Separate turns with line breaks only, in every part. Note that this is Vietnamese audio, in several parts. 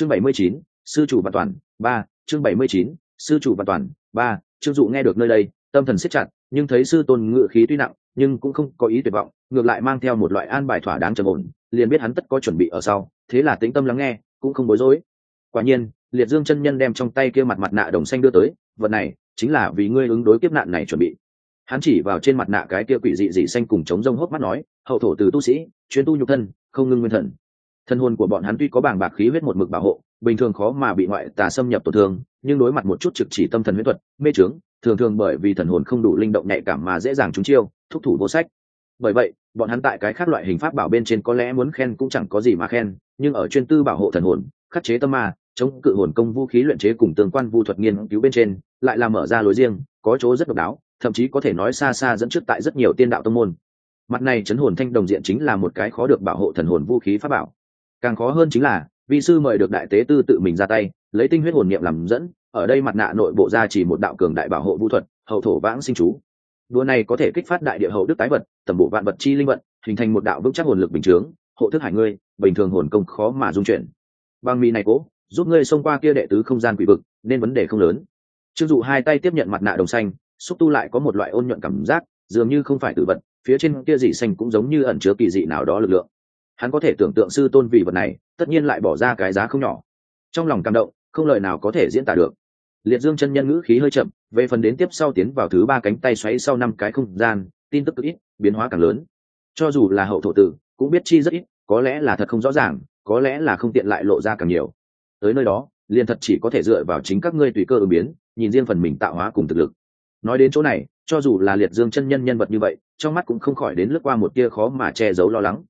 chương bảy mươi chín, sư chủ văn toàn, ba, chương bảy mươi chín, sư chủ văn toàn, ba. Trương dụ nghe được nơi đây, tâm thần siết chặt, nhưng thấy sư tôn ngự khí tuy nặng, nhưng cũng không có ý tuyệt vọng, ngược lại mang theo một loại an bài thỏa đáng trầm ổn, liền biết hắn tất có chuẩn bị ở sau, thế là tĩnh tâm lắng nghe, cũng không bối rối. Quả nhiên, liệt dương chân nhân đem trong tay kia mặt mặt nạ đồng xanh đưa tới, vật này chính là vì ngươi ứng đối kiếp nạn này chuẩn bị. Hắn chỉ vào trên mặt nạ cái kia quỷ dị dị xanh cùng chống rông hốc mắt nói, hậu thổ từ tu sĩ, chuyên tu nhục thân, không ngưng nguyên thần thân hồn của bọn hắn tuy có bảng bạc khí huyết một mực bảo hộ, bình thường khó mà bị ngoại tà xâm nhập tổn thương, nhưng đối mặt một chút trực chỉ tâm thần huyết thuật, mê trướng thường thường bởi vì thần hồn không đủ linh động nhạy cảm mà dễ dàng trúng chiêu, thúc thủ vô sách. Bởi vậy, bọn hắn tại cái khác loại hình pháp bảo bên trên có lẽ muốn khen cũng chẳng có gì mà khen, nhưng ở chuyên tư bảo hộ thần hồn, khắc chế tâm ma, chống cự hồn công vũ khí luyện chế cùng tương quan vu thuật nghiên cứu bên trên, lại là mở ra lối riêng, có chỗ rất độc đáo, thậm chí có thể nói xa xa dẫn trước tại rất nhiều tiên đạo tông môn. Mặt này chấn hồn thanh đồng diện chính là một cái khó được bảo hộ thần hồn vũ khí pháp bảo càng khó hơn chính là, vị sư mời được đại tế tư tự mình ra tay, lấy tinh huyết hồn niệm làm dẫn, ở đây mặt nạ nội bộ ra chỉ một đạo cường đại bảo hộ vũ thuật, hậu thổ vãng sinh chú. Đua này có thể kích phát đại địa hậu đức tái vật tầm bộ vạn vật chi linh vận, hình thành một đạo vững chắc hồn lực bình chướng, hộ thức hải ngươi, bình thường hồn công khó mà dung chuyển. Bằng mi này cố, giúp ngươi xông qua kia đệ tứ không gian quỷ vực, nên vấn đề không lớn. Chưng dụ hai tay tiếp nhận mặt nạ đồng xanh, xúc tu lại có một loại ôn nhuận cảm giác, dường như không phải tự vật, phía trên kia dị xanh cũng giống như ẩn chứa kỳ dị nào đó lực lượng hắn có thể tưởng tượng sư tôn vì vật này, tất nhiên lại bỏ ra cái giá không nhỏ. Trong lòng cảm động, không lời nào có thể diễn tả được. Liệt dương chân nhân ngữ khí hơi chậm, về phần đến tiếp sau tiến vào thứ ba cánh tay xoáy sau năm cái không gian, tin tức ít, biến hóa càng lớn. Cho dù là hậu thổ tử, cũng biết chi rất ít, có lẽ là thật không rõ ràng, có lẽ là không tiện lại lộ ra càng nhiều. Tới nơi đó, liền thật chỉ có thể dựa vào chính các ngươi tùy cơ ứng biến, nhìn riêng phần mình tạo hóa cùng thực lực. Nói đến chỗ này, cho dù là liệt dương chân nhân nhân vật như vậy, trong mắt cũng không khỏi đến lướt qua một tia khó mà che giấu lo lắng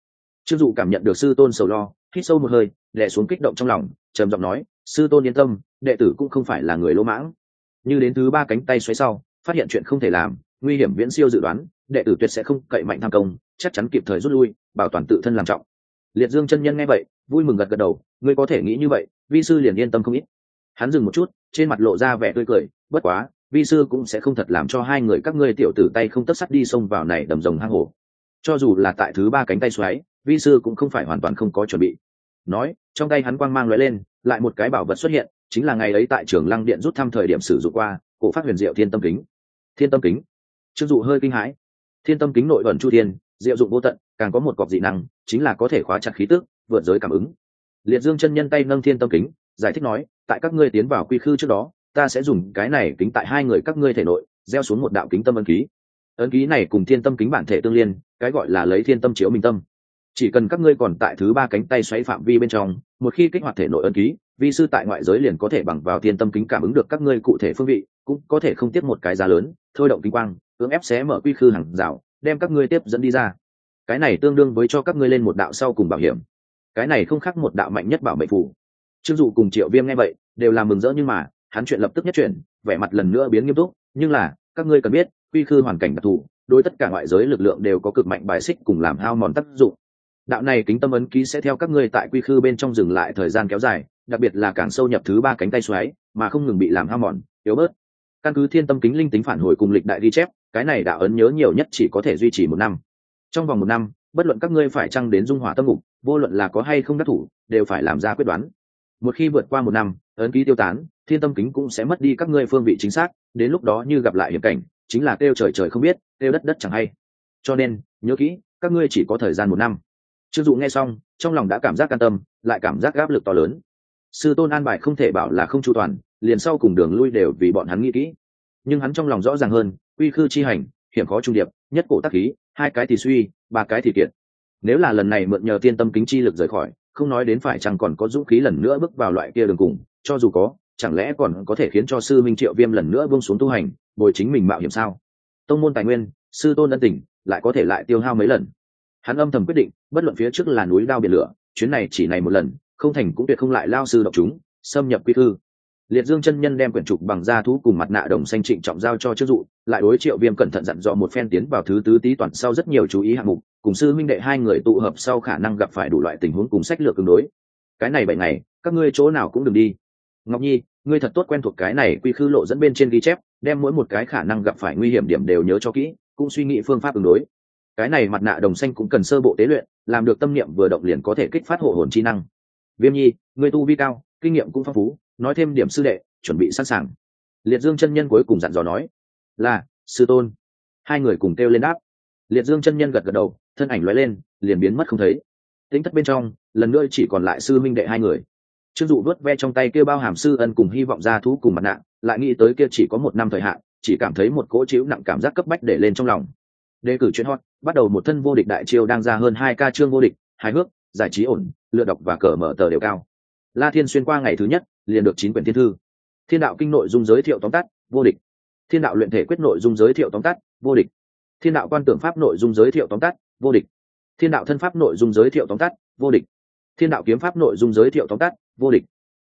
trương dụ cảm nhận được sư tôn sầu lo, hít sâu một hơi, đè xuống kích động trong lòng, trầm giọng nói, sư tôn yên tâm, đệ tử cũng không phải là người lỗ mãng. Như đến thứ ba cánh tay xoáy sau, phát hiện chuyện không thể làm, nguy hiểm viễn siêu dự đoán, đệ tử tuyệt sẽ không cậy mạnh tham công, chắc chắn kịp thời rút lui, bảo toàn tự thân làm trọng. Liệt dương chân nhân nghe vậy, vui mừng gật gật đầu, ngươi có thể nghĩ như vậy, vi sư liền yên tâm không ít. Hắn dừng một chút, trên mặt lộ ra vẻ tươi cười, bất quá, vi sư cũng sẽ không thật làm cho hai người các ngươi tiểu tử tay không tất sắt đi xông vào này đầm rồng hang hổ. Cho dù là tại thứ ba cánh tay xoáy vi sư cũng không phải hoàn toàn không có chuẩn bị. Nói, trong tay hắn quang mang lóe lên, lại một cái bảo vật xuất hiện, chính là ngày ấy tại trường lăng điện rút thăm thời điểm sử dụng qua, cổ phát huyền diệu thiên tâm kính. Thiên tâm kính? Chưng dụ hơi kinh hãi. Thiên tâm kính nội ẩn chu thiên, diệu dụng vô tận, càng có một cọc dị năng, chính là có thể khóa chặt khí tức, vượt giới cảm ứng. Liệt dương chân nhân tay nâng thiên tâm kính, giải thích nói, tại các ngươi tiến vào quy khư trước đó, ta sẽ dùng cái này kính tại hai người các ngươi thể nội, gieo xuống một đạo kính tâm ấn ký. Ấn ký này cùng thiên tâm kính bản thể tương liên, cái gọi là lấy thiên tâm chiếu minh tâm chỉ cần các ngươi còn tại thứ ba cánh tay xoáy phạm vi bên trong, một khi kích hoạt thể nội ân ký, vi sư tại ngoại giới liền có thể bằng vào thiên tâm kính cảm ứng được các ngươi cụ thể phương vị, cũng có thể không tiếp một cái giá lớn, thôi động kinh quang, cưỡng ép xé mở quy khư hàng rào, đem các ngươi tiếp dẫn đi ra. Cái này tương đương với cho các ngươi lên một đạo sau cùng bảo hiểm. Cái này không khác một đạo mạnh nhất bảo mệnh phủ chưng dụ cùng triệu viêm nghe vậy, đều làm mừng rỡ nhưng mà, hắn chuyện lập tức nhất chuyển, vẻ mặt lần nữa biến nghiêm túc, nhưng là, các ngươi cần biết, quy khư hoàn cảnh đặc thù, đối tất cả ngoại giới lực lượng đều có cực mạnh bài xích cùng làm hao mòn tác dụng đạo này kính tâm ấn ký sẽ theo các ngươi tại quy khư bên trong dừng lại thời gian kéo dài, đặc biệt là càng sâu nhập thứ ba cánh tay xoáy, mà không ngừng bị làm hao mòn, yếu bớt. Căn cứ thiên tâm kính linh tính phản hồi cùng lịch đại ghi chép, cái này đạo ấn nhớ nhiều nhất chỉ có thể duy trì một năm. Trong vòng một năm, bất luận các ngươi phải chăng đến dung hỏa tâm ngục, vô luận là có hay không đắc thủ, đều phải làm ra quyết đoán. Một khi vượt qua một năm, ấn ký tiêu tán, thiên tâm kính cũng sẽ mất đi các ngươi phương vị chính xác, đến lúc đó như gặp lại hiểm cảnh, chính là kêu trời trời không biết, kêu đất đất chẳng hay. Cho nên, nhớ kỹ, các ngươi chỉ có thời gian một năm chưng dụ nghe xong, trong lòng đã cảm giác an tâm, lại cảm giác áp lực to lớn. Sư tôn an bài không thể bảo là không chu toàn, liền sau cùng đường lui đều vì bọn hắn nghĩ kỹ. Nhưng hắn trong lòng rõ ràng hơn, quy khư chi hành, hiểm khó trung điệp, nhất cổ tác khí, hai cái thì suy, ba cái thì kiệt. Nếu là lần này mượn nhờ tiên tâm kính chi lực rời khỏi, không nói đến phải chẳng còn có dũng khí lần nữa bước vào loại kia đường cùng, cho dù có, chẳng lẽ còn có thể khiến cho sư minh triệu viêm lần nữa buông xuống tu hành, bồi chính mình mạo hiểm sao? Tông môn tài nguyên, sư tôn ân tình, lại có thể lại tiêu hao mấy lần hắn âm thầm quyết định, bất luận phía trước là núi đao biển lửa, chuyến này chỉ này một lần, không thành cũng tuyệt không lại lao sư độc chúng, xâm nhập quy thư liệt dương chân nhân đem quyển trục bằng da thú cùng mặt nạ đồng xanh trịnh trọng giao cho chức dụ, lại đối triệu viêm cẩn thận dặn dò một phen tiến vào thứ tứ tý toàn sau rất nhiều chú ý hạng mục, cùng sư minh đệ hai người tụ hợp sau khả năng gặp phải đủ loại tình huống cùng sách lược tương đối. Cái này bảy ngày, các ngươi chỗ nào cũng đừng đi. Ngọc nhi, ngươi thật tốt quen thuộc cái này quy khư lộ dẫn bên trên ghi chép, đem mỗi một cái khả năng gặp phải nguy hiểm điểm đều nhớ cho kỹ, cũng suy nghĩ phương pháp ứng đối cái này mặt nạ đồng xanh cũng cần sơ bộ tế luyện, làm được tâm niệm vừa động liền có thể kích phát hộ hồn chi năng. Viêm nhi, người tu vi cao, kinh nghiệm cũng phong phú, nói thêm điểm sư đệ, chuẩn bị sẵn sàng. Liệt dương chân nhân cuối cùng dặn dò nói, là, sư tôn. Hai người cùng kêu lên đáp. Liệt dương chân nhân gật gật đầu, thân ảnh lóe lên, liền biến mất không thấy. Tính thất bên trong, lần nữa chỉ còn lại sư minh đệ hai người. Trương dụ vớt ve trong tay kêu bao hàm sư ân cùng hy vọng ra thú cùng mặt nạ, lại nghĩ tới kia chỉ có một năm thời hạn, chỉ cảm thấy một cỗ chiếu nặng cảm giác cấp bách để lên trong lòng đề cử chuyên hot, bắt đầu một thân vô địch đại chiêu đang ra hơn hai ca chương vô địch, hài hước, giải trí ổn, lựa đọc và cờ mở tờ đều cao. La thiên xuyên qua ngày thứ nhất, liền được chín quyển thiên thư. Thiên đạo kinh nội dung giới thiệu tóm tắt, vô địch. Thiên đạo luyện thể quyết nội dung giới thiệu tóm tắt, vô địch. Thiên đạo quan tưởng pháp nội dung giới thiệu tóm tắt, vô địch. Thiên đạo thân pháp nội dung giới thiệu tóm tắt, vô địch. Thiên đạo kiếm pháp nội dung giới thiệu tóm tắt, vô địch.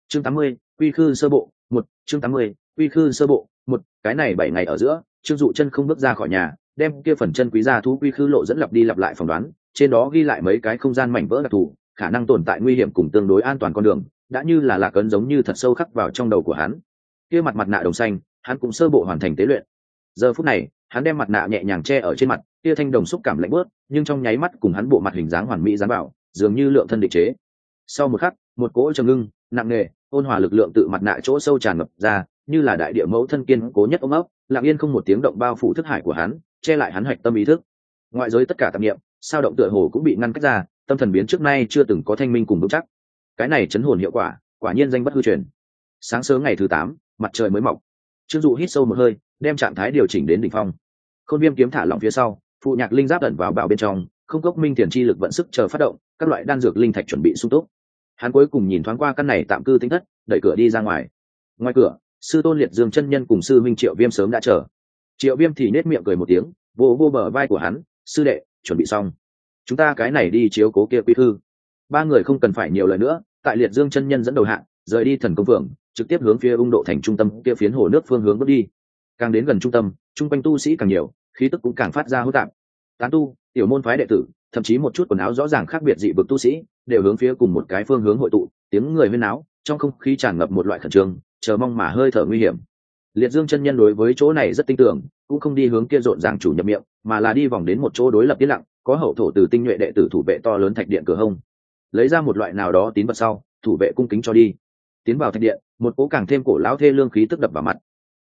Chương tám mươi, quy khư sơ bộ, một, chương tám mươi, quy khư sơ bộ, một, cái này bảy ngày ở giữa, trương dụ chân không bước ra khỏi nhà đem kia phần chân quý gia thú quy khư lộ dẫn lặp đi lặp lại phỏng đoán, trên đó ghi lại mấy cái không gian mảnh vỡ đặc thù, khả năng tồn tại nguy hiểm cùng tương đối an toàn con đường, đã như là lạc ấn giống như thật sâu khắc vào trong đầu của hắn. Kia mặt mặt nạ đồng xanh, hắn cũng sơ bộ hoàn thành tế luyện. Giờ phút này, hắn đem mặt nạ nhẹ nhàng che ở trên mặt, kia thanh đồng xúc cảm lạnh bớt, nhưng trong nháy mắt cùng hắn bộ mặt hình dáng hoàn mỹ dán vào, dường như lượng thân định chế. Sau một khắc, một cỗ trầm ngưng, nặng nề, ôn hòa lực lượng tự mặt nạ chỗ sâu tràn ngập ra, như là đại địa mẫu thân kiên cố nhất ôm ấp, lặng yên không một tiếng động bao phủ thức hải của hắn che lại hắn hoạch tâm ý thức. Ngoại giới tất cả tạp nghiệm sao động tựa hồ cũng bị ngăn cách ra, tâm thần biến trước nay chưa từng có thanh minh cùng vững chắc. Cái này chấn hồn hiệu quả quả nhiên danh bất hư truyền. Sáng sớm ngày thứ tám, mặt trời mới mọc. Trương dụ hít sâu một hơi, đem trạng thái điều chỉnh đến đỉnh phong. Khôn viêm kiếm thả lỏng phía sau, phụ nhạc linh giáp ẩn vào bảo bên trong, không cốc minh tiền chi lực vận sức chờ phát động, các loại đan dược linh thạch chuẩn bị sung túc. Hắn cuối cùng nhìn thoáng qua căn này tạm cư tính thất, đẩy cửa đi ra ngoài. Ngoài cửa, sư tôn liệt dương chân nhân cùng sư minh triệu viêm sớm đã chờ triệu viêm thì nết miệng cười một tiếng, vô vô bờ vai của hắn, sư đệ, chuẩn bị xong. Chúng ta cái này đi chiếu cố kia quy thư. Ba người không cần phải nhiều lời nữa, tại liệt dương chân nhân dẫn đầu hạng, rời đi thần công phượng trực tiếp hướng phía ung độ thành trung tâm kia phiến hồ nước phương hướng bước đi. Càng đến gần trung tâm, trung quanh tu sĩ càng nhiều, khí tức cũng càng phát ra hỗn tạp. Tán tu, tiểu môn phái đệ tử, thậm chí một chút quần áo rõ ràng khác biệt dị vực tu sĩ, đều hướng phía cùng một cái phương hướng hội tụ, tiếng người huyên áo trong không khí tràn ngập một loại khẩn trương, chờ mong mà hơi thở nguy hiểm liệt dương chân nhân đối với chỗ này rất tin tưởng, cũng không đi hướng kia rộn ràng chủ nhập miệng, mà là đi vòng đến một chỗ đối lập yên lặng, có hậu thổ từ tinh nhuệ đệ tử thủ vệ to lớn thạch điện cửa hông. Lấy ra một loại nào đó tín vật sau, thủ vệ cung kính cho đi. Tiến vào thạch điện, một cố càng thêm cổ lão thê lương khí tức đập vào mặt.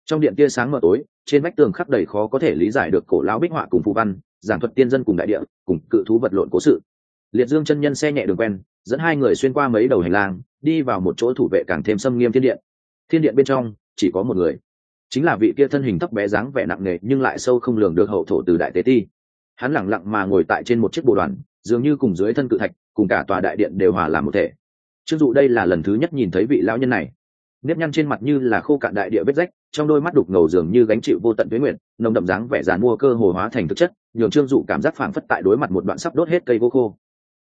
Trong điện tia sáng mờ tối, trên vách tường khắc đầy khó có thể lý giải được cổ lão bích họa cùng phụ văn, giảng thuật tiên dân cùng đại địa, cùng cự thú vật lộn cố sự. Liệt dương chân nhân xe nhẹ đường quen, dẫn hai người xuyên qua mấy đầu hành lang, đi vào một chỗ thủ vệ càng thêm xâm nghiêm thiên điện. Thiên điện bên trong, chỉ có một người chính là vị kia thân hình thấp bé dáng vẻ nặng nề nhưng lại sâu không lường được hậu thổ từ đại tế ti. Hắn lẳng lặng mà ngồi tại trên một chiếc bộ đoàn, dường như cùng dưới thân cự thạch, cùng cả tòa đại điện đều hòa làm một thể. Chưng dụ đây là lần thứ nhất nhìn thấy vị lão nhân này. Nếp nhăn trên mặt như là khô cạn đại địa vết rách, trong đôi mắt đục ngầu dường như gánh chịu vô tận tuyến nguyện nồng đậm dáng vẻ dàn mua cơ hồ hóa thành thực chất, nhường trương dụ cảm giác phảng phất tại đối mặt một đoạn sắp đốt hết cây vô khô.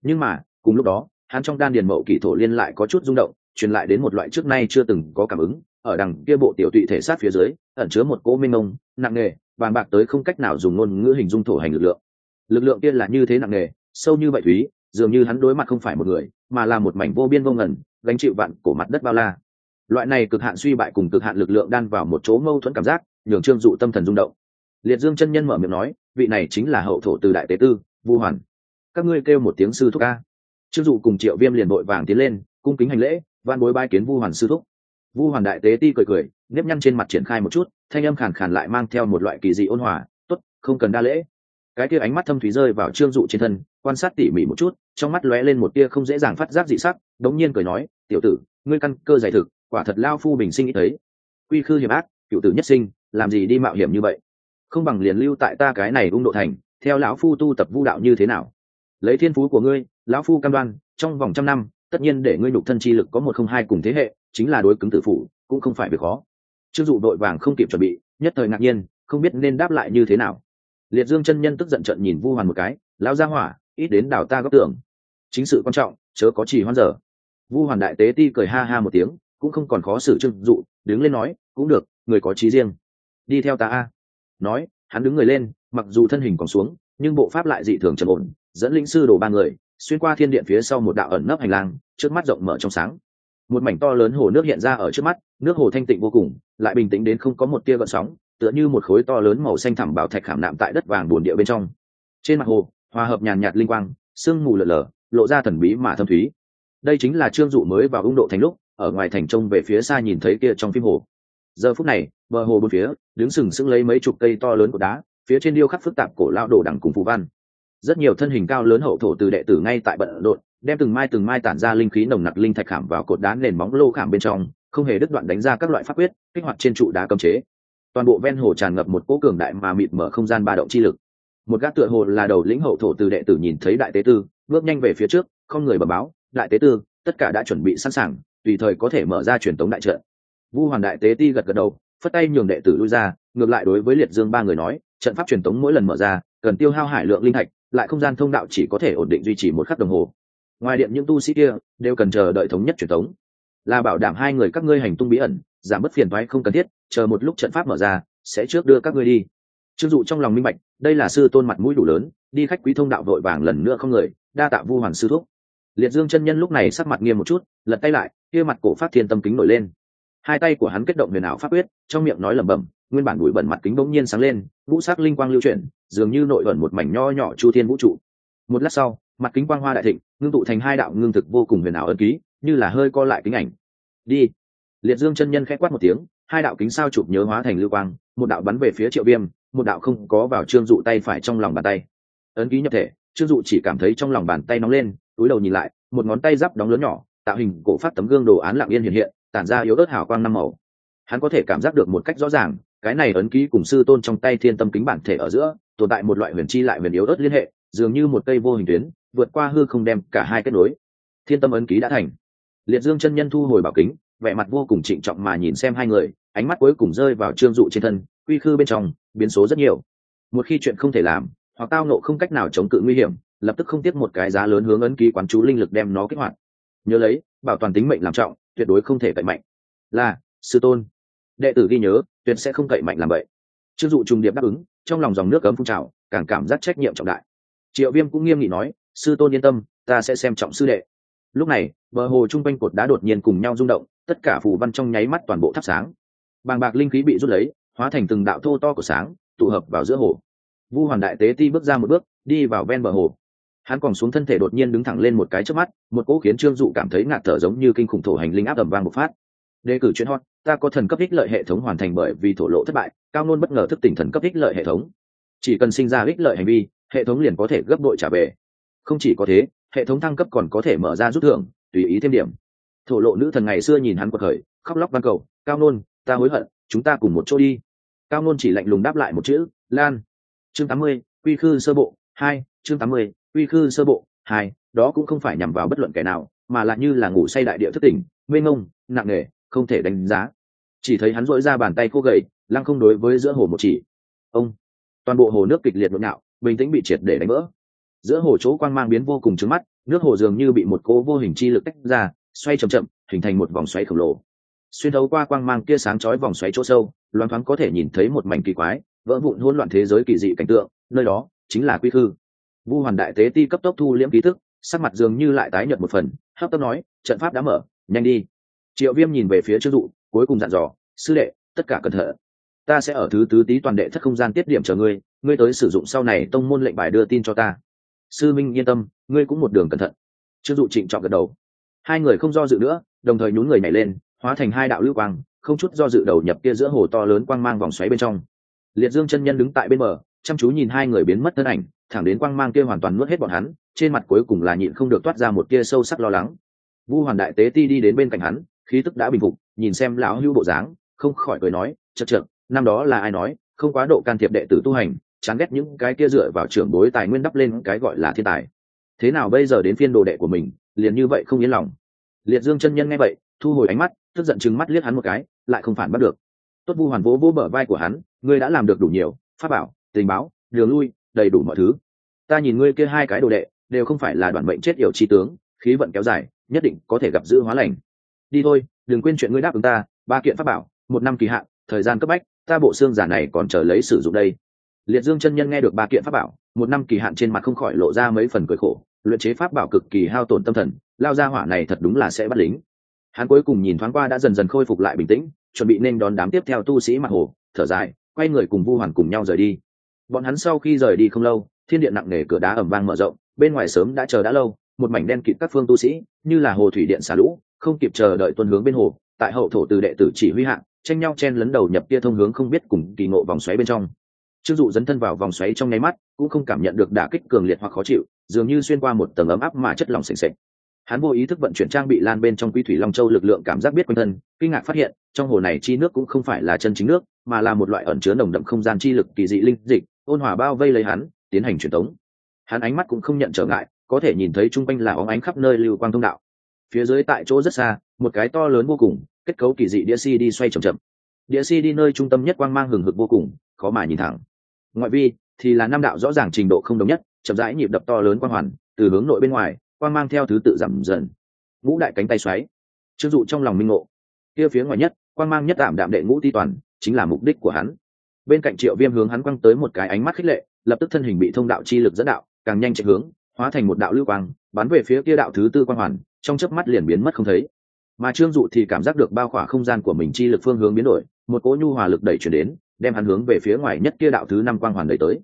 Nhưng mà, cùng lúc đó, hắn trong đan điền mậu kỷ thổ liên lại có chút rung động, truyền lại đến một loại trước nay chưa từng có cảm ứng ở đằng kia bộ tiểu tụy thể sát phía dưới, ẩn chứa một cỗ minh ông nặng nề bàn bạc tới không cách nào dùng ngôn ngữ hình dung thổ hành lực lượng. Lực lượng kia là như thế nặng nề, sâu như vậy thúy, dường như hắn đối mặt không phải một người, mà là một mảnh vô biên vô ngần, gánh chịu vạn cổ mặt đất bao la. Loại này cực hạn suy bại cùng cực hạn lực lượng đan vào một chỗ mâu thuẫn cảm giác, nhường trương dụ tâm thần rung động. Liệt dương chân nhân mở miệng nói, vị này chính là hậu thổ từ đại tế tư, vu hoàn. Các ngươi kêu một tiếng sư thúc ca trương dụ cùng triệu viêm liền đội vàng tiến lên, cung kính hành lễ, van bối bai kiến vu hoàn sư thúc vu hoàn đại tế ti cười cười, nếp nhăn trên mặt triển khai một chút, thanh âm khàn khàn lại mang theo một loại kỳ dị ôn hòa, tốt, không cần đa lễ. Cái kia ánh mắt thâm thúy rơi vào trương dụ trên thân, quan sát tỉ mỉ một chút, trong mắt lóe lên một tia không dễ dàng phát giác dị sắc, đống nhiên cười nói, tiểu tử, ngươi căn cơ giải thực, quả thật lao phu bình sinh ít thấy. Quy khư hiểm ác, cựu tử nhất sinh, làm gì đi mạo hiểm như vậy? Không bằng liền lưu tại ta cái này ung độ thành, theo lão phu tu tập vu đạo như thế nào? Lấy thiên phú của ngươi, lão phu cam đoan, trong vòng trăm năm tất nhiên để ngươi nhục thân chi lực có một không hai cùng thế hệ, chính là đối cứng tử phủ cũng không phải việc khó. Chưng dụ đội vàng không kịp chuẩn bị, nhất thời ngạc nhiên, không biết nên đáp lại như thế nào. Liệt dương chân nhân tức giận trận nhìn vu hoàn một cái, lão gia hỏa, ít đến đảo ta góc tưởng chính sự quan trọng, chớ có chỉ hoan dở vu hoàn đại tế ti cười ha ha một tiếng, cũng không còn khó xử trưng dụ, đứng lên nói, cũng được, người có trí riêng. Đi theo ta a. Nói, hắn đứng người lên, mặc dù thân hình còn xuống, nhưng bộ pháp lại dị thường trầm ổn, dẫn lĩnh sư đổ ba người xuyên qua thiên điện phía sau một đạo ẩn nấp hành lang, trước mắt rộng mở trong sáng. Một mảnh to lớn hồ nước hiện ra ở trước mắt, nước hồ thanh tịnh vô cùng, lại bình tĩnh đến không có một tia gợn sóng, tựa như một khối to lớn màu xanh thẳm bảo thạch khảm nạm tại đất vàng bồn địa bên trong. Trên mặt hồ, hòa hợp nhàn nhạt linh quang, sương mù lở lở, lộ ra thần bí mà thâm thúy. Đây chính là trương dụ mới vào ung độ thành lúc, ở ngoài thành trông về phía xa nhìn thấy kia trong phim hồ. Giờ phút này, bờ hồ bốn phía, đứng sừng sững lấy mấy chục cây to lớn của đá, phía trên điêu khắc phức tạp cổ lao đồ đẳng cùng phù văn rất nhiều thân hình cao lớn hậu thổ từ đệ tử ngay tại bận rộn, đem từng mai từng mai tản ra linh khí nồng nặc linh thạch khảm vào cột đá nền móng lô khảm bên trong, không hề đứt đoạn đánh ra các loại pháp quyết, kích hoạt trên trụ đá cấm chế. Toàn bộ ven hồ tràn ngập một cỗ cường đại mà mịt mở không gian ba động chi lực. Một gác tựa hồ là đầu lĩnh hậu thổ từ đệ tử nhìn thấy đại tế tư, bước nhanh về phía trước, không người bờ báo, đại tế tư, tất cả đã chuẩn bị sẵn sàng, tùy thời có thể mở ra truyền tống đại trận. Vu hoàn đại tế ti gật gật đầu, phất tay nhường đệ tử lui ra, ngược lại đối với liệt dương ba người nói, trận pháp truyền tống mỗi lần mở ra, cần tiêu hao hải lượng linh thạch lại không gian thông đạo chỉ có thể ổn định duy trì một khắc đồng hồ. Ngoài điện những tu sĩ kia đều cần chờ đợi thống nhất truyền thống. là bảo đảm hai người các ngươi hành tung bí ẩn, giảm bớt phiền thoái không cần thiết, chờ một lúc trận pháp mở ra, sẽ trước đưa các ngươi đi. Trương dụ trong lòng minh bạch, đây là sư tôn mặt mũi đủ lớn, đi khách quý thông đạo vội vàng lần nữa không người, đa tạ vu hoàn sư thúc. Liệt dương chân nhân lúc này sắc mặt nghiêm một chút, lật tay lại, kia mặt cổ phát thiên tâm kính nổi lên. Hai tay của hắn kết động huyền ảo pháp quyết, trong miệng nói lẩm bẩm, nguyên bản bụi bẩn mặt kính bỗng nhiên sáng lên vũ sắc linh quang lưu chuyển dường như nội ẩn một mảnh nho nhỏ chu thiên vũ trụ. Một lát sau, mặt kính quang hoa đại thịnh, ngưng tụ thành hai đạo ngưng thực vô cùng huyền ảo ân ký, như là hơi co lại kính ảnh. Đi. Liệt dương chân nhân khẽ quát một tiếng, hai đạo kính sao chụp nhớ hóa thành lưu quang, một đạo bắn về phía triệu viêm, một đạo không có vào trương dụ tay phải trong lòng bàn tay. Ấn ký nhập thể, trương dụ chỉ cảm thấy trong lòng bàn tay nóng lên, túi đầu nhìn lại, một ngón tay giáp đóng lớn nhỏ, tạo hình cổ phát tấm gương đồ án lặng yên hiện hiện, tản ra yếu ớt hào quang năm màu. Hắn có thể cảm giác được một cách rõ ràng, cái này ấn ký cùng sư tôn trong tay thiên tâm kính bản thể ở giữa tồn tại một loại huyền chi lại huyền yếu ớt liên hệ, dường như một cây vô hình tuyến, vượt qua hư không đem cả hai kết nối. Thiên tâm ấn ký đã thành. Liệt dương chân nhân thu hồi bảo kính, vẻ mặt vô cùng trịnh trọng mà nhìn xem hai người, ánh mắt cuối cùng rơi vào trương dụ trên thân, quy khư bên trong, biến số rất nhiều. Một khi chuyện không thể làm, hoặc tao nộ không cách nào chống cự nguy hiểm, lập tức không tiếc một cái giá lớn hướng ấn ký quán chú linh lực đem nó kích hoạt. Nhớ lấy, bảo toàn tính mệnh làm trọng, tuyệt đối không thể cậy mạnh. Là, sư tôn. Đệ tử ghi nhớ, tuyệt sẽ không cậy mạnh làm vậy. Trương dụ trùng điệp đáp ứng trong lòng dòng nước cấm phun trào, càng cảm giác trách nhiệm trọng đại. Triệu viêm cũng nghiêm nghị nói, sư tôn yên tâm, ta sẽ xem trọng sư đệ. Lúc này, bờ hồ chung quanh cột đá đột nhiên cùng nhau rung động, tất cả phù văn trong nháy mắt toàn bộ thắp sáng. Bàng bạc linh khí bị rút lấy, hóa thành từng đạo thô to của sáng, tụ hợp vào giữa hồ. Vu hoàn đại tế ti bước ra một bước, đi vào ven bờ hồ. Hắn còn xuống thân thể đột nhiên đứng thẳng lên một cái trước mắt, một cỗ khiến trương dụ cảm thấy ngạt thở giống như kinh khủng thổ hành linh áp ẩm vang một phát. Đề cử chuyên hot ta có thần cấp ích lợi hệ thống hoàn thành bởi vì thổ lộ thất bại, cao nôn bất ngờ thức tỉnh thần cấp ích lợi hệ thống. Chỉ cần sinh ra ích lợi hành vi, hệ thống liền có thể gấp đội trả về. Không chỉ có thế, hệ thống thăng cấp còn có thể mở ra rút thưởng, tùy ý thêm điểm. Thổ lộ nữ thần ngày xưa nhìn hắn quật khởi, khóc lóc văn cầu, cao nôn ta hối hận, chúng ta cùng một chỗ đi. Cao nôn chỉ lạnh lùng đáp lại một chữ, lan. Chương tám mươi, quy khư sơ bộ, hai, chương tám mươi, quy khư sơ bộ, hai, đó cũng không phải nhằm vào bất luận kẻ nào, mà là như là ngủ say đại địa thất tỉnh mê ngông nặng nề không thể đánh giá. Chỉ thấy hắn dỗi ra bàn tay khô gầy, lăng không đối với giữa hồ một chỉ. Ông! Toàn bộ hồ nước kịch liệt nội ngạo, bình tĩnh bị triệt để đánh vỡ. Giữa hồ chỗ quang mang biến vô cùng trứng mắt, nước hồ dường như bị một cố vô hình chi lực tách ra, xoay chậm chậm, hình thành một vòng xoáy khổng lồ. Xuyên thấu qua quang mang kia sáng chói vòng xoáy chỗ sâu loáng thoáng có thể nhìn thấy một mảnh kỳ quái, vỡ vụn hỗn loạn thế giới kỳ dị cảnh tượng, nơi đó chính là quy khư. Vu hoàn đại tế ti cấp tốc thu liễm ký thức, sắc mặt dường như lại tái nhợt một phần, hấp tấp nói, trận pháp đã mở, nhanh đi triệu viêm nhìn về phía trương dụ, cuối cùng dặn dò, sư đệ, tất cả cẩn thận. Ta sẽ ở thứ tứ tý toàn đệ thất không gian tiết điểm chờ ngươi ngươi tới sử dụng sau này tông môn lệnh bài đưa tin cho ta. Sư minh yên tâm, ngươi cũng một đường cẩn thận. Trương dụ trịnh trọng gật đầu. Hai người không do dự nữa, đồng thời nhún người nhảy lên, hóa thành hai đạo lưu quang, không chút do dự đầu nhập kia giữa hồ to lớn quang mang vòng xoáy bên trong. Liệt dương chân nhân đứng tại bên bờ, chăm chú nhìn hai người biến mất thân ảnh, thẳng đến quang mang kia hoàn toàn nuốt hết bọn hắn, trên mặt cuối cùng là nhịn không được toát ra một kia sâu sắc lo lắng. Vu hoàn đại tế ti đi đến bên cạnh hắn khí tức đã bình phục, nhìn xem lão hưu bộ dáng, không khỏi cười nói chật chật năm đó là ai nói, không quá độ can thiệp đệ tử tu hành, chán ghét những cái kia dựa vào trưởng bối tài nguyên đắp lên cái gọi là thiên tài. Thế nào bây giờ đến phiên đồ đệ của mình, liền như vậy không yên lòng. Liệt dương chân nhân nghe vậy, thu hồi ánh mắt, tức giận chừng mắt liếc hắn một cái, lại không phản bắt được. Tốt vu hoàn vỗ vỗ bờ vai của hắn, ngươi đã làm được đủ nhiều, pháp bảo, tình báo, đường lui, đầy đủ mọi thứ. Ta nhìn ngươi kia hai cái đồ đệ, đều không phải là đoàn mệnh chết yểu chi tướng, khí vận kéo dài, nhất định có thể gặp giữ hóa lành đi thôi, đừng quên chuyện ngươi đáp ứng ta, ba kiện pháp bảo, một năm kỳ hạn, thời gian cấp bách, ta bộ xương giả này còn chờ lấy sử dụng đây. Liệt dương chân nhân nghe được ba kiện pháp bảo, một năm kỳ hạn trên mặt không khỏi lộ ra mấy phần cười khổ, luyện chế pháp bảo cực kỳ hao tổn tâm thần, lao ra hỏa này thật đúng là sẽ bắt lính. Hắn cuối cùng nhìn thoáng qua đã dần dần khôi phục lại bình tĩnh, chuẩn bị nên đón đám tiếp theo tu sĩ mặt hồ, thở dài, quay người cùng vu hoàn cùng nhau rời đi. Bọn hắn sau khi rời đi không lâu, thiên điện nặng nề cửa đá ẩm vang mở rộng, bên ngoài sớm đã chờ đã lâu, một mảnh đen kịt các phương tu sĩ, như là hồ thủy điện xả lũ không kịp chờ đợi tuân hướng bên hồ, tại hậu thổ từ đệ tử chỉ huy hạng, tranh nhau chen lấn đầu nhập kia thông hướng không biết cùng kỳ ngộ vòng xoáy bên trong. Trương dụ dấn thân vào vòng xoáy trong nháy mắt, cũng không cảm nhận được đả kích cường liệt hoặc khó chịu, dường như xuyên qua một tầng ấm áp mà chất lỏng sềnh sệch hắn vô ý thức vận chuyển trang bị lan bên trong quy thủy long châu lực lượng cảm giác biết quanh thân, kinh ngạc phát hiện, trong hồ này chi nước cũng không phải là chân chính nước, mà là một loại ẩn chứa nồng đậm không gian chi lực kỳ dị linh dịch, ôn hòa bao vây lấy hắn, tiến hành truyền tống. Hắn ánh mắt cũng không nhận trở ngại, có thể nhìn thấy chung quanh là óng ánh khắp nơi lưu quang thông đạo phía dưới tại chỗ rất xa, một cái to lớn vô cùng, kết cấu kỳ dị đĩa si đi xoay chậm chậm. Đĩa si đi nơi trung tâm nhất quang mang hừng hực vô cùng, khó mà nhìn thẳng. Ngoại vi, thì là năm đạo rõ ràng trình độ không đồng nhất, chậm rãi nhịp đập to lớn quang hoàn, từ hướng nội bên ngoài, quang mang theo thứ tự giảm dần. Ngũ đại cánh tay xoáy. Chưng dụ trong lòng minh ngộ. Kia phía ngoài nhất, quang mang nhất tạm đạm đệ ngũ ti toàn, chính là mục đích của hắn. Bên cạnh triệu viêm hướng hắn quăng tới một cái ánh mắt khích lệ, lập tức thân hình bị thông đạo chi lực dẫn đạo, càng nhanh chạy hướng, hóa thành một đạo lưu quang, bắn về phía kia đạo thứ tư quang hoàn trong chớp mắt liền biến mất không thấy. Mà trương dụ thì cảm giác được bao khỏa không gian của mình chi lực phương hướng biến đổi một cỗ nhu hòa lực đẩy chuyển đến đem hắn hướng về phía ngoài nhất kia đạo thứ năm quang hoàn đẩy tới.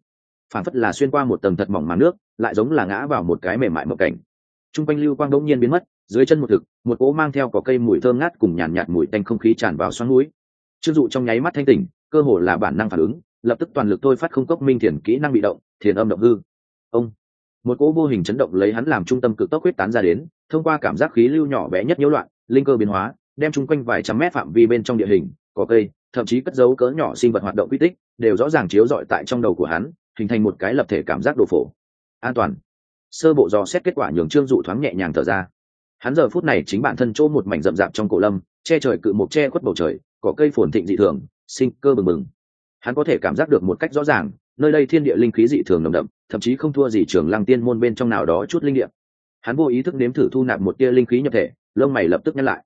Phản phất là xuyên qua một tầng thật mỏng màn nước lại giống là ngã vào một cái mềm mại mộng cảnh. T r u n g quanh lưu quang đỗng nhiên biến mất dưới chân một thực một cỗ mang theo có cây mùi thơm ngát cùng nhàn nhạt, nhạt mùi tanh không khí tràn vào xoắn núi. Trương dụ trong nháy mắt thanh tỉnh cơ hồ là bản năng phản ứng lập tức toàn lực thôi phát không cốc minh thiền kỹ năng bị động thiền âm động hư. Ông. Một cỗ vô hình chấn động lấy hắn làm trung tâm cực tốc huyết tán ra đến thông qua cảm giác khí lưu nhỏ bé nhất nhiễu loạn, linh cơ biến hóa, đem chung quanh vài trăm mét phạm vi bên trong địa hình có cây, thậm chí cất dấu cỡ nhỏ sinh vật hoạt động quy tích, đều rõ ràng chiếu rọi tại trong đầu của hắn, hình thành một cái lập thể cảm giác đồ phổ. An toàn. Sơ bộ dò xét kết quả nhường trương dụ thoáng nhẹ nhàng thở ra. Hắn giờ phút này chính bản thân chỗ một mảnh rậm rạp trong cổ lâm, che trời cự một che khuất bầu trời có cây phồn thịnh dị thường, sinh cơ bừng bừng. Hắn có thể cảm giác được một cách rõ ràng, nơi đây thiên địa linh khí dị thường nồng đậm, thậm chí không thua gì trường lăng tiên môn bên trong nào đó chút linh địa hắn vô ý thức nếm thử thu nạp một tia linh khí nhập thể, lông mày lập tức nhắc lại.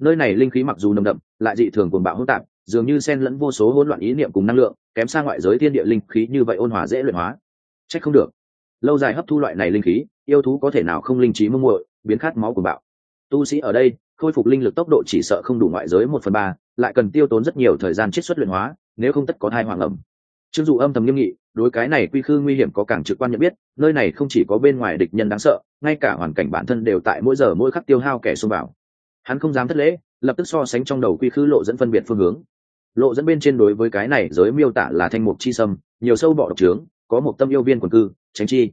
Nơi này linh khí mặc dù nồng đậm, lại dị thường cuồng bạo hỗn tạp, dường như xen lẫn vô số hỗn loạn ý niệm cùng năng lượng, kém xa ngoại giới thiên địa linh khí như vậy ôn hòa dễ luyện hóa. Trách không được. Lâu dài hấp thu loại này linh khí, yêu thú có thể nào không linh trí mông muội, biến khát máu cuồng bạo. Tu sĩ ở đây, khôi phục linh lực tốc độ chỉ sợ không đủ ngoại giới một phần ba, lại cần tiêu tốn rất nhiều thời gian chiết xuất luyện hóa, nếu không tất có thai hoàng ẩm. Trương dụ âm thầm nghiêm nghị đối cái này quy khư nguy hiểm có càng trực quan nhận biết, nơi này không chỉ có bên ngoài địch nhân đáng sợ, ngay cả hoàn cảnh bản thân đều tại mỗi giờ mỗi khắc tiêu hao kẻ xông vào. Hắn không dám thất lễ, lập tức so sánh trong đầu quy khư lộ dẫn phân biệt phương hướng. Lộ dẫn bên trên đối với cái này giới miêu tả là thanh mục chi sâm, nhiều sâu bọ độc trướng, có một tâm yêu viên quần cư, tránh chi.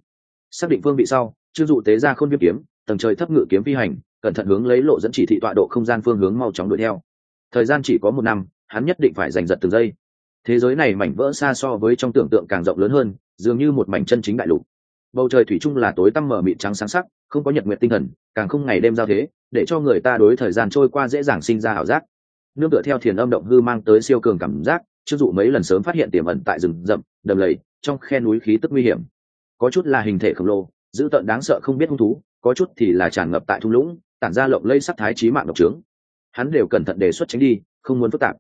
Xác định phương vị sau chưng dụ tế ra khôn viêm kiếm, tầng trời thấp ngự kiếm phi hành, cẩn thận hướng lấy lộ dẫn chỉ thị tọa độ không gian phương hướng mau chóng đuổi theo. Thời gian chỉ có một năm, hắn nhất định phải giành giật từng giây thế giới này mảnh vỡ xa so với trong tưởng tượng càng rộng lớn hơn, dường như một mảnh chân chính đại lục. Bầu trời thủy chung là tối tăm mở mịt trắng sáng sắc, không có nhật nguyện tinh thần, càng không ngày đêm giao thế, để cho người ta đối thời gian trôi qua dễ dàng sinh ra ảo giác. Nương tựa theo thiền âm động hư mang tới siêu cường cảm giác chưng dụ mấy lần sớm phát hiện tiềm ẩn tại rừng rậm, đầm lầy, trong khe núi khí tức nguy hiểm. Có chút là hình thể khổng lồ, dữ tợn đáng sợ không biết hung thú, có chút thì là tràn ngập tại thung lũng, tản ra lộng lây sắc thái trí mạng độc trướng. Hắn đều cẩn thận đề xuất tránh đi, không muốn phức tạp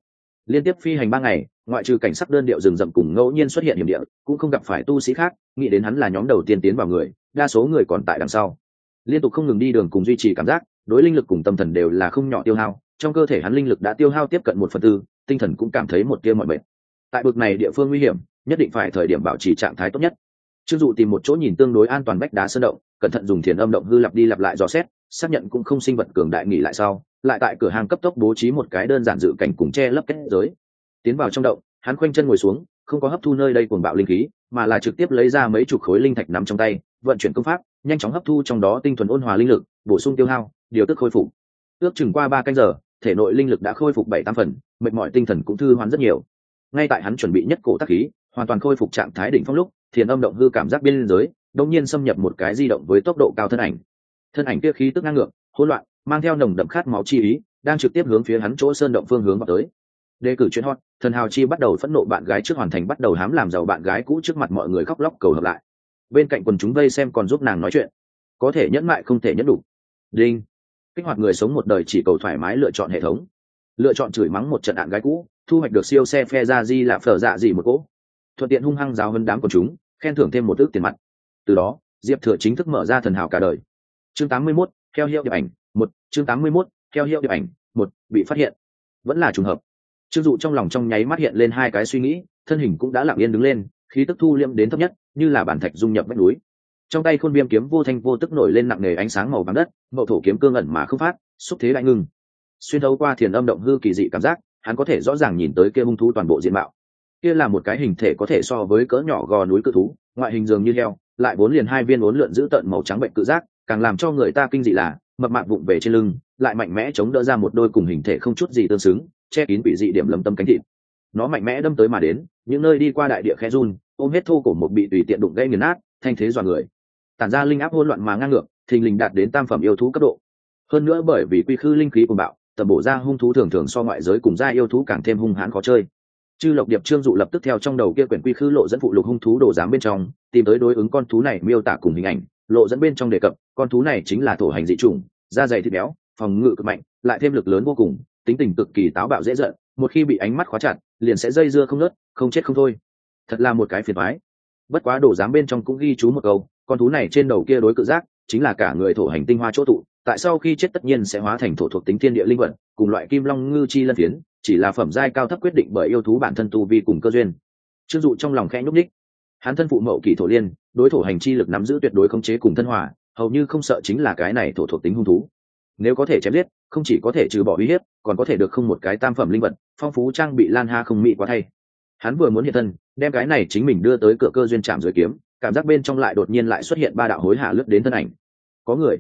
liên tiếp phi hành ba ngày, ngoại trừ cảnh sắc đơn điệu rừng rậm cùng ngẫu nhiên xuất hiện hiểm địa, cũng không gặp phải tu sĩ khác, nghĩ đến hắn là nhóm đầu tiên tiến vào người, đa số người còn tại đằng sau. Liên tục không ngừng đi đường cùng duy trì cảm giác, đối linh lực cùng tâm thần đều là không nhỏ tiêu hao, trong cơ thể hắn linh lực đã tiêu hao tiếp cận một phần tư, tinh thần cũng cảm thấy một tia mọi bệnh tại bực này địa phương nguy hiểm, nhất định phải thời điểm bảo trì trạng thái tốt nhất. Chưng dụ tìm một chỗ nhìn tương đối an toàn bách đá sơn động, cẩn thận dùng thiền âm động hư lặp đi lặp lại dò xét, xác nhận cũng không sinh vật cường đại nghỉ lại sau lại tại cửa hàng cấp tốc bố trí một cái đơn giản dự cảnh cùng che lấp kết giới. Tiến vào trong động, hắn khoanh chân ngồi xuống, không có hấp thu nơi đây cuồng bạo linh khí, mà là trực tiếp lấy ra mấy chục khối linh thạch nắm trong tay, vận chuyển công pháp, nhanh chóng hấp thu trong đó tinh thuần ôn hòa linh lực, bổ sung tiêu hao, điều tức khôi phục. Ước chừng qua ba canh giờ, thể nội linh lực đã khôi phục bảy tam phần, mệt mỏi tinh thần cũng thư hoán rất nhiều. Ngay tại hắn chuẩn bị nhất cổ tác khí, hoàn toàn khôi phục trạng thái đỉnh phong lúc, thiền âm động hư cảm giác biên giới đông nhiên xâm nhập một cái di động với tốc độ cao thân ảnh. Thân ảnh kia khí tức ngang ngược hỗn loạn mang theo nồng đậm khát máu chi ý đang trực tiếp hướng phía hắn chỗ sơn động phương hướng vào tới. Đề cử chuyên hot thần hào chi bắt đầu phẫn nộ bạn gái trước hoàn thành bắt đầu hám làm giàu bạn gái cũ trước mặt mọi người khóc lóc cầu hợp lại. Bên cạnh quần chúng vây xem còn giúp nàng nói chuyện. Có thể nhẫn mại không thể nhẫn đủ. Đinh. Kích hoạt người sống một đời chỉ cầu thoải mái lựa chọn hệ thống. Lựa chọn chửi mắng một trận đạn gái cũ thu hoạch được siêu xe phe ra di là phở dạ gì một cỗ. Thuận tiện hung hăng giáo hơn đám của chúng khen thưởng thêm một ước tiền mặt. Từ đó diệp thừa chính thức mở ra thần hào cả đời. Chương 81, theo hiệu điệp ảnh một chương 81, theo hiệu điệp ảnh một bị phát hiện. Vẫn là trùng hợp. Trương dụ trong lòng trong nháy mắt hiện lên hai cái suy nghĩ thân hình cũng đã lặng yên đứng lên khí tức thu liêm đến thấp nhất như là bản thạch dung nhập vách núi. Trong tay khôn viêm kiếm vô thanh vô tức nổi lên nặng nề ánh sáng màu vàng đất mậu thổ kiếm cương ẩn mà không phát xúc thế đại ngưng. Xuyên thấu qua thiền âm động hư kỳ dị cảm giác hắn có thể rõ ràng nhìn tới kia hung thú toàn bộ diện mạo. Kia là một cái hình thể có thể so với cỡ nhỏ gò núi cự thú ngoại hình dường như heo lại vốn liền hai viên uốn lượn giữ tợn màu trắng bệnh cự giác càng làm cho người ta kinh dị là, mập mạp vụng về trên lưng, lại mạnh mẽ chống đỡ ra một đôi cùng hình thể không chút gì tương xứng, che kín bị dị điểm lấm tâm cánh thịt. Nó mạnh mẽ đâm tới mà đến, những nơi đi qua đại địa khe run, ôm hết thô cổ một bị tùy tiện đụng gây nghiền nát, thanh thế dọa người. Tản ra linh áp hỗn loạn mà ngang ngược, thình lình đạt đến tam phẩm yêu thú cấp độ. Hơn nữa bởi vì quy khư linh khí của bạo, tầm bổ ra hung thú thường thường so ngoại giới cùng gia yêu thú càng thêm hung hãn khó chơi. Chư lộc điệp trương dụ lập tức theo trong đầu kia quyển quy khư lộ dẫn phụ lục hung thú đồ giám bên trong, tìm tới đối ứng con thú này miêu tả cùng hình ảnh lộ dẫn bên trong đề cập con thú này chính là thổ hành dị chủng da dày thịt béo phòng ngự cực mạnh lại thêm lực lớn vô cùng tính tình cực kỳ táo bạo dễ dợn, một khi bị ánh mắt khóa chặt liền sẽ dây dưa không nớt không chết không thôi. Thật là một cái phiền thoái bất quá đổ dám bên trong cũng ghi chú một câu con thú này trên đầu kia đối cự giác chính là cả người thổ hành tinh hoa chỗ tụ tại sau khi chết tất nhiên sẽ hóa thành thổ thuộc tính thiên địa linh vật cùng loại kim long ngư chi lân phiến chỉ là phẩm giai cao thấp quyết định bởi yêu thú bản thân tu vi cùng cơ duyên. Chưng dụ trong lòng khẽ nhúc ních hắn thân phụ mậu kỷ thổ liên, đối thổ hành chi lực nắm giữ tuyệt đối khống chế cùng thân hòa, hầu như không sợ chính là cái này thổ thuộc tính hung thú. Nếu có thể chém giết, không chỉ có thể trừ bỏ uy hiếp, còn có thể được không một cái tam phẩm linh vật, phong phú trang bị lan ha không mị quá thay. Hắn vừa muốn hiện thân, đem cái này chính mình đưa tới cửa cơ duyên chạm dưới kiếm, cảm giác bên trong lại đột nhiên lại xuất hiện ba đạo hối hả lướt đến thân ảnh. Có người.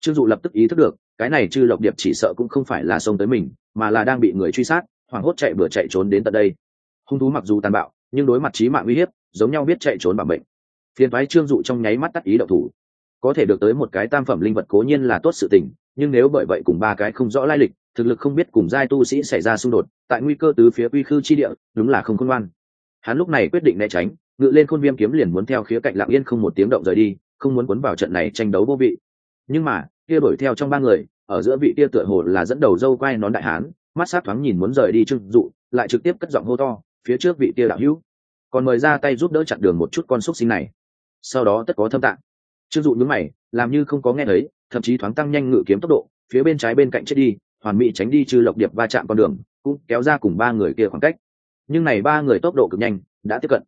Trương dụ lập tức ý thức được, cái này chư lộc điệp chỉ sợ cũng không phải là xông tới mình, mà là đang bị người truy sát, hoảng hốt chạy bừa chạy trốn đến tận đây. Hung thú mặc dù tàn bạo nhưng đối mặt trí mạng uy hiếp, giống nhau biết chạy trốn bằng bệnh phiền thoái trương dụ trong nháy mắt tắt ý đậu thủ. Có thể được tới một cái tam phẩm linh vật cố nhiên là tốt sự tình, nhưng nếu bởi vậy cùng ba cái không rõ lai lịch, thực lực không biết cùng giai tu sĩ xảy ra xung đột, tại nguy cơ từ phía quy khư chi địa, đúng là không khôn ngoan. Hắn lúc này quyết định né tránh, ngự lên khôn viêm kiếm liền muốn theo khía cạnh lặng yên không một tiếng động rời đi, không muốn cuốn vào trận này tranh đấu vô vị. Nhưng mà, kia đuổi theo trong ba người, ở giữa vị kia tựa hồ là dẫn đầu dâu quay nón đại hán, mắt sát thoáng nhìn muốn rời đi trưng dụ, lại trực tiếp cất giọng hô to phía trước vị tia đạo hữu. Còn mời ra tay giúp đỡ chặn đường một chút con xúc sinh này. Sau đó tất có thâm tạng. Trương dụ nhúng mày, làm như không có nghe thấy, thậm chí thoáng tăng nhanh ngự kiếm tốc độ, phía bên trái bên cạnh chết đi, hoàn mỹ tránh đi trừ lộc điệp va chạm con đường, cũng kéo ra cùng ba người kia khoảng cách. Nhưng này ba người tốc độ cực nhanh, đã tiếp cận.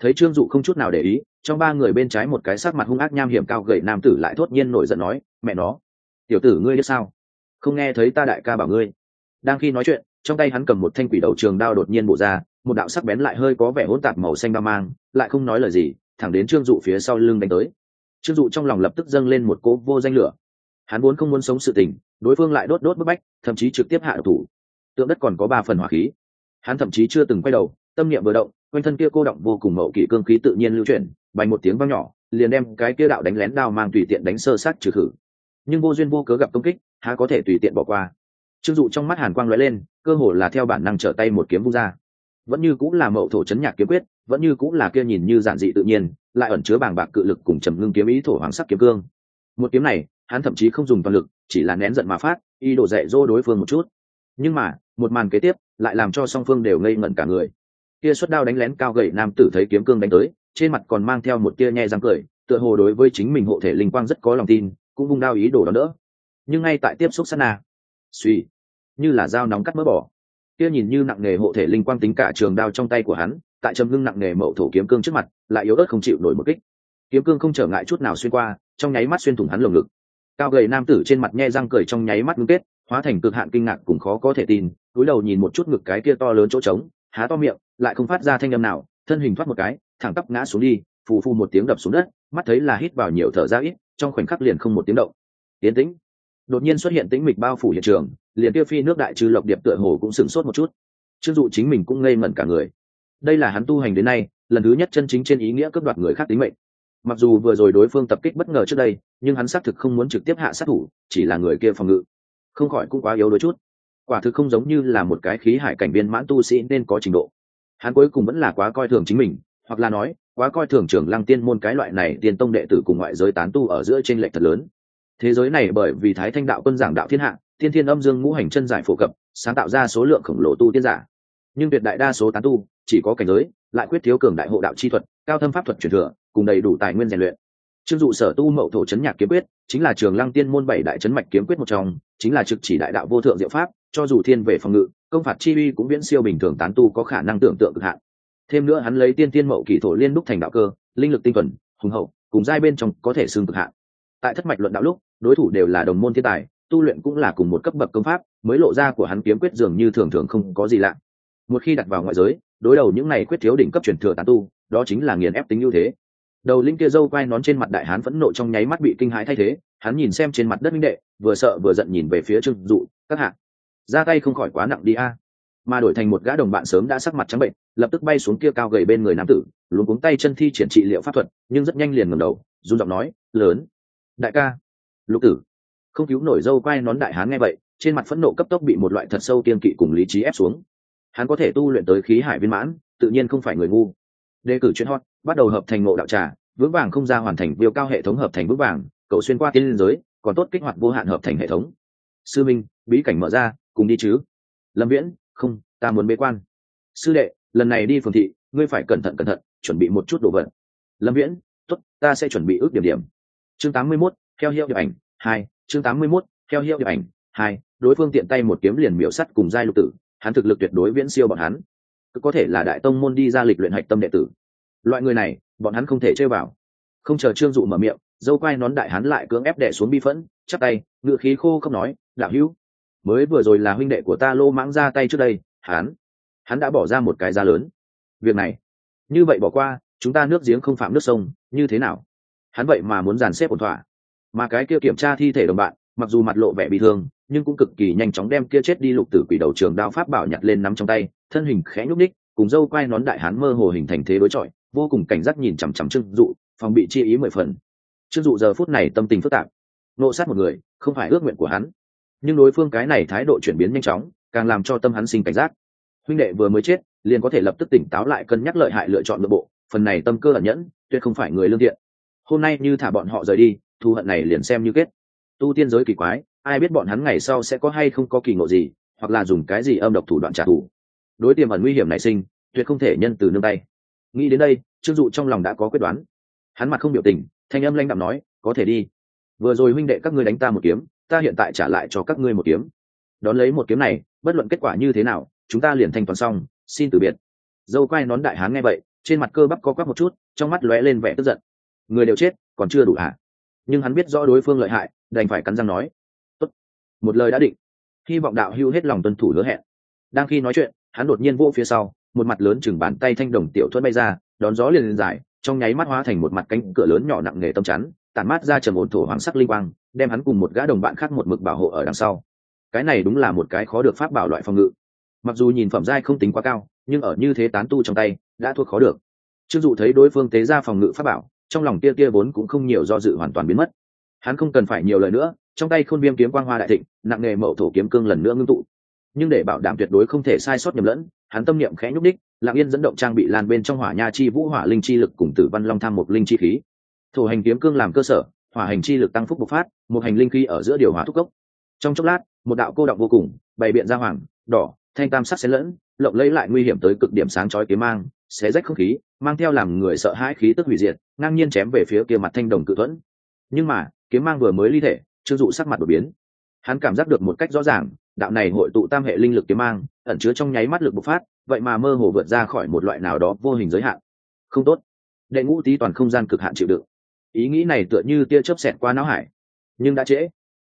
Thấy trương dụ không chút nào để ý, trong ba người bên trái một cái sắc mặt hung ác nham hiểm cao gậy nam tử lại thốt nhiên nổi giận nói, mẹ nó! Tiểu tử ngươi biết sao? Không nghe thấy ta đại ca bảo ngươi. Đang khi nói chuyện, trong tay hắn cầm một thanh quỷ đầu trường đao đột nhiên bộ ra một đạo sắc bén lại hơi có vẻ hỗn tạp màu xanh ba mang, lại không nói lời gì, thẳng đến trương dụ phía sau lưng đánh tới. Trương dụ trong lòng lập tức dâng lên một cỗ vô danh lửa. Hắn vốn không muốn sống sự tình, đối phương lại đốt đốt bức bách, thậm chí trực tiếp hạ độc thủ. Tượng đất còn có ba phần hỏa khí. Hắn thậm chí chưa từng quay đầu, tâm niệm vừa động, quanh thân kia cô động vô cùng mậu kỷ cương khí tự nhiên lưu chuyển, bành một tiếng vang nhỏ, liền đem cái kia đạo đánh lén đao mang tùy tiện đánh sơ sát trừ khử. Nhưng vô duyên vô cớ gặp công kích, há có thể tùy tiện bỏ qua. Trương dụ trong mắt hàn quang lóe lên, cơ hồ là theo bản năng trở tay một kiếm vung ra vẫn như cũng là mậu thổ chấn nhạc kiếm quyết, vẫn như cũng là kia nhìn như giản dị tự nhiên, lại ẩn chứa bàng bạc cự lực cùng trầm ngưng kiếm ý thổ hoàng sắc kiếm cương. Một kiếm này, hắn thậm chí không dùng toàn lực, chỉ là nén giận mà phát y đổ dạy dỗ đối phương một chút. Nhưng mà, một màn kế tiếp, lại làm cho song phương đều ngây ngẩn cả người. Kia xuất đao đánh lén cao gậy nam tử thấy kiếm cương đánh tới, trên mặt còn mang theo một tia nhe răng cười, tựa hồ đối với chính mình hộ thể linh quang rất có lòng tin, cũng vung đao ý đồ đó nữa. nhưng ngay tại tiếp xúc sát na, suy, như là dao nóng cắt mỡ bỏ kia nhìn như nặng nề hộ thể linh quang tính cả trường đao trong tay của hắn, tại trầm ngưng nặng nề mậu thổ kiếm cương trước mặt, lại yếu ớt không chịu nổi một kích. Kiếm cương không trở ngại chút nào xuyên qua, trong nháy mắt xuyên thủng hắn lồng ngực. Cao gầy nam tử trên mặt nhe răng cười trong nháy mắt ngưng kết, hóa thành cực hạn kinh ngạc cùng khó có thể tin, túi đầu nhìn một chút ngực cái kia to lớn chỗ trống, há to miệng, lại không phát ra thanh âm nào, thân hình thoát một cái, thẳng tắp ngã xuống đi, phù phù một tiếng đập xuống đất, mắt thấy là hít vào nhiều thở ra ít, trong khoảnh khắc liền không một tiếng động. Tiến tĩnh. Đột nhiên xuất hiện tĩnh mịch bao phủ hiện trường liền tiêu phi nước đại trừ lộc điệp tựa hồ cũng sửng sốt một chút. Chưng dụ chính mình cũng ngây mẩn cả người. Đây là hắn tu hành đến nay, lần thứ nhất chân chính trên ý nghĩa cướp đoạt người khác tính mệnh. Mặc dù vừa rồi đối phương tập kích bất ngờ trước đây, nhưng hắn xác thực không muốn trực tiếp hạ sát thủ, chỉ là người kia phòng ngự. Không khỏi cũng quá yếu đôi chút. Quả thực không giống như là một cái khí hải cảnh viên mãn tu sĩ nên có trình độ. Hắn cuối cùng vẫn là quá coi thường chính mình, hoặc là nói, quá coi thường trưởng lăng tiên môn cái loại này tiên tông đệ tử cùng ngoại giới tán tu ở giữa t r ê n lệch thật lớn. Thế giới này bởi vì thái thanh đạo quân giảng đạo thiên hạ tiên thiên âm dương ngũ hành chân giải phổ cập, sáng tạo ra số lượng khổng lồ tu tiên giả. Nhưng tuyệt đại đa số tán tu, chỉ có cảnh giới, lại quyết thiếu cường đại hộ đạo chi thuật, cao thâm pháp thuật truyền thừa, cùng đầy đủ tài nguyên rèn luyện. Trương dụ sở tu mậu thổ chấn nhạc kiếm quyết, chính là trường lăng tiên môn bảy đại chấn mạch kiếm quyết một trong, chính là trực chỉ đại đạo vô thượng diệu pháp, cho dù thiên về phòng ngự, công phạt chi uy cũng viễn siêu bình thường tán tu có khả năng tưởng tượng cực hạn. Thêm nữa hắn lấy tiên tiên mậu kỷ thổ liên đúc thành đạo cơ, linh lực tinh thuần, hùng hậu, cùng giai bên trong có thể xương cực hạn. Tại thất mạch luận đạo lúc, đối thủ đều là đồng môn thiên tài tu luyện cũng là cùng một cấp bậc công pháp, mới lộ ra của hắn kiếm quyết dường như thường thường không có gì lạ. Một khi đặt vào ngoại giới, đối đầu những này quyết thiếu đỉnh cấp truyền thừa tán tu, đó chính là nghiền ép tính ưu thế. Đầu linh kia dâu quai nón trên mặt đại hán phẫn nộ trong nháy mắt bị kinh hãi thay thế, hắn nhìn xem trên mặt đất minh đệ, vừa sợ vừa giận nhìn về phía trương dụ, các hạng ra tay không khỏi quá nặng đi a. Mà đổi thành một gã đồng bạn sớm đã sắc mặt trắng bệnh, lập tức bay xuống kia cao gầy bên người nam tử luôn cuống tay chân thi triển trị liệu pháp thuật, nhưng rất nhanh liền ngầm đầu, run giọng nói, lớn, đại ca. Lục tử không cứu nổi dâu quai nón đại hán nghe vậy, trên mặt phẫn nộ cấp tốc bị một loại thật sâu kiên kỵ cùng lý trí ép xuống. Hắn có thể tu luyện tới khí hải viên mãn, tự nhiên không phải người ngu. Đề cử chuyên hot, bắt đầu hợp thành ngộ đạo trà, vững vàng không ra hoàn thành viêu cao hệ thống hợp thành vững vàng, cậu xuyên qua tiên liên giới, còn tốt kích hoạt vô hạn hợp thành hệ thống. Sư minh, bí cảnh mở ra, cùng đi chứ. Lâm viễn, không, ta muốn bế quan. Sư đệ, lần này đi phường thị, ngươi phải cẩn thận cẩn thận, chuẩn bị một chút đồ vật. Lâm viễn t ố t ta sẽ chuẩn bị ước điểm điểm. Chương tám mươi mốt, theo hiệu điệp ảnh, hai chương tám mươi 81, theo hiệu điệp ảnh hai đối phương tiện tay một kiếm liền miểu sắt cùng giai lục tử hắn thực lực tuyệt đối viễn siêu bọn hắn. Cứ có thể là đại tông môn đi ra lịch luyện hạch tâm đệ tử. Loại người này bọn hắn không thể chơi vào. Không chờ trương dụ mở miệng dâu quai nón đại hắn lại cưỡng ép đệ xuống bi phẫn chắc tay ngựa khí khô không nói đạo hữu mới vừa rồi là huynh đệ của ta lô mãng ra tay trước đây hắn hắn đã bỏ ra một cái giá lớn. Việc này như vậy bỏ qua chúng ta nước giếng không phạm nước sông như thế nào? Hắn vậy mà muốn dàn xếp ổn thỏa mà cái kia kiểm tra thi thể đồng bạn, mặc dù mặt lộ vẻ bị thương, nhưng cũng cực kỳ nhanh chóng đem kia chết đi lục tử quỷ đầu trường đao pháp bảo nhặt lên nắm trong tay, thân hình khẽ nhúc ních cùng dâu quai nón đại hán mơ hồ hình thành thế đối chọi, vô cùng cảnh giác nhìn chằm chằm trương dụ, phòng bị chi ý mười phần. Trương dụ giờ phút này tâm tình phức tạp, nộ sát một người, không phải ước nguyện của hắn. Nhưng đối phương cái này thái độ chuyển biến nhanh chóng, càng làm cho tâm hắn sinh cảnh giác. Huynh đệ vừa mới chết, liền có thể lập tức tỉnh táo lại cân nhắc lợi hại lựa chọn nội bộ, phần này tâm cơ ẩn nhẫn, tuyệt không phải người lương thiện. Hôm nay như thả bọn họ rời đi thù hận này liền xem như kết. Tu tiên giới kỳ quái, ai biết bọn hắn ngày sau sẽ có hay không có kỳ ngộ gì, hoặc là dùng cái gì âm độc thủ đoạn trả thù. Đối tiềm ẩn nguy hiểm nảy sinh, tuyệt không thể nhân từ nương tay. Nghĩ đến đây, trương dụ trong lòng đã có quyết đoán. Hắn mặt không biểu tình, thanh âm lanh đạm nói, có thể đi. Vừa rồi huynh đệ các ngươi đánh ta một kiếm, ta hiện tại trả lại cho các ngươi một kiếm. Đón lấy một kiếm này, bất luận kết quả như thế nào, chúng ta liền thanh toán xong, xin từ biệt. Dâu quai nón đại hán nghe vậy, trên mặt cơ bắp co quắp một chút, trong mắt lóe lên vẻ tức giận. Người đều chết, còn chưa đủ hả? Nhưng hắn biết rõ đối phương lợi hại, đành phải cắn răng nói, Tốt. một lời đã định. Hy vọng đạo hưu hết lòng tuân thủ hứa hẹn. Đang khi nói chuyện, hắn đột nhiên vỗ phía sau, một mặt lớn chừng bàn tay thanh đồng tiểu thuẫn bay ra, đón gió liền dài, trong nháy mắt hóa thành một mặt cánh cửa lớn nhỏ nặng nề tâm chắn, tản mát ra trầm ổn thổ hoàng sắc linh quang, đem hắn cùng một gã đồng bạn khác một mực bảo hộ ở đằng sau. Cái này đúng là một cái khó được pháp bảo loại phòng ngự. Mặc dù nhìn phẩm giai không tính quá cao, nhưng ở như thế tán tu trong tay, đã thuộc khó được. Chưng dụ thấy đối phương tế ra phòng ngự pháp bảo trong lòng tia tia vốn cũng không nhiều do dự hoàn toàn biến mất. Hắn không cần phải nhiều lời nữa, trong tay khôn viêm kiếm quang hoa đại thịnh, nặng nghề mậu thổ kiếm cương lần nữa ngưng tụ. Nhưng để bảo đảm tuyệt đối không thể sai sót nhầm lẫn, hắn tâm niệm khẽ nhúc đích lặng yên dẫn động trang bị lan bên trong hỏa nha chi vũ, hỏa linh chi lực cùng tử văn long tham một linh chi khí. Thổ hành kiếm cương làm cơ sở, hỏa hành chi lực tăng phúc bộc phát, một hành linh khí ở giữa điều hòa thúc cốc. Trong chốc lát, một đạo cô động vô cùng, bày biện ra hoàng, đỏ, thanh tam sắc xen lẫn, lộng lấy lại nguy hiểm tới cực điểm sáng chói kiếm mang, xé rách không khí, mang theo làm người sợ hãi khí tức hủy diệt ngang nhiên chém về phía kia mặt thanh đồng cự thuẫn. Nhưng mà, kiếm mang vừa mới ly thể chưng dụ sắc mặt đột biến. Hắn cảm giác được một cách rõ ràng, đạo này hội tụ tam hệ linh lực kiếm mang, ẩn chứa trong nháy mắt lực bộc phát, vậy mà mơ hồ vượt ra khỏi một loại nào đó vô hình giới hạn. Không tốt. Đệ ngũ tí toàn không gian cực hạn chịu đựng. Ý nghĩ này tựa như tia chớp xẹt qua não hải. Nhưng đã trễ.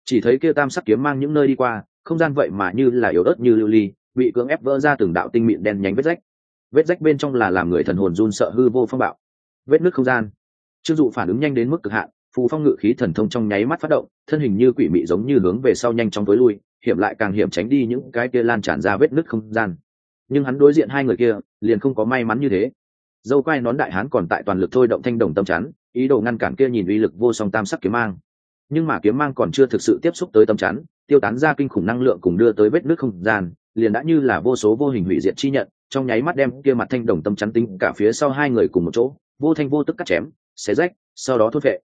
Chỉ thấy kia tam sắc kiếm mang những nơi đi qua, không gian vậy mà như là yếu ớt như lưu ly, bị cưỡng ép vỡ ra từng đạo tinh mịn đen nhánh vết rách. Vết rách bên trong là làm người thần hồn run sợ hư vô phong bạo vết nước không gian. Chưng dụ phản ứng nhanh đến mức cực hạn, phù phong ngự khí thần thông trong nháy mắt phát động, thân hình như quỷ mị giống như hướng về sau nhanh chóng tối lui, hiểm lại càng hiểm tránh đi những cái kia lan tràn ra vết nứt không gian. Nhưng hắn đối diện hai người kia, liền không có may mắn như thế. Dâu quai nón đại hán còn tại toàn lực thôi động thanh đồng tâm chắn, ý đồ ngăn cản kia nhìn uy lực vô song tam sắc kiếm mang. Nhưng mà kiếm mang còn chưa thực sự tiếp xúc tới tâm chắn, tiêu tán ra kinh khủng năng lượng cùng đưa tới vết nước không gian, liền đã như là vô số vô hình hủy diệt chi nhận, trong nháy mắt đem kia mặt thanh đồng tâm chắn tính cả phía sau hai người cùng một chỗ vô thanh vô tức cắt chém, xé rách, sau đó thốt vệ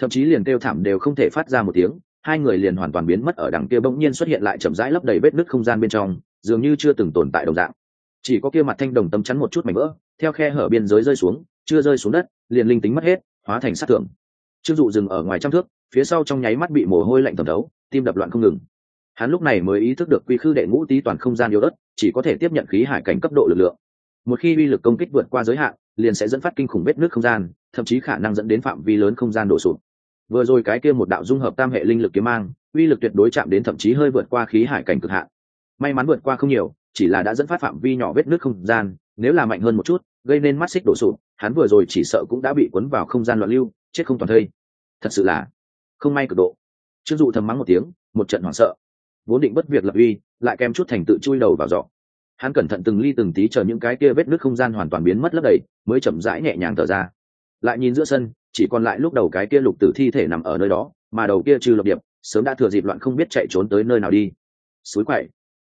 thậm chí liền kêu thảm đều không thể phát ra một tiếng, hai người liền hoàn toàn biến mất ở đằng kia bỗng nhiên xuất hiện lại chậm rãi lấp đầy vết nứt không gian bên trong, dường như chưa từng tồn tại đồng dạng. Chỉ có kia mặt thanh đồng tâm chắn một chút mảnh vỡ, theo khe hở biên giới rơi xuống, chưa rơi xuống đất, liền linh tính mất hết, hóa thành sát thượng. Trương dụ dừng ở ngoài trăm thước, phía sau trong nháy mắt bị mồ hôi lạnh thẩm thấu, tim đập loạn không ngừng. Hắn lúc này mới ý thức được quy khư đệ ngũ tí toàn không gian yếu đất chỉ có thể tiếp nhận khí hải cảnh cấp độ lực lượng. Một khi uy lực công kích vượt qua giới hạn liền sẽ dẫn phát kinh khủng vết nước không gian, thậm chí khả năng dẫn đến phạm vi lớn không gian đổ sụp. Vừa rồi cái kia một đạo dung hợp tam hệ linh lực kiếm mang, uy lực tuyệt đối chạm đến thậm chí hơi vượt qua khí hải cảnh cực hạn. May mắn vượt qua không nhiều, chỉ là đã dẫn phát phạm vi nhỏ vết nước không gian, nếu là mạnh hơn một chút, gây nên mắt xích đổ sụp, hắn vừa rồi chỉ sợ cũng đã bị cuốn vào không gian loạn lưu, chết không toàn thây. Thật sự là không may cực độ. Trương dụ thầm mắng một tiếng, một trận hoảng sợ. Vốn định bất việc lập uy, lại kèm chút thành tự chui đầu vào giọ hắn cẩn thận từng ly từng tí chờ những cái kia vết nước không gian hoàn toàn biến mất lấp đầy, mới chậm rãi nhẹ nhàng thở ra. Lại nhìn giữa sân, chỉ còn lại lúc đầu cái kia lục tử thi thể nằm ở nơi đó, mà đầu kia trừ lập điệp, sớm đã thừa dịp loạn không biết chạy trốn tới nơi nào đi. Suối quậy.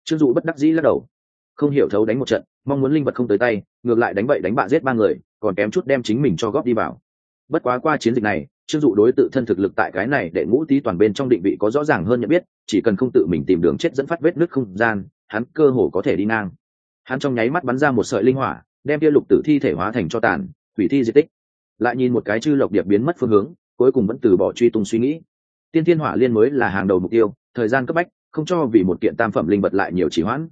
Trương dụ bất đắc dĩ lắc đầu. Không hiểu thấu đánh một trận, mong muốn linh vật không tới tay, ngược lại đánh bậy đánh bạ giết ba người, còn kém chút đem chính mình cho góp đi vào. Bất quá qua chiến dịch này, trương dụ đối tự thân thực lực tại cái này để ngũ tí toàn bên trong định vị có rõ ràng hơn nhận biết, chỉ cần không tự mình tìm đường chết dẫn phát vết nước không gian hắn cơ hồ có thể đi ngang. Hắn trong nháy mắt bắn ra một sợi linh hỏa đem kia lục tử thi thể hóa thành cho tàn hủy thi di tích. Lại nhìn một cái chư lộc điệp biến mất phương hướng cuối cùng vẫn từ bỏ truy tung suy nghĩ. Tiên thiên hỏa liên mới là hàng đầu mục tiêu thời gian cấp bách không cho vì một kiện tam phẩm linh vật lại nhiều chỉ hoãn.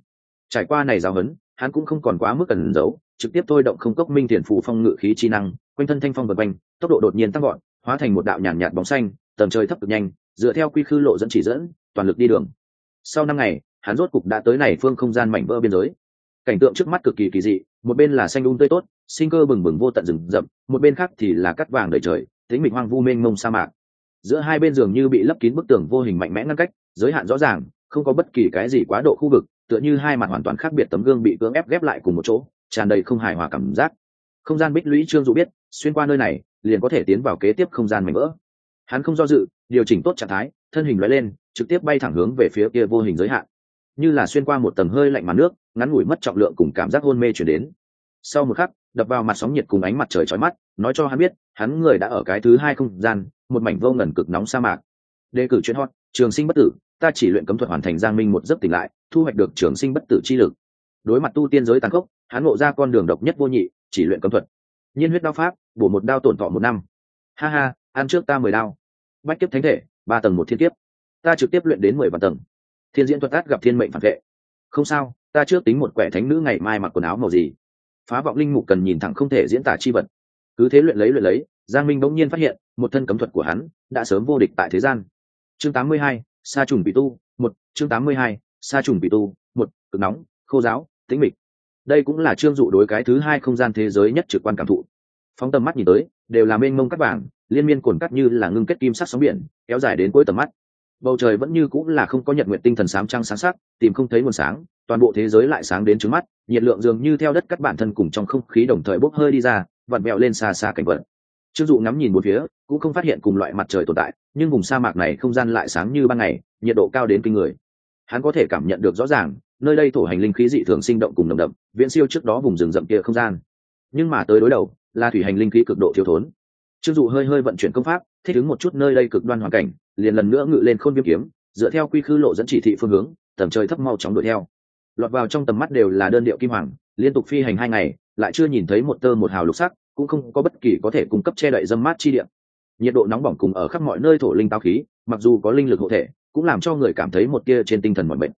Trải qua này giáo huấn hắn cũng không còn quá mức cần giấu trực tiếp thôi động không cốc minh thiền phù phong ngự khí chi năng quanh thân thanh phong vật quanh tốc độ đột nhiên tăng gọn hóa thành một đạo nhàn nhạt, nhạt bóng xanh tầm trời thấp cực nhanh dựa theo quy khư lộ dẫn chỉ dẫn toàn lực đi đường. Sau năm ngày hắn rốt cục đã tới này phương không gian mảnh vỡ biên giới. Cảnh tượng trước mắt cực kỳ kỳ dị, một bên là xanh un um tươi tốt, sinh cơ bừng bừng vô tận rừng rậm, một bên khác thì là cắt vàng đầy trời, tính mịch hoang vu mênh mông sa mạc. Giữa hai bên dường như bị lấp kín bức tường vô hình mạnh mẽ ngăn cách, giới hạn rõ ràng, không có bất kỳ cái gì quá độ khu vực, tựa như hai mặt hoàn toàn khác biệt tấm gương bị cưỡng ép ghép lại cùng một chỗ, tràn đầy không hài hòa cảm giác. Không gian bích lũy trương dụ biết, xuyên qua nơi này, liền có thể tiến vào kế tiếp không gian mảnh vỡ. Hắn không do dự, điều chỉnh tốt trạng thái, thân hình loại lên, trực tiếp bay thẳng hướng về phía kia vô hình giới hạn như là xuyên qua một tầng hơi lạnh màn nước, ngắn ngủi mất trọng lượng cùng cảm giác hôn mê chuyển đến. Sau một khắc, đập vào mặt sóng nhiệt cùng ánh mặt trời chói mắt, nói cho hắn biết, hắn người đã ở cái thứ hai không gian, một mảnh vô ngần cực nóng sa mạc. Đề cử chuyên hot, trường sinh bất tử, ta chỉ luyện cấm thuật hoàn thành giang minh một giấc tỉnh lại, thu hoạch được trường sinh bất tử chi lực. Đối mặt tu tiên giới tàn khốc, hắn ngộ ra con đường độc nhất vô nhị, chỉ luyện cấm thuật. Nhiên huyết đao pháp, bổ một đao tổn thọ một năm. Ha ha, ăn trước ta mười đao. Bách kiếp thánh thể, ba tầng một thiên kiếp. Ta trực tiếp luyện đến mười vạn tầng thiên diễn thuật át gặp thiên mệnh phản vệ. Không sao ta trước tính một quẻ thánh nữ ngày mai mặc quần áo màu gì. Phá vọng linh mục cần nhìn thẳng không thể diễn tả chi vật. Cứ thế luyện lấy luyện lấy giang minh bỗng nhiên phát hiện một thân cấm thuật của hắn đã sớm vô địch tại thế gian. Chương 82, sa trùng bị tu một chương 82, sa trùng bị tu một cực nóng khô giáo tĩnh mịch. Đây cũng là chương dụ đối cái thứ hai không gian thế giới nhất trực quan cảm thụ. Phóng tầm mắt nhìn tới đều là mênh mông cắt vàng liên miên cồn cắt như là ngưng kết kim sắc sóng biển kéo dài đến cuối tầm mắt bầu trời vẫn như cũng là không có nhật nguyện tinh thần sám trăng sáng sắc, tìm không thấy nguồn sáng, toàn bộ thế giới lại sáng đến trứng mắt, nhiệt lượng dường như theo đất cắt bản thân cùng trong không khí đồng thời bốc hơi đi ra, vặn vẹo lên xa xa cảnh vật. Chưng dụ ngắm nhìn một phía, cũng không phát hiện cùng loại mặt trời tồn tại, nhưng vùng sa mạc này không gian lại sáng như ban ngày, nhiệt độ cao đến kinh người. Hắn có thể cảm nhận được rõ ràng, nơi đây thổ hành linh khí dị thường sinh động cùng nồng đậm, viễn siêu trước đó vùng rừng rậm kia không gian. Nhưng mà tới đối đầu, là thủy hành linh khí cực độ thiếu thốn trương dụ hơi hơi vận chuyển công pháp, thích ứng một chút nơi đây cực đoan hoàn cảnh, liền lần nữa ngự lên khôn viêm kiếm, dựa theo quy khư lộ dẫn chỉ thị phương hướng, tầm trời thấp mau chóng đuổi theo. Lọt vào trong tầm mắt đều là đơn điệu kim hoàng, liên tục phi hành hai ngày, lại chưa nhìn thấy một tơ một hào lục sắc, cũng không có bất kỳ có thể cung cấp che đậy dâm mát chi điện nhiệt độ nóng bỏng cùng ở khắp mọi nơi thổ linh tao khí, mặc dù có linh lực hộ thể, cũng làm cho người cảm thấy một tia trên tinh thần mọi bệnh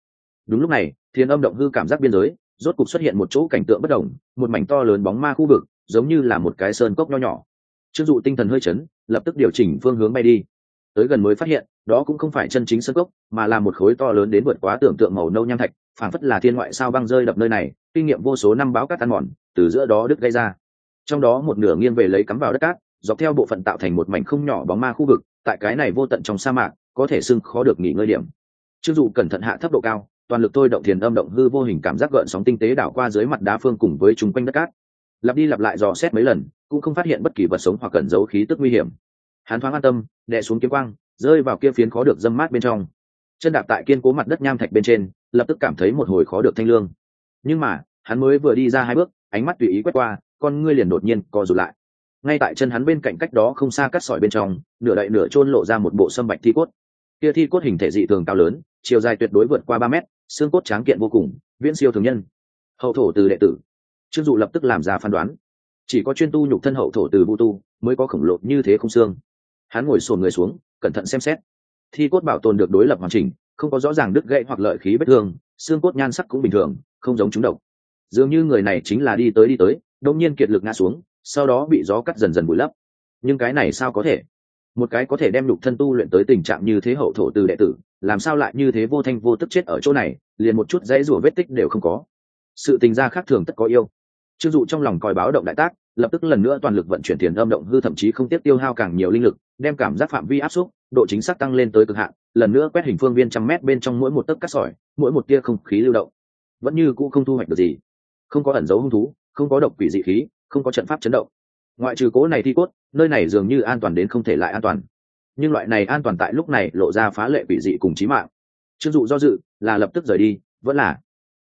đúng lúc này, thiên âm động hư cảm giác biên giới, rốt cục xuất hiện một chỗ cảnh tượng bất đồng, một mảnh to lớn bóng ma khu vực, giống như là một cái sơn cốc nho nhỏ chưng dụ tinh thần hơi chấn, lập tức điều chỉnh phương hướng bay đi. Tới gần mới phát hiện, đó cũng không phải chân chính sơn cốc, mà là một khối to lớn đến vượt quá tưởng tượng màu nâu nham thạch, phảng phất là thiên ngoại sao băng rơi đập nơi này, kinh nghiệm vô số năm báo cát tan mòn, từ giữa đó đứt gây ra. Trong đó một nửa nghiêng về lấy cắm vào đất cát, dọc theo bộ phận tạo thành một mảnh không nhỏ bóng ma khu vực, tại cái này vô tận trong sa mạc, có thể xưng khó được nghỉ ngơi điểm. Chưng dụ cẩn thận hạ thấp độ cao, toàn lực thôi động thiền âm động hư vô hình cảm giác gợn sóng tinh tế đảo qua dưới mặt đá phương cùng với chung quanh đất cát lặp đi lặp lại dò xét mấy lần, cũng không phát hiện bất kỳ vật sống hoặc cẩn giấu khí tức nguy hiểm. Hắn thoáng an tâm, đè xuống kiếm quang, rơi vào kia phiến khó được dâm mát bên trong. Chân đạp tại kiên cố mặt đất nham thạch bên trên, lập tức cảm thấy một hồi khó được thanh lương. Nhưng mà, hắn mới vừa đi ra hai bước, ánh mắt tùy ý quét qua, con ngươi liền đột nhiên co rụt lại. Ngay tại chân hắn bên cạnh cách đó không xa cắt sỏi bên trong, nửa đậy nửa chôn lộ ra một bộ sâm bạch thi cốt. Kia thi cốt hình thể dị thường cao lớn, chiều dài tuyệt đối vượt qua ba mét, xương cốt tráng kiện vô cùng, viễn siêu thường nhân. Hậu thổ từ đệ tử trương dụ lập tức làm ra phán đoán. Chỉ có chuyên tu nhục thân hậu thổ từ vũ tu mới có khổng lồ như thế không xương. Hắn ngồi sồn người xuống, cẩn thận xem xét. Thi cốt bảo tồn được đối lập hoàn chỉnh, không có rõ ràng đứt gãy hoặc lợi khí bất thường xương cốt nhan sắc cũng bình thường, không giống chúng độc. Dường như người này chính là đi tới đi tới đông nhiên kiệt lực ngã xuống, sau đó bị gió cắt dần dần bụi lấp. Nhưng cái này sao có thể? Một cái có thể đem lục thân tu luyện tới tình trạng như thế hậu thổ từ đệ tử, làm sao lại như thế vô thanh vô tức chết ở chỗ này, liền một chút dãy rủa vết tích đều không có sự tình gia khác thường tất có yêu. Chưng dụ trong lòng còi báo động đại tác, lập tức lần nữa toàn lực vận chuyển tiền âm động hư thậm chí không tiếp tiêu hao càng nhiều linh lực, đem cảm giác phạm vi áp suất, độ chính xác tăng lên tới cực hạn, lần nữa quét hình phương viên trăm mét bên trong mỗi một tấc cắt sỏi, mỗi một tia không khí lưu động. Vẫn như cũ không thu hoạch được gì. Không có ẩn dấu hung thú, không có độc quỷ dị khí, không có trận pháp chấn động. Ngoại trừ cố này thi cốt, nơi này dường như an toàn đến không thể lại an toàn. Nhưng loại này an toàn tại lúc này lộ ra phá lệ quỷ dị cùng chí mạng. Chưng dụ do dự, là lập tức rời đi, vẫn là.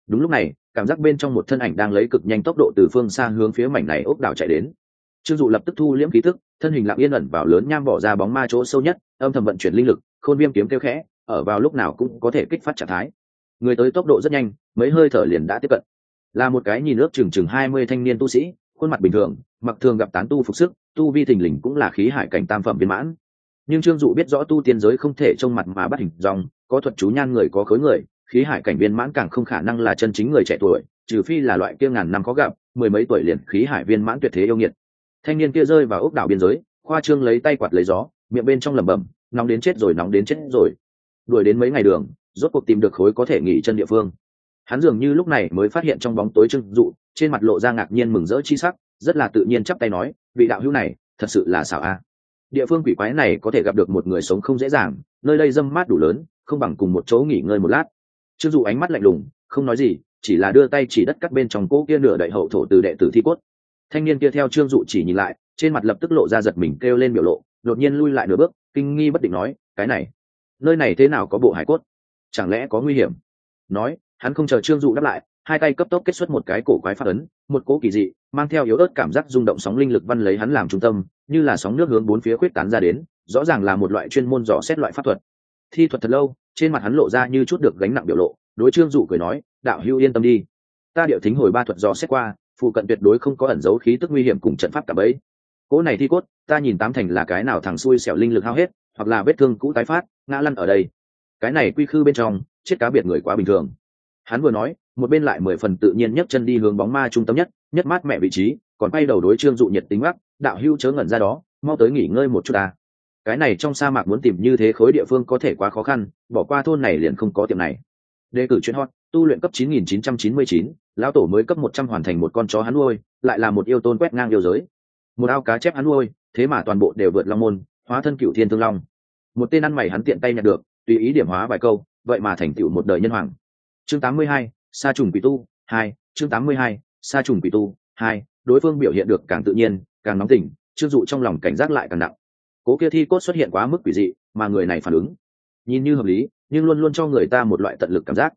Đúng lúc này cảm giác bên trong một thân ảnh đang lấy cực nhanh tốc độ từ phương xa hướng phía mảnh này ốc đảo chạy đến. Trương dụ lập tức thu liễm khí thức thân hình lặng yên ẩn vào lớn nham bỏ ra bóng ma chỗ sâu nhất, âm thầm vận chuyển linh lực, khôn viêm kiếm kêu khẽ, ở vào lúc nào cũng có thể kích phát trạng thái. Người tới tốc độ rất nhanh, mấy hơi thở liền đã tiếp cận. Là một cái nhìn ước chừng chừng hai mươi thanh niên tu sĩ, khuôn mặt bình thường, mặc thường gặp tán tu phục sức, tu vi thình lình cũng là khí hải cảnh tam phẩm viên mãn. Nhưng trương dụ biết rõ tu tiên giới không thể trông mặt mà bắt hình dòng, có thuật chú nhan người có khối người khí hải cảnh viên mãn càng không khả năng là chân chính người trẻ tuổi, trừ phi là loại kia ngàn năm có gặp, mười mấy tuổi liền khí hải viên mãn tuyệt thế yêu nghiệt. Thanh niên kia rơi vào ốc đảo biên giới, khoa trương lấy tay quạt lấy gió, miệng bên trong lẩm bẩm, nóng đến chết rồi, nóng đến chết rồi. Đuổi đến mấy ngày đường, rốt cuộc tìm được khối có thể nghỉ chân địa phương. Hắn dường như lúc này mới phát hiện trong bóng tối trưng dụ, trên mặt lộ ra ngạc nhiên mừng rỡ chi sắc, rất là tự nhiên chắp tay nói, vị đạo hữu này, thật sự là xảo a. Địa phương quỷ quái này có thể gặp được một người sống không dễ dàng, nơi đây dâm mát đủ lớn, không bằng cùng một chỗ nghỉ ngơi một lát trương dụ ánh mắt lạnh lùng, không nói gì, chỉ là đưa tay chỉ đất cắt bên trong cỗ kia nửa đậy hậu thổ từ đệ tử thi cốt. Thanh niên kia theo trương dụ chỉ nhìn lại, trên mặt lập tức lộ ra giật mình, kêu lên biểu lộ, đột nhiên lui lại nửa bước, kinh nghi bất định nói, cái này, nơi này thế nào có bộ hải cốt? Chẳng lẽ có nguy hiểm? Nói, hắn không chờ trương dụ đáp lại, hai tay cấp tốc kết xuất một cái cổ quái phát ấn, một cỗ kỳ dị, mang theo yếu ớt cảm giác rung động sóng linh lực văn lấy hắn làm trung tâm, như là sóng nước hướng bốn phía khuyết tán ra đến, rõ ràng là một loại chuyên môn dò xét loại pháp thuật. Thi thuật thật lâu trên mặt hắn lộ ra như chút được gánh nặng biểu lộ, đối trương dụ cười nói, đạo hưu yên tâm đi. Ta điệu thính hồi ba thuật dò xét qua, phụ cận tuyệt đối không có ẩn dấu khí tức nguy hiểm cùng trận pháp cả bấy. Cỗ này thi cốt, ta nhìn tám thành là cái nào thằng xui xẻo linh lực hao hết, hoặc là vết thương cũ tái phát, ngã lăn ở đây. Cái này quy khư bên trong, chết cá biệt người quá bình thường. Hắn vừa nói, một bên lại mười phần tự nhiên nhấc chân đi hướng bóng ma trung tâm nhất nhất mát mẹ vị trí, còn bay đầu đối trương dụ nhiệt tính gác đạo hưu chớ ngẩn ra đó, mau tới nghỉ ngơi một chút ta cái này trong sa mạc muốn tìm như thế khối địa phương có thể quá khó khăn bỏ qua thôn này liền không có tiệm này. Đề cử chuyên hot tu luyện cấp 9999, lão tổ mới cấp 100 hoàn thành một con chó hắn nuôi lại là một yêu tôn quét ngang yêu giới. Một ao cá chép hắn nuôi thế mà toàn bộ đều vượt long môn hóa thân cựu thiên thương long. Một tên ăn mày hắn tiện tay nhận được tùy ý điểm hóa vài câu vậy mà thành tựu một đời nhân hoàng. Chương 82, sa trùng quỷ tu 2 chương 82, sa trùng quỷ tu 2 đối phương biểu hiện được càng tự nhiên càng nóng tỉnh trương dụ trong lòng cảnh giác lại càng nặng cố kia thi cốt xuất hiện quá mức quỷ dị, mà người này phản ứng, nhìn như hợp lý, nhưng luôn luôn cho người ta một loại tận lực cảm giác.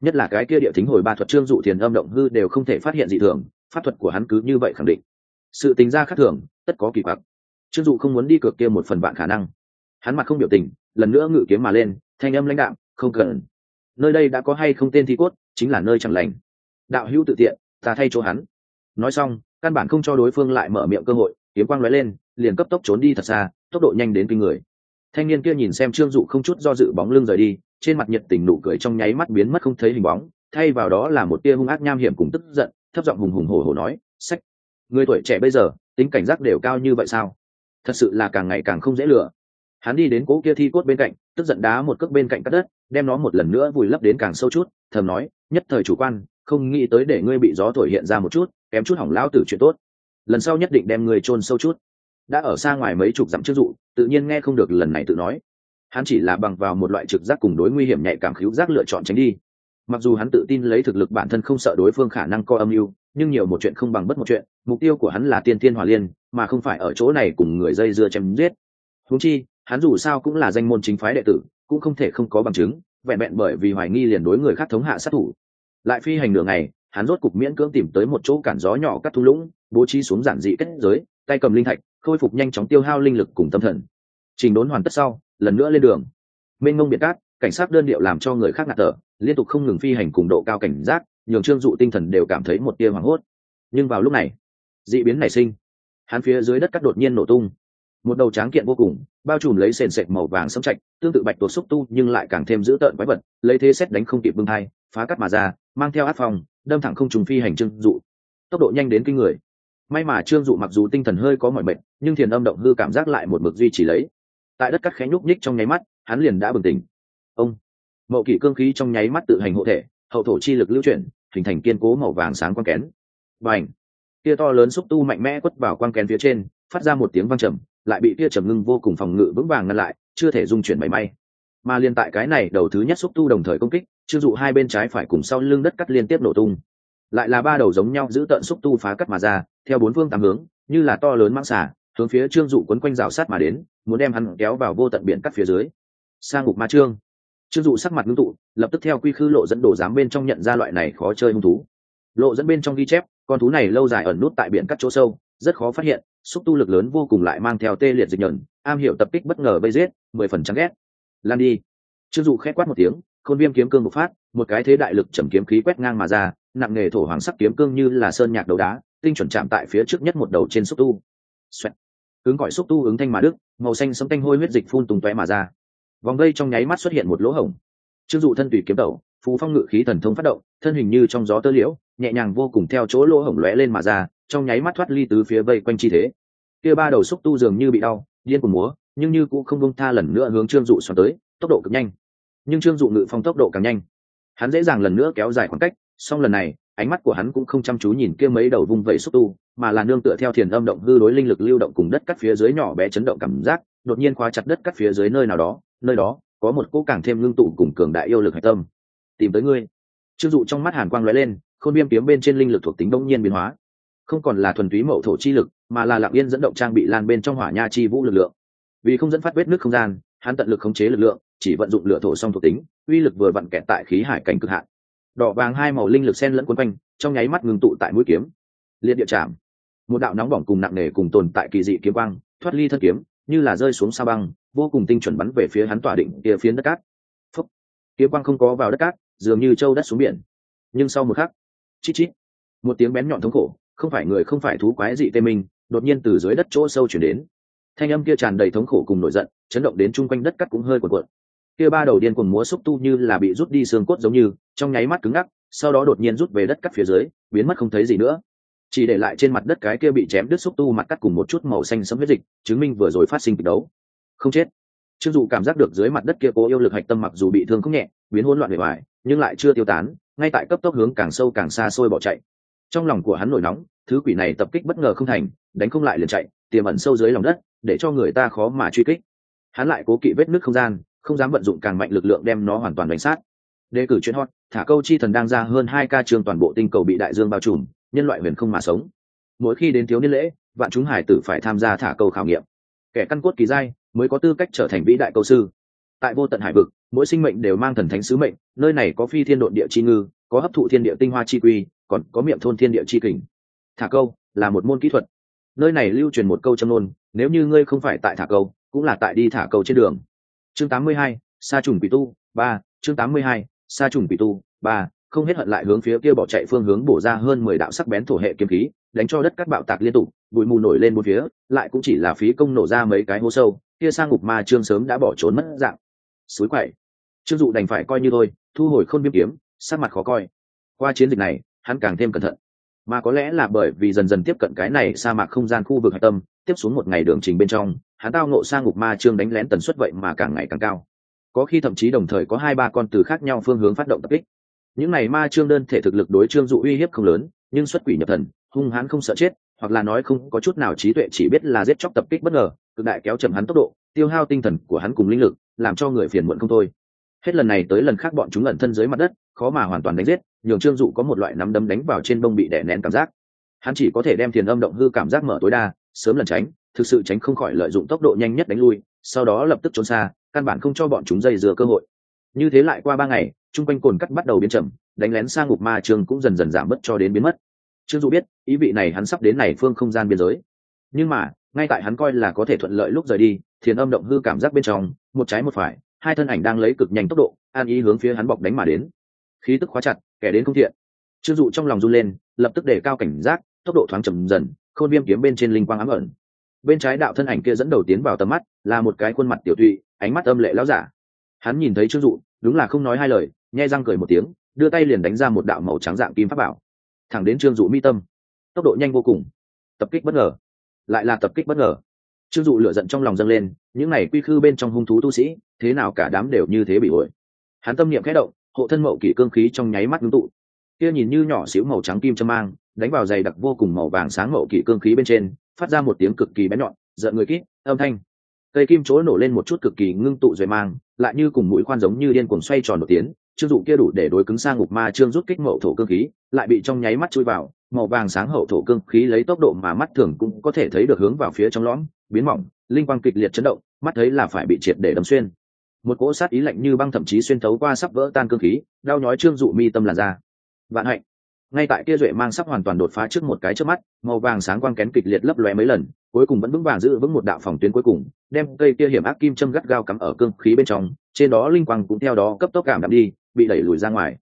Nhất là cái kia địa thính hồi ba thuật trương dụ thiền âm động hư đều không thể phát hiện dị thường, pháp thuật của hắn cứ như vậy khẳng định. Sự tính ra khác thường, tất có kỳ quặc. Trương dụ không muốn đi cược kia một phần bạn khả năng. Hắn mặt không biểu tình, lần nữa ngự kiếm mà lên, thanh âm lãnh đạm, không cần. Nơi đây đã có hay không tên thi cốt, chính là nơi chẳng lành. Đạo hữu tự tiện, ta thay chỗ hắn. Nói xong, căn bản không cho đối phương lại mở miệng cơ hội, kiếm quang lóe lên, liền cấp tốc trốn đi thật xa tốc độ nhanh đến kinh người. Thanh niên kia nhìn xem trương dụ không chút do dự bóng lưng rời đi, trên mặt nhiệt tình nụ cười trong nháy mắt biến mất không thấy hình bóng, thay vào đó là một tia hung ác nham hiểm cùng tức giận, thấp giọng hùng hùng hổ hổ nói, sách, người tuổi trẻ bây giờ, tính cảnh giác đều cao như vậy sao? Thật sự là càng ngày càng không dễ lừa. Hắn đi đến cố kia thi cốt bên cạnh, tức giận đá một cước bên cạnh cắt đất, đem nó một lần nữa vùi lấp đến càng sâu chút, thầm nói, nhất thời chủ quan, không nghĩ tới để ngươi bị gió thổi hiện ra một chút, kém chút hỏng lão tử chuyện tốt. Lần sau nhất định đem ngươi chôn sâu chút đã ở xa ngoài mấy chục dặm trước dụ, tự nhiên nghe không được lần này tự nói. Hắn chỉ là bằng vào một loại trực giác cùng đối nguy hiểm nhạy cảm khíu giác lựa chọn tránh đi. Mặc dù hắn tự tin lấy thực lực bản thân không sợ đối phương khả năng co âm mưu, nhưng nhiều một chuyện không bằng bất một chuyện, mục tiêu của hắn là tiên tiên hòa liên, mà không phải ở chỗ này cùng người dây dưa chém giết. Húng chi, hắn dù sao cũng là danh môn chính phái đệ tử, cũng không thể không có bằng chứng, vẹn vẹn bởi vì hoài nghi liền đối người khác thống hạ sát thủ. Lại phi hành đường này hắn rốt cục miễn cưỡng tìm tới một chỗ cản gió nhỏ cắt thung lũng, bố trí xuống giản dị kết giới, tay cầm linh thạch khôi phục nhanh chóng tiêu hao linh lực cùng tâm thần. Trình đốn hoàn tất sau, lần nữa lên đường. Mênh ngông biệt cát, cảnh sát đơn điệu làm cho người khác ngạt thở, liên tục không ngừng phi hành cùng độ cao cảnh giác, nhường trương dụ tinh thần đều cảm thấy một tia hoảng hốt. Nhưng vào lúc này, d ị biến nảy sinh. Hắn phía dưới đất cắt đột nhiên nổ tung. Một đầu tráng kiện vô cùng, bao trùm lấy sền sệt màu vàng sâm chạch tương tự bạch tuộc xúc tu nhưng lại càng thêm dữ tợn quái vật, lấy thế xét đánh không kịp bưng thai, phá cắt mà ra, mang theo át phòng đâm thẳng không trùng phi hành trương dụ. Tốc độ nhanh đến kinh người. May mà trương dụ mặc dù tinh thần hơi có mọi mệnh nhưng thiền âm động hư cảm giác lại một mực duy trì lấy. Tại đất cắt khẽ nhúc nhích trong nháy mắt, hắn liền đã bừng tỉnh. Ông, mậu kỷ cương khí trong nháy mắt tự hành hộ thể, hậu thổ chi lực lưu chuyển, hình thành kiên cố màu vàng sáng quang kén. Và ảnh tia to lớn xúc tu mạnh mẽ quất vào quang kén phía trên, phát ra một tiếng vang trầm, lại bị tia trầm ngưng vô cùng phòng ngự vững vàng ngăn lại, chưa thể dung chuyển mảy may. Mà liên tại cái này đầu thứ nhất xúc tu đồng thời công kích chưng dụ hai bên trái phải cùng sau lưng đất cắt liên tiếp nổ tung. Lại là ba đầu giống nhau giữ tận xúc tu phá cắt mà ra, theo bốn phương tám hướng, như là to lớn mang xả hướng phía trương dụ quấn quanh rào sát mà đến, muốn đem hắn kéo vào vô tận biển cắt phía dưới. Sang ngục ma trương. Trương dụ sắc mặt ngưng tụ, lập tức theo quy khư lộ dẫn đồ giám bên trong nhận ra loại này khó chơi hung thú. Lộ dẫn bên trong ghi chép, con thú này lâu dài ẩn nút tại biển cắt chỗ sâu, rất khó phát hiện, xúc tu lực lớn vô cùng lại mang theo tê liệt dịch nhẫn, am hiểu tập kích bất ngờ bây giết, mười phần trắng ghét. Lan đi. Trương dụ khét quát một tiếng, khôn viêm kiếm cương bộc phát, một cái thế đại lực chầm kiếm khí quét ngang mà ra, nặng nghề thổ hoàng sắc kiếm cương như là sơn nhạc đấu đá, tinh chuẩn chạm tại phía trước nhất một đầu trên xúc tu. Xoẹt cứng gọi xúc tu ứng thanh mà đức, màu xanh sấm tanh hôi huyết dịch phun tung tóe mà ra. Vòng dây trong nháy mắt xuất hiện một lỗ hổng. Trương dụ thân tùy kiếm tẩu phú phong ngự khí thần thông phát động, thân hình như trong gió tơ liễu, nhẹ nhàng vô cùng theo chỗ lỗ hổng lóe lên mà ra, trong nháy mắt thoát ly tứ phía vây quanh chi thế. Kia ba đầu xúc tu dường như bị đau, điên cùng múa, nhưng như cũng không bông tha lần nữa hướng trương dụ xoắn tới, tốc độ cực nhanh. Nhưng trương dụ ngự phong tốc độ càng nhanh. Hắn dễ dàng lần nữa kéo dài khoảng cách, song lần này, ánh mắt của hắn cũng không chăm chú nhìn kia mấy đầu vung vẩy xúc tu mà là nương tựa theo thiền âm động hư đối linh lực lưu động cùng đất cắt phía dưới nhỏ bé chấn động cảm giác, đột nhiên khóa chặt đất cắt phía dưới nơi nào đó, nơi đó, có một cỗ càng thêm ngưng tụ cùng cường đại yêu lực hạch tâm. Tìm tới ngươi. Chưng dụ trong mắt hàn quang lóe lên, khôn viêm kiếm bên trên linh lực thuộc tính đông nhiên biến hóa. Không còn là thuần túy mậu thổ chi lực, mà là lặng yên dẫn động trang bị lan bên trong hỏa nha chi vũ lực lượng. Vì không dẫn phát vết nước không gian, hắn tận lực khống chế lực lượng, chỉ vận dụng lửa thổ song thuộc tính, uy lực vừa vặn kẹt tại khí hải cảnh cực hạn. Đỏ vàng hai màu linh lực sen lẫn quấn quanh, trong nháy mắt ngừng tụ tại mũi kiếm. Liệt địa chạm một đạo nóng bỏng cùng nặng nề cùng tồn tại kỳ dị kiếm quang, thoát ly thân kiếm, như là rơi xuống sa băng, vô cùng tinh chuẩn bắn về phía hắn tỏa định kia phiến đất cát. Phúc kiếm quang không có vào đất cát, dường như trâu đất xuống biển. Nhưng sau một khắc, chít chít, một tiếng bén nhọn thống khổ, không phải người không phải thú quái dị tê minh, đột nhiên từ dưới đất chỗ sâu chuyển đến. Thanh âm kia tràn đầy thống khổ cùng nổi giận, chấn động đến chung quanh đất cắt cũng hơi cuộn cuộn. Kia ba đầu điên cuồng múa xúc tu như là bị rút đi xương cốt giống như, trong nháy mắt cứng ngắc, sau đó đột nhiên rút về đất cắt phía dưới, biến mất không thấy gì nữa chỉ để lại trên mặt đất cái kia bị chém đứt xúc tu mặt cắt cùng một chút màu xanh sẫm huyết dịch, chứng minh vừa rồi phát sinh kịch đấu. Không chết. Trương dụ cảm giác được dưới mặt đất kia cố yêu lực hạch tâm mặc dù bị thương không nhẹ, biến hỗn loạn bề ngoài, nhưng lại chưa tiêu tán, ngay tại cấp tốc hướng càng sâu càng xa xôi bỏ chạy. Trong lòng của hắn nổi nóng, thứ quỷ này tập kích bất ngờ không thành, đánh không lại liền chạy, tiềm ẩn sâu dưới lòng đất, để cho người ta khó mà truy kích. Hắn lại cố kỵ vết nước không gian, không dám vận dụng càng mạnh lực lượng đem nó hoàn toàn đánh sát. Đề cử chuyên hot, thả câu chi thần đang ra hơn hai ca trường toàn bộ tinh cầu bị đại dương bao trùm nhân loại huyền không mà sống. Mỗi khi đến thiếu niên lễ vạn chúng hải tử phải tham gia thả câu khảo nghiệm. Kẻ căn cốt kỳ giai mới có tư cách trở thành vĩ đại câu sư. Tại vô tận hải vực mỗi sinh mệnh đều mang thần thánh sứ mệnh nơi này có phi thiên độn địa chi ngư có hấp thụ thiên địa tinh hoa chi quy còn có miệng thôn thiên địa chi kình. Thả câu là một môn kỹ thuật. Nơi này lưu truyền một câu châm ngôn nếu như ngươi không phải tại thả câu cũng là tại đi thả câu trên đường. Chương 82, sa trùng quỷ tu ba chương 82, sa trùng quỷ tu ba không hết hận lại hướng phía kia bỏ chạy phương hướng bổ ra hơn mười đạo sắc bén thổ hệ kiếm khí, đánh cho đất cát bạo tạc liên tục, bụi mù nổi lên bốn phía, lại cũng chỉ là phí công nổ ra mấy cái hố sâu, kia sang ngục ma trương sớm đã bỏ trốn mất dạng. Suối quậy. Trương dụ đành phải coi như thôi, thu hồi khôn viêm kiếm, sắc mặt khó coi. Qua chiến dịch này, hắn càng thêm cẩn thận. Mà có lẽ là bởi vì dần dần tiếp cận cái này sa mạc không gian khu vực hạch tâm, tiếp xuống một ngày đường trình bên trong, hắn tao nộ sang ngục ma trương đánh lén tần suất vậy mà càng ngày càng cao. Có khi thậm chí đồng thời có hai ba con từ khác nhau phương hướng phát động tập kích những này ma trương đơn thể thực lực đối trương dụ uy hiếp không lớn, nhưng xuất quỷ nhập thần, hung hãn không sợ chết, hoặc là nói không có chút nào trí tuệ, chỉ biết là giết chóc tập kích bất ngờ, cực đại kéo chậm hắn tốc độ, tiêu hao tinh thần của hắn cùng linh lực, làm cho người phiền muộn không thôi. Hết lần này tới lần khác bọn chúng ẩn thân dưới mặt đất, khó mà hoàn toàn đánh giết, nhường trương dụ có một loại nắm đấm đánh vào trên bông bị đè nén cảm giác. Hắn chỉ có thể đem thiền âm động hư cảm giác mở tối đa, sớm lần tránh, thực sự tránh không khỏi lợi dụng tốc độ nhanh nhất đánh lui, sau đó lập tức trốn xa, căn bản không cho bọn chúng dây dừa cơ hội như thế lại qua ba ngày, chung quanh cồn cắt bắt đầu biến chậm đánh lén sang ngục ma trường cũng dần dần giảm bớt cho đến biến mất. Trương dụ biết, ý vị này hắn sắp đến này phương không gian biên giới. Nhưng mà, ngay tại hắn coi là có thể thuận lợi lúc rời đi, thiền âm động hư cảm giác bên trong, một trái một phải, hai thân ảnh đang lấy cực nhanh tốc độ, an ý hướng phía hắn bọc đánh mà đến. Khí tức khóa chặt, kẻ đến không thiện. Trương dụ trong lòng run lên, lập tức để cao cảnh giác, tốc độ thoáng chậm dần, khôn viêm kiếm bên trên linh quang ám ẩn. Bên trái đạo thân ảnh kia dẫn đầu tiến vào tầm mắt, là một cái khuôn mặt tiểu thụy ánh mắt âm lệ lão giả hắn nhìn thấy trương dụ, đúng là không nói hai lời nhai răng cười một tiếng, đưa tay liền đánh ra một đạo màu trắng dạng kim pháp bảo. Thẳng đến trương dụ mi tâm, tốc độ nhanh vô cùng. Tập kích bất ngờ. Lại là tập kích bất ngờ. Trương dụ lựa giận trong lòng dâng lên, những này quy khư bên trong hung thú tu sĩ, thế nào cả đám đều như thế bị ổi hắn tâm niệm khẽ động, hộ thân mậu kỷ cương khí trong nháy mắt ngưng tụ. Kia nhìn như nhỏ xíu màu trắng kim châm mang, đánh vào dày đặc vô cùng màu vàng sáng mậu kỷ cương khí bên trên, phát ra một tiếng cực kỳ bén nhọn, giận người kít, âm thanh. Cây kim chỗ nổ lên một chút cực kỳ ngưng tụ rồi mang lại như cùng mũi khoan giống như điên cuồng xoay tròn một tiếng trương dụ kia đủ để đối cứng sang ngục ma trương rút kích mậu thổ cương khí, lại bị trong nháy mắt chui vào, màu vàng sáng hậu thổ cương khí lấy tốc độ mà mắt thường cũng có thể thấy được hướng vào phía trong lõm, biến mỏng, linh quang kịch liệt chấn động, mắt thấy là phải bị triệt để đâm xuyên. Một cỗ sát ý lạnh như băng thậm chí xuyên thấu qua sắp vỡ tan cương khí, đau nhói trương dụ mi tâm làn ra vạn hạnh ngay tại kia duệ mang sắp hoàn toàn đột phá trước một cái trước mắt, màu vàng sáng quang kén kịch liệt lấp lóe mấy lần, cuối cùng vẫn vững vàng giữ vững một đạo phòng tuyến cuối cùng, đem cây kia hiểm ác kim châm gắt gao cắm ở cương khí bên trong, trên đó linh quang cũng theo đó cấp tốc cảm đạm đi, bị đẩy lùi ra ngoài.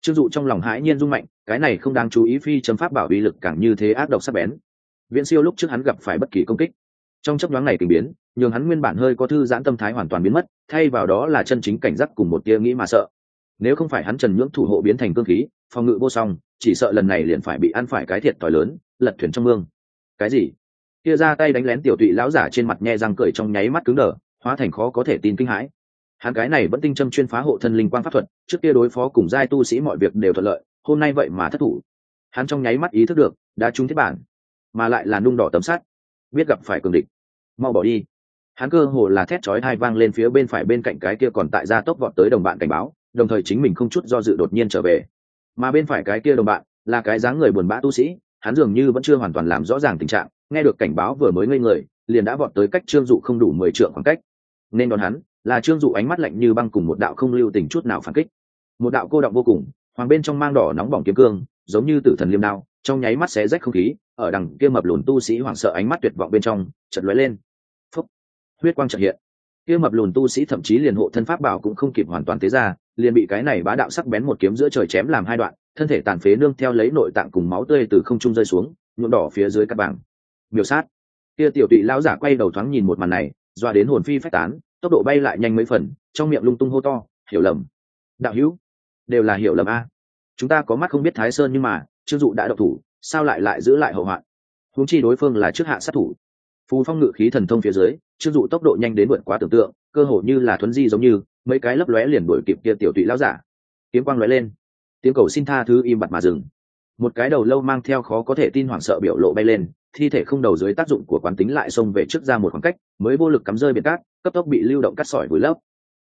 Trương dụ trong lòng hãi nhiên rung mạnh, cái này không đáng chú ý phi chấm pháp bảo uy lực càng như thế ác độc sắc bén. Viễn siêu lúc trước hắn gặp phải bất kỳ công kích. Trong chấp nhoáng này tình biến, nhường hắn nguyên bản hơi có thư giãn tâm thái hoàn toàn biến mất, thay vào đó là chân chính cảnh giác cùng một tia nghĩ mà sợ. Nếu không phải hắn trần nhưỡng thủ hộ biến thành cương khí, phòng ngự vô song chỉ sợ lần này liền phải bị ăn phải cái thiệt thòi lớn, lật thuyền trong mương. Cái gì? Kia ra tay đánh lén tiểu tụy lão giả trên mặt nhe răng cười trong nháy mắt cứng đờ, hóa thành khó có thể tin kinh hãi. Hắn cái này vẫn tinh châm chuyên phá hộ thân linh quang pháp thuật, trước kia đối phó cùng giai tu sĩ mọi việc đều thuận lợi, hôm nay vậy mà thất thủ. Hắn trong nháy mắt ý thức được, đã trúng thiết bản, mà lại là nung đỏ tấm sắt. Biết gặp phải cường địch. Mau bỏ đi. Hắn cơ hồ là thét chói hai vang lên phía bên phải bên cạnh cái kia còn tại gia tốc vọt tới đồng bạn cảnh báo, đồng thời chính mình không chút do dự đột nhiên trở về mà bên phải cái kia đồng bạn là cái dáng người buồn bã tu sĩ, hắn dường như vẫn chưa hoàn toàn làm rõ ràng tình trạng, nghe được cảnh báo vừa mới ngây người, liền đã vọt tới cách trương dụ không đủ mười trượng khoảng cách. Nên đón hắn là trương dụ ánh mắt lạnh như băng cùng một đạo không lưu tình chút nào phản kích. Một đạo cô động vô cùng, hoàng bên trong mang đỏ nóng bỏng kiếm cương, giống như tử thần liêm đao, trong nháy mắt xé rách không khí, ở đằng kia mập lùn tu sĩ hoảng sợ ánh mắt tuyệt vọng bên trong chật lóe lên. Phúc! Huyết quang chợt hiện kia mập lùn tu sĩ thậm chí liền hộ thân pháp bảo cũng không kịp hoàn toàn tế ra, liền bị cái này bá đạo sắc bén một kiếm giữa trời chém làm hai đoạn, thân thể tàn phế nương theo lấy nội tạng cùng máu tươi từ không trung rơi xuống, nhuộm đỏ phía dưới các bảng. Miểu sát. Kia tiểu tụy lão giả quay đầu thoáng nhìn một màn này, doa đến hồn phi phách tán, tốc độ bay lại nhanh mấy phần, trong miệng lung tung hô to, hiểu lầm. Đạo hữu, đều là hiểu lầm a. Chúng ta có mắt không biết thái sơn nhưng mà trương dụ đã độc thủ, sao lại lại giữ lại hậu hoạn? Huống chi đối phương là trước hạ sát thủ phù phong ngự khí thần thông phía dưới trương dụ tốc độ nhanh đến vượt quá tưởng tượng, cơ hồ như là thuấn di giống như, mấy cái lấp lóe liền đuổi kịp kia tiểu tụy lão giả. Kiếm quang lóe lên, tiếng cầu xin tha thứ im bặt mà dừng. Một cái đầu lâu mang theo khó có thể tin hoảng sợ biểu lộ bay lên, thi thể không đầu dưới tác dụng của quán tính lại xông về trước ra một khoảng cách, mới vô lực cắm rơi biệt cát, cấp tốc bị lưu động cắt sỏi vùi lấp.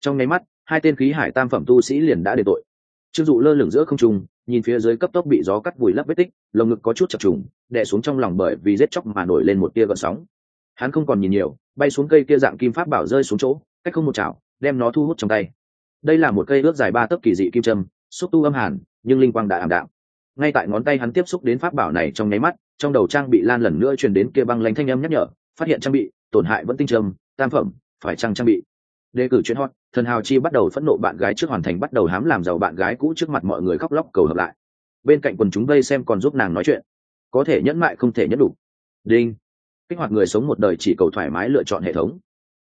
Trong nháy mắt, hai tên khí hải tam phẩm tu sĩ liền đã để tội. Trương dụ lơ lửng giữa không trung, nhìn phía dưới cấp tốc bị gió cắt vùi lấp vết tích, lồng ngực có chút chập trùng, đè xuống trong lòng bởi vì rết chóc mà nổi lên một tia gợn sóng hắn không còn nhìn nhiều, bay xuống cây kia dạng kim pháp bảo rơi xuống chỗ, cách không một chảo, đem nó thu hút trong tay. Đây là một cây ước dài ba tấc kỳ dị kim trâm xúc tu âm hàn, nhưng linh quang đã ảm đạm. Ngay tại ngón tay hắn tiếp xúc đến pháp bảo này trong nháy mắt, trong đầu trang bị lan lần nữa truyền đến kia băng lanh thanh âm nhắc nhở, phát hiện trang bị, tổn hại vẫn tinh trầm tam phẩm, phải trang trang bị? Đề cử chuyên hot, thần hào chi bắt đầu phẫn nộ bạn gái trước hoàn thành bắt đầu hám làm giàu bạn gái cũ trước mặt mọi người khóc lóc cầu hợp lại. Bên cạnh quần chúng vây xem còn giúp nàng nói chuyện. Có thể nhẫn mại không thể nhẫn đủ. Đinh kích hoạt người sống một đời chỉ cầu thoải mái lựa chọn hệ thống.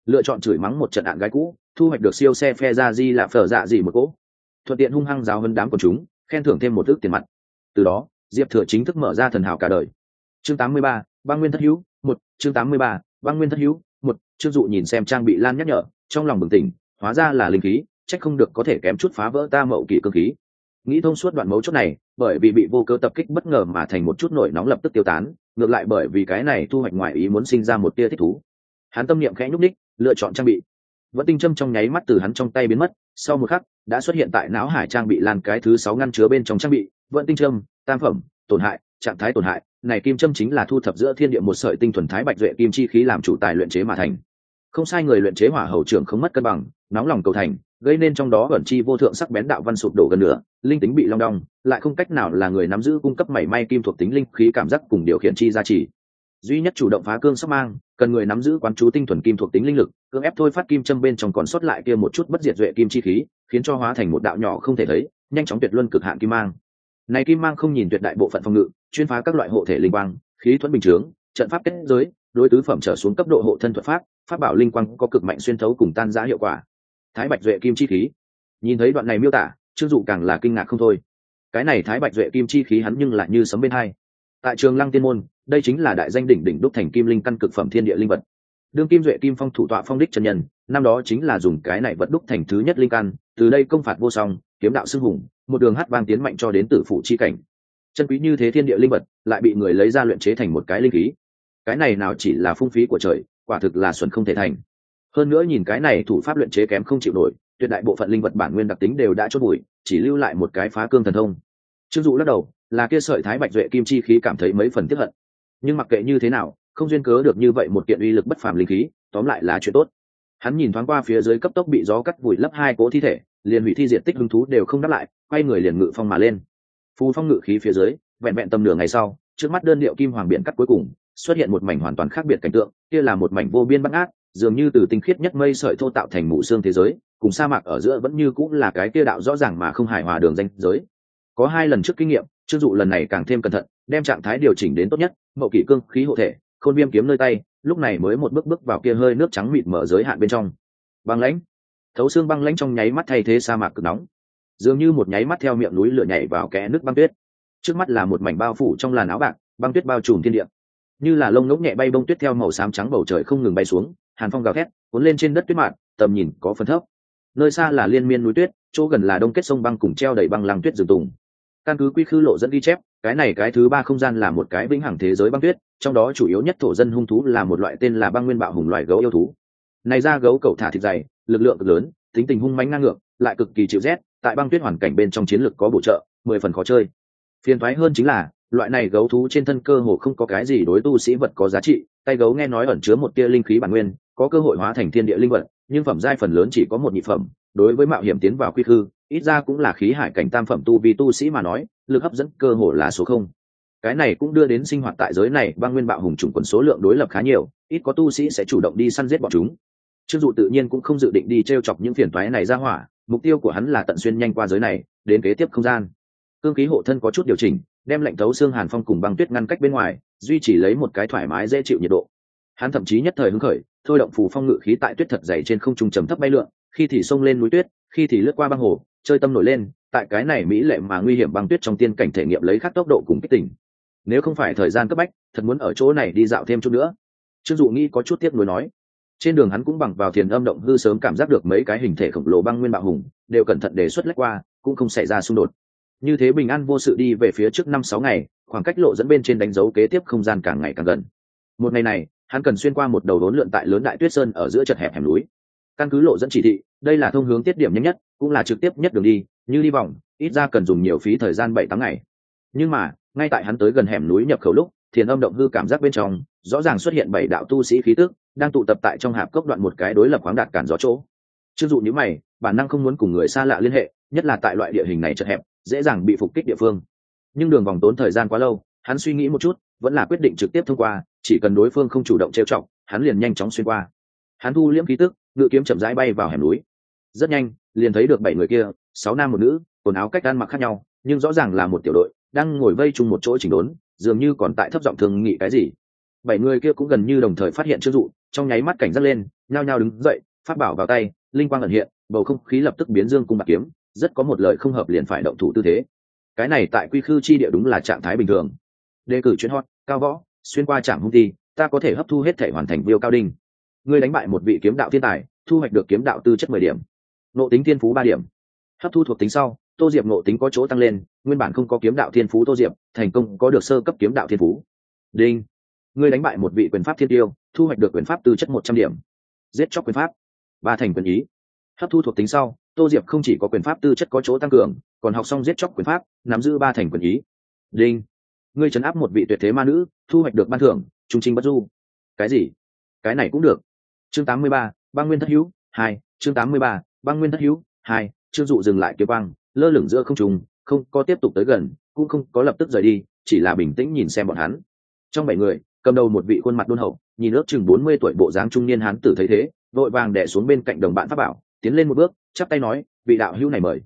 Lựa chọn chửi mắng một trận đạn gái cũ thu hoạch được siêu xe phe ra di là phở dạ gì một cỗ. Thuận tiện hung hăng giáo hơn đám của chúng khen thưởng thêm một thước tiền mặt. Từ đó diệp thừa chính thức mở ra thần hào cả đời. Chương 83, băng nguyên thất hữu một chương 83, băng nguyên thất hữu một trương dụ nhìn xem trang bị lan nhắc nhở trong lòng bừng tỉnh hóa ra là linh khí trách không được có thể kém chút phá vỡ ta mậu kỳ cơ khí. Nghĩ thông suốt đoạn mấu chốt này bởi vì bị vô cơ tập kích bất ngờ mà thành một chút nổi nóng lập tức tiêu tán ngược lại bởi vì cái này thu hoạch ngoại ý muốn sinh ra một tia thích thú. Hắn tâm niệm khẽ nhúc ních lựa chọn trang bị. Vẫn tinh châm trong nháy mắt từ hắn trong tay biến mất, sau một khắc, đã xuất hiện tại não hải trang bị lan cái thứ sáu ngăn chứa bên trong trang bị, vẫn tinh châm, tam phẩm, tổn hại, trạng thái tổn hại. Này kim châm chính là thu thập giữa thiên địa một sợi tinh thuần thái bạch duệ kim chi khí làm chủ tài luyện chế mà thành. Không sai, người luyện chế hỏa hầu trưởng không mất cân bằng, nóng lòng cầu thành gây nên trong đó ẩn chi vô thượng sắc bén đạo văn sụp đổ gần nửa, linh tính bị long đong, lại không cách nào là người nắm giữ cung cấp mảy may kim thuộc tính linh khí cảm giác cùng điều khiển chi gia trì. Duy nhất chủ động phá cương sắp mang, cần người nắm giữ quán chú tinh thuần kim thuộc tính linh lực, cưỡng ép thôi phát kim châm bên trong còn sót lại kia một chút bất diệt duệ kim chi khí, khiến cho hóa thành một đạo nhỏ không thể thấy, nhanh chóng tuyệt luân cực hạn kim mang. Này kim mang không nhìn tuyệt đại bộ phận phòng ngự, chuyên phá các loại hộ thể linh quang, khí thuẫn bình chướng, trận pháp kết giới, đối tứ phẩm trở xuống cấp độ hộ thân thuật pháp pháp bảo linh quang có cực mạnh xuyên thấu cùng tan giã hiệu quả thái bạch duệ kim chi khí. Nhìn thấy đoạn này miêu tả, trương dụ càng là kinh ngạc không thôi. Cái này thái bạch duệ kim chi khí hắn nhưng lại như sấm bên hai. Tại trường lăng tiên môn, đây chính là đại danh đỉnh đỉnh đúc thành kim linh căn cực phẩm thiên địa linh vật. Đương kim duệ kim phong thủ tọa phong đích chân nhân, năm đó chính là dùng cái này vật đúc thành thứ nhất linh căn, từ đây công phạt vô song, kiếm đạo sưng hùng, một đường hát vang tiến mạnh cho đến tử phụ chi cảnh. Chân quý như thế thiên địa linh vật, lại bị người lấy ra luyện chế thành một cái linh khí. Cái này nào chỉ là phung phí của trời, quả thực là xuân không thể thành hơn nữa nhìn cái này thủ pháp luyện chế kém không chịu nổi, tuyệt đại bộ phận linh vật bản nguyên đặc tính đều đã chốt bụi chỉ lưu lại một cái phá cương thần thông. Chưng dụ lắc đầu, là kia sợi thái bạch duệ kim chi khí cảm thấy mấy phần tiếp hận. Nhưng mặc kệ như thế nào, không duyên cớ được như vậy một kiện uy lực bất phàm linh khí, tóm lại là chuyện tốt. Hắn nhìn thoáng qua phía dưới cấp tốc bị gió cắt vùi lấp hai cỗ thi thể, liền hủy thi diện tích hứng thú đều không đáp lại, quay người liền ngự phong mà lên. Phù phong ngự khí phía dưới, vẹn vẹn tầm nửa ngày sau, trước mắt đơn điệu kim hoàng biển cắt cuối cùng, xuất hiện một mảnh hoàn toàn khác biệt cảnh tượng, kia là một mảnh vô biên bắt ác dường như từ tinh khiết nhất mây sợi thô tạo thành mũ xương thế giới, cùng sa mạc ở giữa vẫn như cũng là cái kia đạo rõ ràng mà không hài hòa đường danh giới. Có hai lần trước kinh nghiệm chưng dụ lần này càng thêm cẩn thận, đem trạng thái điều chỉnh đến tốt nhất, mậu kỷ cương, khí hộ thể, khôn viêm kiếm nơi tay, lúc này mới một bước bước vào kia hơi nước trắng mịt mở giới hạn bên trong. Băng lãnh. Thấu xương băng lãnh trong nháy mắt thay thế sa mạc cực nóng. Dường như một nháy mắt theo miệng núi lửa nhảy vào kẽ nước băng tuyết. Trước mắt là một mảnh bao phủ trong làn áo bạc, băng tuyết bao trùm thiên địa. Như là lông ngỗng nhẹ bay bông tuyết theo màu xám trắng bầu trời không ngừng bay xuống hàn phong gào thét, cuốn lên trên đất tuyết mạn, tầm nhìn có phần thấp. Nơi xa là liên miên núi tuyết, chỗ gần là đông kết sông băng cùng treo đầy băng lăng tuyết rừng tùng. Căn cứ quy khư lộ dẫn ghi chép, cái này cái thứ ba không gian là một cái vĩnh hằng thế giới băng tuyết, trong đó chủ yếu nhất thổ dân hung thú là một loại tên là băng nguyên bạo hùng loài gấu yêu thú. Này ra gấu cậu thả thịt dày, lực lượng cực lớn, tính tình hung mãnh ngang ngược, lại cực kỳ chịu rét tại băng tuyết hoàn cảnh bên trong chiến lược có bổ trợ, mười phần khó chơi. Phiền thoái hơn chính là loại này gấu thú trên thân cơ hồ không có cái gì đối tu sĩ vật có giá trị, tay gấu nghe nói ẩn chứa một tia linh khí bản nguyên, có cơ hội hóa thành thiên địa linh vật, nhưng phẩm giai phần lớn chỉ có một nhị phẩm, đối với mạo hiểm tiến vào quy khư, ít ra cũng là khí hải cảnh tam phẩm tu vì tu sĩ mà nói, lực hấp dẫn cơ hồ là số không. Cái này cũng đưa đến sinh hoạt tại giới này, băng nguyên bạo hùng chủng quần số lượng đối lập khá nhiều, ít có tu sĩ sẽ chủ động đi săn giết bọn chúng. Trương dụ tự nhiên cũng không dự định đi t r e o chọc những phiền toái này ra hỏa, mục tiêu của hắn là tận xuyên nhanh qua giới này, đến kế tiếp không gian. Cương khí hộ thân có chút điều chỉnh đem lệnh thấu xương hàn phong cùng băng tuyết ngăn cách bên ngoài, duy chỉ lấy một cái thoải mái dễ chịu nhiệt độ. Hắn thậm chí nhất thời hứng khởi, thôi động phù phong ngự khí tại tuyết thật dày trên không trung trầm thấp bay lượn, khi thì xông lên núi tuyết, khi thì lướt qua băng hồ, chơi tâm nổi lên, tại cái này mỹ lệ mà nguy hiểm băng tuyết trong tiên cảnh thể nghiệm lấy khắc tốc độ cùng kích tỉnh nếu không phải thời gian cấp bách, thật muốn ở chỗ này đi dạo thêm chút nữa. Trương dụ nghĩ có chút tiếc nuối nói. Trên đường hắn cũng bằng vào thiền âm động hư sớm cảm giác được mấy cái hình thể khổng lồ băng nguyên bạo hùng, đều cẩn thận đề xuất lách qua, cũng không xảy ra xung đột như thế bình an vô sự đi về phía trước năm sáu ngày, khoảng cách lộ dẫn bên trên đánh dấu kế tiếp không gian càng ngày càng gần. Một ngày này, hắn cần xuyên qua một đầu đốn lượn tại lớn đại tuyết sơn ở giữa chật hẹp hẻm núi. Căn cứ lộ dẫn chỉ thị, đây là thông hướng tiết điểm nhanh nhất, cũng là trực tiếp nhất đường đi, như đi vòng, ít ra cần dùng nhiều phí thời gian bảy tám ngày. Nhưng mà, ngay tại hắn tới gần hẻm núi nhập khẩu lúc, thiền âm động hư cảm giác bên trong, rõ ràng xuất hiện bảy đạo tu sĩ khí tức, đang tụ tập tại trong hạp cốc đoạn một cái đối lập khoáng đạt cản gió chỗ. Chưng dụ những mày, bản năng không muốn cùng người xa lạ liên hệ, nhất là tại loại địa hình này chật hẹp dễ dàng bị phục kích địa phương. Nhưng đường vòng tốn thời gian quá lâu, hắn suy nghĩ một chút, vẫn là quyết định trực tiếp thông qua, chỉ cần đối phương không chủ động trêu chọc, hắn liền nhanh chóng xuyên qua. Hắn thu liễm khí tức, ngự kiếm chậm rãi bay vào hẻm núi. Rất nhanh, liền thấy được bảy người kia, sáu nam một nữ, quần áo cách ăn mặc khác nhau, nhưng rõ ràng là một tiểu đội, đang ngồi vây chung một chỗ chỉnh đốn, dường như còn tại thấp giọng thường nghị cái gì. Bảy người kia cũng gần như đồng thời phát hiện chưng dụ, trong nháy mắt cảnh giác lên, nhao nhao đứng dậy phát bảo vào tay, linh quang ẩn hiện, bầu không khí lập tức biến dương cung bạc kiếm rất có một lời không hợp liền phải động thủ tư thế. Cái này tại quy khư chi địa đúng là trạng thái bình thường. Đề cử chuyến hot, cao võ, xuyên qua trạm hung ti ta có thể hấp thu hết thể hoàn thành viêu cao đinh. Ngươi đánh bại một vị kiếm đạo thiên tài, thu hoạch được kiếm đạo tư chất mười điểm. Nộ tính thiên phú ba điểm. Hấp thu thuộc tính sau, tô diệp nộ tính có chỗ tăng lên, nguyên bản không có kiếm đạo thiên phú tô diệp, thành công có được sơ cấp kiếm đạo thiên phú. Đinh. Ngươi đánh bại một vị quyền pháp thiên tiêu, thu hoạch được quyền pháp tư chất một trăm điểm. Giết chóc quyền pháp. Ba thành quyền ý hấp thu thuộc tính sau, tô diệp không chỉ có quyền pháp tư chất có chỗ tăng cường, còn học xong giết chóc quyền pháp, nắm giữ ba thành quyền ý. Đinh. Ngươi chấn áp một vị tuyệt thế ma nữ, thu hoạch được ban thưởng, trung trinh bất du. Cái gì? Cái này cũng được. Chương tám mươi ba, băng nguyên thất hữu, hai. Chương tám mươi ba, băng nguyên thất hữu, hai. Chương dụ dừng lại kế băng lơ lửng giữa không trùng không có tiếp tục tới gần, cũng không có lập tức rời đi, chỉ là bình tĩnh nhìn xem bọn hắn. Trong bảy người, cầm đầu một vị khuôn mặt đôn hậu, nhìn ước chừng bốn mươi tuổi bộ dáng trung niên hán tử thấy thế, vội vàng đẻ xuống bên cạnh đồng bạn pháp bảo tiến lên một bước, chắp tay nói, vị đạo hữu này mời.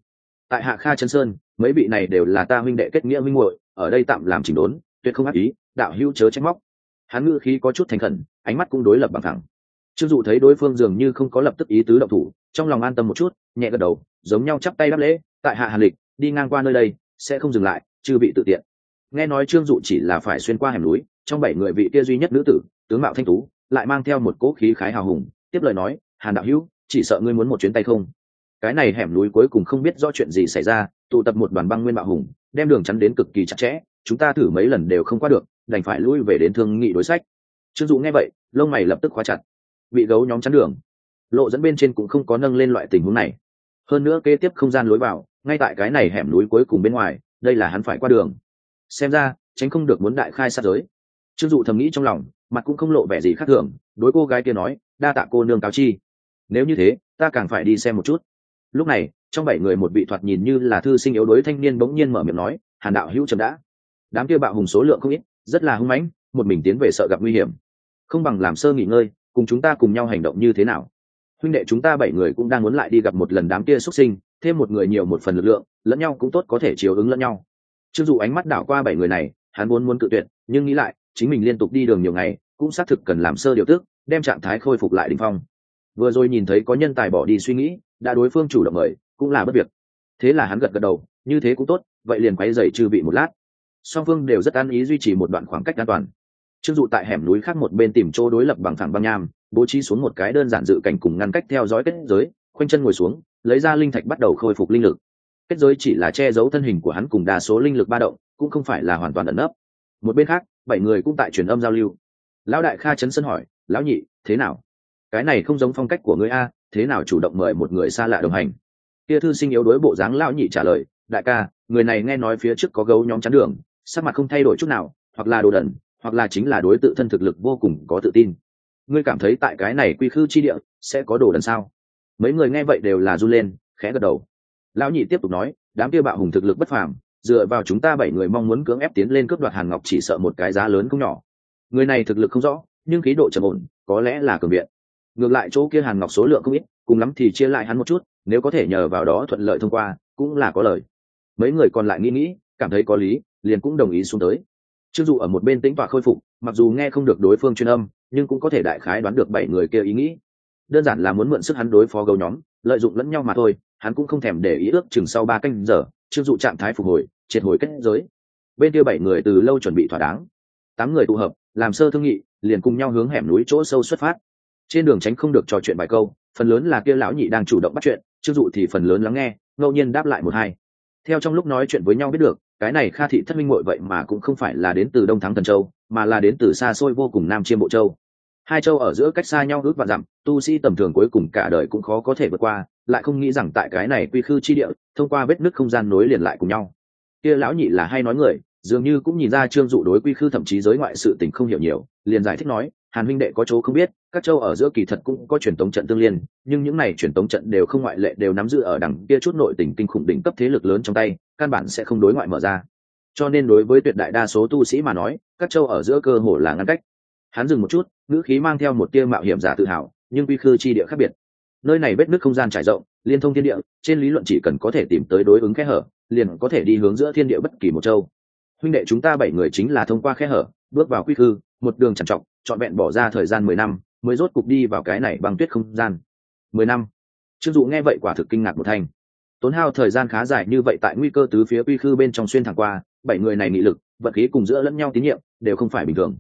Tại hạ kha chân sơn, mấy vị này đều là ta huynh đệ kết nghĩa minh muội, ở đây tạm làm chỉnh đốn, tuyệt không ác ý, đạo hữu chớ trách móc. Hắn ngữ khí có chút thành khẩn, ánh mắt cũng đối lập bằng thẳng chưng dụ thấy đối phương dường như không có lập tức ý tứ động thủ, trong lòng an tâm một chút, nhẹ gật đầu, giống nhau chắp tay đáp lễ, tại hạ hàn lịch, đi ngang qua nơi đây, sẽ không dừng lại, chư bị tự tiện. Nghe nói trương dụ chỉ là phải xuyên qua hẻm núi, trong bảy người vị kia duy nhất nữ tử, tướng mạo thanh tú, lại mang theo một cỗ khí khái hào hùng, tiếp lời nói, hàn đạo hữu chỉ sợ ngươi muốn một chuyến tay không? Cái này hẻm núi cuối cùng không biết do chuyện gì xảy ra, tụ tập một đoàn băng nguyên bạo hùng, đem đường chắn đến cực kỳ chặt chẽ, chúng ta thử mấy lần đều không qua được, đành phải lui về đến thương nghị đối sách. Trương dụ nghe vậy, lông mày lập tức khóa chặt, bị gấu nhóm chắn đường. Lộ dẫn bên trên cũng không có nâng lên loại tình huống này. Hơn nữa kế tiếp không gian lối vào, ngay tại cái này hẻm núi cuối cùng bên ngoài, đây là hắn phải qua đường. Xem ra, tránh không được muốn đại khai sát giới. Trương dụ thầm nghĩ trong lòng, mặt cũng không lộ vẻ gì khác thường, đối cô gái kia nói, đa tạ cô nương cáo chi nếu như thế, ta càng phải đi xem một chút. Lúc này, trong bảy người một vị thoạt nhìn như là thư sinh yếu đuối thanh niên bỗng nhiên mở miệng nói, hàn đạo hữu chậm đã. Đám kia bạo hùng số lượng không ít, rất là hung mãnh, một mình tiến về sợ gặp nguy hiểm. Không bằng làm sơ nghỉ ngơi, cùng chúng ta cùng nhau hành động như thế nào? Huynh đệ chúng ta bảy người cũng đang muốn lại đi gặp một lần đám kia xuất sinh, thêm một người nhiều một phần lực lượng, lẫn nhau cũng tốt có thể chiều ứng lẫn nhau. Chưng dù ánh mắt đảo qua bảy người này, hắn muốn muốn cự tuyệt, nhưng nghĩ lại, chính mình liên tục đi đường nhiều ngày, cũng xác thực cần làm sơ điều tức, đem trạng thái khôi phục lại đình phong vừa rồi nhìn thấy có nhân tài bỏ đi suy nghĩ, đã đối phương chủ động mời, cũng là bất việc. Thế là hắn gật gật đầu, như thế cũng tốt, vậy liền quay dày trừ bị một lát. Song phương đều rất an ý duy trì một đoạn khoảng cách an toàn. Chưng dụ tại hẻm núi khác một bên tìm chỗ đối lập bằng thẳng băng nham, bố trí xuống một cái đơn giản dự cảnh cùng ngăn cách theo dõi kết giới, khoanh chân ngồi xuống, lấy ra linh thạch bắt đầu khôi phục linh lực. Kết giới chỉ là che giấu thân hình của hắn cùng đa số linh lực ba động, cũng không phải là hoàn toàn ẩn nấp. Một bên khác, bảy người cũng tại truyền âm giao lưu. Lão đại kha chấn sân hỏi, lão nhị, thế nào? Cái này không giống phong cách của ngươi a, thế nào chủ động mời một người xa lạ đồng hành? Kia thư sinh yếu đối bộ dáng lão nhị trả lời, đại ca, người này nghe nói phía trước có gấu nhóm chắn đường, sắc mặt không thay đổi chút nào, hoặc là đồ đần, hoặc là chính là đối tự thân thực lực vô cùng có tự tin. Ngươi cảm thấy tại cái này quy khư chi địa sẽ có đồ đần sao? Mấy người nghe vậy đều là run lên, khẽ gật đầu. Lão nhị tiếp tục nói, đám kia bạo hùng thực lực bất phàm, dựa vào chúng ta bảy người mong muốn cưỡng ép tiến lên cướp đoạt hàn ngọc chỉ sợ một cái giá lớn không nhỏ. Người này thực lực không rõ, nhưng khí độ trầm ổn, có lẽ là cường viện ngược lại chỗ kia hàn ngọc số lượng không ít, cùng lắm thì chia lại hắn một chút, nếu có thể nhờ vào đó thuận lợi thông qua, cũng là có lời. Mấy người còn lại nghĩ nghĩ, cảm thấy có lý, liền cũng đồng ý xuống tới. Chưng dụ ở một bên tĩnh và khôi phục, mặc dù nghe không được đối phương chuyên âm, nhưng cũng có thể đại khái đoán được bảy người kia ý nghĩ. Đơn giản là muốn mượn sức hắn đối phó gấu nhóm, lợi dụng lẫn nhau mà thôi, hắn cũng không thèm để ý ước chừng sau ba canh giờ chưng dụ trạng thái phục hồi, triệt hồi kết giới. Bên kia bảy người từ lâu chuẩn bị thỏa đáng. Tám người tụ hợp, làm sơ thương nghị, liền cùng nhau hướng hẻm núi chỗ sâu xuất phát trên đường tránh không được trò chuyện bài câu, phần lớn là kia lão nhị đang chủ động bắt chuyện chưng dụ thì phần lớn lắng nghe, ngẫu nhiên đáp lại một hai. Theo trong lúc nói chuyện với nhau biết được, cái này kha thị thất minh mội vậy mà cũng không phải là đến từ đông thắng thần châu, mà là đến từ xa xôi vô cùng nam chiêm bộ châu. Hai châu ở giữa cách xa nhau ước và dặm, tu sĩ tầm thường cuối cùng cả đời cũng khó có thể vượt qua, lại không nghĩ rằng tại cái này quy khư chi địa, thông qua vết nứt không gian nối liền lại cùng nhau. Kia lão nhị là hay nói người, dường như cũng nhìn ra trương dụ đối quy khư thậm chí giới ngoại sự tình không hiểu nhiều, liền giải thích nói hàn huynh đệ có chỗ không biết, các châu ở giữa kỳ thật cũng có truyền tống trận tương liên, nhưng những này truyền tống trận đều không ngoại lệ đều nắm giữ ở đằng kia chút nội tình kinh khủng đỉnh cấp thế lực lớn trong tay, căn bản sẽ không đối ngoại mở ra. Cho nên đối với tuyệt đại đa số tu sĩ mà nói, các châu ở giữa cơ hồ là ngăn cách. Hắn dừng một chút, ngữ khí mang theo một tia mạo hiểm giả tự hào, nhưng quy khư chi địa khác biệt. Nơi này vết nước không gian trải rộng, liên thông thiên địa, trên lý luận chỉ cần có thể tìm tới đối ứng khe hở, liền có thể đi hướng giữa thiên địa bất kỳ một châu. Huynh đệ chúng ta bảy người chính là thông qua khe hở, bước vào quy khư, một đường trằn trọc trọn vẹn bỏ ra thời gian mười năm, mới rốt cục đi vào cái này bằng tuyết không gian. Mười năm. Trương dụ nghe vậy quả thực kinh ngạc một thành tốn hao thời gian khá dài như vậy tại nguy cơ tứ phía quy khư bên trong xuyên thẳng qua, bảy người này nghị lực vận khí cùng giữa lẫn nhau tín nhiệm, đều không phải bình thường.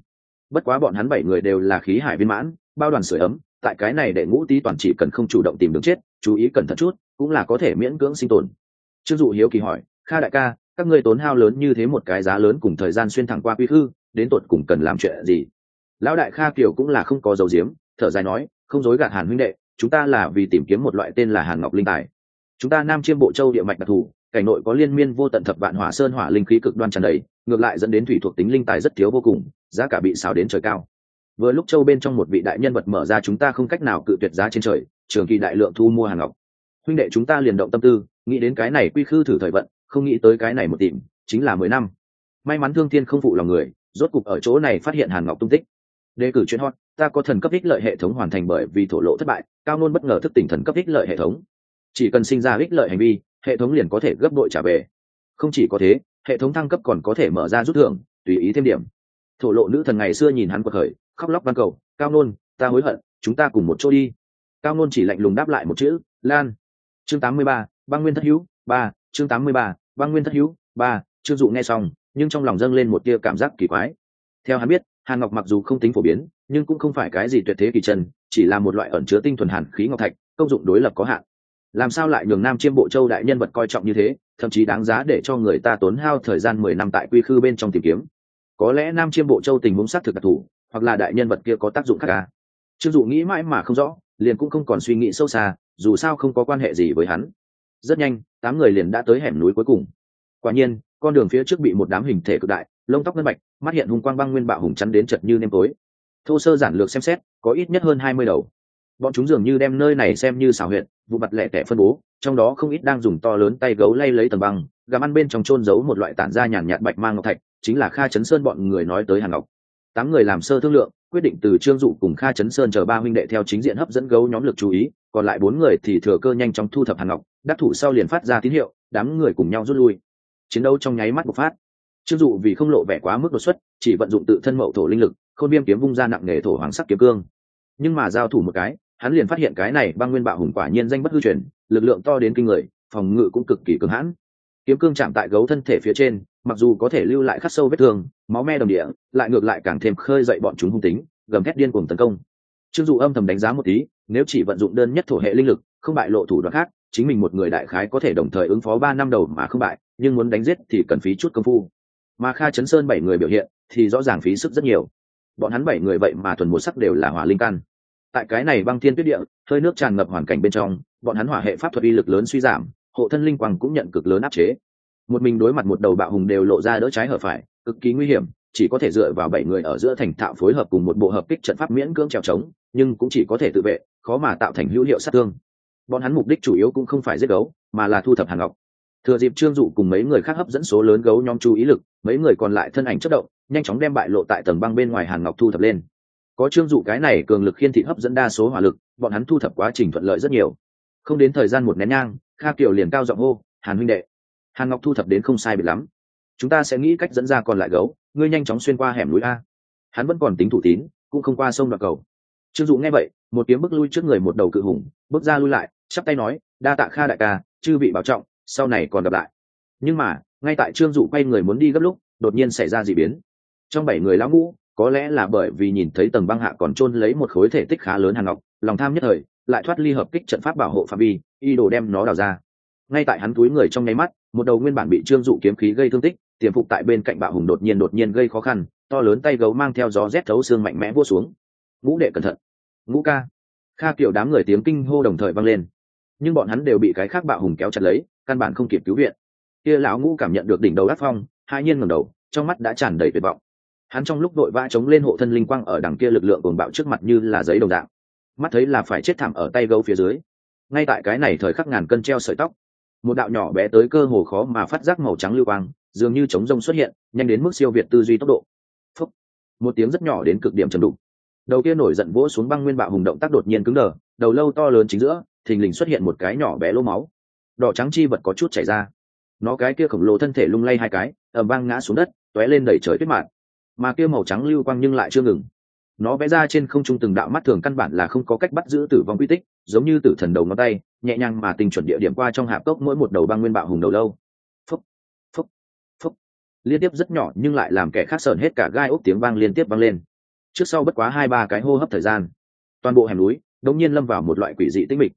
Bất quá bọn hắn bảy người đều là khí hải viên mãn, bao đoàn sửa ấm, tại cái này để ngũ tí toàn chỉ cần không chủ động tìm đường chết, chú ý cẩn thận chút, cũng là có thể miễn cưỡng sinh tồn. Trương dụ hiếu kỳ hỏi, kha đại ca, các ngươi tốn hao lớn như thế một cái giá lớn cùng thời gian xuyên thẳng qua quy khư, đến tột cùng cần làm chuyện gì? Lão đại kha kiều cũng là không có dầu diếm thở dài nói, không dối gạt hàn huynh đệ, chúng ta là vì tìm kiếm một loại tên là hàn ngọc linh tài. Chúng ta nam chiêm bộ châu địa mạch đặc thù, cảnh nội có liên miên vô tận thập vạn hỏa sơn hỏa linh khí cực đoan tràn đầy, ngược lại dẫn đến thủy thuộc tính linh tài rất thiếu vô cùng, giá cả bị xào đến trời cao. Vừa lúc châu bên trong một vị đại nhân vật mở ra chúng ta không cách nào cự tuyệt giá trên trời, trường kỳ đại lượng thu mua hàng ngọc. Huynh đệ chúng ta liền động tâm tư, nghĩ đến cái này quy khư thử thời vận, không nghĩ tới cái này một tìm, chính là mười năm. May mắn thương thiên không phụ lòng người, rốt cục ở chỗ này phát hiện hàn ngọc tung tích đề cử chuyên hot ta có thần cấp ích lợi hệ thống hoàn thành bởi vì thổ lộ thất bại cao nôn bất ngờ thức tỉnh thần cấp ích lợi hệ thống. Chỉ cần sinh ra ích lợi hành vi hệ thống liền có thể gấp đội trả về. Không chỉ có thế hệ thống thăng cấp còn có thể mở ra rút thưởng tùy ý thêm điểm. Thổ lộ nữ thần ngày xưa nhìn hắn cuộc khởi khóc lóc van cầu cao nôn ta hối hận chúng ta cùng một chỗ đi. Cao nôn chỉ lạnh lùng đáp lại một chữ lan. Chương 83, băng nguyên thất hữu ba chương 83, băng nguyên thất hữu ba chưa dụ nghe xong nhưng trong lòng dâng lên một tia cảm giác kỳ quái. Theo hắn biết hàn ngọc mặc dù không tính phổ biến, nhưng cũng không phải cái gì tuyệt thế kỳ chân, chỉ là một loại ẩn chứa tinh thuần hàn khí ngọc thạch, công dụng đối lập có hạn. Làm sao lại nhường nam chiêm bộ châu đại nhân vật coi trọng như thế, thậm chí đáng giá để cho người ta tốn hao thời gian mười năm tại quy khư bên trong tìm kiếm. Có lẽ nam chiêm bộ châu tình huống xác thực đặc thù, hoặc là đại nhân vật kia có tác dụng khác ca à? dụ nghĩ mãi mà không rõ, liền cũng không còn suy nghĩ sâu xa, dù sao không có quan hệ gì với hắn. Rất nhanh, tám người liền đã tới hẻm núi cuối cùng. Quả nhiên, con đường phía trước bị một đám hình thể cực đại, lông tóc ngân bạch mắt hiện hùng quang băng nguyên bạo hùng chắn đến chật như nêm tối. Thô sơ giản lược xem xét, có ít nhất hơn hai mươi đầu. Bọn chúng dường như đem nơi này xem như xảo huyện vụ mặt lẻ tẻ phân bố, trong đó không ít đang dùng to lớn tay gấu lay lấy tầng băng, gặm ăn bên trong trôn giấu một loại tản da nhàn nhạt bạch mang ngọc thạch, chính là kha chấn sơn bọn người nói tới hàn ngọc. Tám người làm sơ thương lượng, quyết định từ trương dụ cùng kha chấn sơn chờ ba huynh đệ theo chính diện hấp dẫn gấu nhóm lực chú ý, còn lại bốn người thì thừa cơ nhanh chóng thu thập hàn ngọc, đắc thủ sau liền phát ra tín hiệu, đám người cùng nhau rút lui. Chiến đấu trong nháy mắt bộc phát trương dụ vì không lộ vẻ quá mức đột xuất, chỉ vận dụng tự thân mậu thổ linh lực, khôn viêm kiếm vung ra nặng nghề thổ hoàng sắc kiếm cương. Nhưng mà giao thủ một cái, hắn liền phát hiện cái này băng nguyên bạo hùng quả nhiên danh bất hư truyền, lực lượng to đến kinh người, phòng ngự cũng cực kỳ cường hãn. Kiếm cương chạm tại gấu thân thể phía trên, mặc dù có thể lưu lại khắc sâu vết thương, máu me đồng địa, lại ngược lại càng thêm khơi dậy bọn chúng hung tính, gầm thét điên cuồng tấn công. Trương dụ âm thầm đánh giá một tí, nếu chỉ vận dụng đơn nhất thổ hệ linh lực, không bại lộ thủ đoạn khác, chính mình một người đại khái có thể đồng thời ứng phó ba năm đầu mà không bại, nhưng muốn đánh giết thì cần phí chút công phu mà kha chấn sơn bảy người biểu hiện thì rõ ràng phí sức rất nhiều. Bọn hắn bảy người vậy mà thuần một sắc đều là hỏa linh căn. Tại cái này băng thiên tuyết địa, hơi nước tràn ngập hoàn cảnh bên trong, bọn hắn hỏa hệ pháp thuật uy lực lớn suy giảm, hộ thân linh quang cũng nhận cực lớn áp chế. Một mình đối mặt một đầu bạo hùng đều lộ ra đỡ trái hở phải, cực kỳ nguy hiểm, chỉ có thể dựa vào bảy người ở giữa thành thạo phối hợp cùng một bộ hợp kích trận pháp miễn cưỡng trèo trống, nhưng cũng chỉ có thể tự vệ, khó mà tạo thành hữu hiệu sát thương. Bọn hắn mục đích chủ yếu cũng không phải giết gấu, mà là thu thập hàng ngọc thừa dịp trương dụ cùng mấy người khác hấp dẫn số lớn gấu nhóm chú ý lực, mấy người còn lại thân ảnh chất động, nhanh chóng đem bại lộ tại tầng băng bên ngoài hàn ngọc thu thập lên. Có trương dụ cái này cường lực khiên thị hấp dẫn đa số hỏa lực, bọn hắn thu thập quá trình thuận lợi rất nhiều. Không đến thời gian một nén nhang, kha kiều liền cao giọng hô, hàn huynh đệ. Hàn ngọc thu thập đến không sai biệt lắm. Chúng ta sẽ nghĩ cách dẫn ra còn lại gấu, ngươi nhanh chóng xuyên qua hẻm núi a. Hắn vẫn còn tính thủ tín, cũng không qua sông đoạn cầu. Trương dụ nghe vậy, một kiếm bước lui trước người một đầu cự hùng, bước ra lui lại, chắp tay nói, đa tạ kha đại ca, chư vị bảo trọng sau này còn gặp lại. Nhưng mà, ngay tại trương dụ quay người muốn đi gấp lúc, đột nhiên xảy ra d ị biến. Trong bảy người lão ngũ, có lẽ là bởi vì nhìn thấy tầng băng hạ còn chôn lấy một khối thể tích khá lớn hàng ngọc, lòng tham nhất thời, lại thoát ly hợp kích trận pháp bảo hộ phạm vi y đồ đem nó đào ra. Ngay tại hắn túi người trong nháy mắt, một đầu nguyên bản bị trương dụ kiếm khí gây thương tích, tiềm phục tại bên cạnh bạo hùng đột nhiên đột nhiên gây khó khăn, to lớn tay gấu mang theo gió rét thấu xương mạnh mẽ vua xuống. Ngũ đệ cẩn thận. Ngũ ca. Kha kiểu đám người tiếng kinh hô đồng thời vang lên. Nhưng bọn hắn đều bị cái khác bạo hùng kéo chặt lấy căn bản không kịp cứu viện. Kia lão ngũ cảm nhận được đỉnh đầu đắc phong, hai nhiên ngẩng đầu, trong mắt đã tràn đầy tuyệt vọng. Hắn trong lúc đội vã chống lên hộ thân linh quang ở đằng kia lực lượng cuồng bạo trước mặt như là giấy đồng dạng. Mắt thấy là phải chết thảm ở tay gấu phía dưới. Ngay tại cái này thời khắc ngàn cân treo sợi tóc, một đạo nhỏ bé tới cơ hồ khó mà phát giác màu trắng lưu quang, dường như chống rông xuất hiện, nhanh đến mức siêu việt tư duy tốc độ. Phúc. một tiếng rất nhỏ đến cực điểm trầm đục. Đầu kia nổi giận vỗ xuống băng nguyên bạo hùng động tác đột nhiên cứng đờ, đầu lâu to lớn chính giữa, thình lình xuất hiện một cái nhỏ bé lỗ máu đỏ trắng chi vật có chút chảy ra. Nó cái kia khổng lồ thân thể lung lay hai cái ẩm vang ngã xuống đất t ó é lên đẩy trời tuyết mạn. Mà kia màu trắng lưu quang nhưng lại chưa ngừng. Nó vẽ ra trên không trung từng đạo mắt thường căn bản là không có cách bắt giữ tử vong quy tích, giống như tử thần đầu ngón tay, nhẹ nhàng mà tình chuẩn địa điểm qua trong hạp cốc mỗi một đầu băng nguyên bạo hùng đầu lâu. Phúc phúc phúc. Liên tiếp rất nhỏ nhưng lại làm kẻ khác sờn hết cả gai ốc tiếng vang liên tiếp vang lên. Trước sau bất quá hai ba cái hô hấp thời gian. Toàn bộ hẻm núi, đống nhiên lâm vào một loại quỷ dị tích mịch.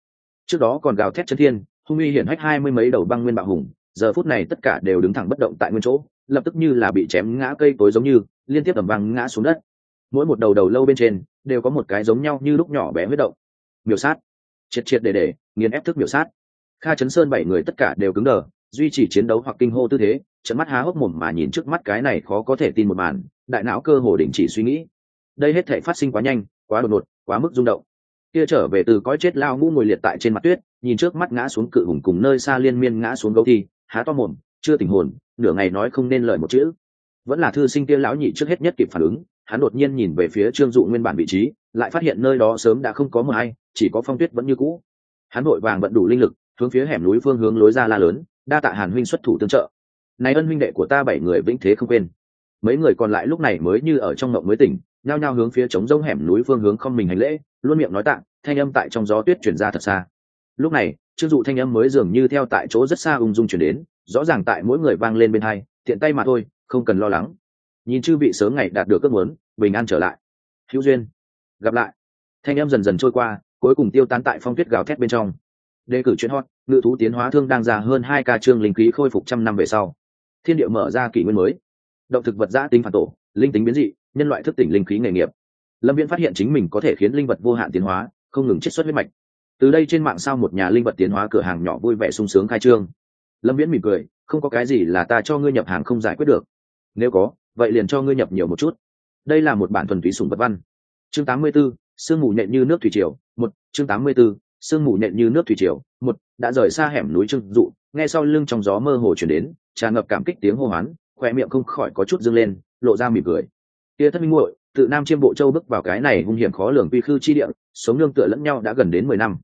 Trước đó còn gào thét chân thiên hung uy hiển hách hai mươi mấy đầu băng nguyên bạo hùng, giờ phút này tất cả đều đứng thẳng bất động tại nguyên chỗ, lập tức như là bị chém ngã cây tối giống như, liên tiếp tầm văng ngã xuống đất. Mỗi một đầu đầu lâu bên trên, đều có một cái giống nhau như lúc nhỏ bé huyết động. Miểu sát. Triệt triệt để để, nghiền ép thức miểu sát. Kha chấn sơn bảy người tất cả đều cứng đờ, duy trì chiến đấu hoặc kinh hô tư thế, trận mắt há hốc mồm mà nhìn trước mắt cái này khó có thể tin một màn, đại não cơ hồ đình chỉ suy nghĩ. Đây hết thể phát sinh quá nhanh, quá đột ngột, quá mức rung động. Kia trở về từ cõi chết lao ngũ ngồi liệt tại trên mặt tuyết nhìn trước mắt ngã xuống cự hùng cùng nơi xa liên miên ngã xuống gấu thi, há to mồm, chưa tình hồn, nửa ngày nói không nên lời một chữ. Vẫn là thư sinh kia lão nhị trước hết nhất kịp phản ứng, hắn đột nhiên nhìn về phía trương dụ nguyên bản vị trí, lại phát hiện nơi đó sớm đã không có mờ hay chỉ có phong tuyết vẫn như cũ. Hắn vội vàng vận đủ linh lực, hướng phía hẻm núi phương hướng lối ra la lớn, đa tạ hàn huynh xuất thủ tương trợ. Này ân huynh đệ của ta bảy người vĩnh thế không quên. Mấy người còn lại lúc này mới như ở trong ngộng mới tỉnh, nhao nhao hướng phía trống rông hẻm núi phương hướng không mình hành lễ, luôn miệng nói tạng thanh âm tại trong gió tuyết chuyển ra thật xa lúc này chưng dụ thanh âm mới dường như theo tại chỗ rất xa ung dung chuyển đến, rõ ràng tại mỗi người vang lên bên hai, tiện tay mà thôi, không cần lo lắng. Nhìn chư vị sớm ngày đạt được ước muốn, bình an trở lại. Hữu duyên. Gặp lại. Thanh em dần dần trôi qua, cuối cùng tiêu tán tại phong tuyết gào thét bên trong. Đề cử chuyến hot, ngự thú tiến hóa thương đang già hơn hai ca trương linh khí khôi phục trăm năm về sau. Thiên địa mở ra kỷ nguyên mới. Động thực vật giã tính phản tổ, linh tính biến dị, nhân loại thức tỉnh linh khí nghề nghiệp. Lâm viễn phát hiện chính mình có thể khiến linh vật vô hạn tiến hóa, không ngừng chiết xuất huyết mạch từ đây trên mạng sao một nhà linh vật tiến hóa cửa hàng nhỏ vui vẻ sung sướng khai trương. Lâm viễn mỉm cười không có cái gì là ta cho ngươi nhập hàng không giải quyết được. Nếu có vậy liền cho ngươi nhập nhiều một chút. Đây là một bản thuần túy sùng vật văn. Chương 84, sương mù nhện như nước thủy triều một chương 84, sương mù nhện như nước thủy triều một đã rời xa hẻm núi trưng dụ nghe sau lưng trong gió mơ hồ chuyển đến tràn ngập cảm kích tiếng hô hoán khoe miệng không khỏi có chút dâng lên lộ ra mỉm cười. Tia thất minh muội tự nam chiêm bộ châu bước vào cái này hung hiểm khó lường quy khư chi địa sống nương tựa lẫn nhau đã gần đến mười năm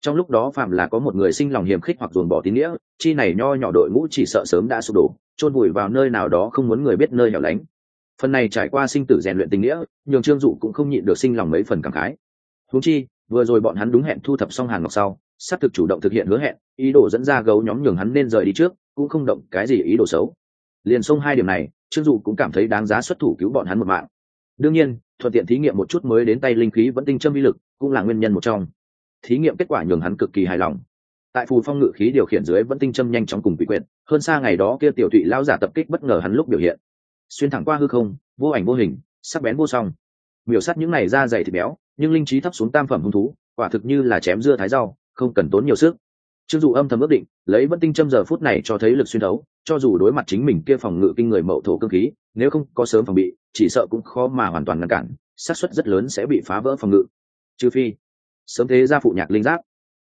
trong lúc đó phạm là có một người sinh lòng hiềm khích hoặc dồn bỏ tín nghĩa, chi này nho nhỏ đội ngũ chỉ sợ sớm đã sụp đổ, chôn vùi vào nơi nào đó không muốn người biết nơi nhỏ lánh. Phần này trải qua sinh tử rèn luyện tình nghĩa, nhường trương dụ cũng không nhịn được sinh lòng mấy phần cảm khái. Húng chi, vừa rồi bọn hắn đúng hẹn thu thập xong hàng ngọc sau, sắp thực chủ động thực hiện hứa hẹn, ý đồ dẫn ra gấu nhóm nhường hắn nên rời đi trước, cũng không động cái gì ý đồ xấu. Liền xông hai điểm này, trương dụ cũng cảm thấy đáng giá xuất thủ cứu bọn hắn một mạng. Đương nhiên, thuận tiện thí nghiệm một chút mới đến tay linh khí vẫn tinh châm vi lực, cũng là nguyên nhân một trong thí nghiệm kết quả nhường hắn cực kỳ hài lòng. Tại phù phong ngự khí điều khiển dưới vẫn tinh châm nhanh chóng cùng quỷ quyệt, hơn xa ngày đó kia tiểu thụy lao giả tập kích bất ngờ hắn lúc biểu hiện. Xuyên thẳng qua hư không, vô ảnh vô hình, sắc bén vô song. Miểu sắt những này da dày thịt béo, nhưng linh trí thấp xuống tam phẩm hung thú, quả thực như là chém dưa thái rau, không cần tốn nhiều sức. Chưng dụ âm thầm ước định, lấy vẫn tinh châm giờ phút này cho thấy lực xuyên đấu cho dù đối mặt chính mình kia phòng ngự kinh người mậu thổ cơ khí, nếu không có sớm phòng bị, chỉ sợ cũng khó mà hoàn toàn ngăn cản, xác suất rất lớn sẽ bị phá vỡ phòng ngự. Trừ phi sớm thế ra phụ nhạc linh giáp.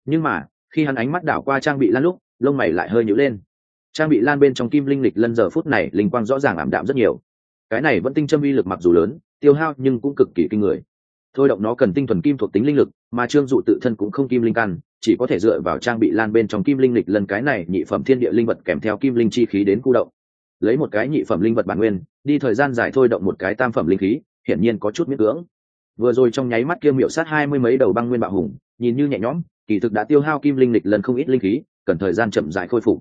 Nhưng mà, khi hắn ánh mắt đảo qua trang bị lan lúc, lông mày lại hơi nhữ lên. Trang bị lan bên trong kim linh lịch lân giờ phút này linh quang rõ ràng ảm đạm rất nhiều. Cái này vẫn tinh châm uy lực mặc dù lớn, tiêu hao nhưng cũng cực kỳ kinh người. Thôi động nó cần tinh thuần kim thuộc tính linh lực, mà trương dụ tự thân cũng không kim linh căn, chỉ có thể dựa vào trang bị lan bên trong kim linh lịch lần cái này nhị phẩm thiên địa linh vật kèm theo kim linh chi khí đến khu động. Lấy một cái nhị phẩm linh vật bản nguyên, đi thời gian dài thôi động một cái tam phẩm linh khí, hiển nhiên có chút miễn cưỡng vừa rồi trong nháy mắt kia miệu sát hai mươi mấy đầu băng nguyên bạo hùng, nhìn như nhẹ nhõm, kỳ thực đã tiêu hao kim linh lịch lần không ít linh khí, cần thời gian chậm dài khôi phục.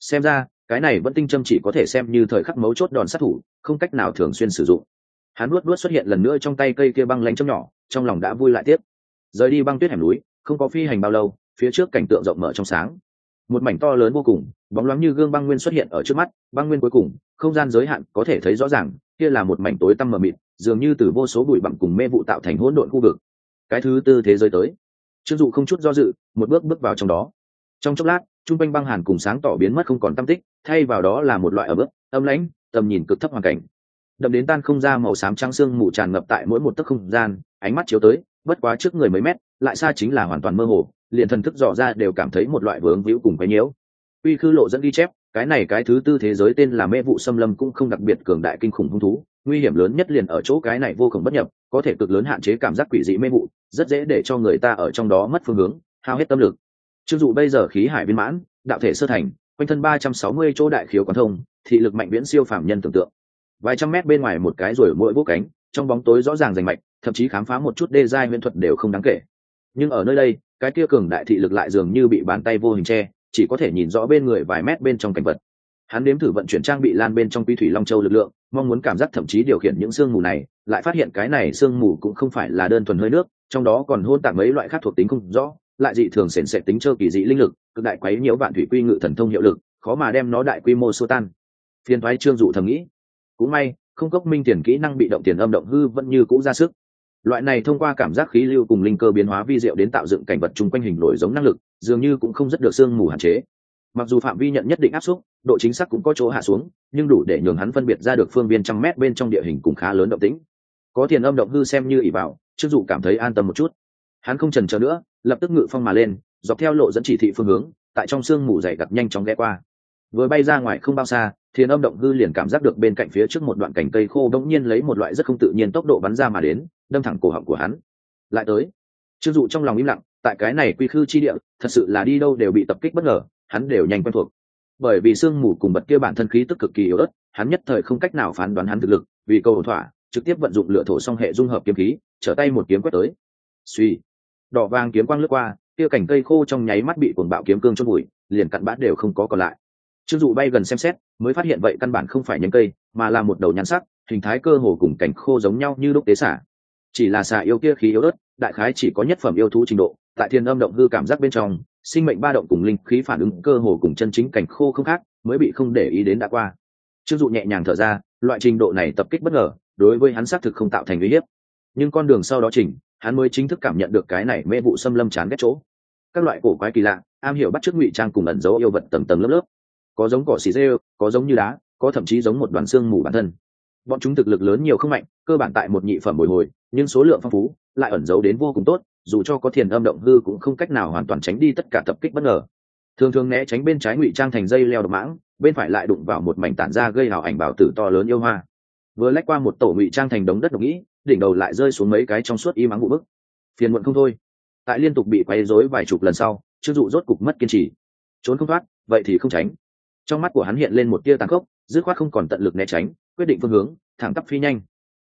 Xem ra, cái này vẫn tinh châm chỉ có thể xem như thời khắc mấu chốt đòn sát thủ, không cách nào thường xuyên sử dụng. Hắn luốt luốt xuất hiện lần nữa trong tay cây kia băng lanh châm nhỏ, trong lòng đã vui lại tiếp. Rời đi băng tuyết hẻm núi, không có phi hành bao lâu, phía trước cảnh tượng rộng mở trong sáng. Một mảnh to lớn vô cùng, bóng loáng như gương băng nguyên xuất hiện ở trước mắt, băng nguyên cuối cùng, không gian giới hạn có thể thấy rõ ràng, kia là một mảnh tối tăm mờ mịt dường như từ vô số bụi bặm cùng mê vụ tạo thành hỗn độn khu vực. Cái thứ tư thế giới tới. Chưng dụ không chút do dự, một bước bước vào trong đó. Trong chốc lát, trung quanh băng hàn cùng sáng tỏ biến mất không còn tâm tích, thay vào đó là một loại ở bước, âm lãnh, tầm nhìn cực thấp hoàn cảnh. Đậm đến tan không ra màu xám trắng xương mù tràn ngập tại mỗi một tấc không gian, ánh mắt chiếu tới, bất quá trước người mấy mét, lại xa chính là hoàn toàn mơ hồ, liền thần thức dò ra đều cảm thấy một loại vướng víu cùng cái nhiễu. Uy khư lộ dẫn ghi chép, cái này cái thứ tư thế giới tên là mê vụ xâm lâm cũng không đặc biệt cường đại kinh khủng hung thú nguy hiểm lớn nhất liền ở chỗ cái này vô cùng bất nhập, có thể cực lớn hạn chế cảm giác quỷ dị mê vụ, rất dễ để cho người ta ở trong đó mất phương hướng, hao hết tâm lực. Chưng dụ bây giờ khí hải viên mãn, đạo thể sơ thành, quanh thân ba trăm sáu mươi chỗ đại khiếu quán thông, thị lực mạnh viễn siêu phàm nhân tưởng tượng. Vài trăm mét bên ngoài một cái rồi mỗi vô cánh, trong bóng tối rõ ràng rành mạch, thậm chí khám phá một chút đê giai huyễn thuật đều không đáng kể. Nhưng ở nơi đây, cái kia cường đại thị lực lại dường như bị bàn tay vô hình che, chỉ có thể nhìn rõ bên người vài mét bên trong cảnh vật hắn đếm thử vận chuyển trang bị lan bên trong quy thủy long châu lực lượng, mong muốn cảm giác thậm chí điều khiển những sương mù này, lại phát hiện cái này sương mù cũng không phải là đơn thuần hơi nước, trong đó còn hôn tạc mấy loại khác thuộc tính không rõ, lại dị thường sền sệt tính trơ kỳ dị linh lực, cực đại quấy nhiễu vạn thủy quy ngự thần thông hiệu lực, khó mà đem nó đại quy mô xô tan. Phiên thoái trương dụ thầm nghĩ. Cũng may, không cốc minh tiền kỹ năng bị động tiền âm động hư vẫn như cũ ra sức. Loại này thông qua cảm giác khí lưu cùng linh cơ biến hóa vi diệu đến tạo dựng cảnh vật chung quanh hình nổi giống năng lực, dường như cũng không rất được sương mù hạn chế. Mặc dù phạm vi nhận nhất định áp suất độ chính xác cũng có chỗ hạ xuống, nhưng đủ để nhường hắn phân biệt ra được phương viên trăm mét bên trong địa hình cũng khá lớn động tĩnh. Có thiền âm động hư xem như ỷ bảo chưng dụ cảm thấy an tâm một chút. Hắn không trần chờ nữa, lập tức ngự phong mà lên, dọc theo lộ dẫn chỉ thị phương hướng, tại trong sương mù dày đặc nhanh chóng ghé qua. Vừa bay ra ngoài không bao xa thiền âm động hư liền cảm giác được bên cạnh phía trước một đoạn cành cây khô đ ỗ n g nhiên lấy một loại rất không tự nhiên tốc độ bắn ra mà đến, đâm thẳng cổ họng của hắn. Lại tới chưng dụ trong lòng im lặng, tại cái này quy khư chi địa, thật sự là đi đâu đều bị tập kích bất ngờ, hắn đều nhanh quen thuộc bởi vì sương mù cùng bật kia bản thân khí tức cực kỳ yếu ớt, hắn nhất thời không cách nào phán đoán hắn thực lực, vì cầu thỏa, trực tiếp vận dụng lựa thổ song hệ dung hợp kiếm khí, trở tay một kiếm quét tới. Suy. Đỏ vàng kiếm quang lướt qua, kia cảnh cây khô trong nháy mắt bị cuồng bạo kiếm cương chôn bụi liền cặn bã đều không có còn lại. Trương dụ bay gần xem xét, mới phát hiện vậy căn bản không phải nhánh cây, mà là một đầu nhắn sắc, hình thái cơ hồ cùng cảnh khô giống nhau như lúc tế xả. Chỉ là xà yêu kia khí yếu ớt, đại khái chỉ có nhất phẩm yêu thú trình độ, tại thiên âm động hư cảm giác bên trong sinh mệnh ba động cùng linh khí phản ứng cơ hồ cùng chân chính cảnh khô không khác, mới bị không để ý đến đã qua. Chưng dụ nhẹ nhàng thở ra, loại trình độ này tập kích bất ngờ, đối với hắn xác thực không tạo thành uy hiếp. Nhưng con đường sau đó chỉnh, hắn mới chính thức cảm nhận được cái này mê vụ xâm lâm chán ghét chỗ. Các loại cổ quái kỳ lạ, am hiểu bắt chước ngụy trang cùng ẩn dấu yêu vật tầng tầng lớp lớp. Có giống cỏ xì dê, có giống như đá, có thậm chí giống một đoàn xương mù bản thân. Bọn chúng thực lực lớn nhiều không mạnh, cơ bản tại một nhị phẩm bồi hồi, nhưng số lượng phong phú, lại ẩn giấu đến vô cùng tốt dù cho có thiền âm động hư cũng không cách nào hoàn toàn tránh đi tất cả tập kích bất ngờ. Thường thường né tránh bên trái ngụy trang thành dây leo độc mãng, bên phải lại đụng vào một mảnh tản ra gây hào ảnh bảo tử to lớn yêu hoa. Vừa lách qua một tổ ngụy trang thành đống đất độc nghĩ, đỉnh đầu lại rơi xuống mấy cái trong suốt y mắng vụ bức. Phiền muộn không thôi. Tại liên tục bị quay rối vài chục lần sau chưng dụ rốt cục mất kiên trì. Trốn không thoát, vậy thì không tránh. Trong mắt của hắn hiện lên một tia tàn khốc, dứt khoát không còn tận lực né tránh, quyết định phương hướng, thẳng tắp phi nhanh.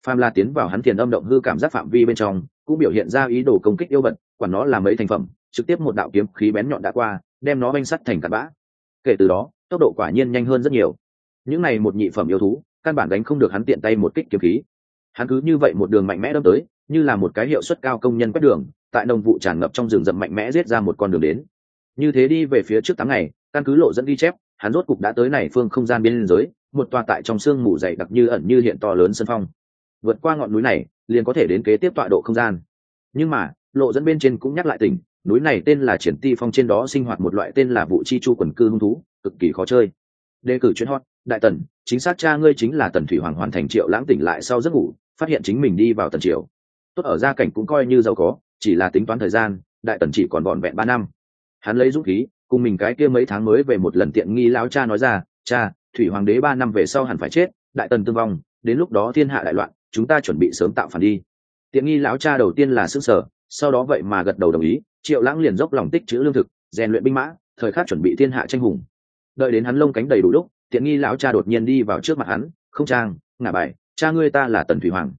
Phàm la tiến vào hắn thiền âm động hư cảm giác phạm vi bên trong cũng biểu hiện ra ý đồ công kích yêu vật quản nó là mấy thành phẩm, trực tiếp một đạo kiếm khí bén nhọn đã qua, đem nó banh sắt thành cát bã. Kể từ đó, tốc độ quả nhiên nhanh hơn rất nhiều. Những này một nhị phẩm yêu thú, căn bản đánh không được hắn tiện tay một kích kiếm khí. Hắn cứ như vậy một đường mạnh mẽ đâm tới, như là một cái hiệu suất cao công nhân quét đường, tại đồng vụ tràn ngập trong rừng rậm mạnh mẽ giết ra một con đường đến. Như thế đi về phía trước tám ngày, căn cứ lộ dẫn ghi chép, hắn rốt cục đã tới này phương không gian biên giới, một tòa tại trong sương mù dày đặc như ẩn như hiện to lớn sân phong. Vượt qua ngọn núi này liền có thể đến kế tiếp tọa độ không gian. Nhưng mà, lộ dẫn bên trên cũng nhắc lại tỉnh núi này tên là triển ti phong trên đó sinh hoạt một loại tên là vụ chi chu quần cư hung thú, cực kỳ khó chơi. Đề cử chuyên hot, đại tần, chính xác cha ngươi chính là tần thủy hoàng hoàn thành triệu lãng tỉnh lại sau giấc ngủ, phát hiện chính mình đi vào tần triều. Tốt ở gia cảnh cũng coi như giàu có, chỉ là tính toán thời gian, đại tần chỉ còn vọn vẹn ba năm. Hắn lấy dũng khí, cùng mình cái kia mấy tháng mới về một lần tiện nghi lão cha nói ra, cha, thủy hoàng đế ba năm về sau hẳn phải chết, đại tần tương vong, đến lúc đó thiên hạ đại loạn chúng ta chuẩn bị sớm tạo phản đi. Tiện nghi lão cha đầu tiên là sức sở sau đó vậy mà gật đầu đồng ý triệu lãng liền dốc lòng tích chữ lương thực rèn luyện binh mã thời khắc chuẩn bị thiên hạ tranh hùng. Đợi đến hắn lông cánh đầy đủ lúc tiện nghi lão cha đột nhiên đi vào trước mặt hắn không trang ngả bài cha ngươi ta là tần thủy hoàng.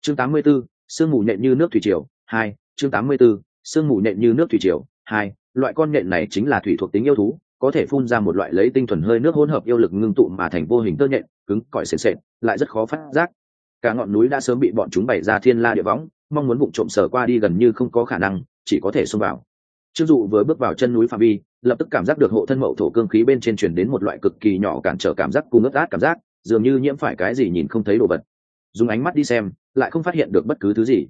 Chương 84, sương mù nhện như nước thủy triều hai chương 84, sương mù nhện như nước thủy triều hai loại con nhện này chính là thủy thuộc tính yêu thú có thể phun ra một loại lấy tinh thuần hơi nước hỗn hợp yêu lực ngưng tụ mà thành vô hình tơ nhện cứng cỏi sền sệt lại rất khó phát giác cả ngọn núi đã sớm bị bọn chúng bày ra thiên la địa võng, mong muốn vụng trộm sờ qua đi gần như không có khả năng, chỉ có thể xông vào. Chưng dụ vừa bước vào chân núi phạm vi, lập tức cảm giác được hộ thân mậu thổ cương khí bên trên truyền đến một loại cực kỳ nhỏ cản trở cảm giác cung ướt át cảm giác, dường như nhiễm phải cái gì nhìn không thấy đồ vật. Dùng ánh mắt đi xem, lại không phát hiện được bất cứ thứ gì.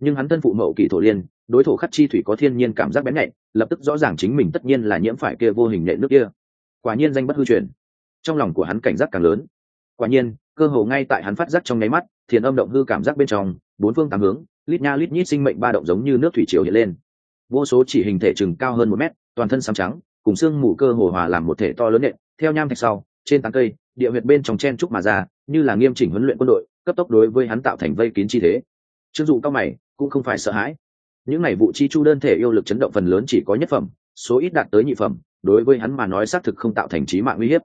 Nhưng hắn thân phụ mậu kỳ thổ liên, đối thổ khắc chi thủy có thiên nhiên cảm giác bén nhạy, lập tức rõ ràng chính mình tất nhiên là nhiễm phải kia vô hình nệ nước kia. Quả nhiên danh bất hư truyền. Trong lòng của hắn cảnh giác càng lớn quả nhiên, cơ hồ ngay tại hắn phát giác trong nháy mắt, thiền âm động hư cảm giác bên trong, bốn phương tám hướng, lít nha lít nhít sinh mệnh ba động giống như nước thủy triều hiện lên. Vô số chỉ hình thể chừng cao hơn một mét, toàn thân xám trắng, cùng xương mù cơ hồ hòa làm một thể to lớn nện, theo nham thạch sau, trên tán cây, địa huyệt bên trong chen trúc mà ra, như là nghiêm chỉnh huấn luyện quân đội, cấp tốc đối với hắn tạo thành vây kín chi thế. Chưng dụ cao mày, cũng không phải sợ hãi. Những ngày vụ chi chu đơn thể yêu lực chấn động phần lớn chỉ có nhất phẩm, số ít đạt tới nhị phẩm, đối với hắn mà nói xác thực không tạo thành trí mạng uy hiếp.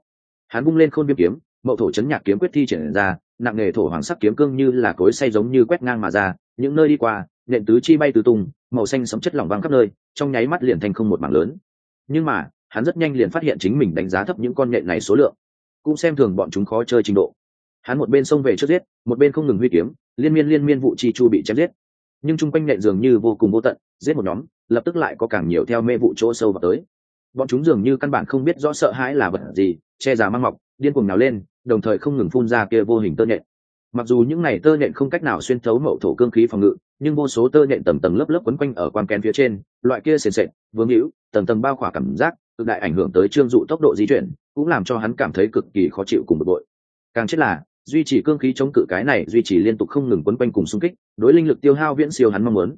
Hắn bung lên khôn biếm kiếm mậu thổ chấn nhạc kiếm quyết thi triển ra, nặng nghề thổ hoàng sắc kiếm cương như là cối say giống như quét ngang mà ra, những nơi đi qua, nện tứ chi bay tứ tung, màu xanh sấm chất lỏng văng khắp nơi, trong nháy mắt liền thành không một mảng lớn. Nhưng mà, hắn rất nhanh liền phát hiện chính mình đánh giá thấp những con nện này số lượng. Cũng xem thường bọn chúng khó chơi trình độ. Hắn một bên xông về trước giết, một bên không ngừng huy kiếm, liên miên liên miên vụ chi chu bị chém giết. Nhưng chung quanh nện dường như vô cùng vô tận, giết một nhóm, lập tức lại có càng nhiều theo mê vụ chỗ sâu vào tới. Bọn chúng dường như căn bản không biết rõ sợ hãi là vật gì, che già mang mọc điên cuồng nào lên, đồng thời không ngừng phun ra kia vô hình tơ nhện. Mặc dù những này tơ nhện không cách nào xuyên thấu mậu thổ cương khí phòng ngự, nhưng vô số tơ nhện tầng tầng lớp lớp quấn quanh ở quan kén phía trên, loại kia sền sệt vương hữu, tầng tầng bao khỏa cảm giác, cực đại ảnh hưởng tới trương dụ tốc độ di chuyển, cũng làm cho hắn cảm thấy cực kỳ khó chịu cùng bực bội. Càng chết là, duy trì cương khí chống cự cái này, duy trì liên tục không ngừng quấn quanh cùng xung kích, đối linh lực tiêu hao viễn siêu hắn mong muốn.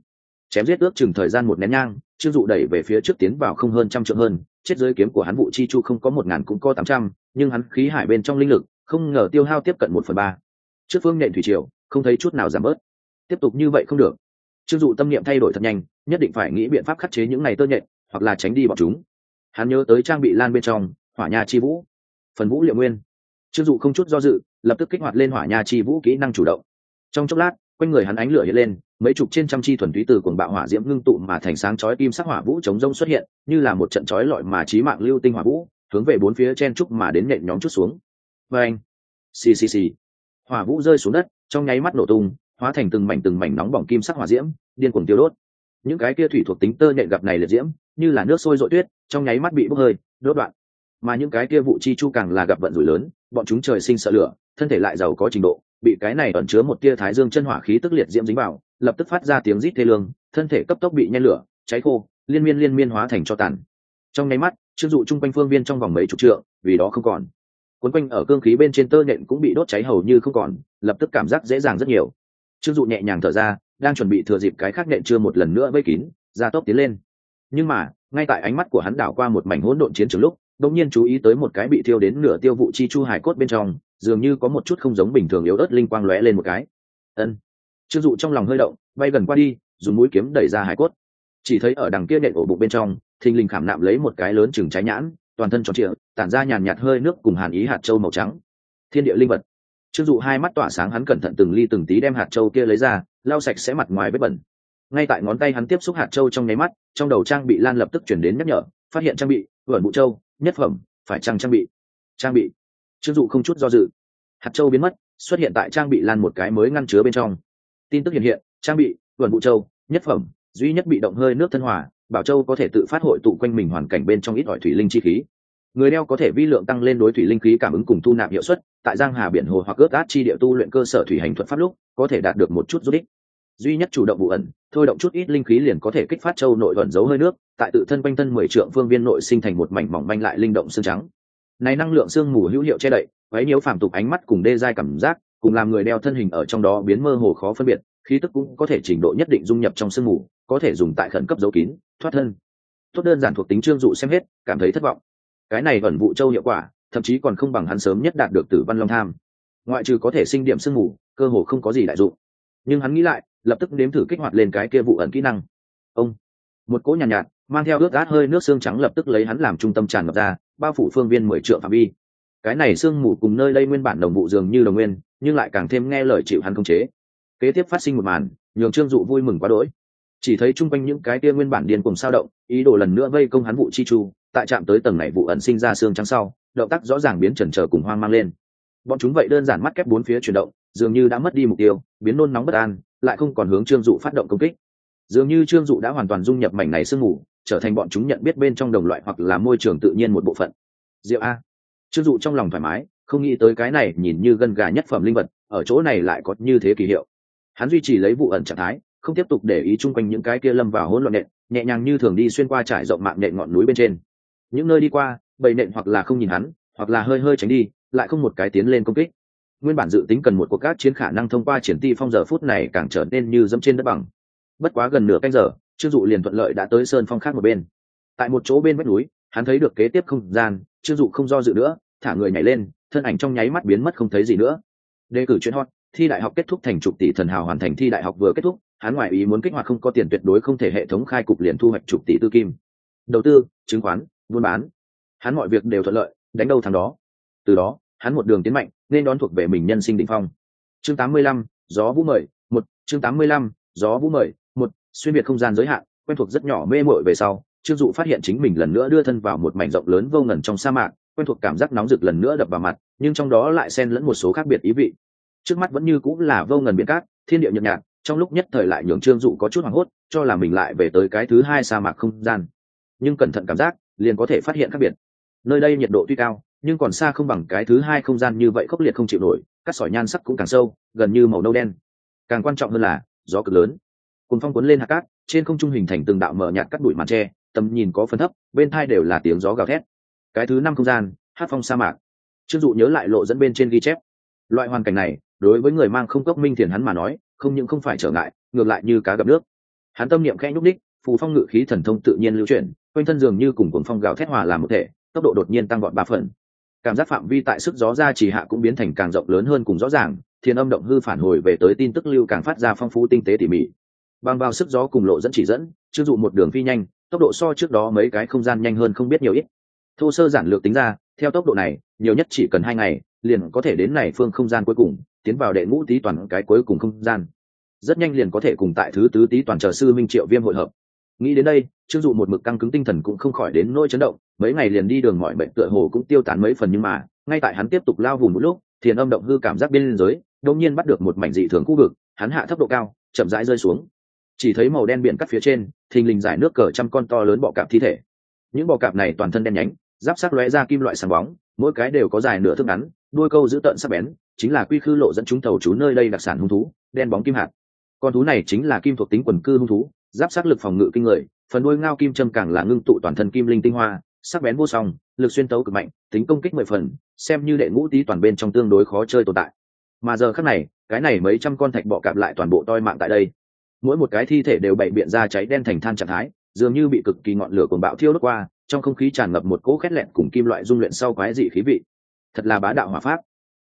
Chém giết ước chừng thời gian một nén nhang, trương dụ đẩy về phía trước tiến vào không hơn trăm trượng hơn chết dưới kiếm của hắn vụ chi chu không có một ngàn cũng có tám trăm, nhưng hắn khí hải bên trong linh lực, không ngờ tiêu hao tiếp cận một phần ba. Trước phương nện thủy triều, không thấy chút nào giảm bớt. Tiếp tục như vậy không được. Trương dụ tâm niệm thay đổi thật nhanh, nhất định phải nghĩ biện pháp khắc chế những này tơ nhện, hoặc là tránh đi bọn chúng. Hắn nhớ tới trang bị lan bên trong, hỏa nhà chi vũ. Phần vũ liệu nguyên. Trương dụ không chút do dự, lập tức kích hoạt lên hỏa nhà chi vũ kỹ năng chủ động. Trong chốc lát, quanh người hắn ánh lửa hiện lên mấy chục trên trăm chi thuần túy từ cuồng bạo hỏa diễm ngưng tụ mà thành sáng chói kim sắc hỏa vũ chống rông xuất hiện, như là một trận chói lọi mà trí mạng lưu tinh hỏa vũ, hướng về bốn phía chen trúc mà đến nện nhóm chút xuống. Và anh xì xì xì. Hỏa vũ rơi xuống đất, trong nháy mắt nổ tung, hóa thành từng mảnh từng mảnh nóng bỏng kim sắc hỏa diễm, điên cuồng tiêu đốt. Những cái kia thủy thuộc tính tơ nện gặp này liệt diễm, như là nước sôi dội tuyết, trong nháy mắt bị bốc hơi, đốt đoạn. Mà những cái kia vụ chi chu càng là gặp vận rủi lớn, bọn chúng trời sinh sợ lửa, thân thể lại giàu có trình độ bị cái này ẩn chứa một tia thái dương chân hỏa khí tức liệt diễm dính vào, lập tức phát ra tiếng rít thê lương, thân thể cấp tốc bị nhen lửa, cháy khô, liên miên liên miên hóa thành cho tàn. Trong nháy mắt, chưng dụ chung quanh phương viên trong vòng mấy chục trượng, vì đó không còn. Cuốn quanh ở cương khí bên trên tơ nhện cũng bị đốt cháy hầu như không còn, lập tức cảm giác dễ dàng rất nhiều. Chưng dụ nhẹ nhàng thở ra, đang chuẩn bị thừa dịp cái khác nện chưa một lần nữa vây kín, ra tốc tiến lên. Nhưng mà, ngay tại ánh mắt của hắn đảo qua một mảnh hỗn độn chiến trường lúc, đột nhiên chú ý tới một cái bị thiêu đến nửa tiêu vụ chi chu hải cốt bên trong dường như có một chút không giống bình thường yếu ớt linh quang lóe lên một cái. Ân. Trương dụ trong lòng hơi động, bay gần qua đi, dùng mũi kiếm đẩy ra hải cốt. Chỉ thấy ở đằng kia nện ổ bụng bên trong, thình lình khảm nạm lấy một cái lớn chừng trái nhãn, toàn thân tròn trịa, tản ra nhàn nhạt hơi nước cùng hàn ý hạt châu màu trắng. Thiên địa linh vật. Trương dụ hai mắt tỏa sáng hắn cẩn thận từng ly từng tí đem hạt châu kia lấy ra, lau sạch sẽ mặt ngoài vết bẩn. Ngay tại ngón tay hắn tiếp xúc hạt châu trong nháy mắt, trong đầu trang bị lan lập tức chuyển đến nhắc nhở, phát hiện trang bị vẩn bụ châu, nhất phẩm, phải trang trang bị? Trang bị trương dụ không chút do dự. Hạt châu biến mất, xuất hiện tại trang bị lan một cái mới ngăn chứa bên trong. Tin tức hiện hiện, trang bị, vườn bụ châu, nhất phẩm, duy nhất bị động hơi nước thân hòa, bảo châu có thể tự phát hội tụ quanh mình hoàn cảnh bên trong ít ỏi thủy linh chi khí. Người đeo có thể vi lượng tăng lên đối thủy linh khí cảm ứng cùng thu nạp hiệu suất, tại giang hà biển hồ hoặc ướt át chi địa tu luyện cơ sở thủy hành thuật pháp lúc, có thể đạt được một chút rút ích. Duy nhất chủ động vụ ẩn, thôi động chút ít linh khí liền có thể kích phát châu nội ẩn giấu hơi nước, tại tự thân quanh thân mười trượng phương viên nội sinh thành một mảnh mỏng manh lại linh động xương trắng này năng lượng xương mù hữu hiệu che đậy quấy nhiễu phàm tục ánh mắt cùng đê dai cảm giác cùng làm người đeo thân hình ở trong đó biến mơ hồ khó phân biệt khí tức cũng có thể trình độ nhất định dung nhập trong sương mù có thể dùng tại khẩn cấp giấu kín thoát thân. Tốt đơn giản thuộc tính trương dụ xem hết cảm thấy thất vọng. Cái này ẩn vụ châu hiệu quả thậm chí còn không bằng hắn sớm nhất đạt được tử văn long tham. Ngoại trừ có thể sinh điểm sương mù cơ hồ không có gì đại dụng. Nhưng hắn nghĩ lại lập tức nếm thử kích hoạt lên cái kia vụ ẩn kỹ năng. Ông một cỗ nhàn nhạt, nhạt mang theo ướt át hơi nước xương trắng lập tức lấy hắn làm trung tâm tràn ngập ra, bao phủ phương viên mười triệu phạm vi. Cái này sương mù cùng nơi đây nguyên bản đồng vụ dường như đồng nguyên, nhưng lại càng thêm nghe lời chịu hắn không chế. Kế tiếp phát sinh một màn, nhường trương dụ vui mừng quá đỗi. Chỉ thấy chung quanh những cái kia nguyên bản điên cùng sao động, ý đồ lần nữa vây công hắn vụ chi chu, tại chạm tới tầng này vụ ẩn sinh ra xương trắng sau, động tác rõ ràng biến trần trờ cùng hoang mang lên. Bọn chúng vậy đơn giản mắt kép bốn phía chuyển động, dường như đã mất đi mục tiêu, biến nôn nóng bất an, lại không còn hướng trương dụ phát động công kích. Dường như trương dụ đã hoàn toàn dung nhập mảnh này sương mù trở thành bọn chúng nhận biết bên trong đồng loại hoặc là môi trường tự nhiên một bộ phận. Diệu a. Trương dụ trong lòng thoải mái, không nghĩ tới cái này nhìn như gân gà nhất phẩm linh vật, ở chỗ này lại có như thế kỳ hiệu. Hắn duy trì lấy vụ ẩn trạng thái, không tiếp tục để ý chung quanh những cái kia lâm vào hỗn loạn nện, nhẹ nhàng như thường đi xuyên qua trải rộng mạng nện ngọn núi bên trên. Những nơi đi qua, bầy nện hoặc là không nhìn hắn, hoặc là hơi hơi tránh đi, lại không một cái tiến lên công kích. Nguyên bản dự tính cần một cuộc các chiến khả năng thông qua triển ti phong giờ phút này càng trở nên như dẫm trên đất bằng. Bất quá gần nửa canh giờ trương dụ liền thuận lợi đã tới sơn phong khác một bên. Tại một chỗ bên vách núi hắn thấy được kế tiếp không gian trương dụ không do dự nữa thả người nhảy lên thân ảnh trong nháy mắt biến mất không thấy gì nữa. Đề cử chuyên hot thi đại học kết thúc thành chục tỷ thần hào hoàn thành thi đại học vừa kết thúc hắn ngoại ý muốn kích hoạt không có tiền tuyệt đối không thể hệ thống khai cục liền thu hoạch chục tỷ tư kim. Đầu tư chứng khoán buôn bán. Hắn mọi việc đều thuận lợi đánh đâu thằng đó. Từ đó hắn một đường tiến mạnh nên đón thuộc về mình nhân sinh định phong. Chương 85, gió vũ mời một chương 85, gió vũ mời một xuyên biệt không gian giới hạn, quen thuộc rất nhỏ mê mội về sau, trương dụ phát hiện chính mình lần nữa đưa thân vào một mảnh rộng lớn vô ngần trong sa mạc, quen thuộc cảm giác nóng rực lần nữa đập vào mặt, nhưng trong đó lại xen lẫn một số khác biệt ý vị. Trước mắt vẫn như cũng là vô ngần biển cát, thiên địa nhật nhạt, trong lúc nhất thời lại nhường trương dụ có chút hoảng hốt, cho là mình lại về tới cái thứ hai sa mạc không gian. Nhưng cẩn thận cảm giác, liền có thể phát hiện khác biệt. Nơi đây nhiệt độ tuy cao, nhưng còn xa không bằng cái thứ hai không gian như vậy khốc liệt không chịu nổi các sỏi nhan sắc cũng càng sâu, gần như màu nâu đen. Càng quan trọng hơn là, gió cực lớn cùng phong cuốn lên hạt cát, trên không trung hình thành từng đạo mở nhạt cắt đuổi màn tre, tầm nhìn có phần thấp, bên thai đều là tiếng gió gào thét. Cái thứ năm không gian, hát phong sa mạc. Chưng dụ nhớ lại lộ dẫn bên trên ghi chép. Loại hoàn cảnh này, đối với người mang không cốc minh thiền hắn mà nói, không những không phải trở ngại, ngược lại như cá gặp nước. Hắn tâm niệm khẽ nhúc đích phù phong ngự khí thần thông tự nhiên lưu chuyển, quanh thân dường như cùng cuồng phong gào thét hòa làm một thể, tốc độ đột nhiên tăng gọn ba phần. Cảm giác phạm vi tại sức gió ra chỉ hạ cũng biến thành càng rộng lớn hơn cùng rõ ràng thiên âm động hư phản hồi về tới tin tức lưu càng phát ra phong phú tinh tế tỉ mỉ bằng vào sức gió cùng lộ dẫn chỉ dẫn chưng dụ một đường phi nhanh, tốc độ so trước đó mấy cái không gian nhanh hơn không biết nhiều ít. Thô sơ giản lược tính ra, theo tốc độ này, nhiều nhất chỉ cần hai ngày, liền có thể đến này phương không gian cuối cùng, tiến vào đệ ngũ tý toàn cái cuối cùng không gian. Rất nhanh liền có thể cùng tại thứ tứ tý toàn chờ sư minh triệu viêm hội hợp. Nghĩ đến đây chưng dụ một mực căng cứng tinh thần cũng không khỏi đến nỗi chấn động, mấy ngày liền đi đường mọi bệnh tựa hồ cũng tiêu tán mấy phần nhưng mà, ngay tại hắn tiếp tục lao vùng một lúc, thiền âm động hư cảm giác bên liên giới đột nhiên bắt được một mảnh dị thường khu vực, hắn hạ thấp độ cao, chậm rãi rơi xuống chỉ thấy màu đen biển cắt phía trên, thình lình giải nước cờ trăm con to lớn bọ cạp thi thể. Những bọ cạp này toàn thân đen nhánh, giáp sắc lóe ra kim loại sáng bóng, mỗi cái đều có dài nửa thước ngắn đuôi câu giữ tợn sắc bén, chính là quy khư lộ dẫn chúng tàu chú nơi đây đặc sản hung thú, đen bóng kim hạt. Con thú này chính là kim thuộc tính quần cư hung thú, giáp sắc lực phòng ngự kinh người, phần đuôi ngao kim châm càng là ngưng tụ toàn thân kim linh tinh hoa, sắc bén vô song, lực xuyên tấu cực mạnh, tính công kích mười phần, xem như đệ ngũ tí toàn bên trong tương đối khó chơi tồn tại. Mà giờ khắc này, cái này mấy trăm con thạch bọ cạp lại toàn bộ toi mạng tại đây mỗi một cái thi thể đều bày biện ra cháy đen thành than trạng thái, dường như bị cực kỳ ngọn lửa cuồng bạo thiêu đốt qua, trong không khí tràn ngập một cỗ khét lẹn cùng kim loại dung luyện sau quái dị khí vị. Thật là bá đạo hỏa pháp.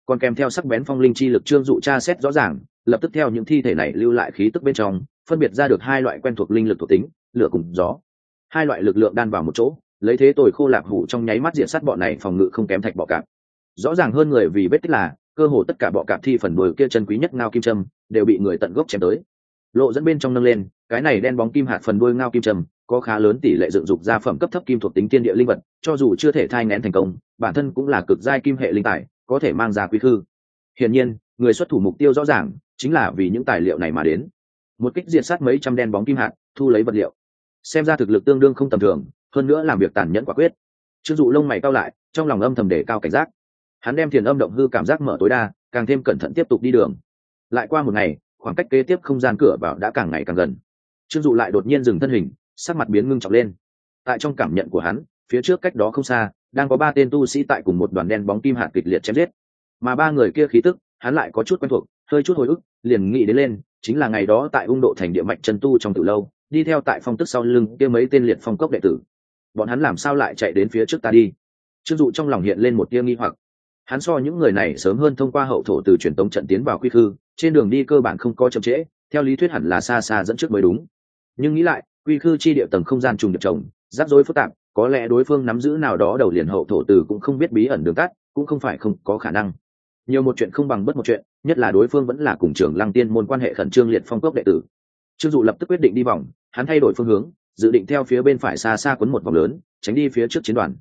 Còn kèm theo sắc bén phong linh chi lực trương dụ tra xét rõ ràng, lập tức theo những thi thể này lưu lại khí tức bên trong, phân biệt ra được hai loại quen thuộc linh lực thuộc tính, lửa cùng gió. Hai loại lực lượng đan vào một chỗ, lấy thế tồi khô lạc hủ trong nháy mắt diện sát bọn này phòng ngự không kém thạch bọ cạp. Rõ ràng hơn người vì vết tích là, cơ hồ tất cả bọ cạp thi phần đồi kia chân quý nhất ngao kim trâm đều bị người tận gốc chém tới lộ dẫn bên trong nâng lên, cái này đen bóng kim hạt phần đuôi ngao kim trầm, có khá lớn tỷ lệ dựng dục gia phẩm cấp thấp kim thuộc tính tiên địa linh vật, cho dù chưa thể thai ngén thành công, bản thân cũng là cực giai kim hệ linh tài, có thể mang ra quý khư. Hiển nhiên, người xuất thủ mục tiêu rõ ràng, chính là vì những tài liệu này mà đến. Một kích diệt sát mấy trăm đen bóng kim hạt, thu lấy vật liệu. Xem ra thực lực tương đương không tầm thường, hơn nữa làm việc tàn nhẫn quả quyết. Chưng dụ lông mày cao lại, trong lòng âm thầm để cao cảnh giác. Hắn đem thiền âm động hư cảm giác mở tối đa, càng thêm cẩn thận tiếp tục đi đường. Lại qua một ngày khoảng cách kế tiếp không gian cửa vào đã càng ngày càng gần. Trương dụ lại đột nhiên dừng thân hình, sắc mặt biến ngưng trọng lên. Tại trong cảm nhận của hắn, phía trước cách đó không xa, đang có ba tên tu sĩ tại cùng một đoàn đen bóng kim hạt kịch liệt chém giết. Mà ba người kia khí tức, hắn lại có chút quen thuộc, hơi chút hồi ức, liền nghĩ đến lên, chính là ngày đó tại ung độ thành địa mạch chân tu trong từ lâu, đi theo tại phong tức sau lưng kia mấy tên liệt phong cốc đệ tử. Bọn hắn làm sao lại chạy đến phía trước ta đi? Trương dụ trong lòng hiện lên một tia nghi hoặc. Hắn so những người này sớm hơn thông qua hậu thổ từ truyền tống trận tiến vào quy khư trên đường đi cơ bản không có chậm trễ, theo lý thuyết hẳn là xa xa dẫn trước mới đúng. Nhưng nghĩ lại, quy khư chi địa tầng không gian trùng được trồng, rắc rối phức tạp, có lẽ đối phương nắm giữ nào đó đầu liền hậu thổ từ cũng không biết bí ẩn đường tắt, cũng không phải không có khả năng. Nhiều một chuyện không bằng bất một chuyện, nhất là đối phương vẫn là cùng trưởng lăng tiên môn quan hệ khẩn trương liệt phong cốc đệ tử. Trương dụ lập tức quyết định đi vòng, hắn thay đổi phương hướng, dự định theo phía bên phải xa xa quấn một vòng lớn, tránh đi phía trước chiến đoàn.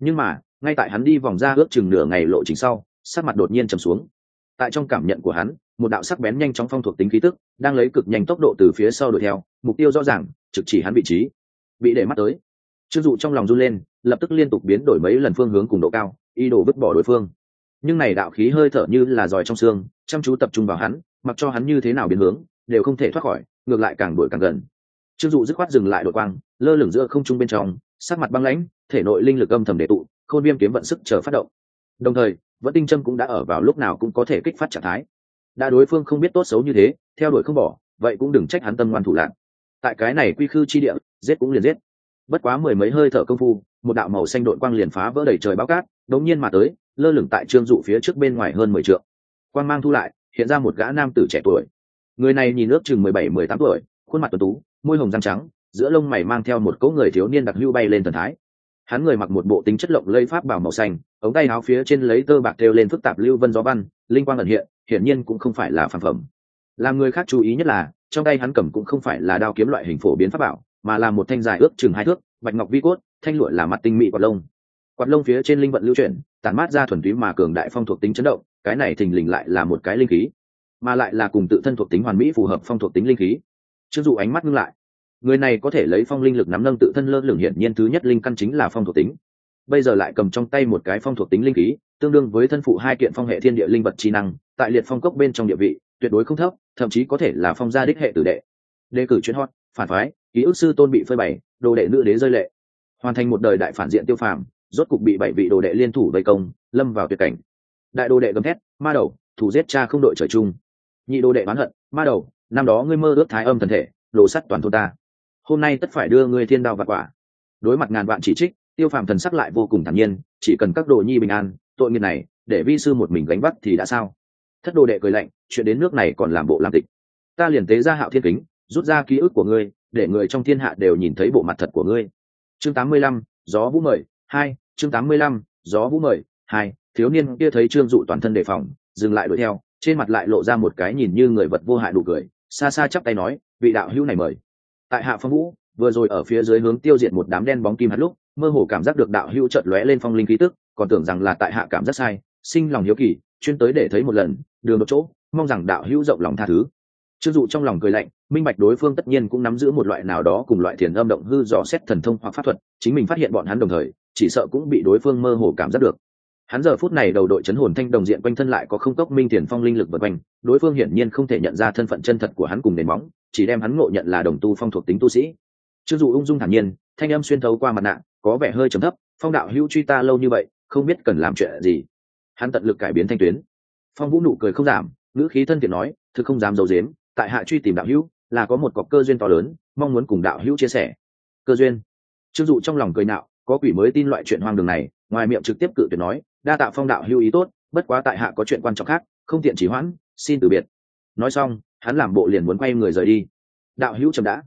Nhưng mà, ngay tại hắn đi vòng ra ước chừng nửa ngày lộ trình sau, sắc mặt đột nhiên trầm xuống. Tại trong cảm nhận của hắn một đạo sắc bén nhanh chóng phong thuộc tính khí tức, đang lấy cực nhanh tốc độ từ phía sau đuổi theo, mục tiêu rõ ràng, trực chỉ hắn vị trí. Bị để mắt tới chưng dụ trong lòng run lên, lập tức liên tục biến đổi mấy lần phương hướng cùng độ cao, ý đồ vứt bỏ đối phương. Nhưng này đạo khí hơi thở như là giỏi trong xương, chăm chú tập trung vào hắn, mặc cho hắn như thế nào biến hướng, đều không thể thoát khỏi, ngược lại càng đuổi càng gần. Chưng dụ dứt khoát dừng lại đội quang, lơ lửng giữa không trung bên trong, sắc mặt băng lãnh, thể nội linh lực âm thầm để tụ, khôn viêm kiếm vận sức chờ phát động. Đồng thời, vẫn tinh châm cũng đã ở vào lúc nào cũng có thể kích phát trạng thái đã đối phương không biết tốt xấu như thế, theo đuổi không bỏ, vậy cũng đừng trách hắn tâm ngoan thủ lạc. Tại cái này quy khư chi địa, giết cũng liền giết. Bất quá mười mấy hơi thở công phu, một đạo màu xanh đội quang liền phá vỡ đầy trời bao cát đống nhiên mà tới, lơ lửng tại trương dụ phía trước bên ngoài hơn mười trượng. Quang mang thu lại, hiện ra một gã nam tử trẻ tuổi. Người này nhìn ước chừng mười bảy, mười tám tuổi, khuôn mặt tuần tú, môi hồng răng trắng, giữa lông mày mang theo một cỗ người thiếu niên đặc hưu bay lên thần thái. Hắn người mặc một bộ tính chất lộng lây pháp bảo màu xanh, ống tay áo phía trên lấy tơ bạc thêu lên phức tạp lưu vân gió văn, linh quang ẩn hiện hiển nhiên cũng không phải là phản phẩm. Làm người khác chú ý nhất là, trong tay hắn cầm cũng không phải là đao kiếm loại hình phổ biến pháp bảo, mà là một thanh dài ước chừng hai thước, bạch ngọc vi cốt, thanh lụa là mặt tinh mỹ quạt lông. Quạt lông phía trên linh vận lưu chuyển, tản mát ra thuần túy mà cường đại phong thuộc tính chấn động, cái này thình lình lại là một cái linh khí, mà lại là cùng tự thân thuộc tính hoàn mỹ phù hợp phong thuộc tính linh khí. Chưng dụ ánh mắt ngưng lại, người này có thể lấy phong linh lực nắm nâng tự thân lơ lửng hiển nhiên thứ nhất linh căn chính là phong thuộc tính bây giờ lại cầm trong tay một cái phong thuộc tính linh khí, tương đương với thân phụ hai kiện phong hệ thiên địa linh vật trí năng, tại liệt phong cốc bên trong địa vị, tuyệt đối không thấp, thậm chí có thể là phong gia đích hệ tử đệ. Đề cử chuyên hot, phản phái, ký ức sư tôn bị phơi bày, đồ đệ nữ đế rơi lệ. Hoàn thành một đời đại phản diện tiêu phàm, rốt cục bị bảy vị đồ đệ liên thủ vây công, lâm vào tuyệt cảnh. Đại đồ đệ gầm thét, ma đầu, thủ giết cha không đội trời chung. Nhị đồ đệ bán hận, ma đầu, năm đó ngươi mơ ước thái âm thần thể, đồ sắt toàn thôn ta. Hôm nay tất phải đưa ngươi thiên đao vặt quả. Đối mặt ngàn vạn chỉ trích tiêu phàm thần sắc lại vô cùng thản nhiên, chỉ cần các đồ nhi bình an, tội nghiệp này, để vi sư một mình gánh vác thì đã sao? Thất đồ đệ cười lạnh, chuyện đến nước này còn làm bộ làm tịch. Ta liền tế ra hạo thiên kính, rút ra ký ức của ngươi, để người trong thiên hạ đều nhìn thấy bộ mặt thật của ngươi. Chương tám mươi lăm, gió vũ mời, hai, chương tám mươi lăm, gió vũ mời, hai, thiếu niên kia thấy trương dụ toàn thân đề phòng, dừng lại đuổi theo, trên mặt lại lộ ra một cái nhìn như người vật vô hại đủ cười, xa xa chắp tay nói, vị đạo hữu này mời. Tại hạ phong vũ, vừa rồi ở phía dưới hướng tiêu diệt một đám đen bóng kim hạt lúc mơ hồ cảm giác được đạo hữu chợt lóe lên phong linh khí tức, còn tưởng rằng là tại hạ cảm giác sai, sinh lòng hiếu kỳ, chuyên tới để thấy một lần, đường một chỗ, mong rằng đạo hữu rộng lòng tha thứ. Chưng dụ trong lòng cười lạnh, minh bạch đối phương tất nhiên cũng nắm giữ một loại nào đó cùng loại thiền âm động hư dò xét thần thông hoặc pháp thuật, chính mình phát hiện bọn hắn đồng thời, chỉ sợ cũng bị đối phương mơ hồ cảm giác được. Hắn giờ phút này đầu đội chấn hồn thanh đồng diện quanh thân lại có không cốc minh tiền phong linh lực vật quanh, đối phương hiển nhiên không thể nhận ra thân phận chân thật của hắn cùng nền móng, chỉ đem hắn ngộ nhận là đồng tu phong thuộc tính tu sĩ. Chưng dụ ung dung thản nhiên thanh âm xuyên thấu qua mặt nạ, có vẻ hơi trầm thấp, phong đạo hữu truy ta lâu như vậy, không biết cần làm chuyện gì. Hắn tận lực cải biến thanh tuyến. Phong vũ nụ cười không giảm, ngữ khí thân thiện nói thứ không dám d i dếm tại hạ truy tìm đạo hữu, là có một cọc cơ duyên to lớn, mong muốn cùng đạo hữu chia sẻ. Cơ duyên. Chưng dụ trong lòng cười nạo, có quỷ mới tin loại chuyện hoang đường này, ngoài miệng trực tiếp cự tuyệt nói, đa tạ phong đạo hữu ý tốt, bất quá tại hạ có chuyện quan trọng khác, không tiện chỉ hoãn, xin từ biệt. Nói xong, hắn làm bộ liền muốn quay người rời đi. Đạo hữu chậm đã.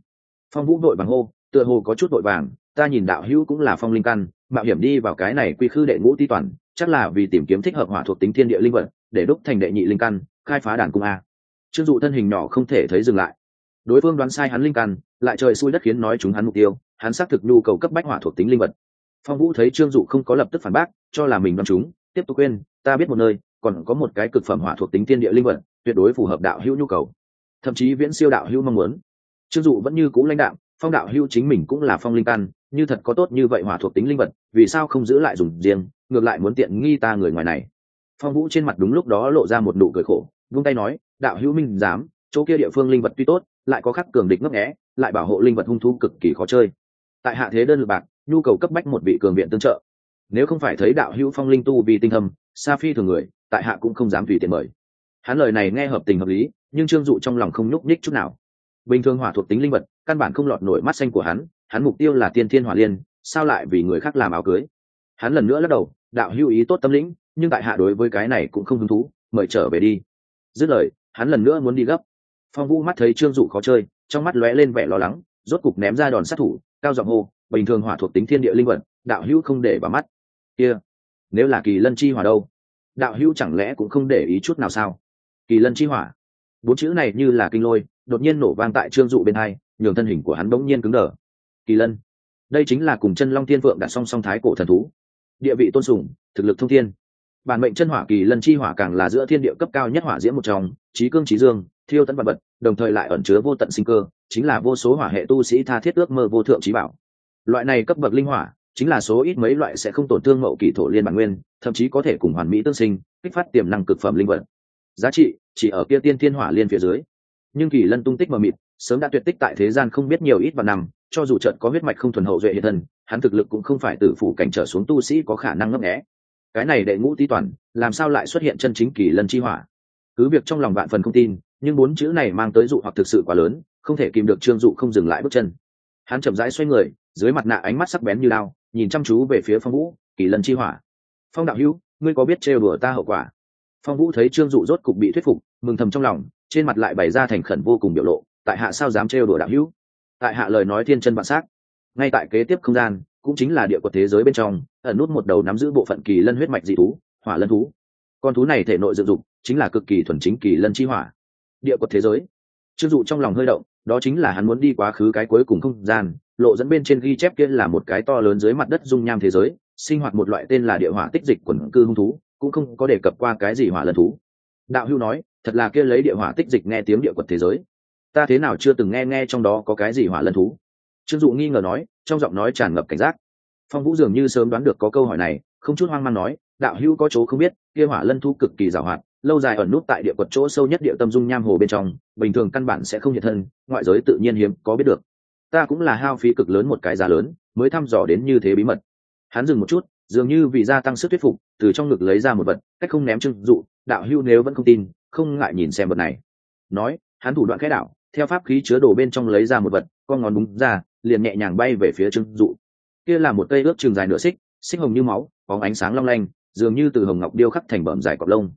Phong vũ đội bằng hô tựa hồ có chút vội vàng, ta nhìn đạo hữu cũng là phong linh căn, mạo hiểm đi vào cái này quy khư đệ ngũ ti toàn, chắc là vì tìm kiếm thích hợp hỏa thuộc tính thiên địa linh vật, để đúc thành đệ nhị linh căn, khai phá đàn cung a. Trương dụ thân hình nhỏ không thể thấy dừng lại. Đối phương đoán sai hắn linh căn, lại trời xui đất khiến nói chúng hắn mục tiêu, hắn xác thực nhu cầu cấp bách hỏa thuộc tính linh vật. Phong vũ thấy trương dụ không có lập tức phản bác, cho là mình đoán chúng, tiếp tục quên ta biết một nơi, còn có một cái cực phẩm hỏa thuộc tính thiên địa linh vật, tuyệt đối phù hợp đạo hữu nhu cầu. Thậm chí viễn siêu đạo hữu mong muốn. Trương dụ vẫn như cũ lãnh đạo phong đạo hữu chính mình cũng là phong linh căn, như thật có tốt như vậy hỏa thuộc tính linh vật, vì sao không giữ lại dùng riêng, ngược lại muốn tiện nghi ta người ngoài này? Phong vũ trên mặt đúng lúc đó lộ ra một nụ cười khổ, vung tay nói, đạo hữu minh dám chỗ kia địa phương linh vật tuy tốt, lại có khắc cường địch ngấp nghẽ lại bảo hộ linh vật hung thú cực kỳ khó chơi. Tại hạ thế đơn lực bạc, nhu cầu cấp bách một vị cường viện tương trợ. Nếu không phải thấy đạo hữu phong linh tu vì tinh thâm, sa phi thường người, tại hạ cũng không dám tùy tiện mời. Hắn lời này nghe hợp tình hợp lý, nhưng trương dụ trong lòng không nhúc nhích chút nào bình thường hỏa thuộc tính linh vật, căn bản không lọt nổi mắt xanh của hắn hắn mục tiêu là tiên thiên hỏa liên, sao lại vì người khác làm áo cưới? Hắn lần nữa lắc đầu, đạo hữu ý tốt tâm lĩnh, nhưng tại hạ đối với cái này cũng không hứng thú, mời trở về đi. Dứt lời, hắn lần nữa muốn đi gấp. Phong vũ mắt thấy trương dụ khó chơi, trong mắt lóe lên vẻ lo lắng, rốt cục ném ra đòn sát thủ, cao giọng hô, bình thường hỏa thuộc tính thiên địa linh vật, đạo hữu không để vào mắt. Kia, nếu là kỳ lân chi hỏa đâu? Đạo hữu chẳng lẽ cũng không để ý chút nào sao? Kỳ lân chi hỏa bốn chữ này như là kinh lôi, đột nhiên nổ vang tại trương dụ bên hai, nhường thân hình của hắn bỗng nhiên cứng đờ. Kỳ lân, đây chính là cùng chân long thiên phượng đã song song thái cổ thần thú. Địa vị tôn sùng, thực lực thông thiên. Bản mệnh chân hỏa kỳ lân chi hỏa càng là giữa thiên địa cấp cao nhất hỏa diễm một trong, trí cương trí dương, thiêu tấn vật vật, đồng thời lại ẩn chứa vô tận sinh cơ, chính là vô số hỏa hệ tu sĩ tha thiết ước mơ vô thượng trí bảo. Loại này cấp bậc linh hỏa, chính là số ít mấy loại sẽ không tổn thương mậu kỳ thổ liên bản nguyên, thậm chí có thể cùng hoàn mỹ tương sinh, kích phát tiềm năng cực phẩm linh vật giá trị chỉ ở kia tiên thiên hỏa liên phía dưới. Nhưng kỳ lân tung tích mờ mịt, sớm đã tuyệt tích tại thế gian không biết nhiều ít và nằm cho dù trận có huyết mạch không thuần hậu duệ hiện thân, hắn thực lực cũng không phải từ phủ cảnh trở xuống tu sĩ có khả năng ngấp nghé. Cái này đệ ngũ tí toàn, làm sao lại xuất hiện chân chính kỳ lân chi hỏa? Cứ việc trong lòng bạn phần không tin, nhưng bốn chữ này mang tới dụ hoặc thực sự quá lớn, không thể kìm được trương dụ không dừng lại bước chân. Hắn chậm rãi xoay người, dưới mặt nạ ánh mắt sắc bén như lao, nhìn chăm chú về phía phong vũ, kỳ lân chi hỏa. Phong đạo hữu, ngươi có biết trêu đùa ta hậu quả? Phong vũ thấy trương dụ rốt cục bị thuyết phục, mừng thầm trong lòng, trên mặt lại bày ra thành khẩn vô cùng biểu lộ, tại hạ sao dám trêu đùa đạo hữu? Tại hạ lời nói thiên chân vạn s ngay tại kế tiếp không gian, cũng chính là địa của thế giới bên trong, ẩn nút một đầu nắm giữ bộ phận kỳ lân huyết mạch dị thú, hỏa lân thú. Con thú này thể nội dựng dục, chính là cực kỳ thuần chính kỳ lân chi hỏa. Địa quật thế giới. Trương dụ trong lòng hơi động, đó chính là hắn muốn đi quá khứ cái cuối cùng không gian, lộ dẫn bên trên ghi chép kia là một cái to lớn dưới mặt đất dung nham thế giới, sinh hoạt một loại tên là địa hỏa tích dịch quần cư hung thú cũng không có đề cập qua cái gì hỏa lân thú. Đạo hưu nói, thật là kia lấy địa hỏa tích dịch nghe tiếng địa quật thế giới. Ta thế nào chưa từng nghe nghe trong đó có cái gì hỏa lân thú? Trương dụ nghi ngờ nói, trong giọng nói tràn ngập cảnh giác. Phong vũ dường như sớm đoán được có câu hỏi này, không chút hoang mang nói, đạo Hưu có chỗ không biết, kia hỏa lân thú cực kỳ giàu hoạt, lâu dài ẩn nút tại địa quật chỗ sâu nhất địa tâm dung nham hồ bên trong, bình thường căn bản sẽ không hiện thân, ngoại giới tự nhiên hiếm, có biết được. Ta cũng là hao phí cực lớn một cái giá lớn, mới thăm dò đến như thế bí mật. Hắn dừng một chút dường như vì gia tăng sức thuyết phục, từ trong ngực lấy ra một vật, cách không ném trưng dụ, đạo hưu nếu vẫn không tin, không ngại nhìn xem vật này. Nói, hắn thủ đoạn khẽ đạo theo pháp khí chứa đồ bên trong lấy ra một vật, con ngón búng ra, liền nhẹ nhàng bay về phía trưng dụ. Kia là một cây ướp trường dài nửa xích xích hồng như máu có ánh sáng long lanh, dường như từ hồng ngọc điêu khắc thành bẩm dài cọc lông.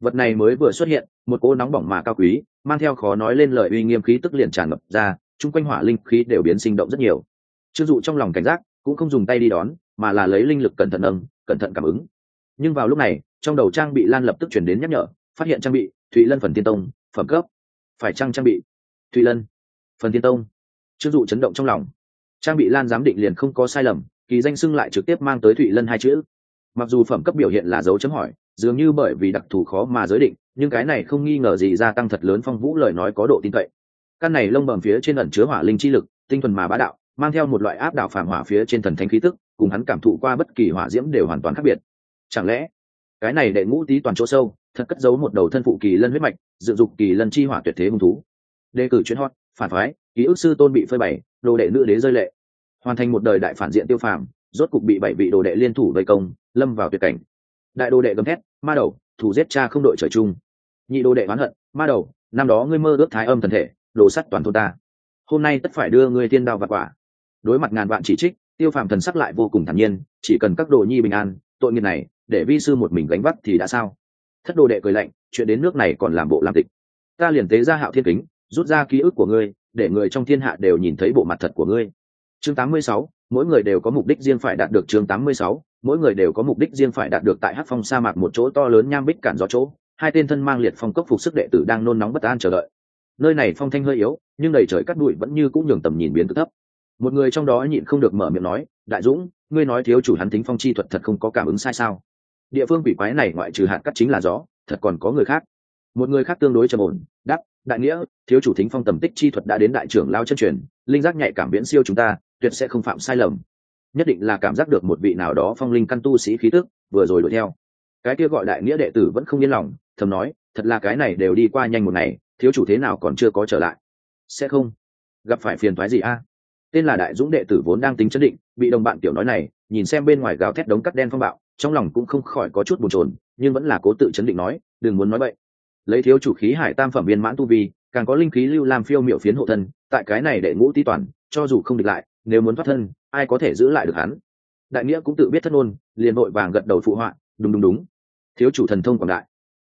Vật này mới vừa xuất hiện, một cỗ nóng bỏng mà cao quý, mang theo khó nói lên lời uy nghiêm khí tức liền tràn ngập ra, chung quanh hỏa linh khí đều biến sinh động rất nhiều. Chưng dụ trong lòng cảnh giác cũng không dùng tay đi đón, mà là lấy linh lực cẩn thận nâng, cẩn thận cảm ứng. Nhưng vào lúc này, trong đầu trang bị lan lập tức chuyển đến nhắc nhở, phát hiện trang bị, thụy lân phần tiên tông, phẩm cấp. Phải trang trang bị? Thụy lân phần tiên tông. Chưng dụ chấn động trong lòng. Trang bị lan giám định liền không có sai lầm, kỳ danh xưng lại trực tiếp mang tới thụy lân hai chữ. Mặc dù phẩm cấp biểu hiện là dấu chấm hỏi, dường như bởi vì đặc thù khó mà giới định, nhưng cái này không nghi ngờ gì gia tăng thật lớn phong vũ lời nói có độ tin cậy. Căn này lông bầm phía trên ẩn chứa hỏa linh chi lực, tinh thuần mà bá đạo mang theo một loại áp đảo phàm hỏa phía trên thần thánh khí tức, cùng hắn cảm thụ qua bất kỳ hỏa diễm đều hoàn toàn khác biệt. Chẳng lẽ, cái này đệ ngũ tí toàn chỗ sâu, thật cất giấu một đầu thân phụ kỳ lân huyết mạch, dự dục kỳ lân chi hỏa tuyệt thế hung thú? Đề cử chuyến hot, phản phái, ký ức sư tôn bị phơi bày, đồ đệ nữ đế rơi lệ. Hoàn thành một đời đại phản diện tiêu phàm, rốt cục bị bảy vị đồ đệ liên thủ vây công, lâm vào tuyệt cảnh. Đại đồ đệ gầm thét, ma đầu thủ giết cha không đội trời chung. Nhị đồ đệ oán hận, ma đầu, năm đó ngươi mơ ước thái âm thần thể, đồ sắt toàn thôn ta. Hôm nay tất phải đưa ngươi tiên đao và quả đối mặt ngàn vạn chỉ trích tiêu phàm thần sắc lại vô cùng thản nhiên chỉ cần các đồ nhi bình an tội nghiệp này để vi sư một mình gánh vác thì đã sao? Thất đồ đệ cười lạnh chuyện đến nước này còn làm bộ làm tịch. Ta liền tế ra hạo thiên kính rút ra ký ức của ngươi để người trong thiên hạ đều nhìn thấy bộ mặt thật của ngươi. Chương 86, mỗi người đều có mục đích riêng phải đạt được chương 86, mỗi người đều có mục đích riêng phải đạt được tại hắc phong sa mạc một chỗ to lớn nham bích cản gió chỗ hai tên thân mang liệt phong cấp phục sức đệ tử đang nôn nóng bất an chờ đợi. Nơi này phong thanh hơi yếu nhưng đầy trời cắt bụi vẫn như cũng nhường tầm nhìn biến cực thấp một người trong đó nhịn không được mở miệng nói, đại dũng, ngươi nói thiếu chủ hắn tính phong chi thuật thật không có cảm ứng sai sao? Địa phương quỷ quái này ngoại trừ hạt cắt chính là gió, thật còn có người khác. Một người khác tương đối trầm ổn, đáp, đại nghĩa, thiếu chủ thính phong tầm tích chi thuật đã đến đại trưởng lao chân truyền, linh giác nhạy cảm viễn siêu chúng ta, tuyệt sẽ không phạm sai lầm. Nhất định là cảm giác được một vị nào đó phong linh căn tu sĩ khí tức, vừa rồi đuổi theo. Cái kia gọi đại nghĩa đệ tử vẫn không yên lòng, thầm nói, thật là cái này đều đi qua nhanh một ngày, thiếu chủ thế nào còn chưa có trở lại? Sẽ không. Gặp phải phiền thoái gì a? Tên là đại dũng đệ tử vốn đang tính chấn định, bị đồng bạn tiểu nói này, nhìn xem bên ngoài gào thét đống cắt đen phong bạo, trong lòng cũng không khỏi có chút bồn chồn, nhưng vẫn là cố tự chấn định nói, đừng muốn nói vậy lấy thiếu chủ khí hải tam phẩm viên mãn tu vi, càng có linh khí lưu làm phiêu miệu phiến hộ thân, tại cái này đệ ngũ ti toàn, cho dù không địch lại, nếu muốn thoát thân, ai có thể giữ lại được hắn? Đại nghĩa cũng tự biết thất ngôn, liền vội vàng gật đầu phụ họa, đúng đúng đúng. Thiếu chủ thần thông quảng đại.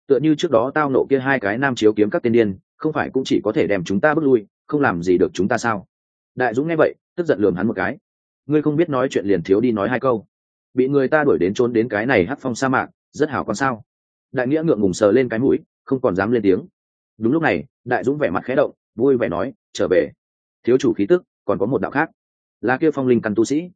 Tựa như trước đó tao nộ kia hai cái nam chiếu kiếm các tiên điên, không phải cũng chỉ có thể đem chúng ta bước lui, không làm gì được chúng ta sao? Đại dũng nghe vậy, tức giận lườm hắn một cái. Ngươi không biết nói chuyện liền thiếu đi nói hai câu. Bị người ta đuổi đến trốn đến cái này hắc phong sa mạc, rất hảo con sao. Đại nghĩa ngượng ngùng sờ lên cái mũi, không còn dám lên tiếng. Đúng lúc này, đại dũng vẻ mặt khẽ động, vui vẻ nói, trở về. Thiếu chủ khí tức, còn có một đạo khác. Là kia phong linh căn tu sĩ.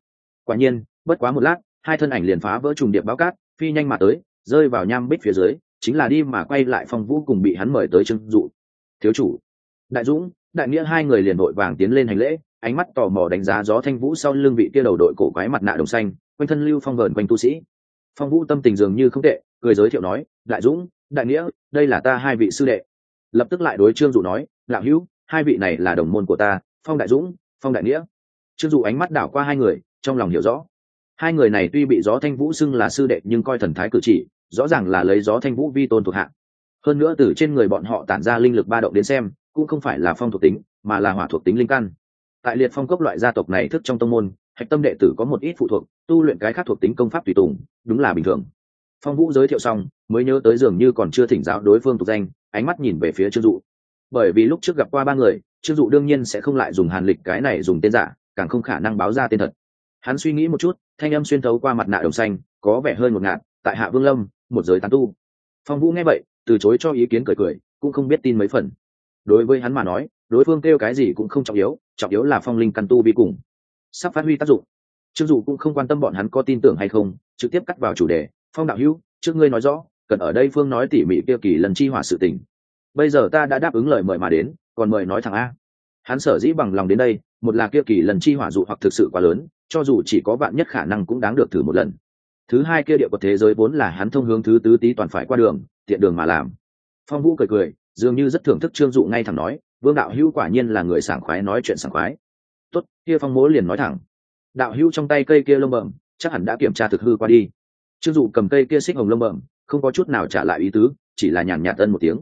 Quả nhiên, bất quá một lát, hai thân ảnh liền phá vỡ trùng điệp báo cát, phi nhanh mà tới, rơi vào nham bích phía dưới, chính là đi mà quay lại phong vũ cùng bị hắn mời tới trưng dụ. Thiếu chủ. Đại dũng, đại nghĩa hai người liền vội vàng tiến lên hành lễ ánh mắt tò mò đánh giá gió thanh vũ sau lưng vị kia đầu đội cổ quái mặt nạ đồng xanh, quanh thân lưu phong vờn quanh tu sĩ. Phong vũ tâm tình dường như không tệ, cười giới thiệu nói, đại dũng, đại nghĩa, đây là ta hai vị sư đệ. Lập tức lại đối trương dụ nói lão hữu, hai vị này là đồng môn của ta, phong đại dũng, phong đại nghĩa. Trương dụ ánh mắt đảo qua hai người, trong lòng hiểu rõ. Hai người này tuy bị gió thanh vũ xưng là sư đệ nhưng coi thần thái cử chỉ, rõ ràng là lấy gió thanh vũ vi tôn thuộc hạng hơn nữa từ trên người bọn họ tản ra linh lực ba động đến xem, cũng không phải là phong thuộc tính, mà là hỏa thuộc tính linh căn tại liệt phong cốc loại gia tộc này thức trong tông môn, hạch tâm đệ tử có một ít phụ thuộc, tu luyện cái khác thuộc tính công pháp tùy tùng, đúng là bình thường. Phong vũ giới thiệu xong, mới nhớ tới dường như còn chưa thỉnh giáo đối phương tục danh, ánh mắt nhìn về phía trương dụ. Bởi vì lúc trước gặp qua ba người, trương dụ đương nhiên sẽ không lại dùng hàn lịch cái này dùng tên giả, càng không khả năng báo ra tên thật. Hắn suy nghĩ một chút, thanh âm xuyên thấu qua mặt nạ đồng xanh, có vẻ hơn một ngạt, tại hạ vương lâm, một giới tán tu. Phong vũ nghe vậy, từ chối cho ý kiến cười cười, cũng không biết tin mấy phần. Đối với hắn mà nói, đối phương kêu cái gì cũng không trọng yếu trọng yếu là phong linh căn tu vi cùng sắp phát huy tác dụng. Trương dụ cũng không quan tâm bọn hắn có tin tưởng hay không, trực tiếp cắt vào chủ đề, phong đạo hữu, trước ngươi nói rõ, cần ở đây phương nói tỉ mỉ kia kỳ lần chi hỏa sự tình. Bây giờ ta đã đáp ứng lời mời mà đến, còn mời nói thẳng a. Hắn sở dĩ bằng lòng đến đây, một là kia kỳ lần chi hỏa dụ hoặc thực sự quá lớn, cho dù chỉ có bạn nhất khả năng cũng đáng được thử một lần. Thứ hai kia địa của thế giới vốn là hắn thông hướng thứ tứ tí toàn phải qua đường, tiện đường mà làm. Phong vũ cười cười, dường như rất thưởng thức trương dụ ngay thẳng nói vương đạo hữu quả nhiên là người sảng khoái nói chuyện sảng khoái. Tốt, kia phong mố liền nói thẳng. Đạo hữu trong tay cây kia lông bẩm, chắc hẳn đã kiểm tra thực hư qua đi. Chưng dụ cầm cây kia xích hồng lông bẩm, không có chút nào trả lại ý tứ, chỉ là nhàn nhạt ân một tiếng.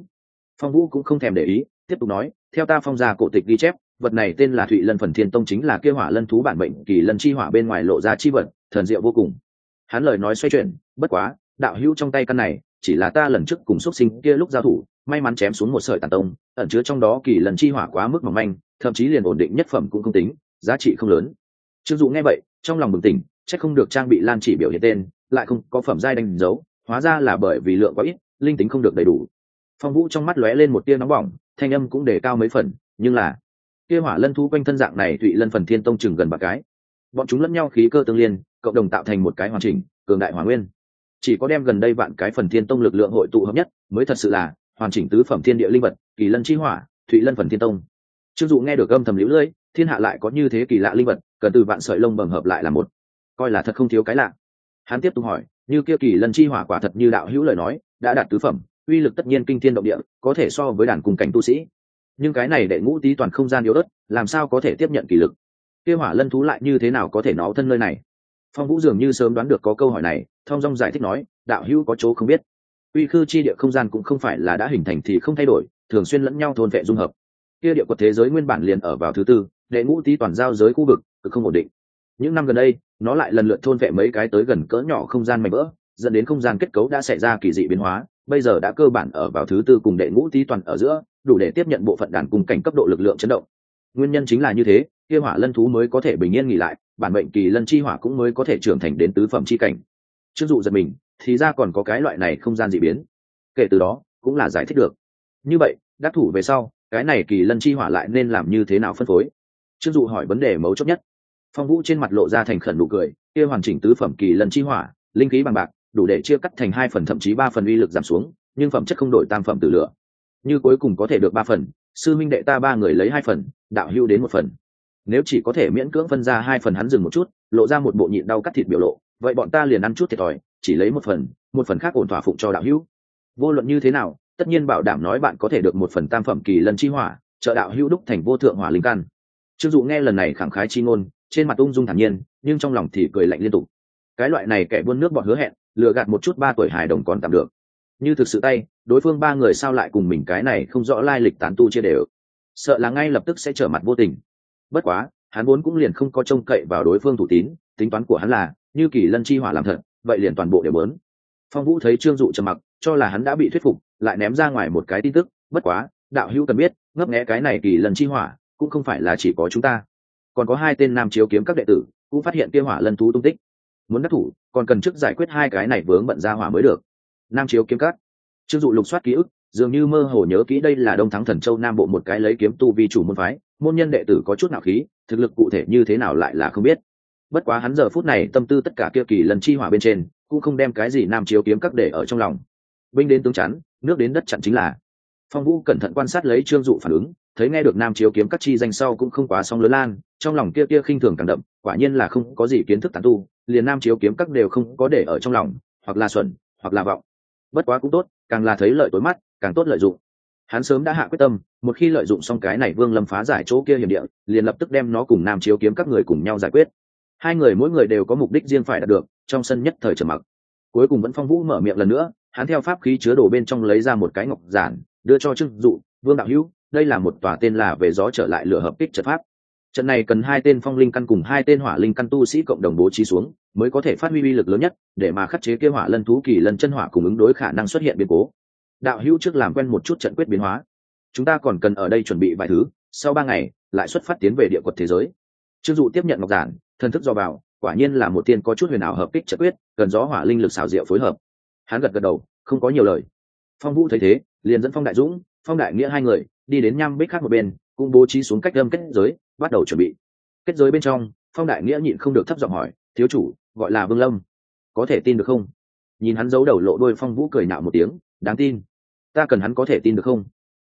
Phong vũ cũng không thèm để ý, tiếp tục nói, theo ta phong gia cổ tịch ghi chép, vật này tên là thụy lân phần thiên tông chính là kia hỏa lân thú bản bệnh kỳ lân chi hỏa bên ngoài lộ ra chi vật, thần diệu vô cùng. Hắn lời nói xoay chuyển, bất quá, đạo hữu trong tay căn này, chỉ là ta lần trước cùng xuất sinh kia lúc giao thủ may mắn chém xuống một sợi tàn tông, ẩn chứa trong đó kỳ lần chi hỏa quá mức mỏng manh, thậm chí liền ổn định nhất phẩm cũng không tính, giá trị không lớn. Chưng dụ nghe vậy, trong lòng bừng tỉnh, chắc không được trang bị lan chỉ biểu hiện tên, lại không có phẩm giai đánh dấu, hóa ra là bởi vì lượng quá ít, linh tính không được đầy đủ. Phong vũ trong mắt lóe lên một tia nóng bỏng, thanh âm cũng đề cao mấy phần, nhưng là, kia hỏa lân thu quanh thân dạng này thụy lân phần thiên tông chừng gần bạc cái. Bọn chúng lẫn nhau khí cơ tương liên, cộng đồng tạo thành một cái hoàn chỉnh, cường đại hỏa nguyên. Chỉ có đem gần đây vạn cái phần thiên tông lực lượng hội tụ hợp nhất, mới thật sự là hoàn chỉnh tứ phẩm thiên địa linh vật, kỳ lân chi hỏa, thụy lân phần thiên tông. Trương dụ nghe được âm thầm lũ lưỡi, thiên hạ lại có như thế kỳ lạ linh vật, cần từ vạn sợi lông bầm hợp lại là một. Coi là thật không thiếu cái lạ. Hắn tiếp tục hỏi, như kia kỳ lân chi hỏa quả thật như đạo hữu lời nói, đã đạt tứ phẩm, uy lực tất nhiên kinh thiên động địa, có thể so với đàn cùng cảnh tu sĩ. Nhưng cái này đệ ngũ tí toàn không gian yếu đất làm sao có thể tiếp nhận kỳ lực? Kia hỏa lân thú lại như thế nào có thể nó thân nơi này? Phong vũ dường như sớm đoán được có câu hỏi này thong dong giải thích nói, đạo hữu có chỗ không biết uy khư chi địa không gian cũng không phải là đã hình thành thì không thay đổi, thường xuyên lẫn nhau thôn vệ dung hợp. Kia địa quật thế giới nguyên bản liền ở vào thứ tư, đệ ngũ tí toàn giao giới khu vực, cực không ổn định. Những năm gần đây, nó lại lần lượt thôn vệ mấy cái tới gần cỡ nhỏ không gian mạnh vỡ, dẫn đến không gian kết cấu đã xảy ra kỳ dị biến hóa, bây giờ đã cơ bản ở vào thứ tư cùng đệ ngũ tí toàn ở giữa, đủ để tiếp nhận bộ phận đàn cùng cảnh cấp độ lực lượng chấn động. Nguyên nhân chính là như thế, kia hỏa lân thú mới có thể bình yên nghỉ lại, bản mệnh kỳ lân chi hỏa cũng mới có thể trưởng thành đến tứ phẩm chi cảnh. Chưng dụ giật mình thì ra còn có cái loại này không gian dị biến. Kể từ đó, cũng là giải thích được. Như vậy, đắc thủ về sau, cái này kỳ lân chi hỏa lại nên làm như thế nào phân phối? Chưng dụ hỏi vấn đề mấu chốt nhất. Phong vũ trên mặt lộ ra thành khẩn nụ cười, kia hoàn chỉnh tứ phẩm kỳ lân chi hỏa, linh khí bằng bạc, đủ để chia cắt thành hai phần thậm chí ba phần uy lực giảm xuống, nhưng phẩm chất không đổi tam phẩm từ lửa. Như cuối cùng có thể được ba phần, sư minh đệ ta ba người lấy hai phần, đạo hưu đến một phần. Nếu chỉ có thể miễn cưỡng phân ra hai phần hắn dừng một chút, lộ ra một bộ nhịn đau cắt thịt biểu lộ vậy bọn ta liền ăn chút thiệt thòi, chỉ lấy một phần một phần khác ổn thỏa phụng cho đạo hữu. Vô luận như thế nào, tất nhiên bảo đảm nói bạn có thể được một phần tam phẩm kỳ lân chi hỏa, trợ đạo hữu đúc thành vô thượng hỏa linh căn. Trương dụ nghe lần này khẳng khái chi ngôn, trên mặt ung dung thản nhiên, nhưng trong lòng thì cười lạnh liên tục. Cái loại này kẻ buôn nước bọn hứa hẹn, lừa gạt một chút ba tuổi hài đồng còn tạm được. Như thực sự tay, đối phương ba người sao lại cùng mình cái này không rõ lai lịch tán tu chia đều. Sợ là ngay lập tức sẽ trở mặt vô tình. Bất quá, hắn vốn cũng liền không có trông cậy vào đối phương thủ tín, tính toán của hắn là như kỳ lân chi hỏa làm thật, vậy liền toàn bộ đều lớn phong vũ thấy trương dụ trầm mặc, cho là hắn đã bị thuyết phục, lại ném ra ngoài một cái tin tức, bất quá, đạo hữu cần biết, ngấp nghé cái này kỳ lân chi hỏa, cũng không phải là chỉ có chúng ta. Còn có hai tên nam chiếu kiếm các đệ tử, cũng phát hiện kia hỏa lân thú tung tích. Muốn đắc thủ, còn cần trước giải quyết hai cái này vướng bận ra hỏa mới được. Nam chiếu kiếm các. Trương dụ lục soát ký ức, dường như mơ hồ nhớ kỹ đây là đông thắng thần châu nam bộ một cái lấy kiếm tu vi chủ môn phái, môn nhân đệ tử có chút nào khí, thực lực cụ thể như thế nào lại là không biết bất quá hắn giờ phút này tâm tư tất cả kia kỳ lần chi hỏa bên trên, cũng không đem cái gì nam chiếu kiếm các để ở trong lòng. Binh đến tướng chắn, nước đến đất chặn chính là. Phong vũ cẩn thận quan sát lấy trương dụ phản ứng, thấy nghe được nam chiếu kiếm các chi danh sau cũng không quá song lớn lan, trong lòng kia kia khinh thường càng đậm quả nhiên là không có gì kiến thức tàn tu, liền nam chiếu kiếm các đều không có để ở trong lòng, hoặc là xuẩn, hoặc là vọng. Bất quá cũng tốt, càng là thấy lợi tối mắt, càng tốt lợi dụng. Hắn sớm đã hạ quyết tâm, một khi lợi dụng xong cái này vương lâm phá giải chỗ kia hiểm địa, liền lập tức đem nó cùng nam chiếu kiếm các người cùng nhau giải quyết hai người mỗi người đều có mục đích riêng phải đạt được, trong sân nhất thời trầm mặc. Cuối cùng vẫn phong vũ mở miệng lần nữa, hắn theo pháp khí chứa đồ bên trong lấy ra một cái ngọc giản, đưa cho trương dụ, vương đạo hữu, đây là một tòa tên là về gió trở lại lửa hợp kích trận pháp. Trận này cần hai tên phong linh căn cùng hai tên hỏa linh căn tu sĩ cộng đồng bố trí xuống, mới có thể phát huy uy lực lớn nhất, để mà khắc chế kế hỏa lân thú kỳ lân chân hỏa cùng ứng đối khả năng xuất hiện biến cố. Đạo hữu trước làm quen một chút trận quyết biến hóa. Chúng ta còn cần ở đây chuẩn bị vài thứ, sau ba ngày, lại xuất phát tiến về địa quật thế giới. Trương dụ tiếp nhận ngọc giản thần thức do vào, quả nhiên là một tiên có chút huyền ảo hợp kích trật quyết, cần gió hỏa linh lực xảo diệu phối hợp. Hắn gật gật đầu, không có nhiều lời. Phong vũ thấy thế, liền dẫn phong đại dũng, phong đại nghĩa hai người, đi đến nham bích khác một bên, cũng bố trí xuống cách âm kết giới, bắt đầu chuẩn bị. Kết giới bên trong, phong đại nghĩa nhịn không được thấp giọng hỏi, thiếu chủ, gọi là vương lâm, có thể tin được không? Nhìn hắn giấu đầu lộ đôi phong vũ cười nạo một tiếng, đáng tin, ta cần hắn có thể tin được không?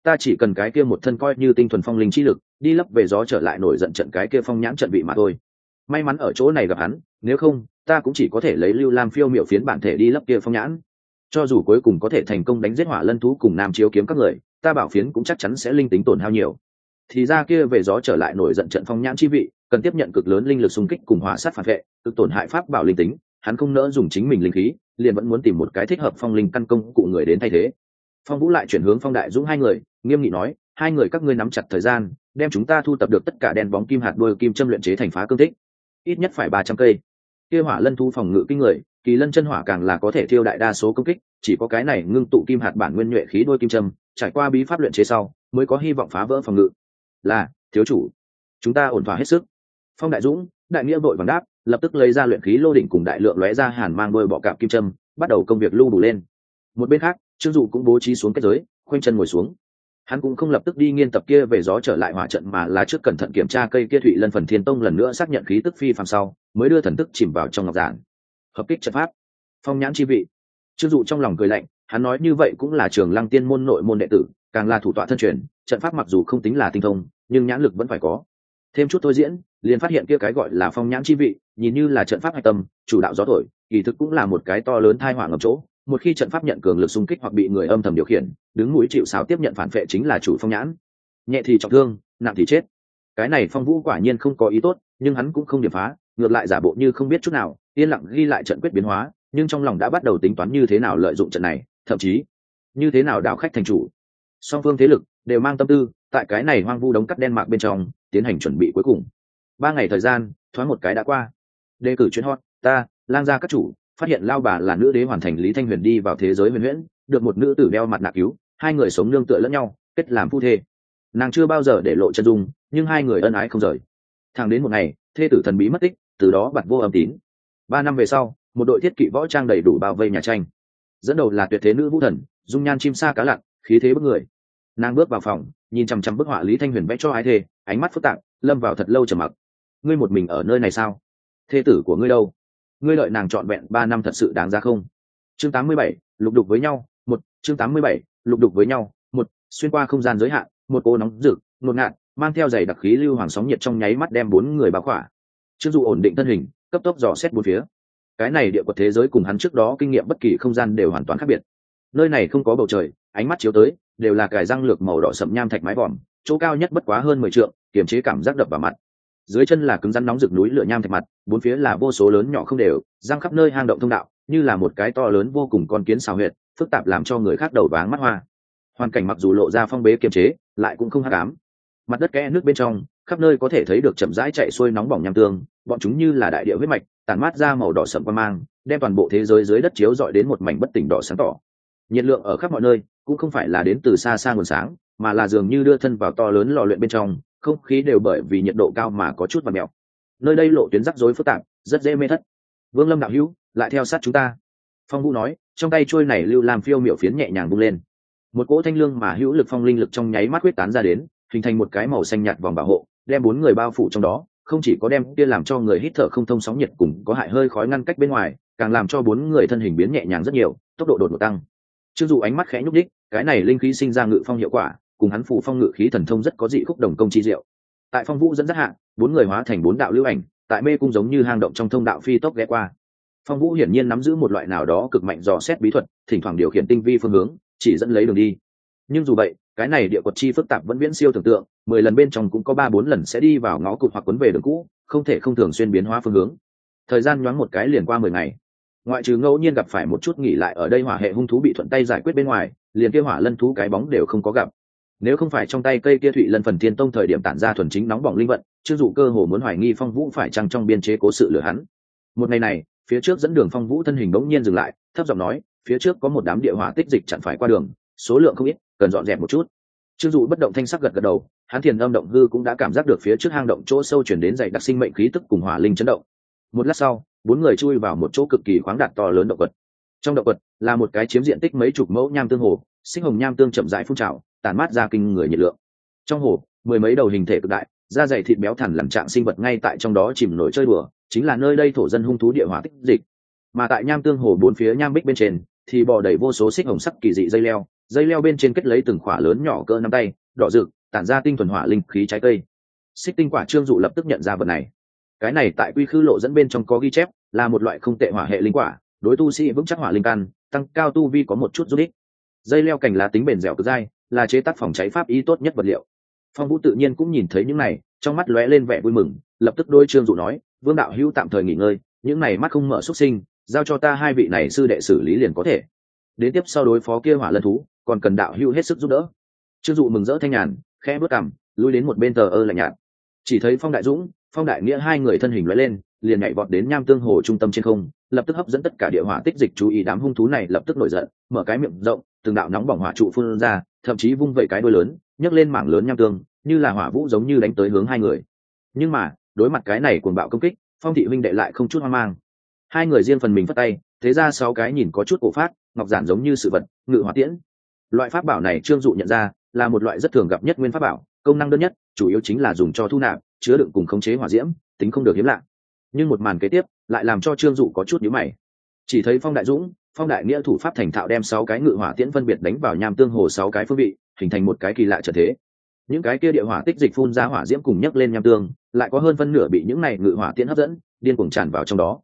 Ta chỉ cần cái kia một thân coi như tinh thuần phong linh chi lực, đi lấp về gió trở lại nổi giận trận cái kia phong nhãn trận vị mà thôi may mắn ở chỗ này gặp hắn, nếu không, ta cũng chỉ có thể lấy lưu lam phiêu miểu phiến bản thể đi lấp kia phong nhãn. Cho dù cuối cùng có thể thành công đánh giết hỏa lân thú cùng nam chiếu kiếm các người, ta bảo phiến cũng chắc chắn sẽ linh tính tổn hao nhiều. Thì ra kia về gió trở lại nổi giận trận phong nhãn chi vị, cần tiếp nhận cực lớn linh lực xung kích cùng hỏa sát phản vệ, cực tổn hại pháp bảo linh tính, hắn không nỡ dùng chính mình linh khí, liền vẫn muốn tìm một cái thích hợp phong linh căn công cụ người đến thay thế. Phong vũ lại chuyển hướng phong đại dũng hai người, nghiêm nghị nói, hai người các ngươi nắm chặt thời gian, đem chúng ta thu tập được tất cả đèn bóng kim hạt đôi kim châm luyện chế thành phá cương tích ít nhất phải ba trăm cây. Kia hỏa lân thu phòng ngự kinh người, kỳ lân chân hỏa càng là có thể thiêu đại đa số công kích, chỉ có cái này ngưng tụ kim hạt bản nguyên nhuệ khí đôi kim châm, trải qua bí pháp luyện chế sau, mới có hy vọng phá vỡ phòng ngự. Là, thiếu chủ, chúng ta ổn thỏa hết sức. Phong đại dũng, đại nghĩa vội vàng đáp, lập tức lấy ra luyện khí lô đỉnh cùng đại lượng lóe ra hàn mang đôi bọ cạp kim châm, bắt đầu công việc lưu đủ lên. Một bên khác, trương dụ cũng bố trí xuống kết giới, khoanh chân ngồi xuống hắn cũng không lập tức đi nghiên tập kia về gió trở lại hỏa trận mà là trước cẩn thận kiểm tra cây kia thụy lân phần thiên tông lần nữa xác nhận khí tức phi phàm sau, mới đưa thần tức chìm vào trong ngọc giản. Hợp kích trận pháp. Phong nhãn chi vị. Chưng dụ trong lòng cười lạnh, hắn nói như vậy cũng là trường lăng tiên môn nội môn đệ tử, càng là thủ tọa thân truyền, trận pháp mặc dù không tính là tinh thông, nhưng nhãn lực vẫn phải có. Thêm chút thôi diễn, liền phát hiện kia cái gọi là phong nhãn chi vị, nhìn như là trận pháp hạch tâm, chủ đạo gió thổi, kỳ thực cũng là một cái to lớn thai họa ngập chỗ một khi trận pháp nhận cường lực xung kích hoặc bị người âm thầm điều khiển, đứng mũi chịu sáo tiếp nhận phản vệ chính là chủ phong nhãn. Nhẹ thì trọng thương, nặng thì chết. Cái này phong vũ quả nhiên không có ý tốt, nhưng hắn cũng không điểm phá, ngược lại giả bộ như không biết chút nào, yên lặng ghi lại trận quyết biến hóa, nhưng trong lòng đã bắt đầu tính toán như thế nào lợi dụng trận này, thậm chí, như thế nào đảo khách thành chủ. Song phương thế lực đều mang tâm tư, tại cái này hoang vu đống cắt đen mạc bên trong, tiến hành chuẩn bị cuối cùng. Ba ngày thời gian, thoáng một cái đã qua. Đề cử chuyên hot, ta, lang gia các chủ phát hiện lao bà là nữ đế hoàn thành lý thanh huyền đi vào thế giới huyền huyễn, được một nữ tử đeo mặt nạ cứu, hai người sống nương tựa lẫn nhau, kết làm phu thê. Nàng chưa bao giờ để lộ chân dung, nhưng hai người ân ái không rời. Thẳng đến một ngày, thê tử thần bí mất tích, từ đó bặt vô âm tín. Ba năm về sau, một đội thiết kỵ võ trang đầy đủ bao vây nhà tranh. Dẫn đầu là tuyệt thế nữ vũ thần, dung nhan chim sa cá lặn, khí thế bức người. Nàng bước vào phòng, nhìn chằm chằm bức họa lý thanh huyền vẽ cho ái thê, ánh mắt phức tạp, lâm vào thật lâu trầm mặc. Ngươi một mình ở nơi này sao? Thê tử của ngươi đâu? Ngươi lợi nàng trọn vẹn ba năm thật sự đáng ra không? Chương tám mươi bảy, lục đục với nhau, một, chương tám mươi bảy, lục đục với nhau, một, xuyên qua không gian giới hạn, một cô nóng rực, ngột ngạt, mang theo giày đặc khí lưu hoàng sóng nhiệt trong nháy mắt đem bốn người bao khỏa. Chưng dụ ổn định thân hình, cấp tốc dò xét bốn phía. Cái này địa quật thế giới cùng hắn trước đó kinh nghiệm bất kỳ không gian đều hoàn toàn khác biệt. Nơi này không có bầu trời, ánh mắt chiếu tới, đều là cải răng lược màu đỏ sậm nham thạch mái vòm, chỗ cao nhất bất quá hơn mười trượng, kiềm chế cảm giác đập vào mặt dưới chân là cứng rắn nóng rực núi lửa nham thạch mặt, bốn phía là vô số lớn nhỏ không đều, răng khắp nơi hang động thông đạo, như là một cái to lớn vô cùng con kiến xào huyệt, phức tạp làm cho người khác đầu váng mắt hoa. Hoàn cảnh mặc dù lộ ra phong bế kiềm chế, lại cũng không hắc ám. Mặt đất kẽ nước bên trong, khắp nơi có thể thấy được chậm rãi chạy xuôi nóng bỏng nham tương, bọn chúng như là đại địa huyết mạch tàn mát ra màu đỏ sậm qua mang, đem toàn bộ thế giới dưới đất chiếu dọi đến một mảnh bất tỉnh đỏ sáng tỏ. Nhiệt lượng ở khắp mọi nơi, cũng không phải là đến từ xa xa nguồn sáng, mà là dường như đưa thân vào to lớn lò luyện bên trong không khí đều bởi vì nhiệt độ cao mà có chút và mèo nơi đây lộ tuyến rắc rối phức tạp, rất dễ mê thất. Vương lâm đạo hữu, lại theo sát chúng ta. Phong vũ nói, trong tay trôi này lưu làm phiêu miểu phiến nhẹ nhàng bung lên. Một cỗ thanh lương mà hữu lực phong linh lực trong nháy mắt quyết tán ra đến, hình thành một cái màu xanh nhạt vòng bảo hộ, đem bốn người bao phủ trong đó, không chỉ có đem kia làm cho người hít thở không thông sóng nhiệt cùng có hại hơi khói ngăn cách bên ngoài, càng làm cho bốn người thân hình biến nhẹ nhàng rất nhiều, tốc độ đột ngột tăng. Chưng dù ánh mắt khẽ nhúc đích cái này linh khí sinh ra ngự phong hiệu quả cùng hắn phủ phong ngự khí thần thông rất có dị khúc đồng công chi diệu. Tại phong vũ dẫn dắt hạ bốn người hóa thành bốn đạo lưu ảnh, tại mê cung giống như hang động trong thông đạo phi tốc ghé qua. Phong vũ hiển nhiên nắm giữ một loại nào đó cực mạnh dò xét bí thuật, thỉnh thoảng điều khiển tinh vi phương hướng, chỉ dẫn lấy đường đi. Nhưng dù vậy, cái này địa quật chi phức tạp vẫn viễn siêu tưởng tượng, mười lần bên trong cũng có ba bốn lần sẽ đi vào ngõ cụt hoặc quấn về đường cũ, không thể không thường xuyên biến hóa phương hướng. Thời gian nhoáng một cái liền qua mười ngày. Ngoại trừ ngẫu nhiên gặp phải một chút nghỉ lại ở đây hỏa hệ hung thú bị thuận tay giải quyết bên ngoài, liền kia hỏa lân thú cái bóng đều không có gặp nếu không phải trong tay cây kia thụy lân phần thiên tông thời điểm tản ra thuần chính nóng bỏng linh vận chưng dụ cơ hồ muốn hoài nghi phong vũ phải chăng trong biên chế cố sự lừa hắn. Một ngày này, phía trước dẫn đường phong vũ thân hình bỗng nhiên dừng lại, thấp giọng nói, phía trước có một đám địa hỏa tích dịch chặn phải qua đường, số lượng không ít, cần dọn dẹp một chút. Chưng dụ bất động thanh sắc gật gật đầu, hắn thiền âm động hư cũng đã cảm giác được phía trước hang động chỗ sâu chuyển đến dày đặc sinh mệnh khí tức cùng hỏa linh chấn động. Một lát sau, bốn người chui vào một chỗ cực kỳ khoáng đạt to lớn động vật trong động vật là một cái chiếm diện tích mấy chục mẫu nham tương hồ sinh hồng nham tương chậm rãi phun trào tàn mát ra kinh người nhiệt lượng. Trong hồ, mười mấy đầu hình thể cực đại, da dày thịt béo thẳn làm trạng sinh vật ngay tại trong đó chìm nổi chơi đùa, chính là nơi đây thổ dân hung thú địa hỏa tích dịch. Mà tại nham tương hồ bốn phía nham bích bên trên, thì bò đầy vô số xích hồng sắc kỳ dị dây leo dây leo bên trên kết lấy từng khỏa lớn nhỏ cỡ nắm tay, đỏ rực, tản ra tinh thuần hỏa linh khí trái cây. Xích tinh quả trương dụ lập tức nhận ra vật này. Cái này tại quy khư lộ dẫn bên trong có ghi chép, là một loại không tệ hỏa hệ linh quả, đối tu sĩ vững chắc hỏa linh căn, tăng cao tu vi có một chút giúp ích dây leo cành lá tính bền dẻo cực dai, là chế tác phòng cháy pháp ý tốt nhất vật liệu. Phong vũ tự nhiên cũng nhìn thấy những này, trong mắt lóe lên vẻ vui mừng, lập tức đôi trương dụ nói, vương đạo hữu tạm thời nghỉ ngơi, những này mắt không mở xuất sinh, giao cho ta hai vị này sư đệ xử lý liền có thể. Đến tiếp sau đối phó kia hỏa lân thú, còn cần đạo hữu hết sức giúp đỡ. Trương dụ mừng rỡ thanh nhàn, khẽ bước cằm, lui đến một bên tờ ơ lạnh nhạt. Chỉ thấy phong đại dũng, phong đại nghĩa hai người thân hình lóe lên, liền nhảy vọt đến nham tương hồ trung tâm trên không lập tức hấp dẫn tất cả địa hỏa tích dịch chú ý đám hung thú này lập tức nổi giận, mở cái miệng rộng, từng đạo nóng bỏng hỏa trụ phun ra, thậm chí vung vẩy cái đuôi lớn, nhấc lên mảng lớn nham tương, như là hỏa vũ giống như đánh tới hướng hai người. Nhưng mà, đối mặt cái này cuồng bạo công kích, phong thị huynh đệ lại không chút hoang mang. Hai người riêng phần mình phất tay, thế ra sáu cái nhìn có chút cổ phát, ngọc giản giống như sự vật, ngự hỏa tiễn. Loại pháp bảo này trương dụ nhận ra, là một loại rất thường gặp nhất nguyên pháp bảo, công năng đơn nhất, chủ yếu chính là dùng cho thu nạp, chứa đựng cùng khống chế hỏa diễm, tính không được hiếm lạ nhưng một màn kế tiếp lại làm cho trương dụ có chút nhíu mày. Chỉ thấy phong đại dũng, phong đại nghĩa thủ pháp thành thạo đem sáu cái ngự hỏa tiễn phân biệt đánh vào nham tương hồ sáu cái phương vị, hình thành một cái kỳ lạ trở thế. Những cái kia địa hỏa tích dịch phun ra hỏa diễm cùng nhấc lên nham tương, lại có hơn phân nửa bị những này ngự hỏa tiễn hấp dẫn, điên cuồng tràn vào trong đó.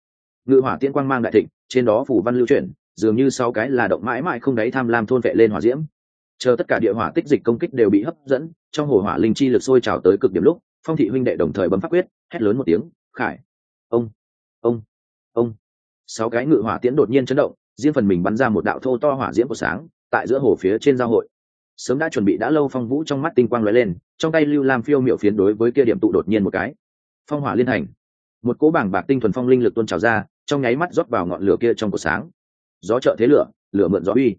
Ngự hỏa tiễn quang mang đại thịnh, trên đó phủ văn lưu chuyển, dường như sáu cái là động mãi mãi không đáy tham lam thôn vệ lên hỏa diễm. Chờ tất cả địa hỏa tích dịch công kích đều bị hấp dẫn, trong hồ hỏa linh chi lực sôi trào tới cực điểm lúc, phong thị huynh đệ đồng thời bấm pháp quyết, hét lớn một tiếng, khải ông ông. Sáu cái ngự hỏa tiễn đột nhiên chấn động, riêng phần mình bắn ra một đạo thô to hỏa diễm của sáng, tại giữa hồ phía trên giao hội. Sớm đã chuẩn bị đã lâu phong vũ trong mắt tinh quang lóe lên, trong tay lưu lam phiêu miệu phiến đối với kia điểm tụ đột nhiên một cái. Phong hỏa liên hành. Một cỗ bảng bạc tinh thuần phong linh lực tuôn trào ra, trong nháy mắt rót vào ngọn lửa kia trong cột sáng. Gió trợ thế lửa lửa mượn gió uy.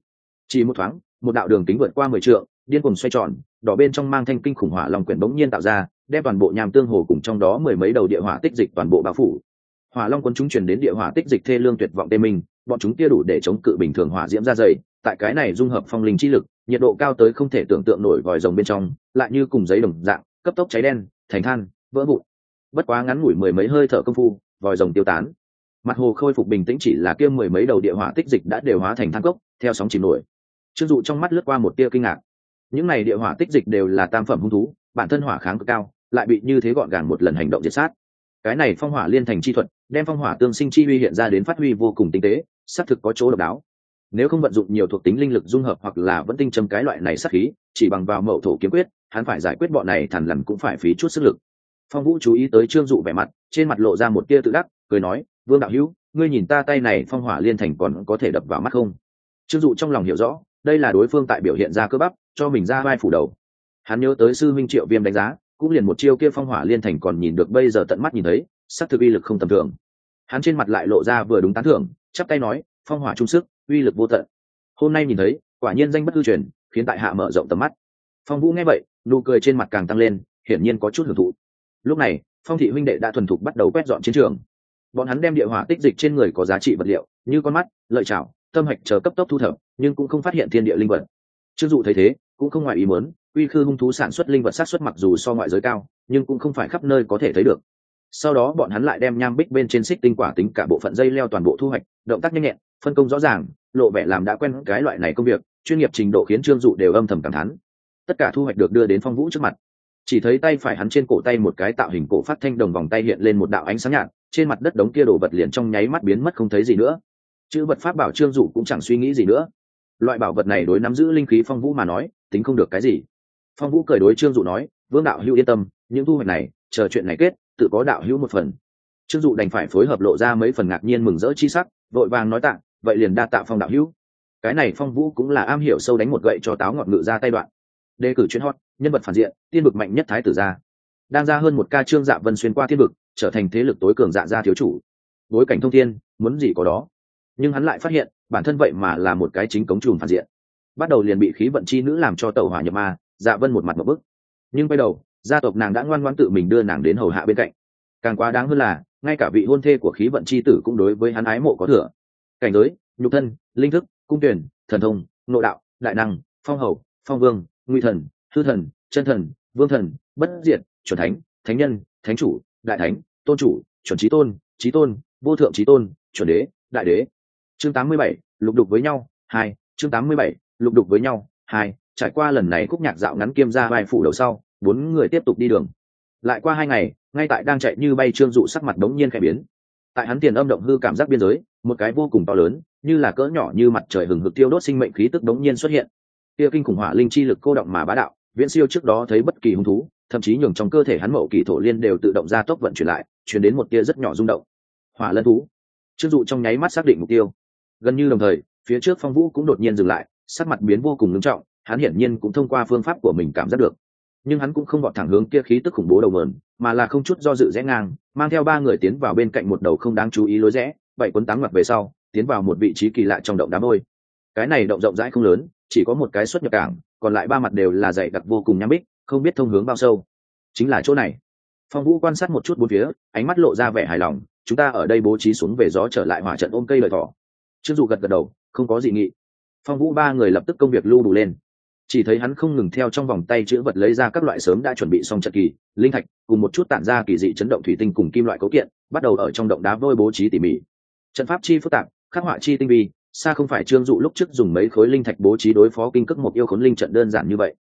Chỉ một thoáng, một đạo đường kính vượt qua mười trượng, điên cùng xoay tròn, đỏ bên trong mang thanh kinh khủng hỏa lòng quyển bỗng nhiên tạo ra, đem toàn bộ nhàm tương hồ cùng trong đó mười mấy đầu địa hỏa tích dịch toàn bộ bao phủ hỏa long quân chúng truyền đến địa hỏa tích dịch thê lương tuyệt vọng tê minh, bọn chúng kia đủ để chống cự bình thường hỏa diễm ra dày, tại cái này dung hợp phong linh chi lực, nhiệt độ cao tới không thể tưởng tượng nổi vòi rồng bên trong, lại như cùng giấy đồng dạng, cấp tốc cháy đen, thành than, vỡ vụn. Bất quá ngắn ngủi mười mấy hơi thở công phu, vòi rồng tiêu tán. Mặt hồ khôi phục bình tĩnh chỉ là kia mười mấy đầu địa hỏa tích dịch đã đều hóa thành than cốc, theo sóng chìm nổi. Trương dụ trong mắt lướt qua một tia kinh ngạc. Những này địa hỏa tích dịch đều là tam phẩm hung thú, bản thân hỏa kháng cực cao, lại bị như thế gọn gàng một lần hành động diệt sát cái này phong hỏa liên thành chi thuật, đem phong hỏa tương sinh chi huy hiện ra đến phát huy vô cùng tinh tế, xác thực có chỗ độc đáo. Nếu không vận dụng nhiều thuộc tính linh lực dung hợp hoặc là vẫn tinh châm cái loại này sắc khí, chỉ bằng vào mậu thổ kiếm quyết, hắn phải giải quyết bọn này thằn lằn cũng phải phí chút sức lực. Phong vũ chú ý tới trương dụ vẻ mặt, trên mặt lộ ra một tia tự đắc, cười nói, vương đạo hữu, ngươi nhìn ta tay này phong hỏa liên thành còn có thể đập vào mắt không? Trương dụ trong lòng hiểu rõ, đây là đối phương tại biểu hiện ra cơ bắp, cho mình ra vai phủ đầu. Hắn nhớ tới sư minh triệu viêm đánh giá cũng liền một chiêu kia phong hỏa liên thành còn nhìn được bây giờ tận mắt nhìn thấy sắc thực uy lực không tầm thường. Hắn trên mặt lại lộ ra vừa đúng tán thưởng, chắp tay nói, phong hỏa trung sức, uy lực vô tận. Hôm nay nhìn thấy, quả nhiên danh bất hư truyền, khiến tại hạ mở rộng tầm mắt. Phong vũ nghe vậy, nụ cười trên mặt càng tăng lên, hiển nhiên có chút hưởng thụ. Lúc này, phong thị huynh đệ đã thuần thục bắt đầu quét dọn chiến trường. Bọn hắn đem địa hỏa tích dịch trên người có giá trị vật liệu, như con mắt, lợi chảo, tâm hạch chờ cấp tốc thu thập, nhưng cũng không phát hiện thiên địa linh vật. Chưng dụ thấy thế cũng không ngoài ý muốn, quy khư hung thú sản xuất linh vật sát xuất mặc dù so ngoại giới cao, nhưng cũng không phải khắp nơi có thể thấy được. Sau đó bọn hắn lại đem nham bích bên trên xích tinh quả tính cả bộ phận dây leo toàn bộ thu hoạch, động tác nhanh nhẹn, phân công rõ ràng, lộ vẻ làm đã quen cái loại này công việc, chuyên nghiệp trình độ khiến trương dụ đều âm thầm cảm thán. Tất cả thu hoạch được đưa đến phong vũ trước mặt. Chỉ thấy tay phải hắn trên cổ tay một cái tạo hình cổ phát thanh đồng vòng tay hiện lên một đạo ánh sáng nhạt, trên mặt đất đống kia đổ vật liền trong nháy mắt biến mất không thấy gì nữa. Chữ vật pháp bảo trương dụ cũng chẳng suy nghĩ gì nữa. Loại bảo vật này đối nắm giữ linh khí phong vũ mà nói tính không được cái gì. Phong vũ cười đối trương dụ nói, vương đạo hữu yên tâm, những thu hoạch này, chờ chuyện này kết, tự có đạo hữu một phần. Trương dụ đành phải phối hợp lộ ra mấy phần ngạc nhiên mừng rỡ chi sắc, vội vàng nói tạng vậy liền đa tạ phong đạo hữu. Cái này phong vũ cũng là am hiểu sâu đánh một gậy cho táo ngọn ngự ra tay đoạn. Đề cử chuyên hot, nhân vật phản diện, tiên vực mạnh nhất thái tử gia. Đang ra hơn một ca trương dạ vân xuyên qua thiên vực, trở thành thế lực tối cường dạ gia thiếu chủ. Bối cảnh thông thiên, muốn gì có đó. Nhưng hắn lại phát hiện, bản thân vậy mà là một cái chính cống trùm phản diện bắt đầu liền bị khí vận chi nữ làm cho tàu hỏa nhập ma dạ vân một mặt một bức. Nhưng quay đầu, gia tộc nàng đã ngoan ngoãn tự mình đưa nàng đến hầu hạ bên cạnh. Càng quá đáng hơn là, ngay cả vị hôn thê của khí vận chi tử cũng đối với hắn ái mộ có thừa. Cảnh giới, nhục thân, linh thức, cung tuyển, thần thông, nội đạo, đại năng, phong hầu, phong vương nguy thần hư thần, chân thần, vương thần, bất diệt, chuẩn thánh thánh nhân, thánh chủ, đại thánh, tôn chủ, chuẩn trí tôn trí tôn, vô thượng trí tôn, chuẩn đế, đại đế. Chương tám mươi bảy, lục đục với nhau. Hai, chương tám mươi bảy lục đục với nhau, hai, trải qua lần này khúc nhạc dạo ngắn kiêm ra vai phủ đầu sau, bốn người tiếp tục đi đường. Lại qua hai ngày, ngay tại đang chạy như bay trương dụ sắc mặt đống nhiên khẽ biến. Tại hắn tiền âm động hư cảm giác biên giới, một cái vô cùng to lớn, như là cỡ nhỏ như mặt trời hừng hực tiêu đốt sinh mệnh khí tức đống nhiên xuất hiện. Kia kinh khủng hỏa linh chi lực cô động mà bá đạo, viễn siêu trước đó thấy bất kỳ hung thú, thậm chí nhường trong cơ thể hắn mậu kỳ thổ liên đều tự động ra tốc vận chuyển lại, chuyển đến một tia rất nhỏ rung động. Hỏa lân thú. Trương dụ trong nháy mắt xác định mục tiêu. Gần như đồng thời, phía trước phong vũ cũng đột nhiên dừng lại sắc mặt biến vô cùng nghiêm trọng, hắn hiển nhiên cũng thông qua phương pháp của mình cảm giác được. Nhưng hắn cũng không gọn thẳng hướng kia khí tức khủng bố đầu mờn mà là không chút do dự rẽ ngang, mang theo ba người tiến vào bên cạnh một đầu không đáng chú ý lối rẽ vậy quấn táng mặt về sau, tiến vào một vị trí kỳ lạ trong động đá vôi cái này động rộng rãi không lớn, chỉ có một cái xuất nhập cảng, còn lại ba mặt đều là dày đặc vô cùng nhắm bích, không biết thông hướng bao sâu. Chính là chỗ này. Phong vũ quan sát một chút bốn phía, ánh mắt lộ ra vẻ hài lòng, chúng ta ở đây bố trí xuống về gió trở lại hỏa trận ôm cây lợi thỏ. Trương dù gật gật đầu, không có gì nghị phong vũ ba người lập tức công việc lưu đủ lên. Chỉ thấy hắn không ngừng theo trong vòng tay chữ vật lấy ra các loại sớm đã chuẩn bị xong trận kỳ, linh thạch, cùng một chút tản ra kỳ dị chấn động thủy tinh cùng kim loại cấu kiện, bắt đầu ở trong động đá vôi bố trí tỉ mỉ. Trận pháp chi phức tạp, khắc họa chi tinh vi, xa không phải trương dụ lúc trước dùng mấy khối linh thạch bố trí đối phó kinh cước một yêu khốn linh trận đơn giản như vậy.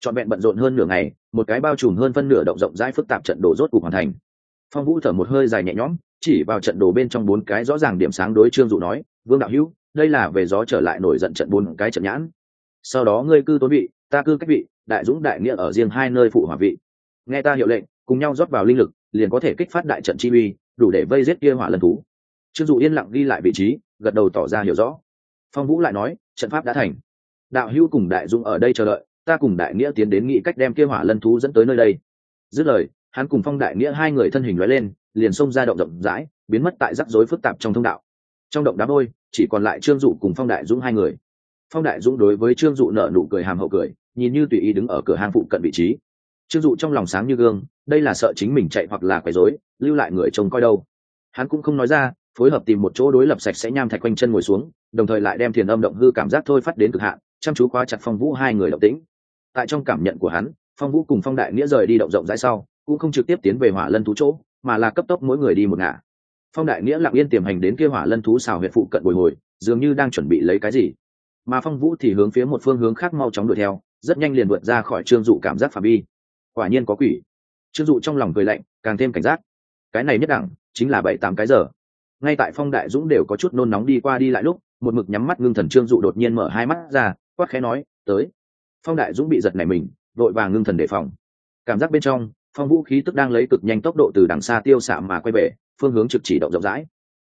Trọn vẹn bận rộn hơn nửa ngày, một cái bao trùm hơn phân nửa động rộng rãi phức tạp trận đồ rốt cục hoàn thành. Phong vũ thở một hơi dài nhẹ nhõm, chỉ vào trận đồ bên trong bốn cái rõ ràng điểm sáng đối trương dụ nói vương đạo hữu, đây là về gió trở lại nổi giận trận bốn cái trận nhãn. Sau đó ngươi cư tối vị, ta cư cách vị, đại dũng đại nghĩa ở riêng hai nơi phụ hỏa vị. Nghe ta hiệu lệnh, cùng nhau rót vào linh lực, liền có thể kích phát đại trận chi uy, đủ để vây giết kia hỏa lần thú. Trương dụ yên lặng ghi lại vị trí, gật đầu tỏ ra hiểu rõ. Phong vũ lại nói, trận pháp đã thành. Đạo hữu cùng đại dũng ở đây chờ đợi, ta cùng đại nghĩa tiến đến nghĩ cách đem kia hỏa lân thú dẫn tới nơi đây. Dứt lời, hắn cùng phong đại nghĩa hai người thân hình nói lên, liền xông ra động rộng rãi, biến mất tại rắc rối phức tạp trong thông đạo trong động đá vôi chỉ còn lại trương dụ cùng phong đại dũng hai người. Phong đại dũng đối với trương dụ nợ nụ cười hàm hậu cười, nhìn như tùy ý đứng ở cửa hàng phụ cận vị trí. Trương dụ trong lòng sáng như gương, đây là sợ chính mình chạy hoặc là quấy rối, lưu lại người trông coi đâu. Hắn cũng không nói ra, phối hợp tìm một chỗ đối lập sạch sẽ nham thạch quanh chân ngồi xuống, đồng thời lại đem thiền âm động hư cảm giác thôi phát đến cực hạn, chăm chú khóa chặt phong vũ hai người động tĩnh. Tại trong cảm nhận của hắn, phong vũ cùng phong đại nghĩa rời đi động rộng rãi sau, cũng không trực tiếp tiến về hỏa lân thú chỗ, mà là cấp tốc mỗi người đi một ngả phong đại nghĩa lặng yên tiềm hành đến kia hỏa lân thú xào huyện phụ cận bồi hồi, dường như đang chuẩn bị lấy cái gì. Mà phong vũ thì hướng phía một phương hướng khác mau chóng đuổi theo, rất nhanh liền vượt ra khỏi trương dụ cảm giác phạm vi. Quả nhiên có quỷ. Trương dụ trong lòng cười lạnh, càng thêm cảnh giác. Cái này nhất đẳng, chính là bảy tám cái giờ. Ngay tại phong đại dũng đều có chút nôn nóng đi qua đi lại lúc, một mực nhắm mắt ngưng thần trương dụ đột nhiên mở hai mắt ra, quát khẽ nói, tới. Phong đại dũng bị giật này mình, vội vàng ngưng thần đề phòng. Cảm giác bên trong phong vũ khí tức đang lấy cực nhanh tốc độ từ đằng xa tiêu xạ mà quay về, phương hướng trực chỉ động rộng rãi.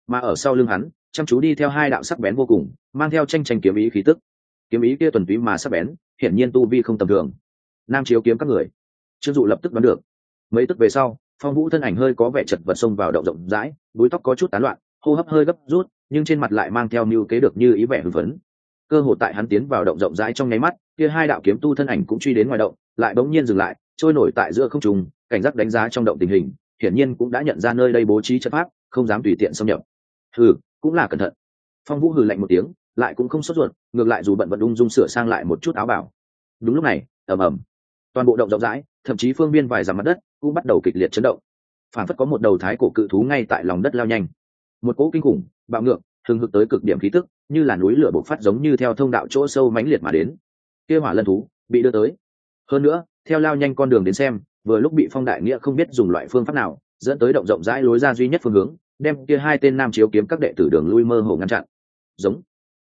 Mà ở sau lưng hắn, chăm chú đi theo hai đạo sắc bén vô cùng, mang theo tranh tranh kiếm ý khí tức. Kiếm ý kia tuần túy mà sắc bén, hiển nhiên tu vi không tầm thường. Nam chiếu kiếm các người. Trương dụ lập tức đoán được. Mấy tức về sau, phong vũ thân ảnh hơi có vẻ chật vật xông vào động rộng rãi, búi tóc có chút tán loạn, hô hấp hơi gấp rút, nhưng trên mặt lại mang theo mưu kế được như ý vẻ hưng phấn. Cơ hồ tại hắn tiến vào động rộng rãi trong nháy mắt, kia hai đạo kiếm tu thân ảnh cũng truy đến ngoài động, lại bỗng nhiên dừng lại trôi nổi tại giữa không trung, cảnh giác đánh giá trong động tình hình, hiển nhiên cũng đã nhận ra nơi đây bố trí chất pháp, không dám tùy tiện xâm nhập. Hừ, cũng là cẩn thận. Phong vũ hừ lạnh một tiếng, lại cũng không sốt ruột, ngược lại dù bận vận ung dung sửa sang lại một chút áo bảo. Đúng lúc này, ầm ầm. Toàn bộ động rộng rãi, thậm chí phương biên vài dặm mặt đất cũng bắt đầu kịch liệt chấn động. Phản phất có một đầu thái cổ cự thú ngay tại lòng đất lao nhanh. Một cỗ kinh khủng, bạo ngược, thường hực tới cực điểm khí tức, như là núi lửa bộc phát giống như theo thông đạo chỗ sâu mãnh liệt mà đến. Kia hỏa lân thú, bị đưa tới. Hơn nữa theo lao nhanh con đường đến xem, vừa lúc bị phong đại nghĩa không biết dùng loại phương pháp nào, dẫn tới động rộng rãi lối ra duy nhất phương hướng, đem kia hai tên nam chiếu kiếm các đệ tử đường lui mơ hồ ngăn chặn. Giống.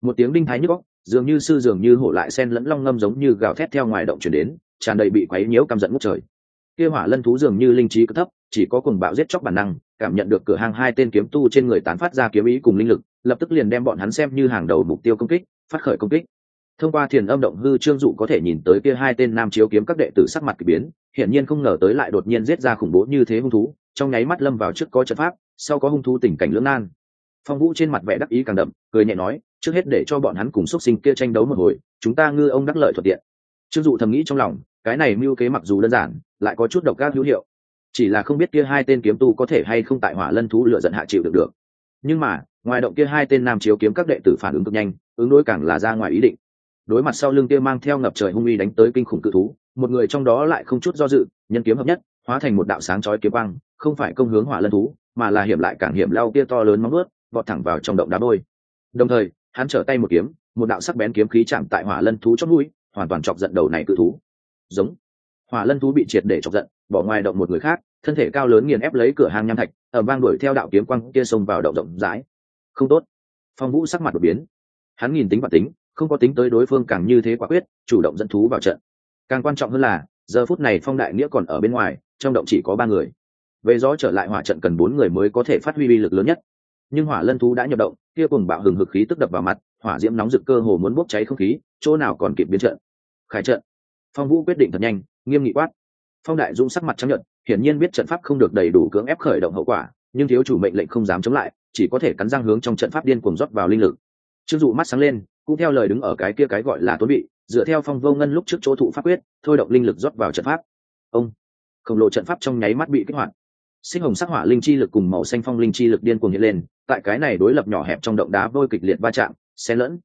Một tiếng đinh thái nhức góc dường như sư dường như hổ lại sen lẫn long ngâm giống như gào thét theo ngoài động chuyển đến, tràn đầy bị quấy nhiễu căm giận ngút trời. Kia hỏa lân thú dường như linh trí cực thấp, chỉ có cùng bạo giết chóc bản năng, cảm nhận được cửa hàng hai tên kiếm tu trên người tán phát ra kiếm ý cùng linh lực, lập tức liền đem bọn hắn xem như hàng đầu mục tiêu công kích, phát khởi công kích thông qua thiền âm động hư trương dụ có thể nhìn tới kia hai tên nam chiếu kiếm các đệ tử sắc mặt kỳ biến, hiển nhiên không ngờ tới lại đột nhiên giết ra khủng bố như thế hung thú, trong nháy mắt lâm vào trước có trận pháp, sau có hung thú tình cảnh lưỡng nan. Phong vũ trên mặt vẻ đắc ý càng đậm, cười nhẹ nói, trước hết để cho bọn hắn cùng xuất sinh kia tranh đấu một hồi, chúng ta ngư ông đắc lợi thuận tiện. Trương dụ thầm nghĩ trong lòng, cái này mưu kế mặc dù đơn giản, lại có chút độc ác hữu hiệu. Chỉ là không biết kia hai tên kiếm tu có thể hay không tại hỏa lân thú lựa giận hạ chịu được được. Nhưng mà, ngoài động kia hai tên nam chiếu kiếm các đệ tử phản ứng cực nhanh, ứng đối càng là ra ngoài ý định đối mặt sau lưng kia mang theo ngập trời hung uy đánh tới kinh khủng cự thú, một người trong đó lại không chút do dự, nhân kiếm hợp nhất, hóa thành một đạo sáng chói kiếm băng không phải công hướng hỏa lân thú, mà là hiểm lại càng hiểm lao kia to lớn móng ướt vọt thẳng vào trong động đá đôi. đồng thời, hắn trở tay một kiếm, một đạo sắc bén kiếm khí chạm tại hỏa lân thú chót mũi, hoàn toàn chọc giận đầu này cự thú. Giống. Hỏa lân thú bị triệt để chọc giận, bỏ ngoài động một người khác, thân thể cao lớn nghiền ép lấy cửa hang nham thạch ở vang đuổi theo đạo kiếm quang kia xông vào động rộng rãi. Không tốt. Phong vũ sắc mặt đột biến. Hắn nhìn tính và tính không có tính tới đối phương càng như thế quả quyết, chủ động dẫn thú vào trận. Càng quan trọng hơn là, giờ phút này phong đại nghĩa còn ở bên ngoài, trong động chỉ có ba người. Về gió trở lại hỏa trận cần bốn người mới có thể phát huy uy lực lớn nhất. Nhưng hỏa lân thú đã nhập động, kia cùng bạo hừng hực khí tức đập vào mặt, hỏa diễm nóng rực cơ hồ muốn bốc cháy không khí, chỗ nào còn kịp biến trận. Khải trận. Phong vũ quyết định thật nhanh, nghiêm nghị quát. Phong đại dũng sắc mặt chấp nhận hiển nhiên biết trận pháp không được đầy đủ cưỡng ép khởi động hậu quả, nhưng thiếu chủ mệnh lệnh không dám chống lại, chỉ có thể cắn răng hướng trong trận pháp điên cuồng rót vào linh lực. Trương dụ mắt sáng lên cũng theo lời đứng ở cái kia cái gọi là tuấn bị dựa theo phong vô ngân lúc trước chỗ thụ pháp quyết, thôi động linh lực rót vào trận pháp. Ông, khổng lồ trận pháp trong nháy mắt bị kích hoạt. Sinh hồng sắc hỏa linh chi lực cùng màu xanh phong linh chi lực điên cuồng hiện lên, tại cái này đối lập nhỏ hẹp trong động đá vôi kịch liệt va chạm, xen lẫn.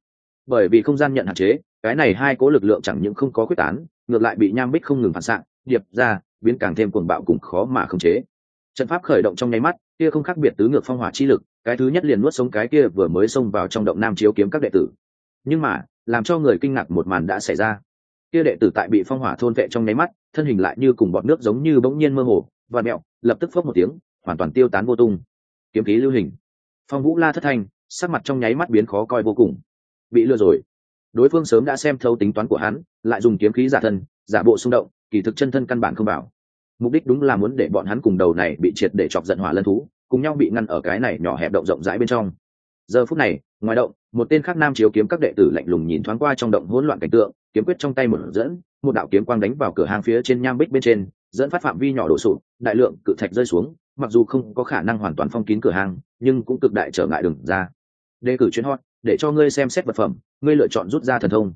Bởi vì không gian nhận hạn chế, cái này hai cố lực lượng chẳng những không có quyết tán, ngược lại bị nham bích không ngừng phản xạ, điệp ra, biến càng thêm cuồng bạo cùng khó mà khống chế. Trận pháp khởi động trong nháy mắt, kia không khác biệt tứ ngược phong hỏa chi lực, cái thứ nhất liền nuốt sống cái kia vừa mới xông vào trong động nam chiếu kiếm các đệ tử nhưng mà, làm cho người kinh ngạc một màn đã xảy ra. Kia đệ tử tại bị phong hỏa thôn vệ trong nháy mắt, thân hình lại như cùng bọt nước giống như bỗng nhiên mơ hồ và mẹo, lập tức phốc một tiếng, hoàn toàn tiêu tán vô tung. Kiếm khí lưu hình. Phong vũ la thất thanh, sắc mặt trong nháy mắt biến khó coi vô cùng. Bị lừa rồi. Đối phương sớm đã xem thấu tính toán của hắn, lại dùng kiếm khí giả thân, giả bộ xung động, kỳ thực chân thân căn bản không bảo. Mục đích đúng là muốn để bọn hắn cùng đầu này bị triệt để chọc giận hỏa lân thú, cùng nhau bị ngăn ở cái này nhỏ hẹp động rộng rãi bên trong giờ phút này, ngoài động, một tên khác nam chiếu kiếm các đệ tử lạnh lùng nhìn thoáng qua trong động hỗn loạn cảnh tượng, kiếm quyết trong tay một dẫn, một đạo kiếm quang đánh vào cửa hàng phía trên nham bích bên trên, dẫn phát phạm vi nhỏ đổ sụt đại lượng cự thạch rơi xuống, mặc dù không có khả năng hoàn toàn phong kín cửa hàng nhưng cũng cực đại trở ngại đường ra. Đề cử chuyến hot, để cho ngươi xem xét vật phẩm, ngươi lựa chọn rút ra thần thông.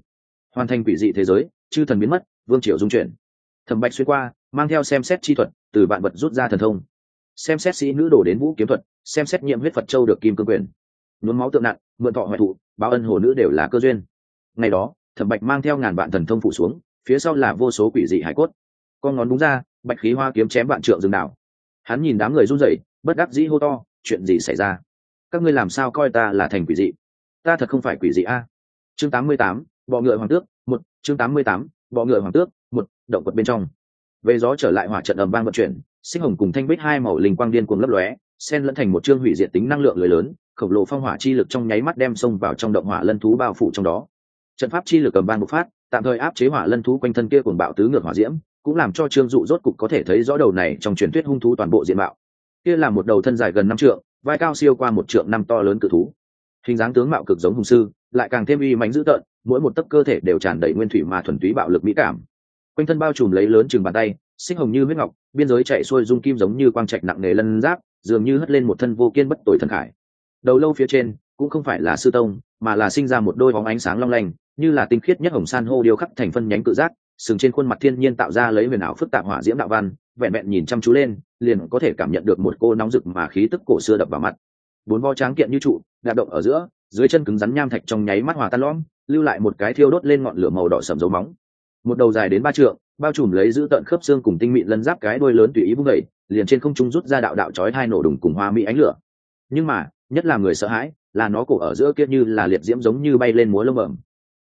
Hoàn thành quỷ dị thế giới, chư thần biến mất, vương triều dung chuyển. Thẩm bạch xuyên qua, mang theo xem xét chi thuật, từ vạn vật rút ra thần thông. Xem xét sĩ nữ đổ đến vũ kiếm thuật, xem xét nhiệm huyết phật châu được kim cương quyền nhuốm máu tượng nặng mượn thọ hoại thụ báo ân hồ nữ đều là cơ duyên. Ngày đó thẩm bạch mang theo ngàn vạn thần thông phủ xuống phía sau là vô số quỷ dị hải cốt. Con ngón đúng ra bạch khí hoa kiếm chém vạn trượng rừng đảo. Hắn nhìn đám người run rẩy bất đắc dĩ hô to chuyện gì xảy ra? Các ngươi làm sao coi ta là thành quỷ dị? Ta thật không phải quỷ dị a. Chương 88, bọ ngựa hoàng tước một chương 88, bọ ngựa hoàng tước một động vật bên trong. Về gió trở lại hỏa trận ầm vang vận chuyển sinh hồng cùng thanh bích hai màu linh quang điên cuồng lấp lóe xen lẫn thành một chương hủy diệt tính năng lượng lưới lớn khổng lồ phong hỏa chi lực trong nháy mắt đem xông vào trong động hỏa lân thú bao phủ trong đó. Trận pháp chi lực cầm ban bộc phát, tạm thời áp chế hỏa lân thú quanh thân kia cuồng bạo tứ ngược hỏa diễm, cũng làm cho trương dụ rốt cục có thể thấy rõ đầu này trong truyền thuyết hung thú toàn bộ diện mạo. Kia là một đầu thân dài gần năm trượng, vai cao siêu qua một trượng năm to lớn cự thú. Hình dáng tướng mạo cực giống hùng sư, lại càng thêm uy mánh dữ tợn, mỗi một tấc cơ thể đều tràn đầy nguyên thủy mà thuần túy bạo lực mỹ cảm. Quanh thân bao trùm lấy lớn chừng bàn tay, xích hồng như huyết ngọc, biên giới chạy xuôi dung kim giống như quang trạch nặng nề lân giáp, dường như hất lên một thân vô kiên bất tội thần khải đầu lâu phía trên cũng không phải là sư tông, mà là sinh ra một đôi bóng ánh sáng long lanh, như là tinh khiết nhất hồng san hô điêu khắc thành phân nhánh cự giác, sừng trên khuôn mặt thiên nhiên tạo ra lấy huyền ảo phức tạp hỏa diễm đạo văn, vẹn vẹn nhìn chăm chú lên, liền có thể cảm nhận được một cô nóng rực mà khí tức cổ xưa đập vào mặt. Bốn vo tráng kiện như trụ, đạp động ở giữa, dưới chân cứng rắn nham thạch trong nháy mắt hòa tan lõm, lưu lại một cái thiêu đốt lên ngọn lửa màu đỏ sầm dấu móng. Một đầu dài đến ba trượng, bao trùm lấy giữ tận khớp xương cùng tinh mịn lân giáp cái đuôi lớn tùy ý vung vẩy liền trên không trung rút ra đạo đạo chói hai nổ đùng cùng hoa mỹ ánh lửa. Nhưng mà nhất là người sợ hãi, là nó cổ ở giữa kia như là liệt diễm giống như bay lên múa lông ẩm.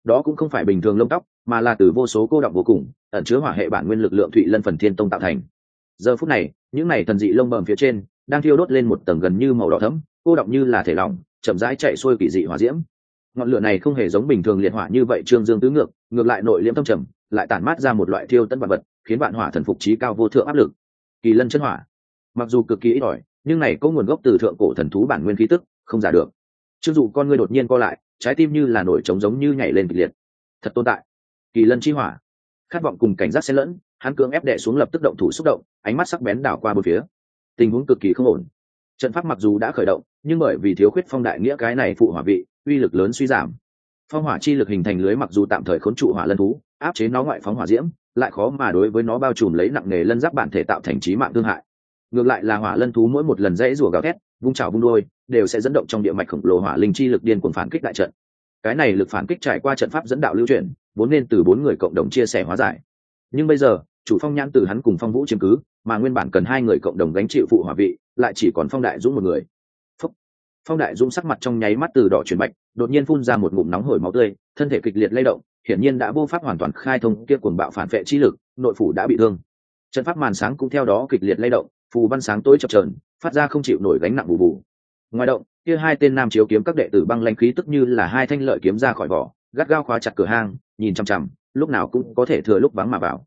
Đó cũng không phải bình thường lông tóc, mà là từ vô số cô động vô cùng, ẩn chứa hỏa hệ bản nguyên lực lượng thụy lân phần thiên tông tạo thành. Giờ phút này, những này thần dị lông bẩm phía trên, đang thiêu đốt lên một tầng gần như màu đỏ thẫm, cô động như là thể lỏng, chậm rãi chạy xuôi kỳ dị hỏa diễm. Ngọn lửa này không hề giống bình thường liệt hỏa như vậy trương dương tứ ngược ngược lại nội liễm thâm trầm, lại tản mát ra một loại thiêu tận vật vật, khiến bạn hỏa thần phục trí cao vô thượng áp lực. Kỳ lân chân hỏa. Mặc dù cực kỳ ít ỏi nhưng này có nguồn gốc từ thượng cổ thần thú bản nguyên khí tức, không giả được. Chưng dụ con ngươi đột nhiên co lại, trái tim như là nổi trống giống như nhảy lên kịch liệt. Thật tồn tại. Kỳ lân chi hỏa. Khát vọng cùng cảnh giác xen lẫn, hắn cưỡng ép đệ xuống lập tức động thủ xúc động, ánh mắt sắc bén đảo qua bốn phía. Tình huống cực kỳ không ổn. Trận pháp mặc dù đã khởi động, nhưng bởi vì thiếu khuyết phong đại nghĩa cái này phụ hỏa vị, uy lực lớn suy giảm. Phong hỏa chi lực hình thành lưới mặc dù tạm thời khốn trụ hỏa lân thú, áp chế nó ngoại phóng hỏa diễm, lại khó mà đối với nó bao trùm lấy nặng nề lân giáp bản thể tạo thành trí mạng thương hại ngược lại là hỏa lân thú mỗi một lần dãy rủa gào thét, vung trào vung đôi đều sẽ dẫn động trong địa mạch khổng lồ hỏa linh chi lực điên cuồng phản kích đại trận. Cái này lực phản kích trải qua trận pháp dẫn đạo lưu chuyển, vốn nên từ bốn người cộng đồng chia sẻ hóa giải. Nhưng bây giờ, chủ phong nhãn từ hắn cùng phong vũ chiếm cứ, mà nguyên bản cần hai người cộng đồng gánh chịu phụ hỏa vị, lại chỉ còn phong đại dũng một người. Phúc. phong đại dũng sắc mặt trong nháy mắt từ đỏ chuyển bạch, đột nhiên phun ra một ngụm nóng hổi máu tươi, thân thể kịch liệt lay động, hiển nhiên đã vô pháp hoàn toàn khai thông kia cuồng bạo phản vệ chi lực, nội phủ đã bị thương. Trận pháp màn sáng cũng theo đó kịch liệt lay động phù văn sáng tối chập trờn phát ra không chịu nổi gánh nặng bù bù. Ngoài động, kia hai tên nam chiếu kiếm các đệ tử băng lanh khí tức như là hai thanh lợi kiếm ra khỏi vỏ, gắt gao khóa chặt cửa hang, nhìn chằm chằm, lúc nào cũng có thể thừa lúc vắng mà vào.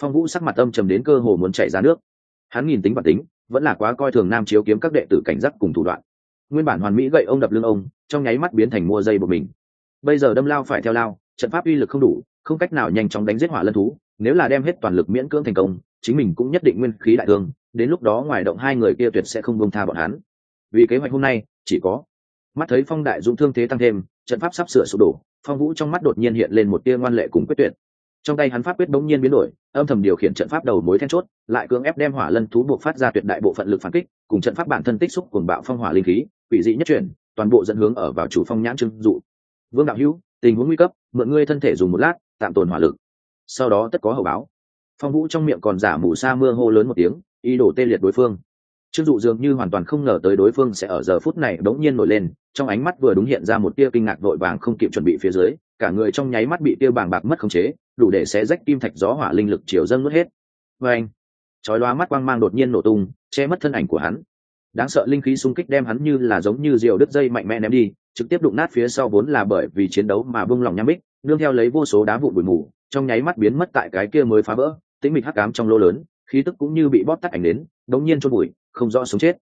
Phong vũ sắc mặt âm trầm đến cơ hồ muốn chạy ra nước. Hắn nhìn tính bản tính, vẫn là quá coi thường nam chiếu kiếm các đệ tử cảnh giác cùng thủ đoạn. Nguyên bản hoàn mỹ gậy ông đập lưng ông, trong nháy mắt biến thành mua dây một mình. Bây giờ đâm lao phải theo lao, trận pháp uy lực không đủ, không cách nào nhanh chóng đánh giết hỏa lân thú, nếu là đem hết toàn lực miễn cưỡng thành công, chính mình cũng nhất định nguyên khí đại thương đến lúc đó ngoài động hai người kia tuyệt sẽ không bông tha bọn hắn. Vì kế hoạch hôm nay, chỉ có mắt thấy phong đại dũng thương thế tăng thêm, trận pháp sắp sửa sụp đổ, phong vũ trong mắt đột nhiên hiện lên một tia ngoan lệ cùng quyết tuyệt. Trong tay hắn pháp quyết bỗng nhiên biến đổi, âm thầm điều khiển trận pháp đầu mối then chốt, lại cưỡng ép đem hỏa lân thú buộc phát ra tuyệt đại bộ phận lực phản kích, cùng trận pháp bản thân tích xúc cuồng bạo phong hỏa linh khí, quỷ dị nhất chuyển, toàn bộ dẫn hướng ở vào chủ phong nhãn trưng dụ. Vương đạo hữu, tình huống nguy cấp, mượn ngươi thân thể dùng một lát, tạm tồn hỏa lực. Sau đó tất có hậu báo. Phong vũ trong miệng còn giả mù sa mưa hô lớn một tiếng ý đổ tê liệt đối phương. Trương dụ dường như hoàn toàn không ngờ tới đối phương sẽ ở giờ phút này đống nhiên nổi lên, trong ánh mắt vừa đúng hiện ra một tia kinh ngạc vội vàng không kịp chuẩn bị phía dưới, cả người trong nháy mắt bị tiêu bàng bạc mất khống chế, đủ để xé rách kim thạch gió hỏa linh lực chiều dâng nuốt hết. Vê anh, chói loa mắt quang mang đột nhiên nổ tung, che mất thân ảnh của hắn. Đáng sợ linh khí xung kích đem hắn như là giống như diều đứt dây mạnh mẽ ném đi, trực tiếp đụng nát phía sau vốn là bởi vì chiến đấu mà bung lòng nham bích, nương theo lấy vô số đá vụn bụi mù, trong nháy mắt biến mất tại cái kia mới phá vỡ, tĩnh mịch hắc ám trong lô lớn khí tức cũng như bị bóp tắt ảnh đến đống nhiên trôn bụi không rõ sống chết.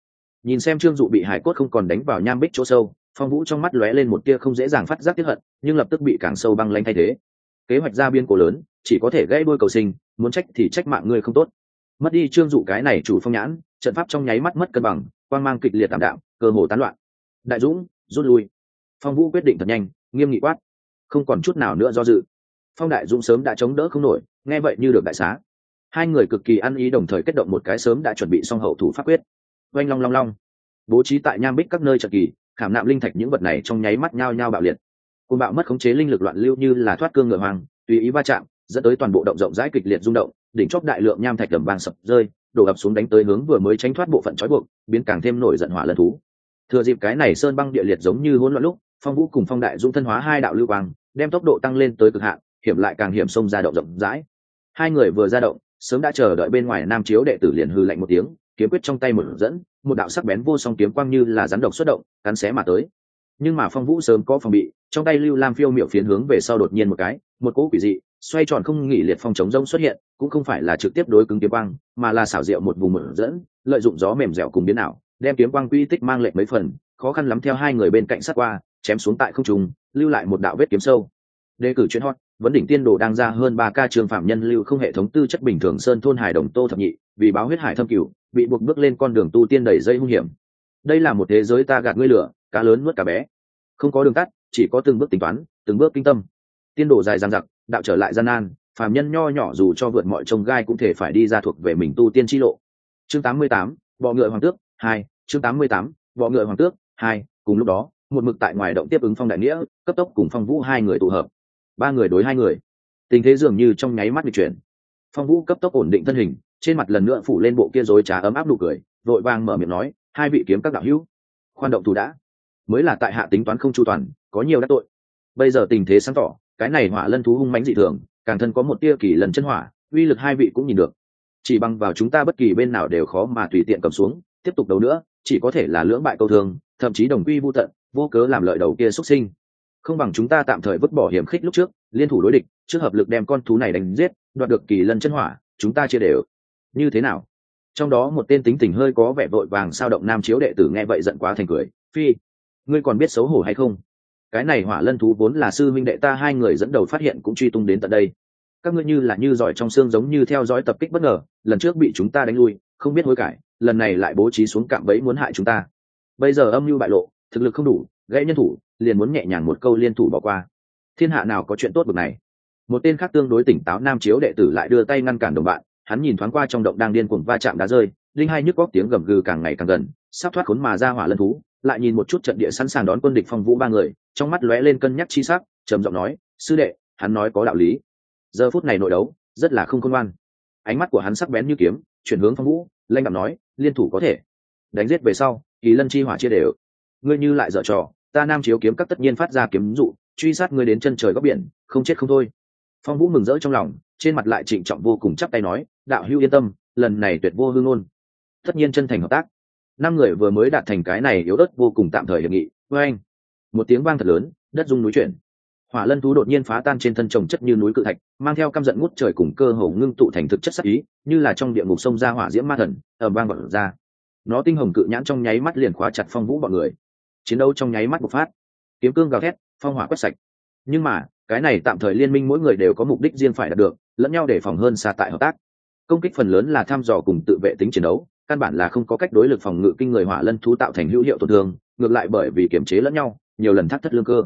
Nhìn xem trương dụ bị hải cốt không còn đánh vào nham bích chỗ sâu phong vũ trong mắt lóe lên một tia không dễ dàng phát giác tiếp hận nhưng lập tức bị càng sâu băng lanh thay thế. Kế hoạch ra biên cổ lớn chỉ có thể gây đôi cầu sinh muốn trách thì trách mạng ngươi không tốt. Mất đi trương dụ cái này chủ phong nhãn trận pháp trong nháy mắt mất cân bằng quang mang kịch liệt tạm đạo, cơ hồ tán loạn. Đại dũng rút lui. Phong vũ quyết định thật nhanh nghiêm nghị quát. Không còn chút nào nữa do dự. Phong đại dũng sớm đã chống đỡ không nổi nghe vậy như được đại xá hai người cực kỳ ăn ý đồng thời kết động một cái sớm đã chuẩn bị xong hậu thủ pháp quyết. Oanh long long long. Bố trí tại nham bích các nơi trận kỳ, khảm nạm linh thạch những vật này trong nháy mắt nhao nhao bạo liệt. Côn bạo mất khống chế linh lực loạn lưu như là thoát cương ngựa hoàng tùy ý va chạm, dẫn tới toàn bộ động rộng rãi kịch liệt rung động, đỉnh chóp đại lượng nham thạch đầm vàng sập rơi, đổ ập xuống đánh tới hướng vừa mới tránh thoát bộ phận trói buộc, biến càng thêm nổi giận hỏa lần thú. Thừa dịp cái này sơn băng địa liệt giống như hỗn loạn lúc, phong vũ cùng phong đại dũng thân hóa hai đạo lưu quang, đem tốc độ tăng lên tới cực hạn, hiểm lại càng hiểm xông ra động rộng rãi. Hai người vừa ra động sớm đã chờ đợi bên ngoài nam chiếu đệ tử liền hư lạnh một tiếng, kiếm quyết trong tay một dẫn, một đạo sắc bén vô song kiếm quang như là rắn độc xuất động, cắn xé mà tới. Nhưng mà phong vũ sớm có phòng bị, trong tay lưu lam phiêu miệu phiến hướng về sau đột nhiên một cái, một cỗ quỷ dị, xoay tròn không nghỉ liệt phong chống rông xuất hiện, cũng không phải là trực tiếp đối cứng kiếm quang, mà là xảo diệu một vùng mở dẫn, lợi dụng gió mềm dẻo cùng biến ảo, đem kiếm quang quy tích mang lệnh mấy phần, khó khăn lắm theo hai người bên cạnh sát qua, chém xuống tại không trung, lưu lại một đạo vết kiếm sâu. Đề cử chuyên hot vấn đỉnh tiên đồ đang ra hơn ba ca trường phạm nhân lưu không hệ thống tư chất bình thường sơn thôn hải đồng tô thập nhị vì báo huyết hải thâm cửu bị buộc bước lên con đường tu tiên đầy dây hung hiểm. Đây là một thế giới ta gạt ngươi lửa cá lớn nuốt cá bé. Không có đường tắt chỉ có từng bước tính toán từng bước kinh tâm. Tiên đồ dài dằng dặc đạo trở lại gian nan phàm nhân nho nhỏ dù cho vượt mọi trông gai cũng thể phải đi ra thuộc về mình tu tiên chi lộ. Chương 88, bọ ngựa hoàng tước hai chương 88, bọ ngựa hoàng tước hai cùng lúc đó một mực tại ngoài động tiếp ứng phong đại nghĩa cấp tốc cùng phong vũ hai người tụ hợp ba người đối hai người. Tình thế dường như trong nháy mắt bị chuyển. Phong vũ cấp tốc ổn định thân hình, trên mặt lần nữa phủ lên bộ kia rối trá ấm áp nụ cười, vội vàng mở miệng nói, hai vị kiếm các đạo hữu, khoan động thủ đã. Mới là tại hạ tính toán không chu toàn, có nhiều đắc tội. Bây giờ tình thế sáng tỏ, cái này hỏa lân thú hung mãnh dị thường, càng thân có một tia kỳ lần chân hỏa, uy lực hai vị cũng nhìn được. Chỉ bằng vào chúng ta bất kỳ bên nào đều khó mà tùy tiện cầm xuống, tiếp tục đấu nữa, chỉ có thể là lưỡng bại câu thương, thậm chí đồng quy vô tận, vô cớ làm lợi đầu kia xuất sinh không bằng chúng ta tạm thời vứt bỏ hiểm khích lúc trước, liên thủ đối địch, trước hợp lực đem con thú này đánh giết, đoạt được kỳ lân chân hỏa, chúng ta chia đều. Như thế nào? Trong đó một tên tính tình hơi có vẻ vội vàng sao động nam chiếu đệ tử nghe vậy giận quá thành cười. Phi, ngươi còn biết xấu hổ hay không? Cái này hỏa lân thú vốn là sư minh đệ ta hai người dẫn đầu phát hiện cũng truy tung đến tận đây. Các ngươi như là như giỏi trong xương giống như theo dõi tập kích bất ngờ, lần trước bị chúng ta đánh lui, không biết hối cải, lần này lại bố trí xuống cạm bẫy muốn hại chúng ta. Bây giờ âm mưu bại lộ, thực lực không đủ, gãy nhân thủ liền muốn nhẹ nhàng một câu liên thủ bỏ qua. Thiên hạ nào có chuyện tốt bực này? Một tên khác tương đối tỉnh táo nam chiếu đệ tử lại đưa tay ngăn cản đồng bạn, hắn nhìn thoáng qua trong động đang điên cuồng va chạm đá rơi, linh hai nhức góc tiếng gầm gừ càng ngày càng gần, sắp thoát khốn mà ra hỏa lân thú, lại nhìn một chút trận địa sẵn sàng đón quân địch phong vũ ba người, trong mắt lóe lên cân nhắc chi sắc, trầm giọng nói, sư đệ, hắn nói có đạo lý. Giờ phút này nội đấu, rất là không khôn ngoan. Ánh mắt của hắn sắc bén như kiếm, chuyển hướng phong vũ lanh đạm nói, liên thủ có thể. Đánh giết về sau, kỳ lân chi hỏa chia đều. Ngươi như lại dở trò ta nam chiếu kiếm các tất nhiên phát ra kiếm dụ, truy sát ngươi đến chân trời góc biển, không chết không thôi. Phong vũ mừng rỡ trong lòng, trên mặt lại trịnh trọng vô cùng chắp tay nói, đạo hữu yên tâm, lần này tuyệt vô hương ngôn tất nhiên chân thành hợp tác. Năm người vừa mới đạt thành cái này yếu đất vô cùng tạm thời hiệp nghị, với anh, một tiếng vang thật lớn, đất rung núi chuyển. Hỏa lân thú đột nhiên phá tan trên thân trồng chất như núi cự thạch, mang theo căm giận ngút trời cùng cơ hồ ngưng tụ thành thực chất sắc ý, như là trong địa ngục sông ra hỏa diễm ma thần ở bang gọn ra. Nó tinh hồng cự nhãn trong nháy mắt liền khóa chặt phong vũ bọn người chiến đấu trong nháy mắt bộc phát. Kiếm cương gào thét, phong hỏa quét sạch. Nhưng mà, cái này tạm thời liên minh mỗi người đều có mục đích riêng phải đạt được, lẫn nhau để phòng hơn xa tại hợp tác. Công kích phần lớn là thăm dò cùng tự vệ tính chiến đấu, căn bản là không có cách đối lực phòng ngự kinh người hỏa lân thú tạo thành hữu hiệu tổn thương, ngược lại bởi vì kiểm chế lẫn nhau, nhiều lần thắt thất lương cơ.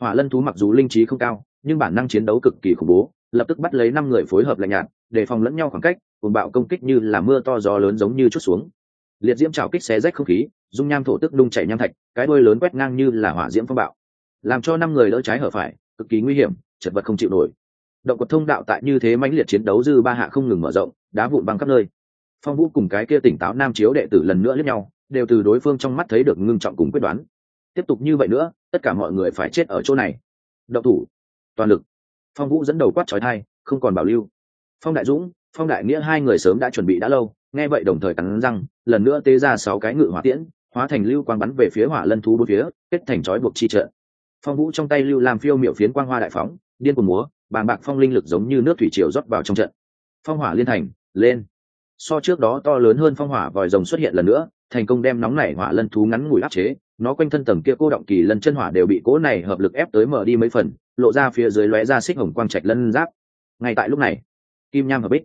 Hỏa lân thú mặc dù linh trí không cao, nhưng bản năng chiến đấu cực kỳ khủng bố, lập tức bắt lấy năm người phối hợp lạnh nhạt, đề phòng lẫn nhau khoảng cách cùng bạo công kích như là mưa to gió lớn giống như chút xuống liệt diễm trào kích xé rách không khí, dung nham thổ tức đung chảy nham thạch, cái đuôi lớn quét ngang như là hỏa diễm phong bạo. Làm cho năm người đỡ trái hở phải, cực kỳ nguy hiểm, chật vật không chịu nổi. Động quật thông đạo tại như thế mãnh liệt chiến đấu dư ba hạ không ngừng mở rộng, đá vụn băng khắp nơi. Phong vũ cùng cái kia tỉnh táo nam chiếu đệ tử lần nữa lẫn nhau, đều từ đối phương trong mắt thấy được ngưng trọng cùng quyết đoán. Tiếp tục như vậy nữa, tất cả mọi người phải chết ở chỗ này. Động thủ. Toàn lực. Phong vũ dẫn đầu quát trói thai không còn bảo lưu. Phong đại dũng, phong đại nghĩa hai người sớm đã chuẩn bị đã lâu nghe vậy đồng thời cắn răng, lần nữa tế ra sáu cái ngự hỏa tiễn, hóa thành lưu quang bắn về phía hỏa lân thú bốn phía, kết thành trói buộc chi trợ phong vũ trong tay lưu làm phiêu miệu phiến quang hoa đại phóng, điên cuồng múa, bàng bạc phong linh lực giống như nước thủy triều rót vào trong trận. Phong hỏa liên thành, lên. So trước đó to lớn hơn phong hỏa vòi rồng xuất hiện lần nữa, thành công đem nóng nảy hỏa lân thú ngắn ngủi áp chế, nó quanh thân tầng kia cô động kỳ lân chân hỏa đều bị cố này hợp lực ép tới mở đi mấy phần, lộ ra phía dưới lóe ra xích hồng quang trạch lân giáp. Ngay tại lúc này, kim nham hợp bích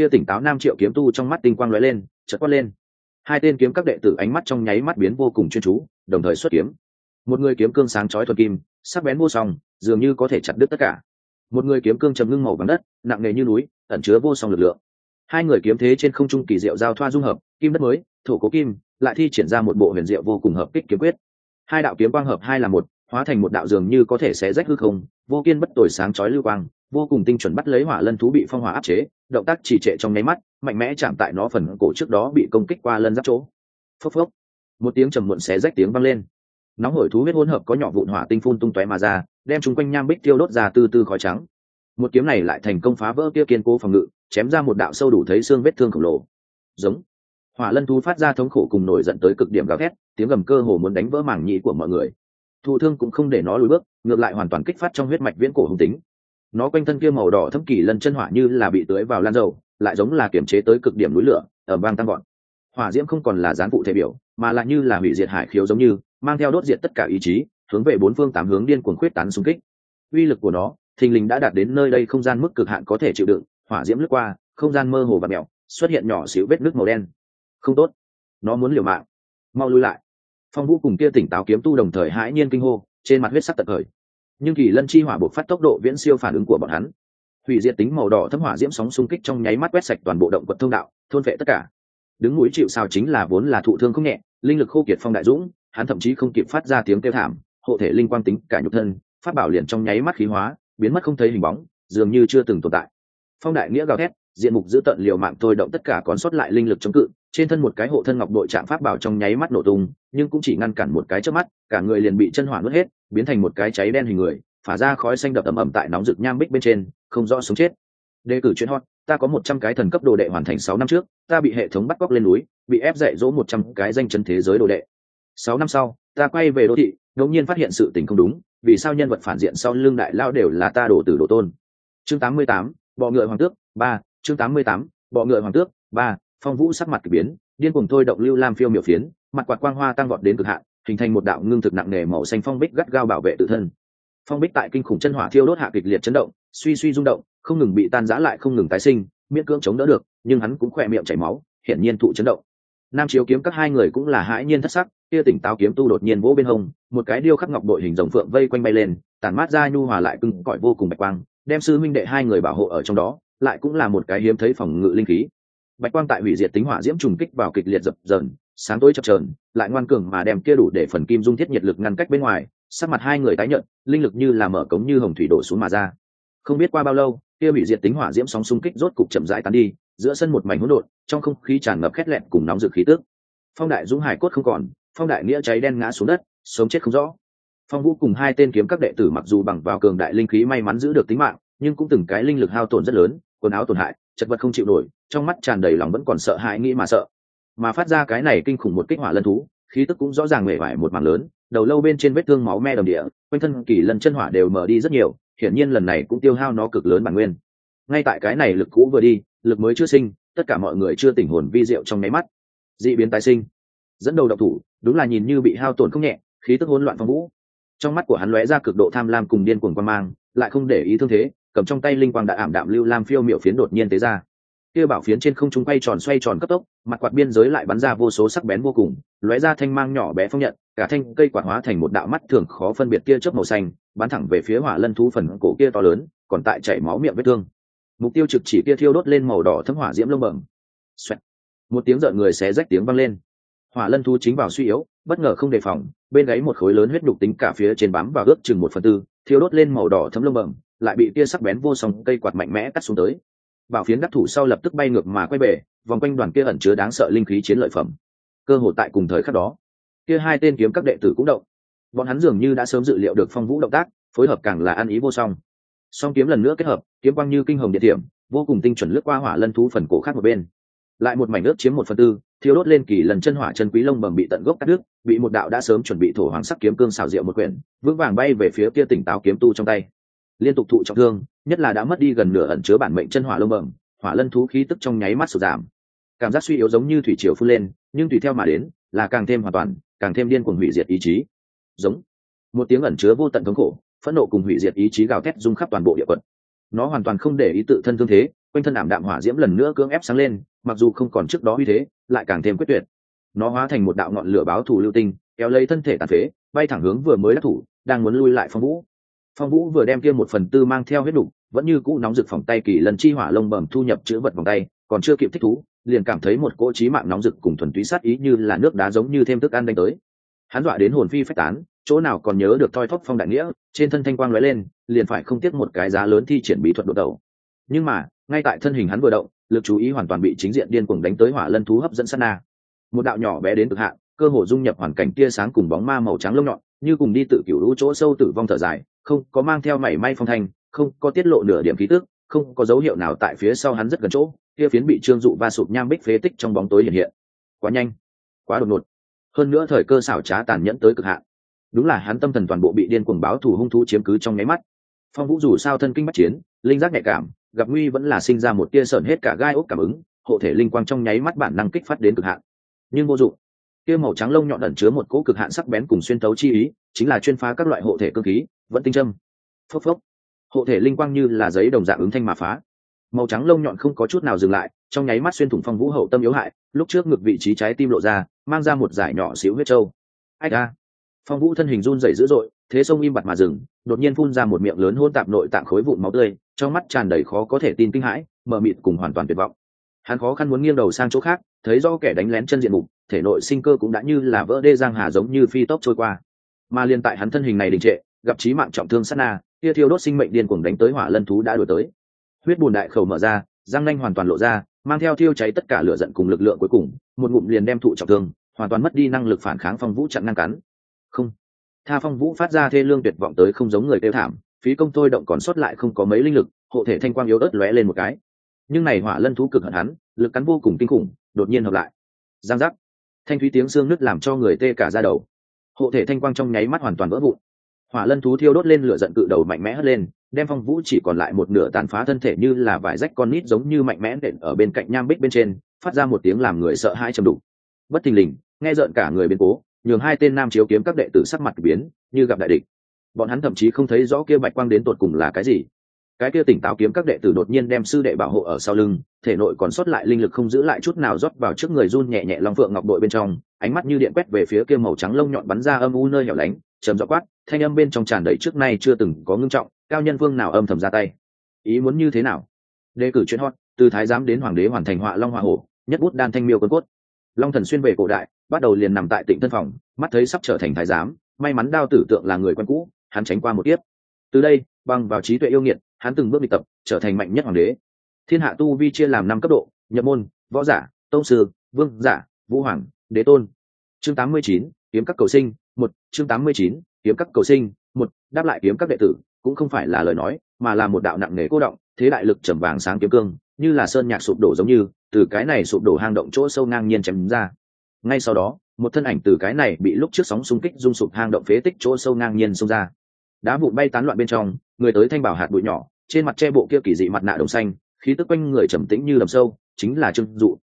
kia tỉnh táo nam triệu kiếm tu trong mắt tinh quang lóe lên, chợt quát lên. Hai tên kiếm các đệ tử ánh mắt trong nháy mắt biến vô cùng chuyên chú, đồng thời xuất kiếm. Một người kiếm cương sáng chói thuần kim, sắc bén vô song, dường như có thể chặt đứt tất cả. Một người kiếm cương trầm ngưng màu bằng đất, nặng nề như núi, ẩn chứa vô song lực lượng. Hai người kiếm thế trên không trung kỳ diệu giao thoa dung hợp, kim đất mới, thổ cố kim, lại thi triển ra một bộ huyền diệu vô cùng hợp kích kiếm quyết. Hai đạo kiếm quang hợp hai là một, hóa thành một đạo dường như có thể xé rách hư không, vô kiên bất tồi sáng chói lưu quang vô cùng tinh chuẩn bắt lấy hỏa lân thú bị phong hỏa áp chế, động tác trì trệ trong nháy mắt, mạnh mẽ chạm tại nó phần cổ trước đó bị công kích qua lân giáp chỗ. Phốc phốc. Một tiếng trầm muộn xé rách tiếng vang lên. Nóng hổi thú huyết hỗn hợp có nhỏ vụn hỏa tinh phun tung tóe mà ra, đem chúng quanh nham bích tiêu đốt ra từ từ khói trắng. Một kiếm này lại thành công phá vỡ kia kiên cố phòng ngự, chém ra một đạo sâu đủ thấy xương vết thương khổng lồ. Giống. Hỏa lân thú phát ra thống khổ cùng nổi giận tới cực điểm gào thét, tiếng gầm cơ hồ muốn đánh vỡ màng nhĩ của mọi người. Thụ thương cũng không để nó lùi bước, ngược lại hoàn toàn kích phát trong huyết mạch viễn cổ hùng tính nó quanh thân kia màu đỏ thâm kỳ lân chân hỏa như là bị tưới vào lan dầu, lại giống là kiểm chế tới cực điểm núi lửa, ở bang tăng gọn hỏa diễm không còn là gián phụ thể biểu, mà lại như là hủy diệt hải khiếu giống như, mang theo đốt diệt tất cả ý chí, hướng về bốn phương tám hướng điên cuồng khuyết tán xung kích. Uy lực của nó, thình lình đã đạt đến nơi đây không gian mức cực hạn có thể chịu đựng, hỏa diễm lướt qua, không gian mơ hồ và mèo, xuất hiện nhỏ xíu vết nước màu đen. Không tốt. Nó muốn liều mạng. Mau lui lại. Phong vũ cùng kia tỉnh táo kiếm tu đồng thời hãi nhiên kinh hô, trên mặt huyết sắc tật thời nhưng kỳ lân chi hỏa buộc phát tốc độ viễn siêu phản ứng của bọn hắn. Hủy diệt tính màu đỏ thấm hỏa diễm sóng xung kích trong nháy mắt quét sạch toàn bộ động quật thông đạo, thôn vệ tất cả. Đứng mũi chịu sao chính là vốn là thụ thương không nhẹ, linh lực khô kiệt phong đại dũng, hắn thậm chí không kịp phát ra tiếng kêu thảm, hộ thể linh quang tính cả nhục thân phát bảo liền trong nháy mắt khí hóa, biến mất không thấy hình bóng, dường như chưa từng tồn tại. Phong đại nghĩa gào thét, diện mục giữ tận liều mạng thôi động tất cả còn sót lại linh lực chống cự trên thân một cái hộ thân ngọc đội chạm pháp bảo trong nháy mắt nổ tung, nhưng cũng chỉ ngăn cản một cái trước mắt, cả người liền bị chân hỏa nuốt hết, biến thành một cái cháy đen hình người, phả ra khói xanh đập ầm ầm tại nóng rực nham bích bên trên, không rõ sống chết. Đề cử chuyện hot, ta có một trăm cái thần cấp đồ đệ hoàn thành sáu năm trước, ta bị hệ thống bắt cóc lên núi, bị ép dạy dỗ một trăm cái danh chân thế giới đồ đệ. Sáu năm sau, ta quay về đô thị ngẫu nhiên phát hiện sự tình không đúng, vì sao nhân vật phản diện sau lưng đại lao đều là ta đổ từ đồ tôn? Chương tám mươi tám, bọ ngựa hoàng tước, ba, chương tám mươi tám, bọ ngựa hoàng tước, ba phong vũ sắc mặt k ỳ biến, điên cùng thôi động lưu lam phiêu miểu phiến, mặt quạt quang hoa tăng vọt đến cực hạn, hình thành một đạo ngưng thực nặng nề màu xanh phong bích gắt gao bảo vệ tự thân. Phong bích tại kinh khủng chân hỏa thiêu đốt hạ kịch liệt chấn động, suy suy rung động, không ngừng bị tan giã lại không ngừng tái sinh, miễn cưỡng chống đỡ được, nhưng hắn cũng khỏe miệng chảy máu, hiển nhiên thụ chấn động. Nam chiếu kiếm các hai người cũng là hãi nhiên thất sắc, kia tỉnh táo kiếm tu đột nhiên vỗ bên hông, một cái điêu khắc ngọc đội hình rồng phượng vây quanh bay lên, tản mát ra nhu hòa lại cưng cõi vô cùng bạch quang, đem sư minh đệ hai người bảo hộ ở trong đó, lại cũng là một cái hiếm thấy phòng ngự linh khí bạch quang tại hủy diệt tính hỏa diễm trùng kích vào kịch liệt dập dờn, sáng tối chập trờn lại ngoan cường mà đem kia đủ để phần kim dung thiết nhiệt lực ngăn cách bên ngoài, sắc mặt hai người tái nhận linh lực như là mở cống như hồng thủy đổ xuống mà ra. Không biết qua bao lâu, kia hủy diệt tính hỏa diễm sóng xung kích rốt cục chậm rãi tán đi, giữa sân một mảnh hỗn độn, trong không khí tràn ngập khét lẹn cùng nóng rực khí tước phong đại dũng hải cốt không còn, phong đại nghĩa cháy đen ngã xuống đất, sống chết không rõ. Phong vũ cùng hai tên kiếm các đệ tử mặc dù bằng vào cường đại linh khí may mắn giữ được tính mạng, nhưng cũng từng cái linh lực hao tổn rất lớn, quần áo tổn hại, chật vật không chịu nổi trong mắt tràn đầy lòng vẫn còn sợ hãi nghĩ mà sợ. Mà phát ra cái này kinh khủng một kích hỏa lân thú, khí tức cũng rõ ràng mể vải một mảng lớn, đầu lâu bên trên vết thương máu me đầm địa, quanh thân kỳ lần chân hỏa đều mở đi rất nhiều, hiển nhiên lần này cũng tiêu hao nó cực lớn bản nguyên. Ngay tại cái này lực cũ vừa đi, lực mới chưa sinh, tất cả mọi người chưa tỉnh hồn vi diệu trong máy mắt. Dị biến tái sinh. Dẫn đầu độc thủ, đúng là nhìn như bị hao tổn không nhẹ, khí tức hỗn loạn phong vũ. Trong mắt của hắn lóe ra cực độ tham lam cùng điên cuồng quan mang, lại không để ý thương thế, cầm trong tay linh quang đã ảm đạm lưu lam phiêu miệu phiến đột nhiên tế ra kia bảo phiến trên không trung quay tròn xoay tròn cấp tốc, mặt quạt biên giới lại bắn ra vô số sắc bén vô cùng, lóe ra thanh mang nhỏ bé phong nhận, cả thanh cây quạt hóa thành một đạo mắt thường khó phân biệt kia chớp màu xanh, bắn thẳng về phía hỏa lân thú phần cổ kia to lớn, còn tại chảy máu miệng vết thương. Mục tiêu trực chỉ kia thiêu đốt lên màu đỏ thấm hỏa diễm lông bẩm. Xoẹt. một tiếng rợn người xé rách tiếng vang lên. Hỏa lân thú chính vào suy yếu, bất ngờ không đề phòng, bên gáy một khối lớn huyết đục tính cả phía trên bám và ướp chừng một phần tư, thiêu đốt lên màu đỏ thấm lông bẩm, lại bị tia sắc bén vô song cây quạt mạnh mẽ cắt xuống tới bảo phiến đắc thủ sau lập tức bay ngược mà quay về, vòng quanh đoàn kia ẩn chứa đáng sợ linh khí chiến lợi phẩm. Cơ hội tại cùng thời khắc đó, kia hai tên kiếm các đệ tử cũng động. Bọn hắn dường như đã sớm dự liệu được phong vũ động tác, phối hợp càng là ăn ý vô song. Song kiếm lần nữa kết hợp, kiếm quang như kinh hồng địa điểm, vô cùng tinh chuẩn lướt qua hỏa lân thú phần cổ khác một bên. Lại một mảnh nước chiếm một phần tư thiếu đốt lên kỳ lần chân hỏa chân quý lông bầm bị tận gốc cắt đứt, bị một đạo đã sớm chuẩn bị thổ hoàng sắc kiếm cương xào rượu một quyển, vững vàng bay về phía kia tỉnh táo kiếm tu trong tay liên tục thụ trọng thương, nhất là đã mất đi gần nửa ẩn chứa bản mệnh chân hỏa lông bẩm, hỏa lân thú khí tức trong nháy mắt sụt giảm. Cảm giác suy yếu giống như thủy triều phun lên, nhưng tùy theo mà đến, là càng thêm hoàn toàn, càng thêm điên cuồng hủy diệt ý chí. Giống. Một tiếng ẩn chứa vô tận thống khổ, phẫn nộ cùng hủy diệt ý chí gào thét rung khắp toàn bộ địa quận. Nó hoàn toàn không để ý tự thân thương thế, quanh thân ảm đạm hỏa diễm lần nữa cưỡng ép sáng lên, mặc dù không còn trước đó uy thế, lại càng thêm quyết tuyệt. Nó hóa thành một đạo ngọn lửa báo thù lưu tinh, kéo lấy thân thể tàn phế, bay thẳng hướng vừa mới đắc thủ, đang muốn lui lại phong vũ phong vũ vừa đem kia một phần tư mang theo huyết đủ, vẫn như cũ nóng rực phòng tay kỳ lần chi hỏa lông bẩm thu nhập chữ vật vòng tay còn chưa kịp thích thú liền cảm thấy một cỗ trí mạng nóng rực cùng thuần túy sát ý như là nước đá giống như thêm thức ăn đánh tới. Hắn dọa đến hồn phi phách tán chỗ nào còn nhớ được thoi thóp phong đại nghĩa trên thân thanh quang lóe lên liền phải không tiếc một cái giá lớn thi triển bí thuật độ đầu. Nhưng mà ngay tại thân hình hắn vừa động lực chú ý hoàn toàn bị chính diện điên cuồng đánh tới hỏa lân thú hấp dẫn sát na. Một đạo nhỏ bé đến cực hạn cơ hồ dung nhập hoàn cảnh tia sáng cùng bóng ma màu trắng lông nhọn như cùng đi tự cửu lũ chỗ sâu tử vong thở dài không có mang theo mảy may phong thanh, không có tiết lộ nửa điểm khí tức, không có dấu hiệu nào tại phía sau hắn rất gần chỗ, kia phiến bị trương dụ va sụp nham bích phế tích trong bóng tối hiện hiện. Quá nhanh, quá đột ngột. Hơn nữa thời cơ xảo trá tàn nhẫn tới cực hạn. Đúng là hắn tâm thần toàn bộ bị điên cuồng báo thù hung thú chiếm cứ trong nháy mắt. Phong vũ dù sao thân kinh bắt chiến, linh giác nhạy cảm, gặp nguy vẫn là sinh ra một tia sởn hết cả gai ốc cảm ứng, hộ thể linh quang trong nháy mắt bản năng kích phát đến cực hạn. Nhưng vô dụng kia màu trắng lông nhọn ẩn chứa một cỗ cực hạn sắc bén cùng xuyên tấu chi ý, chính là chuyên phá các loại hộ thể cơ khí vẫn tinh châm. Phốc phốc. Hộ thể linh quang như là giấy đồng dạng ứng thanh mà phá. Màu trắng lông nhọn không có chút nào dừng lại, trong nháy mắt xuyên thủng phong vũ hậu tâm yếu hại, lúc trước ngực vị trí trái tim lộ ra, mang ra một giải nhỏ xíu huyết trâu. Ách a. Phong vũ thân hình run rẩy dữ dội, thế sông im bặt mà dừng, đột nhiên phun ra một miệng lớn hôn tạp nội tạng khối vụn máu tươi, trong mắt tràn đầy khó có thể tin kinh hãi, mờ mịt cùng hoàn toàn tuyệt vọng hắn khó khăn muốn nghiêng đầu sang chỗ khác, thấy do kẻ đánh lén chân diện mục, thể nội sinh cơ cũng đã như là vỡ đê giang hà giống như phi tốc trôi qua. Mà liên tại hắn thân hình này đình trệ, gặp trí mạng trọng thương sát na, kia thiêu đốt sinh mệnh điên cuồng đánh tới hỏa lân thú đã đuổi tới. Huyết bùn đại khẩu mở ra, răng nanh hoàn toàn lộ ra, mang theo thiêu cháy tất cả lửa giận cùng lực lượng cuối cùng, một ngụm liền đem thụ trọng thương, hoàn toàn mất đi năng lực phản kháng phong vũ chặn ngăn cắn. Không. Tha phong vũ phát ra thê lương tuyệt vọng tới không giống người kêu thảm, phí công tôi động còn sót lại không có mấy linh lực, hộ thể thanh quang yếu ớt lóe lên một cái nhưng này hỏa lân thú cực hận hắn, lực cắn vô cùng kinh khủng, đột nhiên hợp lại. Giang giác. Thanh thúy tiếng xương nứt làm cho người tê cả ra đầu. Hộ thể thanh quang trong nháy mắt hoàn toàn vỡ vụn. Hỏa lân thú thiêu đốt lên lửa giận cự đầu mạnh mẽ hất lên, đem phong vũ chỉ còn lại một nửa tàn phá thân thể như là vải rách con nít giống như mạnh mẽ đệm ở bên cạnh nham bích bên trên, phát ra một tiếng làm người sợ hãi chầm đủ bất thình lình, nghe rợn cả người biến cố, nhường hai tên nam chiếu kiếm các đệ tử sắc mặt biến, như gặp đại địch. Bọn hắn thậm chí không thấy rõ kia bạch quang đến tột cùng là cái gì cái kia tỉnh táo kiếm các đệ tử đột nhiên đem sư đệ bảo hộ ở sau lưng, thể nội còn sót lại linh lực không giữ lại chút nào rót vào trước người run nhẹ nhẹ long phượng ngọc đội bên trong, ánh mắt như điện quét về phía kia màu trắng lông nhọn bắn ra âm u nơi hẻo lánh chấm rõ quát, thanh âm bên trong tràn đầy trước nay chưa từng có ngưng trọng, cao nhân vương nào âm thầm ra tay. Ý muốn như thế nào? Đề cử chuyện hot, từ thái giám đến hoàng đế hoàn thành họa long họa hổ, nhất bút đan thanh miêu quân cốt. Long thần xuyên về cổ đại, bắt đầu liền nằm tại tỉnh thân phòng, mắt thấy sắp trở thành thái giám, may mắn đao tử tượng là người quen cũ, hắn tránh qua một tiếp từ đây bằng vào trí tuệ yêu nghiệt hắn từng bước bị tập, trở thành mạnh nhất hoàng đế. Thiên hạ tu vi chia làm năm cấp độ, nhập môn, võ giả, tông sư, vương giả, vũ hoàng, đế tôn. Chương tám mươi chín, kiếm các cầu sinh, một. Chương tám mươi chín, kiếm các cầu sinh, một. Đáp lại kiếm các đệ tử, cũng không phải là lời nói, mà là một đạo nặng nề cô động, thế đại lực trầm vàng sáng kiếm cương, như là sơn nhạc sụp đổ giống như, từ cái này sụp đổ hang động chỗ sâu ngang nhiên chém ra. Ngay sau đó, một thân ảnh từ cái này bị lúc trước sóng xung kích rung sụp hang động phế tích chỗ sâu ngang nhiên xông ra đá vụn bay tán loạn bên trong, người tới thanh bảo hạt bụi nhỏ, trên mặt che bộ kia kỳ dị mặt nạ đồng xanh, khí tức quanh người trầm tĩnh như đầm sâu, chính là trương dụ.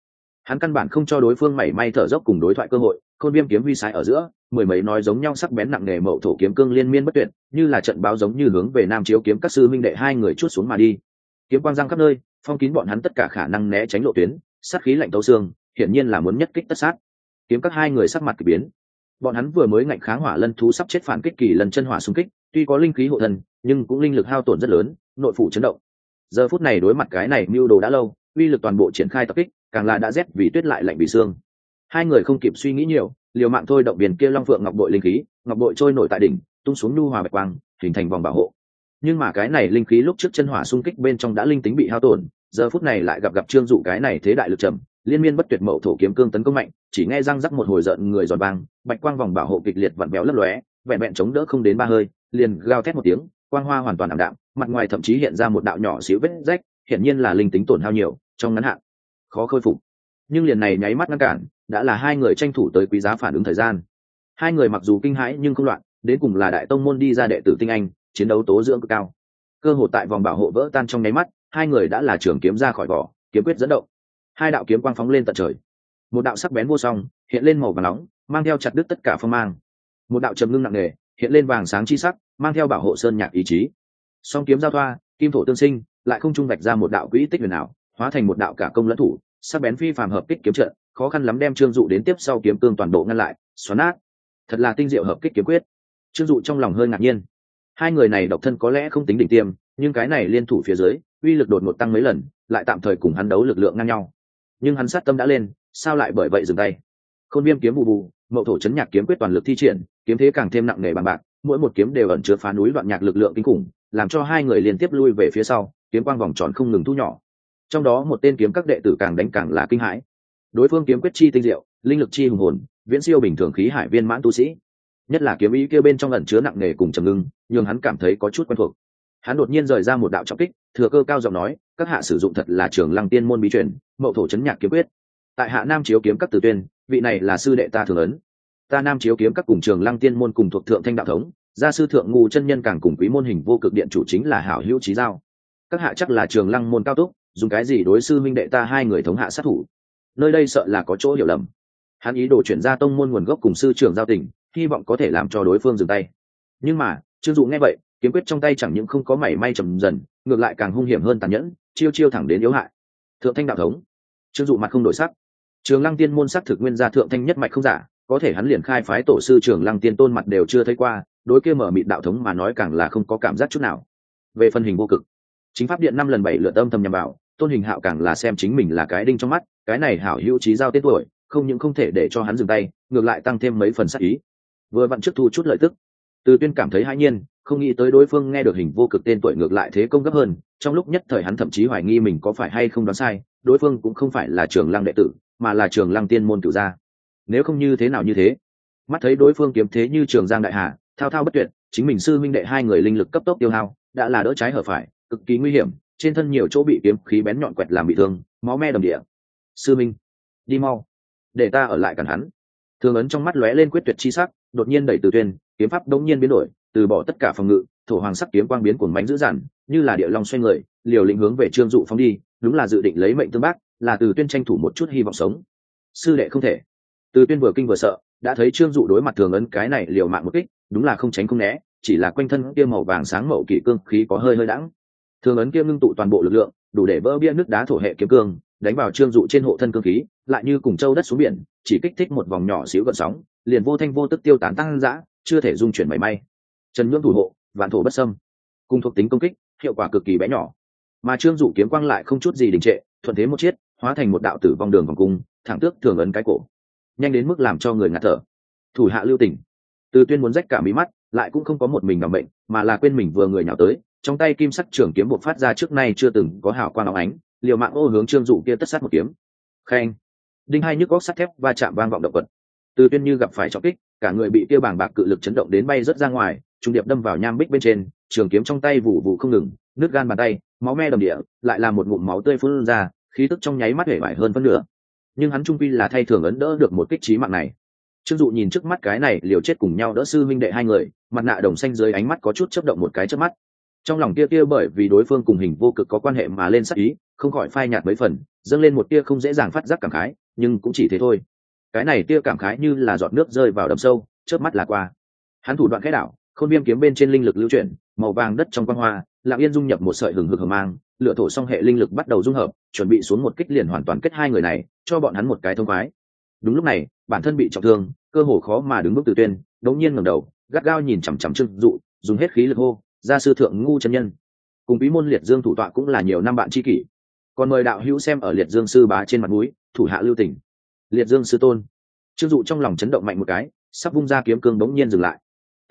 Hắn căn bản không cho đối phương mảy may thở dốc cùng đối thoại cơ hội, khôn viêm kiếm huy sai ở giữa, mười mấy nói giống nhau sắc bén nặng nề mậu thổ kiếm cương liên miên bất tuyệt, như là trận báo giống như hướng về nam chiếu kiếm các sư minh đệ hai người chút xuống mà đi. Kiếm quang giang khắp nơi, phong kín bọn hắn tất cả khả năng né tránh lộ tuyến, sát khí lạnh tấu xương, hiển nhiên là muốn nhất kích tất sát. Kiếm các hai người sắc mặt kỳ biến bọn hắn vừa mới ngạnh kháng hỏa lân thú sắp chết phản kích kỳ lần chân hỏa xung kích tuy có linh khí hộ thần, nhưng cũng linh lực hao tổn rất lớn nội phủ chấn động. Giờ phút này đối mặt cái này mưu đồ đã lâu uy lực toàn bộ triển khai tập kích càng là đã rét vì tuyết lại lạnh vì xương. Hai người không kịp suy nghĩ nhiều liều mạng thôi động biển kia long phượng ngọc bội linh khí ngọc bội trôi nổi tại đỉnh tung xuống nu hòa bạch quang hình thành vòng bảo hộ. Nhưng mà cái này linh khí lúc trước chân hỏa xung kích bên trong đã linh tính bị hao tổn giờ phút này lại gặp gặp trương dụ cái này thế đại lực trầm liên miên bất tuyệt mậu thổ kiếm cương tấn công mạnh, chỉ nghe răng rắc một hồi giận người giòn vang bạch quang vòng bảo hộ kịch liệt vặn béo lấp lóe, vẹn vẹn chống đỡ không đến ba hơi, liền gào thét một tiếng, quang hoa hoàn toàn ảm đạm, mặt ngoài thậm chí hiện ra một đạo nhỏ xíu vết rách, hiển nhiên là linh tính tổn hao nhiều, trong ngắn hạn, khó khôi phục. Nhưng liền này nháy mắt ngăn cản, đã là hai người tranh thủ tới quý giá phản ứng thời gian. Hai người mặc dù kinh hãi nhưng không loạn, đến cùng là đại tông môn đi ra đệ tử tinh anh, chiến đấu tố dưỡng cực cao. Cơ hội tại vòng bảo hộ vỡ tan trong nháy mắt, hai người đã là trường kiếm ra khỏi vỏ, kiếm quyết dẫn động hai đạo kiếm quang phóng lên tận trời. Một đạo sắc bén vô song, hiện lên màu vàng nóng, mang theo chặt đứt tất cả phong mang. Một đạo trầm ngưng nặng nề, hiện lên vàng sáng chi sắc, mang theo bảo hộ sơn nhạc ý chí. Song kiếm giao thoa, kim thổ tương sinh, lại không trung vạch ra một đạo quỹ tích huyền ảo, hóa thành một đạo cả công lẫn thủ, sắc bén phi phàm hợp kích kiếm trận, khó khăn lắm đem trương dụ đến tiếp sau kiếm cương toàn bộ ngăn lại, xoắn nát. Thật là tinh diệu hợp kích kiếm quyết. Trương dụ trong lòng hơi ngạc nhiên. Hai người này độc thân có lẽ không tính đỉnh tiêm, nhưng cái này liên thủ phía dưới, uy lực đột ngột tăng mấy lần, lại tạm thời cùng hắn đấu lực lượng ngang nhau nhưng hắn sát tâm đã lên, sao lại bởi vậy dừng tay? Khôn viêm kiếm bù bù, mậu thổ chấn nhạc kiếm quyết toàn lực thi triển, kiếm thế càng thêm nặng nề bằng bạc, mỗi một kiếm đều ẩn chứa phá núi đoạn nhạc lực lượng kinh khủng, làm cho hai người liên tiếp lui về phía sau, kiếm quang vòng tròn không ngừng thu nhỏ. Trong đó một tên kiếm các đệ tử càng đánh càng là kinh hãi. Đối phương kiếm quyết chi tinh diệu, linh lực chi hùng hồn, viễn siêu bình thường khí hải viên mãn tu sĩ. Nhất là kiếm ý kia bên trong ẩn chứa nặng nề cùng trầm ngưng nhưng hắn cảm thấy có chút quen thuộc. Hắn đột nhiên rời ra một đạo trọng kích thừa cơ cao giọng nói, các hạ sử dụng thật là trường lăng tiên môn bí truyền, mậu thổ chấn nhạc kiếm quyết. Tại hạ nam chiếu kiếm các tử tuyên, vị này là sư đệ ta thường ấn. Ta nam chiếu kiếm các cùng trường lăng tiên môn cùng thuộc thượng thanh đạo thống, gia sư thượng ngu chân nhân càng cùng quý môn hình vô cực điện chủ chính là hảo hữu trí giao. Các hạ chắc là trường lăng môn cao túc, dùng cái gì đối sư minh đệ ta hai người thống hạ sát thủ? Nơi đây sợ là có chỗ hiểu lầm. Hắn ý đồ chuyển ra tông môn nguồn gốc cùng sư trưởng giao tình, hy vọng có thể làm cho đối phương dừng tay. Nhưng mà, trương dụ nghe vậy kiếm quyết trong tay chẳng những không có mảy may trầm dần, ngược lại càng hung hiểm hơn tàn nhẫn, chiêu chiêu thẳng đến yếu hại. Thượng thanh đạo thống. Trương dụ mặt không đổi sắc. Trường lăng tiên môn sắc thực nguyên gia thượng thanh nhất mạch không giả, có thể hắn liền khai phái tổ sư trường lăng tiên tôn mặt đều chưa thấy qua, đối kia mở mịt đạo thống mà nói càng là không có cảm giác chút nào. Về phần hình vô cực, chính pháp điện năm lần bảy lượt âm thầm nhằm vào, tôn hình hạo càng là xem chính mình là cái đinh trong mắt, cái này hảo hữu trí giao tên tuổi, không những không thể để cho hắn dừng tay, ngược lại tăng thêm mấy phần sắc ý. Vừa vặn trước thu chút lợi tức từ tuyên cảm thấy hãi nhiên, không nghĩ tới đối phương nghe được hình vô cực tên tuổi ngược lại thế công gấp hơn, trong lúc nhất thời hắn thậm chí hoài nghi mình có phải hay không đoán sai, đối phương cũng không phải là trường lăng đệ tử, mà là trường lăng tiên môn cửu gia. Nếu không như thế nào như thế, mắt thấy đối phương kiếm thế như trường giang đại hà, thao thao bất tuyệt, chính mình sư minh đệ hai người linh lực cấp tốc tiêu hao, đã là đỡ trái hở phải, cực kỳ nguy hiểm, trên thân nhiều chỗ bị kiếm khí bén nhọn quẹt làm bị thương, máu me đầm địa. Sư minh đi mau, để ta ở lại cản hắn. Thường ấn trong mắt lóe lên quyết tuyệt chi sắc, đột nhiên đẩy từ tuyên kiếm pháp đống nhiên biến đổi, từ bỏ tất cả phòng ngự, thổ hoàng sắc kiếm quang biến cuồng bánh dữ dằn, như là địa long xoay người, liều lĩnh hướng về trương dụ phóng đi, đúng là dự định lấy mệnh tương bác, là từ tuyên tranh thủ một chút hy vọng sống. Sư đệ không thể. Từ tuyên vừa kinh vừa sợ, đã thấy trương dụ đối mặt thường ấn cái này liều mạng một kích, đúng là không tránh không né, chỉ là quanh thân kia màu vàng sáng mậu kỷ cương khí có hơi hơi đãng. Thường ấn kia ngưng tụ toàn bộ lực lượng, đủ để vỡ bia nước đá thổ hệ kiếm cương, đánh vào trương dụ trên hộ thân cương khí, lại như cùng châu đất xuống biển, chỉ kích thích một vòng nhỏ xíu gợn sóng, liền vô thanh vô tức tiêu tán tăng dã chưa thể dung chuyển mảy may. Trần nhưỡng thủ hộ vạn thổ bất sâm cùng thuộc tính công kích hiệu quả cực kỳ bé nhỏ. Mà trương dụ kiếm quang lại không chút gì đình trệ thuận thế một chiết hóa thành một đạo tử vong đường vòng cung thẳng tước thường ấn cái cổ. Nhanh đến mức làm cho người ngạt thở. Thủ hạ lưu tỉnh, từ tuyên muốn rách cả mí mắt lại cũng không có một mình ngầm bệnh mà là quên mình vừa người nhào tới trong tay kim sắc trường kiếm buộc phát ra trước nay chưa từng có hào quang áo ánh liều mạng ô hướng trương dụ kia tất sát một kiếm. Khen. Đinh hai nhức góc sắt thép va chạm vang vọng động vật. Từ tuyên như gặp phải trọng kích cả người bị kia bảng bạc cự lực chấn động đến bay rớt ra ngoài, trung điệp đâm vào nham bích bên trên, trường kiếm trong tay vụ vụ không ngừng nước gan bàn tay, máu me đầm địa, lại là một ngụm máu tươi phun ra, khí tức trong nháy mắt hể vải hơn phân nửa. Nhưng hắn trung pi là thay thường ấn đỡ được một kích trí mạng này. Trương dụ nhìn trước mắt cái này liều chết cùng nhau đỡ sư minh đệ hai người, mặt nạ đồng xanh dưới ánh mắt có chút chấp động một cái trước mắt. Trong lòng tia tia bởi vì đối phương cùng hình vô cực có quan hệ mà lên sắc ý, không khỏi phai nhạt mấy phần, dâng lên một tia không dễ dàng phát giác cảm khái, nhưng cũng chỉ thế thôi cái này tia cảm khái như là giọt nước rơi vào đầm sâu, chớp mắt là qua. Hắn thủ đoạn khẽ đảo, khôn viêm kiếm bên trên linh lực lưu chuyển, màu vàng đất trong quan hoa lạng yên dung nhập một sợi hừng hực hờ mang lựa thổ song hệ linh lực bắt đầu dung hợp, chuẩn bị xuống một kích liền hoàn toàn kết hai người này, cho bọn hắn một cái thông khoái. Đúng lúc này, bản thân bị trọng thương, cơ hồ khó mà đứng bước từ tuyên đống nhiên ngẩng đầu, gắt gao nhìn chằm chằm trương dụ, dùng hết khí lực hô, gia sư thượng ngu chân nhân. Cùng bí môn liệt dương thủ tọa cũng là nhiều năm bạn tri kỷ. Còn mời đạo hữu xem ở liệt dương sư bá trên mặt núi thủ hạ lưu tỉnh liệt dương sư tôn. Trương dụ trong lòng chấn động mạnh một cái, sắp vung ra kiếm cương đống nhiên dừng lại.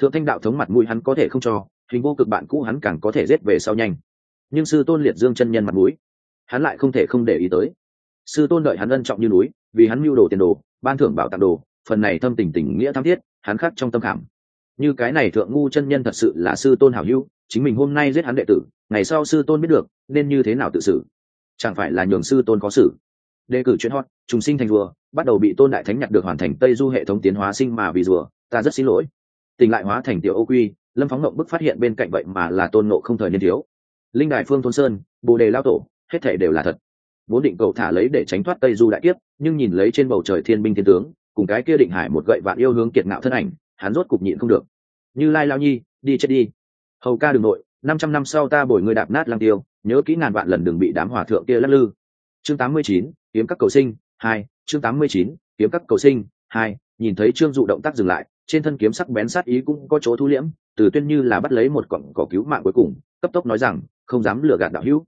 Thượng thanh đạo thống mặt mũi hắn có thể không cho, hình vô cực bạn cũ hắn càng có thể rết về sau nhanh. Nhưng sư tôn liệt dương chân nhân mặt mũi, hắn lại không thể không để ý tới. Sư tôn đợi hắn ân trọng như núi, vì hắn mưu đồ tiền đồ, ban thưởng bảo tặng đồ, phần này thâm tình tình nghĩa tham thiết, hắn khắc trong tâm khảm. Như cái này thượng ngu chân nhân thật sự là sư tôn hảo hữu, chính mình hôm nay giết hắn đệ tử, ngày sau sư tôn biết được, nên như thế nào tự xử? Chẳng phải là nhường sư tôn có xử? Đề cử chuyện hot trùng sinh thành rùa, bắt đầu bị tôn đại thánh nhặt được hoàn thành tây du hệ thống tiến hóa sinh mà vì rùa, ta rất xin lỗi. Tình lại hóa thành tiểu ô quy, lâm phóng ngộng bức phát hiện bên cạnh vậy mà là tôn nộ không thời niên thiếu. Linh đại phương thôn sơn, bồ đề lao tổ, hết thể đều là thật. Vốn định cầu thả lấy để tránh thoát tây du đại kiếp, nhưng nhìn lấy trên bầu trời thiên binh thiên tướng, cùng cái kia định hải một gậy vạn yêu hướng kiệt ngạo thân ảnh, hắn rốt cục nhịn không được. Như lai lao nhi, đi chết đi. Hầu ca đường nội, năm trăm năm sau ta bồi người đạp nát lang tiêu, nhớ kỹ ngàn vạn lần đừng bị đám hòa thượng kia lắc lư. Chương tám mươi chín, kiếm các cầu sinh hai, chương tám mươi chín, kiếm các cầu sinh. Hai, nhìn thấy trương dụ động tác dừng lại, trên thân kiếm sắc bén sát ý cũng có chỗ thu liễm, từ tuyên như là bắt lấy một cọng cỏ cứu mạng cuối cùng, cấp tốc nói rằng, không dám lừa gạt đạo hữu.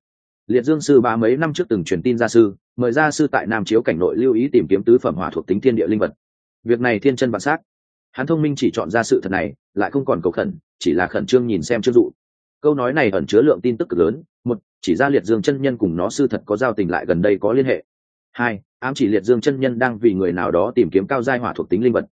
Liệt dương sư ba mấy năm trước từng truyền tin gia sư, mời gia sư tại nam chiếu cảnh nội lưu ý tìm kiếm tứ phẩm hỏa thuộc tính thiên địa linh vật. Việc này thiên chân vạn s hắn thông minh chỉ chọn ra sự thật này, lại không còn cầu khẩn, chỉ là khẩn trương nhìn xem chưng dụ. Câu nói này ẩn chứa lượng tin tức cực lớn, một, chỉ ra liệt dương chân nhân cùng nó sư thật có giao tình lại gần đây có liên hệ. Hai ám chỉ liệt dương chân nhân đang vì người nào đó tìm kiếm cao giai hỏa thuộc tính linh vật.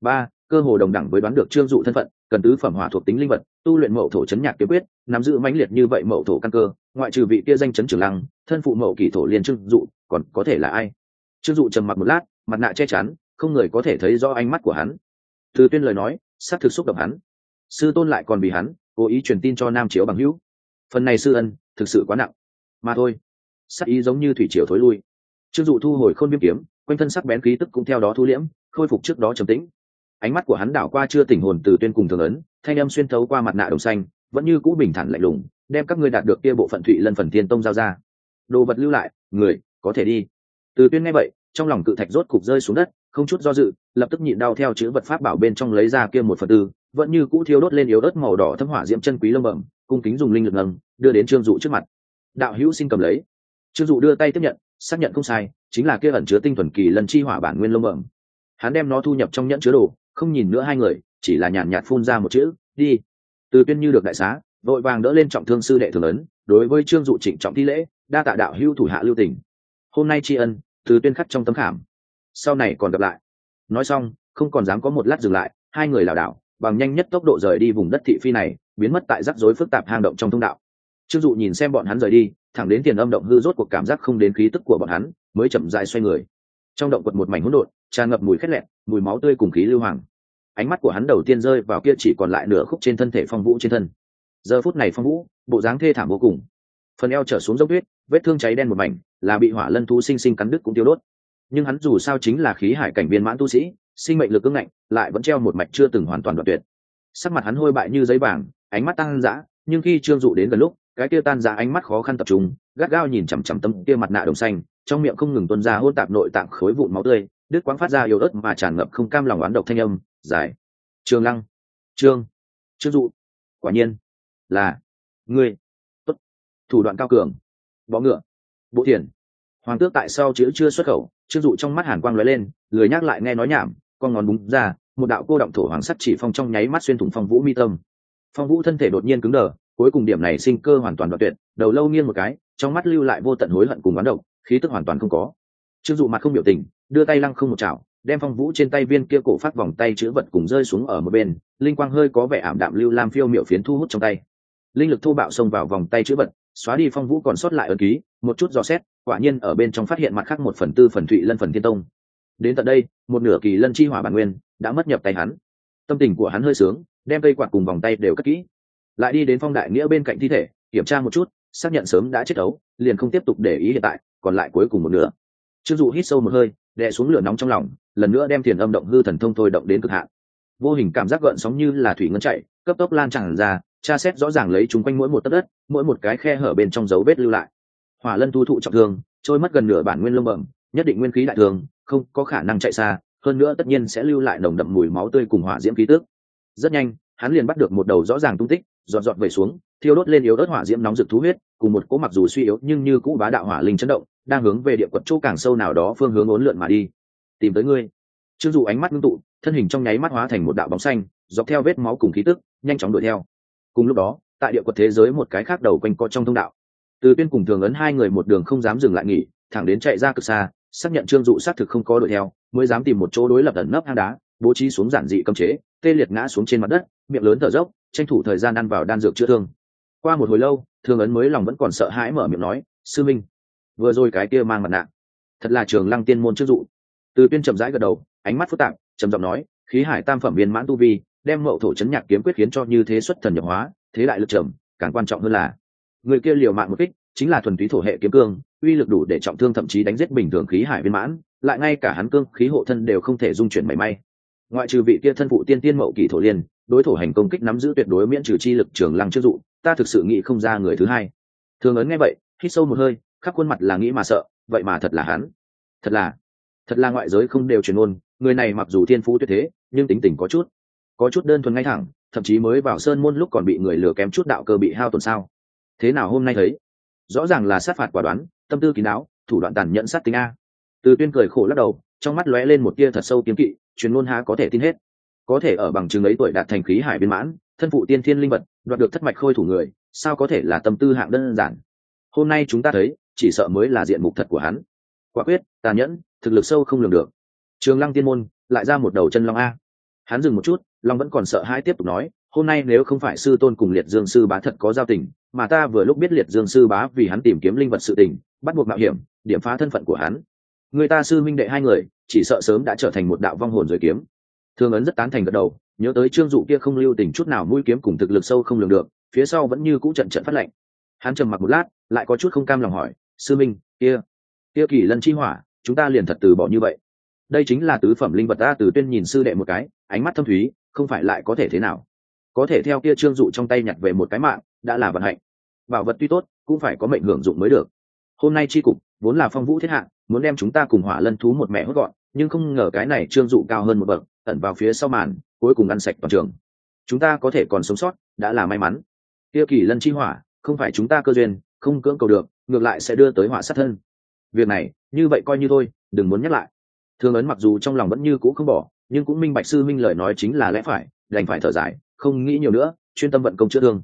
Ba, cơ hồ đồng đẳng với đoán được trương dụ thân phận, cần tứ phẩm hỏa thuộc tính linh vật, tu luyện mậu thổ chấn nhạc kiếm quyết, nắm giữ mãnh liệt như vậy mậu thổ căn cơ, ngoại trừ vị kia danh chấn trường lăng, thân phụ mậu kỳ thổ liên trương dụ, còn có thể là ai? Trương dụ trầm mặc một lát, mặt nạ che chắn, không người có thể thấy rõ ánh mắt của hắn. Từ tuyên lời nói xác thực xúc động hắn. Sư tôn lại còn vì hắn, cố ý truyền tin cho nam chiếu bằng hữu. Phần này sư ân, thực sự quá nặng. Mà thôi, sắc ý giống như thủy triều thối lui trương dụ thu hồi khôn viêm kiếm, quanh thân sắc bén khí tức cũng theo đó thu liễm, khôi phục trước đó trầm tĩnh. Ánh mắt của hắn đảo qua chưa tỉnh hồn từ tuyên cùng thường ấn, thanh âm xuyên thấu qua mặt nạ đồng xanh, vẫn như cũ bình thản lạnh lùng, đem các ngươi đạt được kia bộ phận thụy lân phần thiên tông giao ra. Đồ vật lưu lại, người, có thể đi. Từ tuyên nghe vậy, trong lòng cự thạch rốt cục rơi xuống đất, không chút do dự, lập tức nhịn đau theo chữ vật pháp bảo bên trong lấy ra kia một phần tư, vẫn như cũ thiêu đốt lên yếu ớt màu đỏ thâm hỏa diễm chân quý lâm bẩm, cung kính dùng linh lực ngầm, đưa đến trương dụ trước mặt. Đạo hữu xin cầm lấy. Trương dụ đưa tay tiếp nhận xác nhận không sai chính là kia ẩn chứa tinh thuần kỳ lần chi hỏa bản nguyên lông bẩm. Hắn đem nó thu nhập trong nhẫn chứa đồ không nhìn nữa hai người chỉ là nhàn nhạt phun ra một chữ đi. Từ tuyên như được đại xá vội vàng đỡ lên trọng thương sư đệ thường lớn, đối với trương dụ trịnh trọng thi lễ đa tạ đạo hưu thủ hạ lưu tình. Hôm nay tri ân từ tuyên khắc trong tấm khảm. Sau này còn gặp lại. Nói xong không còn dám có một lát dừng lại hai người lảo đảo bằng nhanh nhất tốc độ rời đi vùng đất thị phi này biến mất tại rắc rối phức tạp hang động trong thông đạo. Trương dụ nhìn xem bọn hắn rời đi thẳng đến tiền âm động hư rốt cuộc cảm giác không đến khí tức của bọn hắn, mới chậm rãi xoay người. Trong động quật một mảnh hỗn độn, tràn ngập mùi khét lẹn, mùi máu tươi cùng khí lưu hoàng. Ánh mắt của hắn đầu tiên rơi vào kia chỉ còn lại nửa khúc trên thân thể phong vũ trên thân. Giờ phút này phong vũ, bộ dáng thê thảm vô cùng. Phần eo trở xuống dốc tuyết, vết thương cháy đen một mảnh, là bị hỏa lân thú sinh sinh cắn đứt cũng tiêu đốt. Nhưng hắn dù sao chính là khí hải cảnh viên mãn tu sĩ, sinh mệnh lực cứng ngạnh, lại vẫn treo một mạch chưa từng hoàn toàn đoạn tuyệt. Sắc mặt hắn hôi bại như giấy vàng, ánh mắt tăng dã, nhưng khi trương dụ đến gần lúc cái kia tan ra ánh mắt khó khăn tập trung, gắt gao nhìn chằm chằm tâm kia mặt nạ đồng xanh, trong miệng không ngừng tuôn ra hôn tạp nội tạng khối vụn máu tươi, đứt quãng phát ra yếu ớt mà tràn ngập không cam lòng oán độc thanh âm dài trường lăng. Trương. Trương dụ. Quả nhiên. Là. Ngươi. Tốt. Thủ đoạn cao cường. Bọ ngựa. Bộ thiền. Hoàng tước tại sao chữ chưa xuất khẩu, trương dụ trong mắt hàn quang lóe lên, lười nhắc lại nghe nói nhảm, con ngón búng ra, một đạo cô động thổ hoàng sắt chỉ phong trong nháy mắt xuyên thủng phong vũ mi tâm. Phong vũ thân thể đột nhiên cứng đờ cuối cùng điểm này sinh cơ hoàn toàn đoạn tuyệt, đầu lâu nghiêng một cái, trong mắt lưu lại vô tận hối hận cùng bán độc, khí tức hoàn toàn không có. Chưng dụ mặt không biểu tình, đưa tay lăng không một chảo, đem phong vũ trên tay viên kia cổ phát vòng tay chữ vật cùng rơi xuống ở một bên, linh quang hơi có vẻ ảm đạm lưu lam phiêu miệu phiến thu hút trong tay. Linh lực thô bạo xông vào vòng tay chữ vật, xóa đi phong vũ còn sót lại ấn ký, một chút dò xét, quả nhiên ở bên trong phát hiện mặt khác một phần tư phần thụy lân phần thiên tông. Đến tận đây, một nửa kỳ lân chi hỏa bản nguyên đã mất nhập tay hắn. Tâm tình của hắn hơi sướng, đem cây quạt cùng vòng tay đều cất kỹ lại đi đến phong đại nghĩa bên cạnh thi thể, kiểm tra một chút, xác nhận sớm đã chết ấu liền không tiếp tục để ý hiện tại, còn lại cuối cùng một nửa. Chưng dụ hít sâu một hơi, đè xuống lửa nóng trong lòng, lần nữa đem thiền âm động hư thần thông thôi động đến cực hạn. Vô hình cảm giác gợn sóng như là thủy ngân chạy, cấp tốc lan tràn ra, tra xét rõ ràng lấy chúng quanh mỗi một tấc đất, mỗi một cái khe hở bên trong dấu vết lưu lại. Hỏa lân thu thụ trọng thương, trôi mất gần nửa bản nguyên lông bẩm, nhất định nguyên khí đại thường không có khả năng chạy xa, hơn nữa tất nhiên sẽ lưu lại nồng đậm mùi máu tươi cùng hỏa diễm khí tước rất nhanh, hắn liền bắt được một đầu rõ ràng tung tích dọn dọn về xuống, thiêu đốt lên yếu đốt hỏa diễm nóng rực thú huyết, cùng một cỗ mặc dù suy yếu nhưng như cũ bá đạo hỏa linh chấn động, đang hướng về địa quật chỗ càng sâu nào đó phương hướng ốn lượn mà đi. Tìm tới ngươi. Chưng dù ánh mắt ngưng tụ, thân hình trong nháy mắt hóa thành một đạo bóng xanh, dọc theo vết máu cùng khí tức, nhanh chóng đuổi theo. Cùng lúc đó, tại địa quật thế giới một cái khác đầu quanh co trong thông đạo. Từ tuyên cùng thường ấn hai người một đường không dám dừng lại nghỉ, thẳng đến chạy ra cực xa, xác nhận trương dụ xác thực không có đuổi theo, mới dám tìm một chỗ đối lập ẩn nấp hang đá, bố trí xuống giản dị cấm chế tê liệt ngã xuống trên mặt đất, miệng lớn thở dốc, tranh thủ thời gian ăn vào đan dược chữa thương. Qua một hồi lâu, thương ấn mới lòng vẫn còn sợ hãi mở miệng nói, sư minh, vừa rồi cái kia mang mặt nạ, thật là trường lăng tiên môn chức dụ. Từ tuyên chậm rãi gật đầu, ánh mắt phức tạp, trầm giọng nói, khí hải tam phẩm viên mãn tu vi, đem mậu thổ chấn nhạc kiếm quyết khiến cho như thế xuất thần nhập hóa, thế đại lực trầm, càng quan trọng hơn là, người kia liều mạng một kích, chính là thuần túy thổ hệ kiếm cương, uy lực đủ để trọng thương thậm chí đánh giết bình thường khí hải viên mãn, lại ngay cả hắn cương khí hộ thân đều không thể dung chuyển mảy may ngoại trừ vị kia thân phụ tiên tiên mậu kỳ thổ liên, đối thủ hành công kích nắm giữ tuyệt đối miễn trừ chi lực trường lăng trước dụ, ta thực sự nghĩ không ra người thứ hai. Thường ấn nghe vậy, hít sâu một hơi, khắp khuôn mặt là nghĩ mà sợ, vậy mà thật là hắn. Thật là thật là ngoại giới không đều truyền ôn người này mặc dù thiên phú tuyệt thế, nhưng tính tình có chút có chút đơn thuần ngay thẳng, thậm chí mới vào sơn môn lúc còn bị người lừa kém chút đạo cơ bị hao tổn sao. Thế nào hôm nay thấy? Rõ ràng là sát phạt quả đoán, tâm tư kín đáo, thủ đoạn tàn nhẫn sát tính a từ tuyên cười khổ lắc đầu, trong mắt lóe lên một tia thật sâu kiếm kỵ, truyền ngôn há có thể tin hết? Có thể ở bằng chứng ấy tuổi đạt thành khí hải viên mãn, thân phụ tiên thiên linh vật, đoạt được thất mạch khôi thủ người, sao có thể là tâm tư hạng đơn giản? Hôm nay chúng ta thấy, chỉ sợ mới là diện mục thật của hắn. Quả quyết tàn nhẫn, thực lực sâu không lường được. Trường lăng tiên môn, lại ra một đầu chân long a. Hắn dừng một chút, long vẫn còn sợ hãi tiếp tục nói, hôm nay nếu không phải sư tôn cùng liệt dương sư bá thật có giao tình, mà ta vừa lúc biết liệt dương sư bá vì hắn tìm kiếm linh vật sự tình, bắt buộc mạo hiểm, điểm phá thân phận của hắn người ta sư minh đệ hai người, chỉ sợ sớm đã trở thành một đạo vong hồn rồi kiếm. Thương ấn rất tán thành gật đầu, nhớ tới trương dụ kia không lưu tình chút nào mũi kiếm cùng thực lực sâu không lường được, phía sau vẫn như cũ trận trận phát lệnh. Hắn trầm mặc một lát, lại có chút không cam lòng hỏi, sư minh, kia kia kỳ lân chi hỏa, chúng ta liền thật từ bỏ như vậy. Đây chính là tứ phẩm linh vật ta từ tuyên nhìn sư đệ một cái, ánh mắt thâm thúy, không phải lại có thể thế nào? Có thể theo kia trương dụ trong tay nhặt về một cái mạng, đã là vận hạnh. Bảo vật tuy tốt, cũng phải có mệnh hưởng dụng mới được. Hôm nay tri cục vốn là phong vũ thiết hạ, muốn đem chúng ta cùng hỏa lân thú một mẹ hốt gọn, nhưng không ngờ cái này trương dụ cao hơn một bậc, ẩn vào phía sau màn, cuối cùng ăn sạch toàn trường. Chúng ta có thể còn sống sót, đã là may mắn. Kia kỳ lân chi hỏa, không phải chúng ta cơ duyên, không cưỡng cầu được, ngược lại sẽ đưa tới hỏa sát thân. Việc này, như vậy coi như thôi, đừng muốn nhắc lại. Thương ấn mặc dù trong lòng vẫn như cũ không bỏ, nhưng cũng minh bạch sư minh lời nói chính là lẽ phải, đành phải thở dài, không nghĩ nhiều nữa, chuyên tâm vận công chữa thương.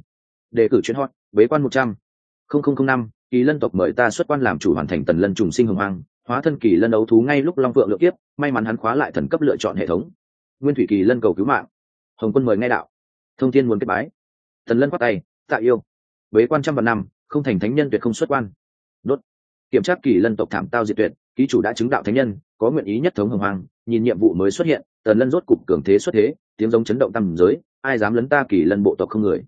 Đề cử chuyên hot, bế quan một trăm. Không không không năm kỳ lân tộc mời ta xuất quan làm chủ hoàn thành tần lân trùng sinh hồng hoang, hóa thân kỳ lân đấu thú ngay lúc long phượng lựa tiếp may mắn hắn khóa lại thần cấp lựa chọn hệ thống. Nguyên thủy kỳ lân cầu cứu mạng. Hồng quân mời ngay đạo. Thông thiên muốn kết bái. Tần lân khoát tay, tạ yêu. Bế quan trăm vạn năm, không thành thánh nhân tuyệt không xuất quan. Đốt. Kiểm tra kỳ lân tộc thảm tao diệt tuyệt, ký chủ đã chứng đạo thánh nhân, có nguyện ý nhất thống hồng hoàng nhìn nhiệm vụ mới xuất hiện, tần lân rốt cục cường thế xuất thế, tiếng giống chấn động tầm giới, ai dám lấn ta kỳ lân bộ tộc không người.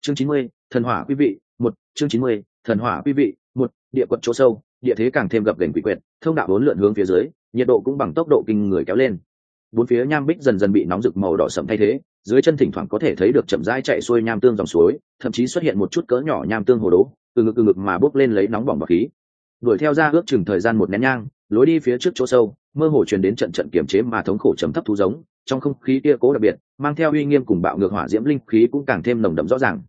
Chương chín mươi, thần hỏa quý vị, một, chương chín mươi thần hỏa quý vị, một, địa quận chỗ sâu, địa thế càng thêm gập gành quỷ quyệt, thông đạo bốn lượn hướng phía dưới, nhiệt độ cũng bằng tốc độ kinh người kéo lên. Bốn phía nham bích dần dần bị nóng rực màu đỏ sậm thay thế, dưới chân thỉnh thoảng có thể thấy được chậm rãi chạy xuôi nham tương dòng suối, thậm chí xuất hiện một chút cỡ nhỏ nham tương hồ đố, từ ngực từ ngực mà bốc lên lấy nóng bỏng bọc khí. Đuổi theo ra ước chừng thời gian một nén nhang, lối đi phía trước chỗ sâu, mơ hồ truyền đến trận trận kiểm chế mà thống khổ chấm thấp thú giống, trong không khí kia cố đặc biệt, mang theo uy nghiêm cùng bạo ngược hỏa diễm linh khí cũng càng thêm nồng đậm rõ ràng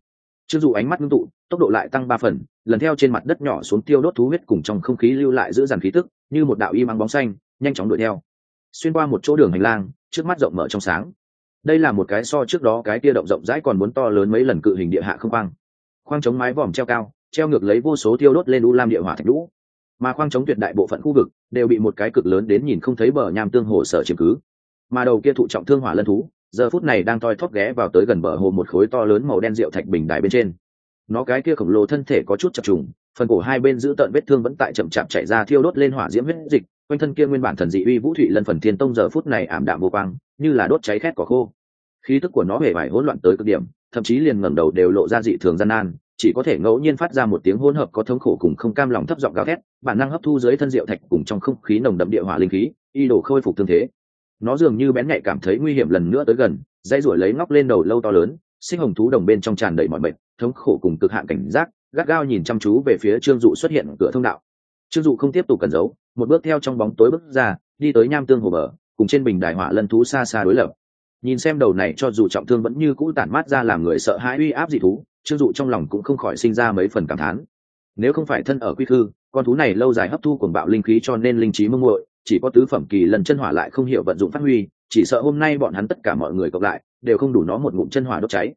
chưng dù ánh mắt ngưng tụ, tốc độ lại tăng ba phần, lần theo trên mặt đất nhỏ xuống tiêu đốt thú huyết cùng trong không khí lưu lại giữ dàn khí tức, như một đạo y mang bóng xanh, nhanh chóng đuổi theo. Xuyên qua một chỗ đường hành lang, trước mắt rộng mở trong sáng. Đây là một cái so trước đó cái tia động rộng rãi còn muốn to lớn mấy lần cự hình địa hạ không khoang khoang chống mái vòm treo cao, treo ngược lấy vô số tiêu đốt lên u lam địa hỏa thạch lũ mà khoang chống tuyệt đại bộ phận khu vực đều bị một cái cực lớn đến nhìn không thấy bờ nham tương hồ sở chiếm cứ. Mà đầu kia thụ trọng thương hỏa lân thú giờ phút này đang toi thóp ghé vào tới gần bờ hồ một khối to lớn màu đen rượu thạch bình đài bên trên. Nó cái kia khổng lồ thân thể có chút chập trùng, phần cổ hai bên giữ tợn vết thương vẫn tại chậm chạp chạy ra thiêu đốt lên hỏa diễm huyết dịch, quanh thân kia nguyên bản thần dị uy vũ thụy lân phần thiên tông giờ phút này ảm đạm vô quang, như là đốt cháy khét cỏ khô. Khí tức của nó hề vải hỗn loạn tới cực điểm, thậm chí liền ngẩng đầu đều lộ ra dị thường gian nan, chỉ có thể ngẫu nhiên phát ra một tiếng hỗn hợp có thống khổ cùng không cam lòng thấp giọng gào thét, bản năng hấp thu dưới thân diệu thạch cùng trong không khí nồng đậm địa hỏa linh khí, y đổ khôi phục thương thế nó dường như bén nhạy cảm thấy nguy hiểm lần nữa tới gần dây ruổi lấy ngóc lên đầu lâu to lớn, sinh hồng thú đồng bên trong tràn đầy mọi mệt thống khổ cùng cực hạn cảnh giác, gắt gao nhìn chăm chú về phía trương dụ xuất hiện cửa thông đạo. Trương dụ không tiếp tục cẩn giấu, một bước theo trong bóng tối bước ra, đi tới nham tương hồ bờ, cùng trên bình đài hỏa lân thú xa xa đối lập. Nhìn xem đầu này cho dù trọng thương vẫn như cũ tản mát ra làm người sợ hãi uy áp dị thú, trương dụ trong lòng cũng không khỏi sinh ra mấy phần cảm thán. Nếu không phải thân ở quy khư, con thú này lâu dài hấp thu cuồng bạo linh khí cho nên linh trí mưng muội chỉ có tứ phẩm kỳ lần chân hỏa lại không hiểu vận dụng phát huy, chỉ sợ hôm nay bọn hắn tất cả mọi người cộng lại, đều không đủ nó một ngụm chân hỏa đốt cháy.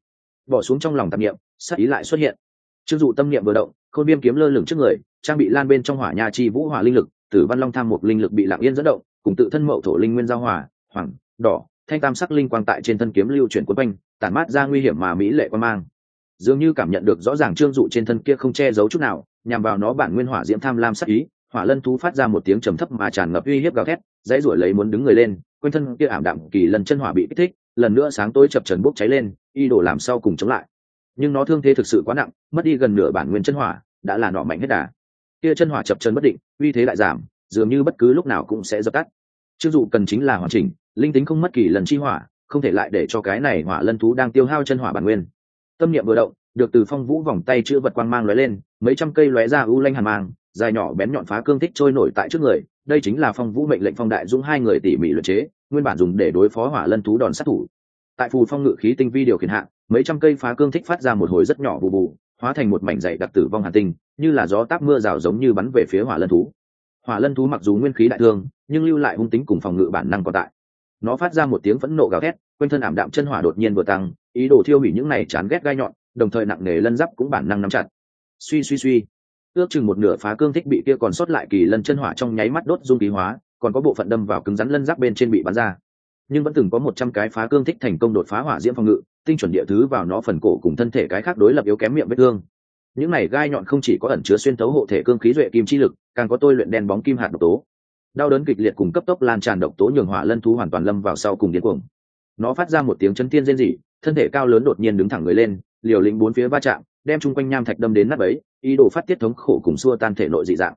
Bỏ xuống trong lòng tạp niệm sắc ý lại xuất hiện. Trương dụ tâm niệm vừa động, khôn viêm kiếm lơ lửng trước người, trang bị lan bên trong hỏa nha chi vũ hỏa linh lực, tử văn long tham một linh lực bị lặng yên dẫn động, cùng tự thân mậu thổ linh nguyên giao hỏa hoàng, đỏ, thanh tam sắc linh quang tại trên thân kiếm lưu chuyển quấn quanh, tản mát ra nguy hiểm mà mỹ lệ quan mang. Dường như cảm nhận được rõ ràng trương dụ trên thân kia không che giấu chút nào, nhằm vào nó bản nguyên hỏa diễm tham lam sắc ý hỏa lân thú phát ra một tiếng trầm thấp mà tràn ngập uy hiếp gào thét, dãy ruổi lấy muốn đứng người lên, quanh thân kia ảm đạm kỳ lần chân hỏa bị kích thích, lần nữa sáng tối chập trần bốc cháy lên, y đổ làm sau cùng chống lại. Nhưng nó thương thế thực sự quá nặng, mất đi gần nửa bản nguyên chân hỏa, đã là nọ mạnh hết đà. Kia chân hỏa chập trần bất định, uy thế lại giảm, dường như bất cứ lúc nào cũng sẽ dập tắt. Chưng dụ cần chính là hoàn chỉnh, linh tính không mất kỳ lần chi hỏa, không thể lại để cho cái này hỏa lân thú đang tiêu hao chân hỏa bản nguyên. Tâm niệm vừa động, được từ phong vũ vòng tay chữ vật quang mang lóe lên, mấy trăm cây lóe ra u lanh hàn mang dài nhỏ bén nhọn phá cương thích trôi nổi tại trước người, đây chính là phong vũ mệnh lệnh phong đại dũng hai người tỉ mỉ luật chế, nguyên bản dùng để đối phó hỏa lân thú đòn sát thủ. Tại phù phong ngự khí tinh vi điều khiển hạ, mấy trăm cây phá cương thích phát ra một hồi rất nhỏ bù bù, hóa thành một mảnh dày đặc tử vong hà tinh, như là gió táp mưa rào giống như bắn về phía hỏa lân thú. Hỏa lân thú mặc dù nguyên khí đại thương, nhưng lưu lại hung tính cùng phòng ngự bản năng còn tại. Nó phát ra một tiếng phẫn nộ gào thét, quanh thân ảm đạm chân hỏa đột nhiên vừa tăng, ý đồ thiêu hủy những này chán ghét gai nhọn, đồng thời nặng nề lân giáp cũng bản năng nắm chặt. Suy suy suy ước chừng một nửa phá cương thích bị kia còn sót lại kỳ lân chân hỏa trong nháy mắt đốt dung khí hóa, còn có bộ phận đâm vào cứng rắn lân giáp bên trên bị bắn ra. Nhưng vẫn từng có một trăm cái phá cương thích thành công đột phá hỏa diễm phòng ngự, tinh chuẩn địa thứ vào nó phần cổ cùng thân thể cái khác đối lập yếu kém miệng vết thương. Những này gai nhọn không chỉ có ẩn chứa xuyên thấu hộ thể cương khí duệ kim chi lực, càng có tôi luyện đen bóng kim hạt độc tố. Đau đớn kịch liệt cùng cấp tốc lan tràn độc tố nhường hỏa lân thú hoàn toàn lâm vào sau cùng điên cuồng. Nó phát ra một tiếng chân tiên rên rỉ, thân thể cao lớn đột nhiên đứng thẳng người lên, liều lĩnh bốn phía va chạm, đem chung quanh nham thạch đâm đến nắp ấy ý đồ phát tiết thống khổ cùng xua tan thể nội dị dạng.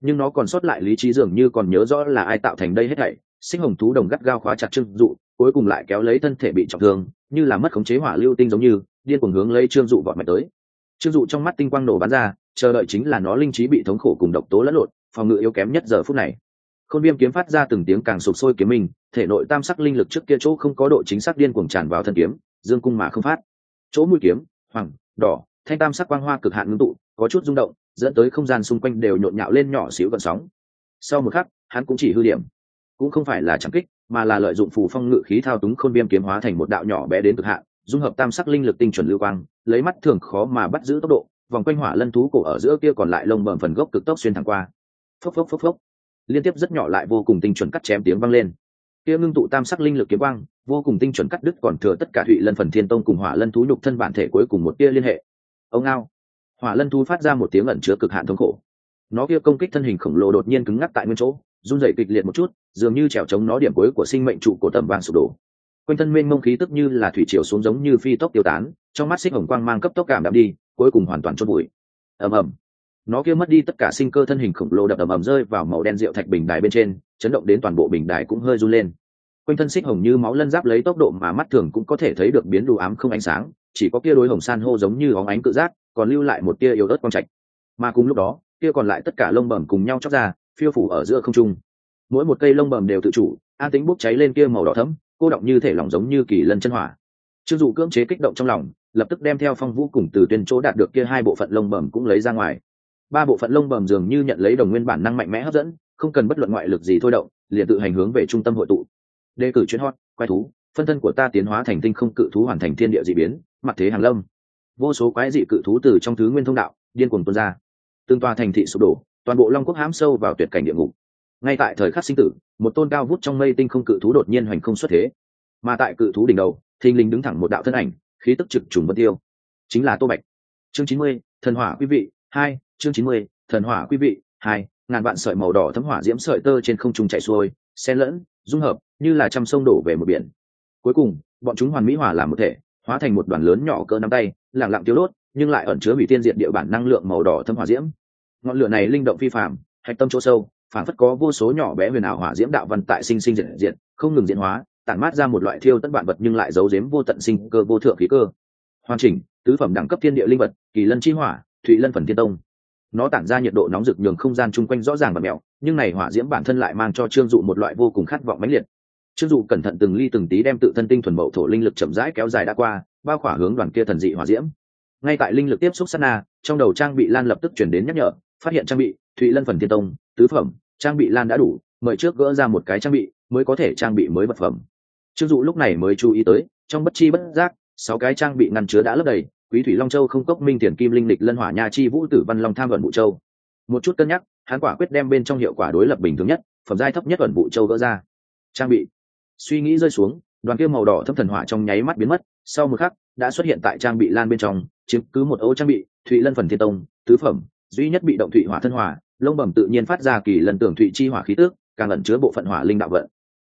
Nhưng nó còn sót lại lý trí dường như còn nhớ rõ là ai tạo thành đây hết thảy, sinh hồng thú đồng gắt gao khóa chặt trương dụ, cuối cùng lại kéo lấy thân thể bị trọng thương, như là mất khống chế hỏa lưu tinh giống như, điên cuồng hướng lấy trương dụ vọt mạnh tới. Trương dụ trong mắt tinh quang nổ bắn ra, chờ đợi chính là nó linh trí bị thống khổ cùng độc tố lẫn lộn, phòng ngự yếu kém nhất giờ phút này. Khôn viêm kiếm phát ra từng tiếng càng sụp sôi kiếm mình thể nội tam sắc linh lực trước kia chỗ không có độ chính xác điên cuồng tràn vào thân kiếm, dương cung mà không phát. Chỗ mũi kiếm, hoàng, đỏ, thanh tam sắc quang hoa cực hạn ngưng tụ có chút rung động, dẫn tới không gian xung quanh đều nhộn nhạo lên nhỏ xíu gần sóng. Sau một khắc, hắn cũng chỉ hư điểm. Cũng không phải là chẳng kích, mà là lợi dụng phù phong ngự khí thao túng khôn viêm kiếm hóa thành một đạo nhỏ bé đến cực hạn, dung hợp tam sắc linh lực tinh chuẩn lưu quang, lấy mắt thường khó mà bắt giữ tốc độ, vòng quanh hỏa lân thú cổ ở giữa kia còn lại lông bờm phần gốc cực tốc xuyên thẳng qua. Phốc phốc phốc phốc. Liên tiếp rất nhỏ lại vô cùng tinh chuẩn cắt chém tiếng vang lên. Kia ngưng tụ tam sắc linh lực kiếm quang, vô cùng tinh chuẩn cắt đứt còn thừa tất cả thụy lân phần thiên tông cùng hỏa lân thú nhục thân bản thể cuối cùng một tia liên hệ. Ông ao hỏa lân thú phát ra một tiếng ẩn chứa cực hạn thống khổ. Nó kia công kích thân hình khổng lồ đột nhiên cứng ngắc tại nguyên chỗ, run rẩy kịch liệt một chút, dường như trèo chống nó điểm cuối của sinh mệnh trụ cổ tầm vàng sụp đổ. Quanh thân mênh mông khí tức như là thủy triều xuống giống như phi tốc tiêu tán, trong mắt xích hồng quang mang cấp tốc cảm đạm đi, cuối cùng hoàn toàn chốt bụi ầm ầm. Nó kia mất đi tất cả sinh cơ thân hình khổng lồ đập ầm ầm rơi vào màu đen rượu thạch bình đài bên trên, chấn động đến toàn bộ bình đài cũng hơi run lên. Quanh thân xích hồng như máu lân giáp lấy tốc độ mà mắt thường cũng có thể thấy được biến đủ ám không ánh sáng chỉ có kia đối hồng san hô giống như óng ánh cự giác, còn lưu lại một tia yếu ớt quang trạch. Mà cùng lúc đó, kia còn lại tất cả lông bẩm cùng nhau chóc ra, phiêu phủ ở giữa không trung. Mỗi một cây lông bẩm đều tự chủ, an tính bốc cháy lên kia màu đỏ thẫm, cô động như thể lỏng giống như kỳ lân chân hỏa. Chưng dụ cưỡng chế kích động trong lòng, lập tức đem theo phong vũ cùng từ tuyên chỗ đạt được kia hai bộ phận lông bẩm cũng lấy ra ngoài. Ba bộ phận lông bẩm dường như nhận lấy đồng nguyên bản năng mạnh mẽ hấp dẫn, không cần bất luận ngoại lực gì thôi động, liền tự hành hướng về trung tâm hội tụ. Đề cử chuyến hot quay thú, phân thân của ta tiến hóa thành tinh không cự thú hoàn thành thiên địa d ị biến mặt thế hàng lâm. Vô số quái dị cự thú từ trong thứ nguyên thông đạo, điên cuồng tuôn ra. Tương toa thành thị sụp đổ, toàn bộ long quốc hãm sâu vào tuyệt cảnh địa ngục. Ngay tại thời khắc sinh tử, một tôn cao vút trong mây tinh không cự thú đột nhiên hoành không xuất thế. Mà tại cự thú đỉnh đầu, thình lình đứng thẳng một đạo thân ảnh, khí tức trực trùng vân tiêu. Chính là tô bạch. Chương chín mươi, thần hỏa quý vị, hai, chương chín mươi, thần hỏa quý vị, hai, ngàn vạn sợi màu đỏ thấm hỏa diễm sợi tơ trên không trung chạy xuôi, xen lẫn, dung hợp, như là trăm sông đổ về một biển. Cuối cùng, bọn chúng hoàn mỹ hòa làm một thể hóa thành một đoàn lớn nhỏ cỡ nắm tay lẳng lặng tiêu đốt, nhưng lại ẩn chứa bị tiên diện địa bản năng lượng màu đỏ thâm hỏa diễm. Ngọn lửa này linh động phi phạm hạch tâm chỗ sâu phản phất có vô số nhỏ bé huyền ảo hỏa diễm đạo văn tại sinh sinh diện diện không ngừng diễn hóa, tản mát ra một loại thiêu tất vạn vật nhưng lại giấu giếm vô tận sinh cơ vô thượng khí cơ. Hoàn chỉnh, tứ phẩm đẳng cấp thiên địa linh vật, kỳ lân chi hỏa, thụy lân phần thiên tông. Nó tản ra nhiệt độ nóng rực nhường không gian chung quanh rõ ràng và mẹo, nhưng này hỏa diễm bản thân lại mang cho trương dụ một loại vô cùng khát vọng mãnh liệt trương dụ cẩn thận từng ly từng tí đem tự thân tinh thuần mậu thổ linh lực chậm rãi kéo dài đã qua, bao khỏa hướng đoàn kia thần dị hỏa diễm. Ngay tại linh lực tiếp xúc sát na, trong đầu trang bị lan lập tức chuyển đến nhắc nhở, phát hiện trang bị, thụy lân phần thiên tông, tứ phẩm, trang bị lan đã đủ, mời trước gỡ ra một cái trang bị, mới có thể trang bị mới vật phẩm. Trương dụ lúc này mới chú ý tới, trong bất chi bất giác, sáu cái trang bị ngăn chứa đã lấp đầy, quý thủy long châu không cốc minh tiền kim linh lịch lân hỏa nha chi vũ tử văn long tham vận vũ châu. Một chút cân nhắc, hắn quả quyết đem bên trong hiệu quả đối lập bình thường nhất, phẩm giai thấp nhất vận vũ châu gỡ ra. Trang bị suy nghĩ rơi xuống, đoàn kia màu đỏ thâm thần hỏa trong nháy mắt biến mất, sau một khắc, đã xuất hiện tại trang bị lan bên trong, chiếm cứ một ô trang bị, thụy lân phần thiên tông, tứ phẩm, duy nhất bị động thụy hỏa thân hỏa, lông bẩm tự nhiên phát ra kỳ lần tưởng thụy chi hỏa khí tước càng ẩn chứa bộ phận hỏa linh đạo vận.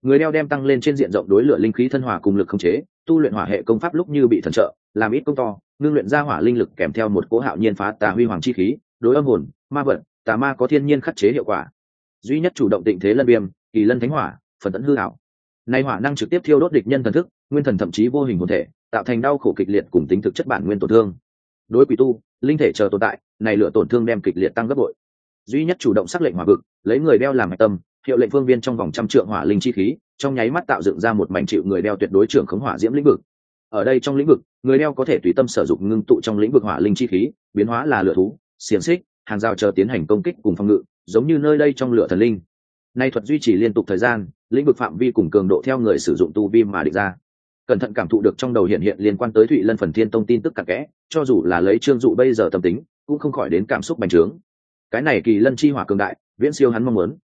Người đeo đem tăng lên trên diện rộng đối lửa linh khí thân hỏa cùng lực khống chế, tu luyện hỏa hệ công pháp lúc như bị thần trợ, làm ít công to, ngưng luyện ra hỏa linh lực kèm theo một cỗ hạo nhiên phá tà huy hoàng chi khí, đối âm hồn, ma vật tà ma có thiên nhiên khắc chế hiệu quả. Duy nhất chủ động tịnh thế lân viêm, kỳ lân thánh hỏa, phần tẫn hư hảo nay hỏa năng trực tiếp thiêu đốt địch nhân thần thức, nguyên thần thậm chí vô hình hồn thể, tạo thành đau khổ kịch liệt cùng tính thực chất bản nguyên tổn thương. Đối quỷ tu, linh thể chờ tồn tại, này lửa tổn thương đem kịch liệt tăng gấp bội. Duy nhất chủ động xác lệnh hỏa vực, lấy người đeo làm mạch tâm, hiệu lệnh phương viên trong vòng trăm trượng hỏa linh chi khí, trong nháy mắt tạo dựng ra một mảnh chịu người đeo tuyệt đối trưởng khống hỏa diễm lĩnh vực. Ở đây trong lĩnh vực, người đeo có thể tùy tâm sử dụng ngưng tụ trong lĩnh vực hỏa linh chi khí, biến hóa là lửa thú, xiềng xích, hàng rào chờ tiến hành công kích cùng phòng ngự, giống như nơi đây trong lửa thần linh nay thuật duy trì liên tục thời gian, lĩnh vực phạm vi cùng cường độ theo người sử dụng tu vi mà địch ra. Cẩn thận cảm thụ được trong đầu hiện hiện liên quan tới thụy lân phần thiên tông tin tức cặn kẽ, cho dù là lấy trương dụ bây giờ tâm tính, cũng không khỏi đến cảm xúc bành trướng. Cái này kỳ lân chi hỏa cường đại, viễn siêu hắn mong muốn.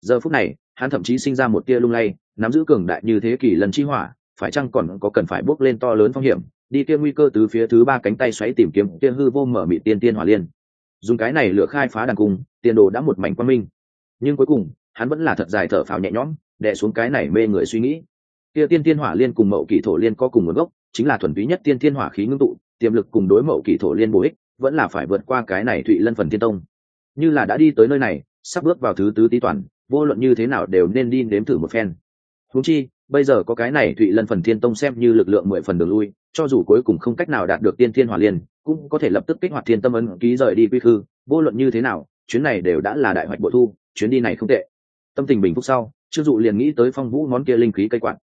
Giờ phút này, hắn thậm chí sinh ra một tia lung lay, nắm giữ cường đại như thế kỳ lân chi hỏa, phải chăng còn có cần phải bước lên to lớn phong hiểm, đi kia nguy cơ từ phía thứ ba cánh tay xoáy tìm kiếm kia hư vô mở mị tiên tiên hỏa liên. Dùng cái này lửa khai phá đàn cung, tiền đồ đã một mảnh quan minh. Nhưng cuối cùng hắn vẫn là thật dài thở phào nhẹ nhõm, đè xuống cái này mê người suy nghĩ. Kia tiên tiên hỏa liên cùng mậu kỳ thổ liên có cùng nguồn gốc, chính là thuần túy nhất tiên tiên hỏa khí ngưng tụ, tiềm lực cùng đối mậu kỳ thổ liên bổ ích, vẫn là phải vượt qua cái này thụy lân phần tiên tông. Như là đã đi tới nơi này, sắp bước vào thứ tứ tý toàn, vô luận như thế nào đều nên đi nếm thử một phen. Húng chi, bây giờ có cái này thụy lân phần thiên tông xem như lực lượng mười phần đường lui, cho dù cuối cùng không cách nào đạt được tiên thiên hỏa liên, cũng có thể lập tức kích hoạt thiên tâm ấn ký rời đi quy khư, vô luận như thế nào, chuyến này đều đã là đại hoạch bội thu, chuyến đi này không tệ tâm tình bình phúc sau, trương dụ liền nghĩ tới phong vũ món kia linh khí cây quạt.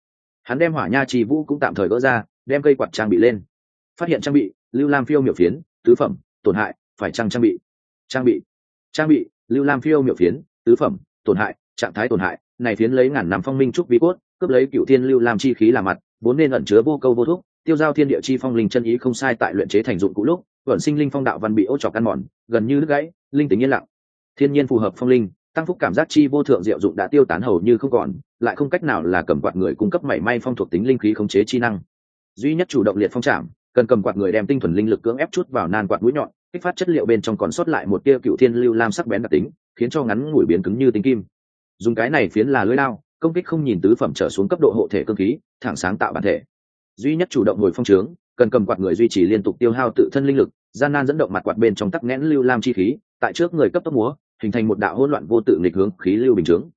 Hắn đem hỏa nha trì vũ cũng tạm thời gỡ ra, đem cây quạt trang bị lên. Phát hiện trang bị, lưu lam phiêu miểu phiến, tứ phẩm, tổn hại, phải trang trang bị? Trang bị. Trang bị, lưu lam phiêu miểu phiến, tứ phẩm, tổn hại, trạng thái tổn hại, này phiến lấy ngàn năm phong minh trúc vi cốt, cướp lấy cựu thiên lưu lam chi khí làm mặt, vốn nên ẩn chứa vô câu vô thuốc, tiêu giao thiên địa chi phong linh chân ý không sai tại luyện chế thành dụng cũ lúc vẩn sinh linh phong đạo văn bị ô trọc ăn mòn, gần như đứt gãy, linh tính yên lặng. Thiên nhiên phù hợp phong linh tăng phúc cảm giác chi vô thượng diệu dụng đã tiêu tán hầu như không còn, lại không cách nào là cầm quạt người cung cấp mảy may phong thuộc tính linh khí khống chế chi năng. Duy nhất chủ động liệt phong trảm, cần cầm quạt người đem tinh thuần linh lực cưỡng ép chút vào nan quạt mũi nhọn, kích phát chất liệu bên trong còn sót lại một tia cựu thiên lưu lam sắc bén đặc tính, khiến cho ngắn ngủi biến cứng như tính kim. Dùng cái này phiến là lưới lao, công kích không nhìn tứ phẩm trở xuống cấp độ hộ thể cơ khí, thẳng sáng tạo bản thể. Duy nhất chủ động ngồi phong trướng, cần cầm quạt người duy trì liên tục tiêu hao tự thân linh lực, gian nan dẫn động mặt quạt bên trong tắc nghẽn lưu lam chi khí, tại trước người cấp tốc múa hình thành một đạo hỗn loạn vô tự nghịch hướng khí lưu bình chướng.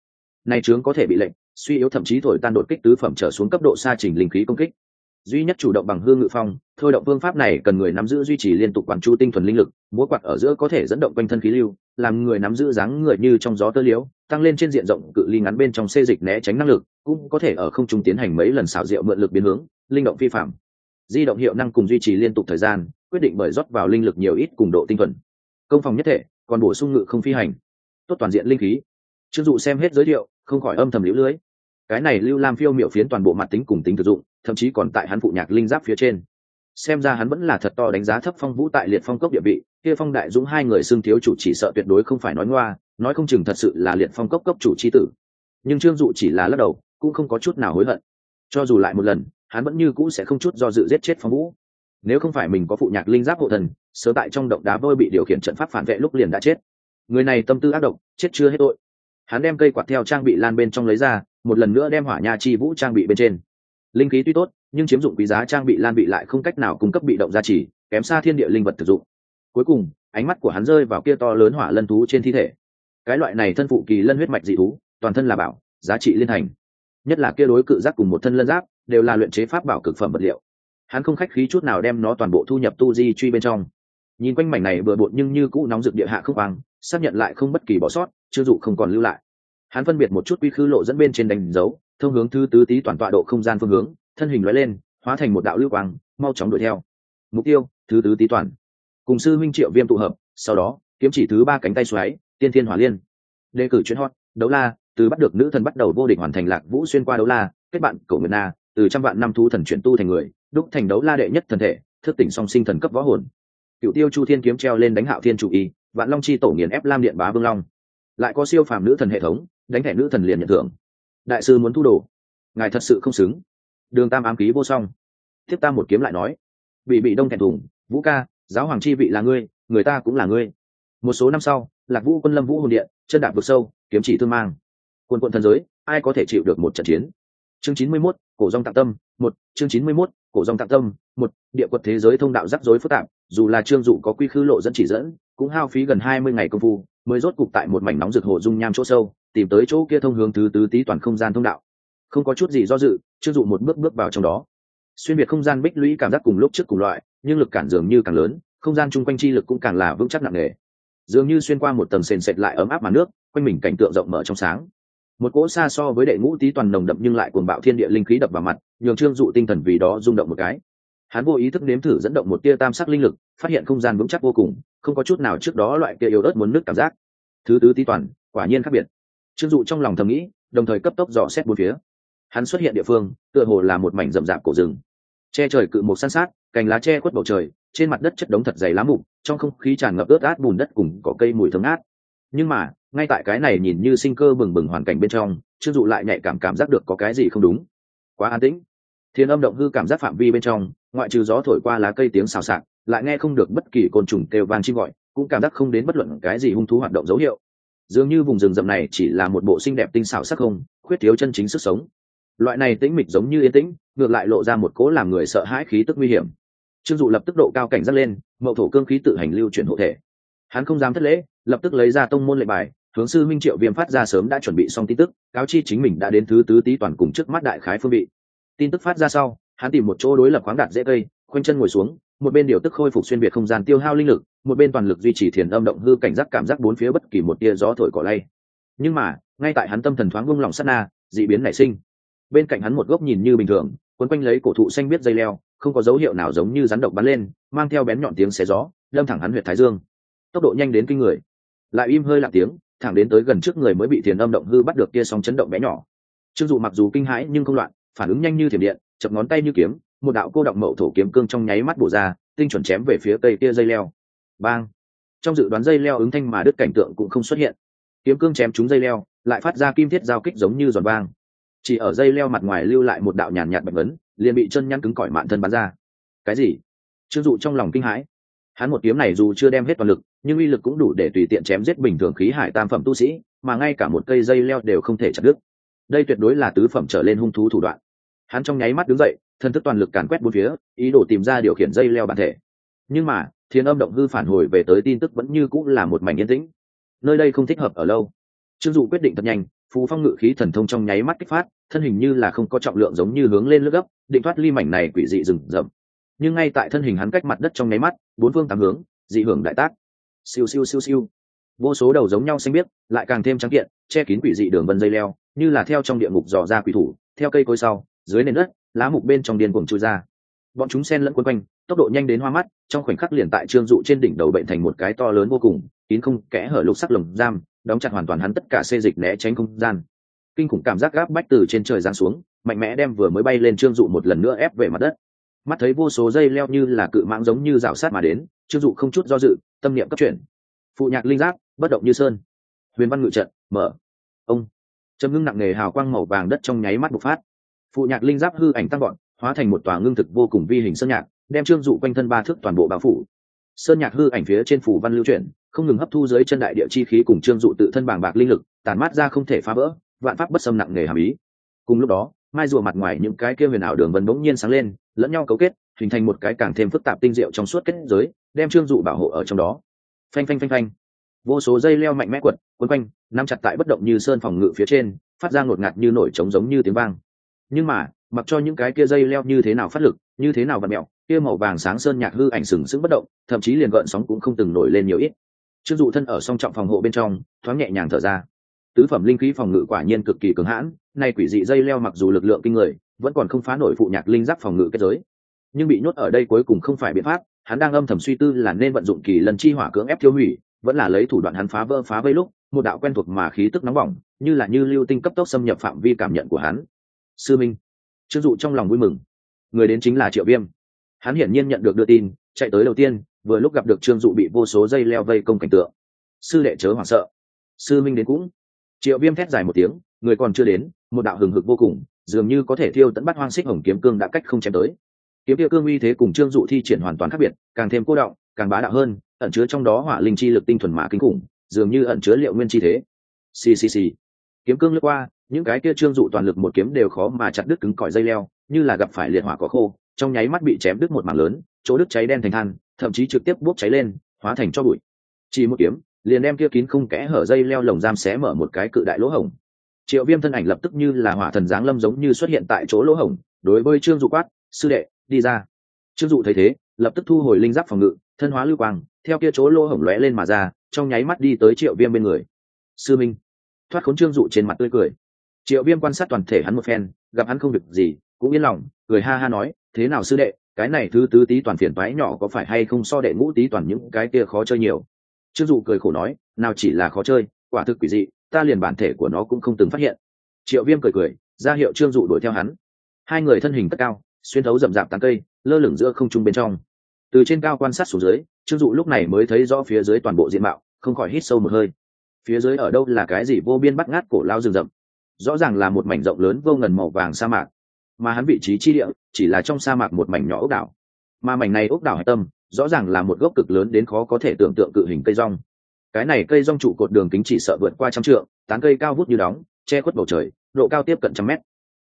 Này chướng có thể bị lệnh, suy yếu thậm chí thổi tan đột kích tứ phẩm trở xuống cấp độ xa trình linh khí công kích. Duy nhất chủ động bằng hương ngự phong, thôi động phương pháp này cần người nắm giữ duy trì liên tục quản chu tinh thuần linh lực, múa quạt ở giữa có thể dẫn động quanh thân khí lưu, làm người nắm giữ dáng người như trong gió tơ liếu tăng lên trên diện rộng cự ly ngắn bên trong xê dịch né tránh năng lực, cũng có thể ở không trung tiến hành mấy lần xảo diệu mượn lực biến hướng, linh động phi phạm. Di động hiệu năng cùng duy trì liên tục thời gian, quyết định bởi rót vào linh lực nhiều ít cùng độ tinh thuần. Công phòng nhất thể còn bổ sung ngự không phi hành. Tốt toàn diện linh khí. Chưng dụ xem hết giới thiệu, không khỏi âm thầm liễu lưới. Cái này lưu lam phiêu miệu phiến toàn bộ mặt tính cùng tính thực dụng, thậm chí còn tại hắn phụ nhạc linh giáp phía trên. Xem ra hắn vẫn là thật to đánh giá thấp phong vũ tại liệt phong cốc địa vị, kia phong đại dũng hai người xưng thiếu chủ chỉ sợ tuyệt đối không phải nói ngoa, nói không chừng thật sự là liệt phong cốc cốc chủ c tử. Nhưng trương dụ chỉ là lắc đầu, cũng không có chút nào hối hận. Cho dù lại một lần, hắn vẫn như cũ sẽ không chút do dự giết chết phong vũ nếu không phải mình có phụ nhạc linh giáp hộ thần, sớm tại trong động đá vôi bị điều khiển trận pháp phản vệ lúc liền đã chết. Người này tâm tư ác độc, chết chưa hết tội. Hắn đem cây quạt theo trang bị lan bên trong lấy ra, một lần nữa đem hỏa nha chi vũ trang bị bên trên. Linh khí tuy tốt, nhưng chiếm dụng quý giá trang bị lan bị lại không cách nào cung cấp bị động gia trì, kém xa thiên địa linh vật thực dụng. Cuối cùng, ánh mắt của hắn rơi vào kia to lớn hỏa lân thú trên thi thể. Cái loại này thân phụ kỳ lân huyết mạch dị thú, toàn thân là bảo, giá trị liên thành. Nhất là kia đối cự giác cùng một thân lân giáp, đều là luyện chế pháp bảo cực phẩm vật liệu hắn không khách khí chút nào đem nó toàn bộ thu nhập tu di truy bên trong. Nhìn quanh mảnh này vừa bộn nhưng như cũ nóng rực địa hạ không bằng xác nhận lại không bất kỳ bỏ sót, chưa dụ không còn lưu lại. Hắn phân biệt một chút quy khư lộ dẫn bên trên đánh dấu, thông hướng thứ tứ tý toàn tọa độ không gian phương hướng, thân hình nói lên, hóa thành một đạo lưu quang, mau chóng đuổi theo. Mục tiêu, thứ tứ tý toàn. Cùng sư minh triệu viêm tụ hợp, sau đó, kiếm chỉ thứ ba cánh tay xoáy, tiên thiên hỏa liên. Đề cử chuyến hot, đấu la, từ bắt được nữ thần bắt đầu vô địch hoàn thành lạc vũ xuyên qua đấu la, kết bạn cổ nguyệt na từ trăm vạn năm thu thần chuyển tu thành người, đúc thành đấu la đệ nhất thần thể, thức tỉnh song sinh thần cấp võ hồn. Cựu tiêu chu thiên kiếm treo lên đánh hạo thiên chủ y, vạn long chi tổ nghiền ép lam điện bá vương long. Lại có siêu phàm nữ thần hệ thống, đánh thẻ nữ thần liền nhận thưởng. Đại sư muốn thu đồ. Ngài thật sự không xứng. Đường tam ám ký vô song. Tiếp ta một kiếm lại nói. Bị bị đông thẹn thùng, vũ ca, giáo hoàng chi vị là ngươi, người ta cũng là ngươi. Một số năm sau, lạc vũ quân lâm vũ hồn điện, chân đạp vực sâu, kiếm chỉ thương mang. Quân quận thần giới, ai có thể chịu được một trận chiến? Chương chín mươi 91, cổ dòng tạng tâm một. Chương chín mươi 91, cổ dòng tạng tâm một. Địa quật thế giới thông đạo rắc rối phức tạp dù là trương dụ có quy khư lộ dẫn chỉ dẫn cũng hao phí gần hai mươi ngày công phu mới rốt cục tại một mảnh nóng rực hồ dung nham chỗ sâu tìm tới chỗ kia thông hướng thứ tứ tí toàn không gian thông đạo. Không có chút gì do dự trương dụ một bước bước vào trong đó. Xuyên biệt không gian bích lũy cảm giác cùng lúc trước cùng loại nhưng lực cản dường như càng lớn không gian chung quanh chi lực cũng càng là vững chắc nặng nề. Dường như xuyên qua một tầng sền sệt lại ấm áp mà nước quanh mình cảnh tượng rộng mở trong sáng một cỗ xa so với đệ ngũ tí toàn nồng đậm nhưng lại cuồng bạo thiên địa linh khí đập vào mặt, nhường trương dụ tinh thần vì đó rung động một cái. Hắn vô ý thức nếm thử dẫn động một tia tam sắc linh lực, phát hiện không gian vững chắc vô cùng, không có chút nào trước đó loại kia yếu ớt muốn nước cảm giác. Thứ tứ tí toàn, quả nhiên khác biệt. Trương dụ trong lòng thầm nghĩ, đồng thời cấp tốc dò xét bốn phía. Hắn xuất hiện địa phương, tựa hồ là một mảnh rậm rạp cổ rừng. Che trời cự một san sát, cành lá che khuất bầu trời, trên mặt đất chất đống thật dày lá mục, trong không khí tràn ngập ướt át bùn đất cùng cỏ cây mùi thơm át nhưng mà ngay tại cái này nhìn như sinh cơ bừng bừng hoàn cảnh bên trong, trương dụ lại nhạy cảm cảm giác được có cái gì không đúng. Quá an tĩnh. Thiên âm động hư cảm giác phạm vi bên trong, ngoại trừ gió thổi qua lá cây tiếng xào xạc, lại nghe không được bất kỳ côn trùng kêu vang chim gọi, cũng cảm giác không đến bất luận cái gì hung thú hoạt động dấu hiệu. Dường như vùng rừng rậm này chỉ là một bộ xinh đẹp tinh xảo sắc không, khuyết thiếu chân chính sức sống. Loại này tĩnh mịch giống như yên tĩnh, ngược lại lộ ra một cố làm người sợ hãi khí tức nguy hiểm. Trương dụ lập tức độ cao cảnh giác lên, mậu thổ cương khí tự hành lưu chuyển hộ thể. Hắn không dám thất lễ, lập tức lấy ra tông môn lệnh bài hướng sư minh triệu viêm phát ra sớm đã chuẩn bị xong tin tức, cáo chi chính mình đã đến thứ tứ tý toàn cùng trước mắt đại khái phương vị. Tin tức phát ra sau, hắn tìm một chỗ đối lập khoáng đạt dễ cây, khoanh chân ngồi xuống, một bên điều tức khôi phục xuyên biệt không gian tiêu hao linh lực, một bên toàn lực duy trì thiền âm động hư cảnh giác cảm giác bốn phía bất kỳ một tia gió thổi cỏ lay. Nhưng mà, ngay tại hắn tâm thần thoáng vung lòng sát na, dị biến nảy sinh. Bên cạnh hắn một gốc nhìn như bình thường, quấn quanh lấy cổ thụ xanh biết dây leo, không có dấu hiệu nào giống như rắn độc bắn lên, mang theo bén nhọn tiếng xé gió, đâm thẳng hắn huyệt thái dương. Tốc độ nhanh đến kinh người. Lại im hơi lặng tiếng thẳng đến tới gần trước người mới bị thiền âm động hư bắt được kia sóng chấn động bé nhỏ. Chưng dụ mặc dù kinh hãi nhưng không loạn, phản ứng nhanh như thiểm điện, chập ngón tay như kiếm, một đạo cô động mậu thổ kiếm cương trong nháy mắt bổ ra, tinh chuẩn chém về phía cây kia dây leo. Bang! Trong dự đoán dây leo ứng thanh mà đứt cảnh tượng cũng không xuất hiện. Kiếm cương chém trúng dây leo, lại phát ra kim thiết giao kích giống như giòn vang. Chỉ ở dây leo mặt ngoài lưu lại một đạo nhàn nhạt bạch vấn liền bị chân nhăn cứng cỏi mạn thân bắn ra. Cái gì? Trương dụ trong lòng kinh hãi. Hắn một kiếm này dù chưa đem hết toàn lực nhưng uy lực cũng đủ để tùy tiện chém giết bình thường khí hải tam phẩm tu sĩ, mà ngay cả một cây dây leo đều không thể chặt đứt. Đây tuyệt đối là tứ phẩm trở lên hung thú thủ đoạn. Hắn trong nháy mắt đứng dậy, thân thức toàn lực càn quét bốn phía, ý đồ tìm ra điều khiển dây leo bản thể. Nhưng mà, thiên âm động hư phản hồi về tới tin tức vẫn như cũng là một mảnh yên tĩnh. Nơi đây không thích hợp ở lâu. Trương dụ quyết định thật nhanh phù phong ngự khí thần thông trong nháy mắt kích phát, thân hình như là không có trọng lượng giống như hướng lên lướt gấp, định thoát ly mảnh này quỷ dị rừng rậm. Nhưng ngay tại thân hình hắn cách mặt đất trong nháy mắt, bốn phương tám hướng, dị hưởng đại tác siêu siêu siêu siêu. Vô số đầu giống nhau xanh biếc, lại càng thêm trắng kiện, che kín quỷ dị đường vân dây leo, như là theo trong địa ngục dò ra quỷ thủ, theo cây cối sau, dưới nền đất, lá mục bên trong điên cuồng chui ra. Bọn chúng sen lẫn quấn quanh, tốc độ nhanh đến hoa mắt, trong khoảnh khắc liền tại trương dụ trên đỉnh đầu bệnh thành một cái to lớn vô cùng, kín không kẽ hở lục sắc lồng giam, đóng chặt hoàn toàn hắn tất cả xê dịch né tránh không gian. Kinh khủng cảm giác gáp bách từ trên trời giáng xuống, mạnh mẽ đem vừa mới bay lên trương dụ một lần nữa ép về mặt đất mắt thấy vô số dây leo như là cự mãng giống như rào sát mà đến, trương dụ không chút do dự, tâm niệm cấp chuyển. Phụ nhạc linh giác, bất động như sơn. Huyền văn ngự trận, mở. Ông. Châm ngưng nặng nề hào quang màu vàng đất trong nháy mắt bộc phát. Phụ nhạc linh giáp hư ảnh tăng gọn hóa thành một tòa ngưng thực vô cùng vi hình sơn nhạc, đem trương dụ quanh thân ba thước toàn bộ bao phủ. Sơn nhạc hư ảnh phía trên phủ văn lưu chuyển, không ngừng hấp thu dưới chân đại địa chi khí cùng trương dụ tự thân bàng bạc linh lực tàn mát ra không thể phá vỡ, vạn pháp bất xâm nặng nề hàm ý. Cùng lúc đó, mai rùa mặt ngoài những cái kia huyền ảo đường vân bỗng nhiên sáng lên lẫn nhau cấu kết, hình thành một cái càng thêm phức tạp tinh diệu trong suốt kết giới, đem trương dụ bảo hộ ở trong đó. Phanh phanh phanh phanh. Vô số dây leo mạnh mẽ quật quấn quanh, nắm chặt tại bất động như sơn phòng ngự phía trên, phát ra ngột ngạt như nổi trống giống như tiếng vang. Nhưng mà, mặc cho những cái kia dây leo như thế nào phát lực, như thế nào vặn mẹo kia màu vàng sáng sơn nhạc hư ảnh sừng sững bất động, thậm chí liền gợn sóng cũng không từng nổi lên nhiều ít. Trương dụ thân ở song trọng phòng hộ bên trong, thoáng nhẹ nhàng thở ra. Tứ phẩm linh khí phòng ngự quả nhiên cực kỳ cứng hãn, nay quỷ dị dây leo mặc dù lực lượng kinh người vẫn còn không phá nổi phụ nhạc linh giáp phòng ngự kết giới. Nhưng bị nhốt ở đây cuối cùng không phải biện pháp, hắn đang âm thầm suy tư là nên vận dụng kỳ lần chi hỏa cưỡng ép tiêu hủy, vẫn là lấy thủ đoạn hắn phá vỡ phá vây lúc, một đạo quen thuộc mà khí tức nóng bỏng, như là như lưu tinh cấp tốc xâm nhập phạm vi cảm nhận của hắn. Sư minh, trương dụ trong lòng vui mừng. Người đến chính là triệu viêm. Hắn hiển nhiên nhận được đưa tin, chạy tới đầu tiên, vừa lúc gặp được trương dụ bị vô số dây leo vây công cảnh tượng. Sư đệ chớ hoảng sợ. Sư minh đến cũng. Triệu viêm thét dài một tiếng, người còn chưa đến, một đạo hừng hực vô cùng dường như có thể thiêu tận bắt hoang xích hồng kiếm cương đã cách không chém tới. Kiếm tiêu cương uy thế cùng trương dụ thi triển hoàn toàn khác biệt, càng thêm cô động, càng bá đạo hơn, ẩn chứa trong đó hỏa linh chi lực tinh thuần mã kinh khủng, dường như ẩn chứa liệu nguyên chi thế. Xì xì xì. Kiếm cương lướt qua, những cái kia trương dụ toàn lực một kiếm đều khó mà chặt đứt cứng cỏi dây leo, như là gặp phải liệt hỏa có khô, trong nháy mắt bị chém đứt một mảng lớn, chỗ đứt cháy đen thành than, thậm chí trực tiếp bốc cháy lên, hóa thành cho bụi. Chỉ một kiếm, liền đem kia kín không kẽ hở dây leo lồng giam xé mở một cái cự đại lỗ hổng triệu viêm thân ảnh lập tức như là hỏa thần giáng lâm giống như xuất hiện tại chỗ lỗ hổng, đối với trương dụ quát, sư đệ, đi ra. Trương dụ thấy thế, lập tức thu hồi linh giáp phòng ngự, thân hóa lưu quang, theo kia chỗ lỗ hổng lóe lên mà ra, trong nháy mắt đi tới triệu viêm bên người. Sư minh. Thoát khốn trương dụ trên mặt tươi cười. Triệu viêm quan sát toàn thể hắn một phen, gặp hắn không việc gì, cũng yên lòng, cười ha ha nói, thế nào sư đệ, cái này thứ tứ tí toàn phiền toái nhỏ có phải hay không so đệ ngũ tí toàn những cái kia khó chơi nhiều? Trương dụ cười khổ nói, nào chỉ là khó chơi, quả thực quỷ dị ta liền bản thể của nó cũng không từng phát hiện. Triệu viêm cười cười, ra hiệu trương dụ đuổi theo hắn. Hai người thân hình tất cao, xuyên thấu rậm rạp tán cây, lơ lửng giữa không trung bên trong. Từ trên cao quan sát xuống dưới, trương dụ lúc này mới thấy rõ phía dưới toàn bộ diện mạo, không khỏi hít sâu một hơi. Phía dưới ở đâu là cái gì vô biên bắt ngát cổ lao rừng rậm? Rõ ràng là một mảnh rộng lớn vô ngần màu vàng sa mạc. Mà hắn vị trí chi địa, chỉ là trong sa mạc một mảnh nhỏ ốc đảo. Mà mảnh này ốc đảo hạch tâm, rõ ràng là một gốc cực lớn đến khó có thể tưởng tượng cự hình cây rong cái này cây rong trụ cột đường kính chỉ sợ vượt qua trăm trượng, tán cây cao vút như đóng, che khuất bầu trời, độ cao tiếp cận trăm mét.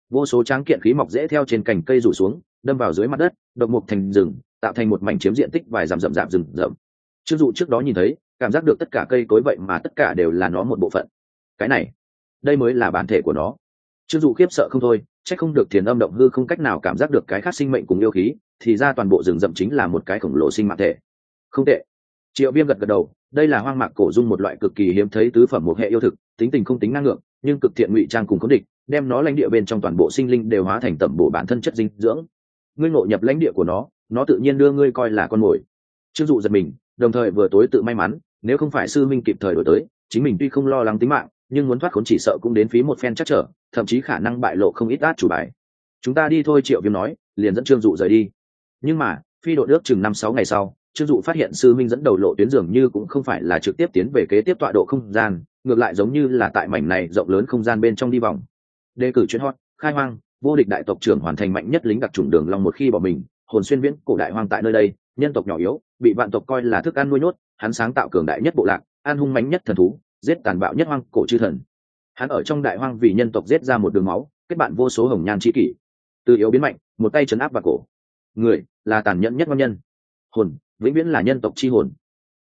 Vô số tráng kiện khí mọc dễ theo trên cành cây rủ xuống, đâm vào dưới mặt đất, độc mục thành rừng, tạo thành một mảnh chiếm diện tích vài dặm rậm rạp rừng rậm. Trương dụ trước đó nhìn thấy, cảm giác được tất cả cây cối vậy mà tất cả đều là nó một bộ phận. Cái này, đây mới là bản thể của nó. Trương dụ khiếp sợ không thôi c h ắ c không được thiền âm động hư không cách nào cảm giác được cái khác sinh mệnh cùng yêu khí, thì ra toàn bộ rừng rậm chính là một cái khổng lồ sinh mạng thể. Không tệ. Triệu viêm gật gật đầu đây là hoang mạc cổ dung một loại cực kỳ hiếm thấy tứ phẩm một hệ yêu thực, tính tình không tính năng lượng, nhưng cực thiện ngụy trang cùng khống địch, đem nó lãnh địa bên trong toàn bộ sinh linh đều hóa thành tẩm bổ bản thân chất dinh dưỡng. Ngươi ngộ nhập lãnh địa của nó nó tự nhiên đưa ngươi coi là con mồi. Chưng dụ giật mình, đồng thời vừa tối tự may mắn, nếu không phải sư minh kịp thời đổi tới, chính mình tuy không lo lắng tính mạng, nhưng muốn thoát khốn chỉ sợ cũng đến phí một phen chắc trở, thậm chí khả năng bại lộ không ít át chủ bài. Chúng ta đi thôi, triệu viêm nói, liền dẫn trương dụ rời đi. Nhưng mà, phi đội nước chừng năm sáu ngày sau trương dụ phát hiện sư minh dẫn đầu lộ tuyến dường như cũng không phải là trực tiếp tiến về kế tiếp tọa độ không gian, ngược lại giống như là tại mảnh này rộng lớn không gian bên trong đi vòng. Đề cử chuyến hot, khai hoang, vô địch đại tộc trưởng hoàn thành mạnh nhất lính đặc trùng đường long một khi bỏ mình, hồn xuyên viễn, cổ đại hoang tại nơi đây, nhân tộc nhỏ yếu, bị vạn tộc coi là thức ăn nuôi nhốt, hắn sáng tạo cường đại nhất bộ lạc, an hung mãnh nhất thần thú, giết tàn bạo nhất hoang, cổ chư thần. Hắn ở trong đại hoang vì nhân tộc giết ra một đường máu, kết bạn vô số hồng nhan tri kỷ. Từ yếu biến mạnh, một tay chấn áp và cổ. Người là tàn nhẫn nhất ngon nhân. Hồn vĩnh viễn là nhân tộc chi hồn.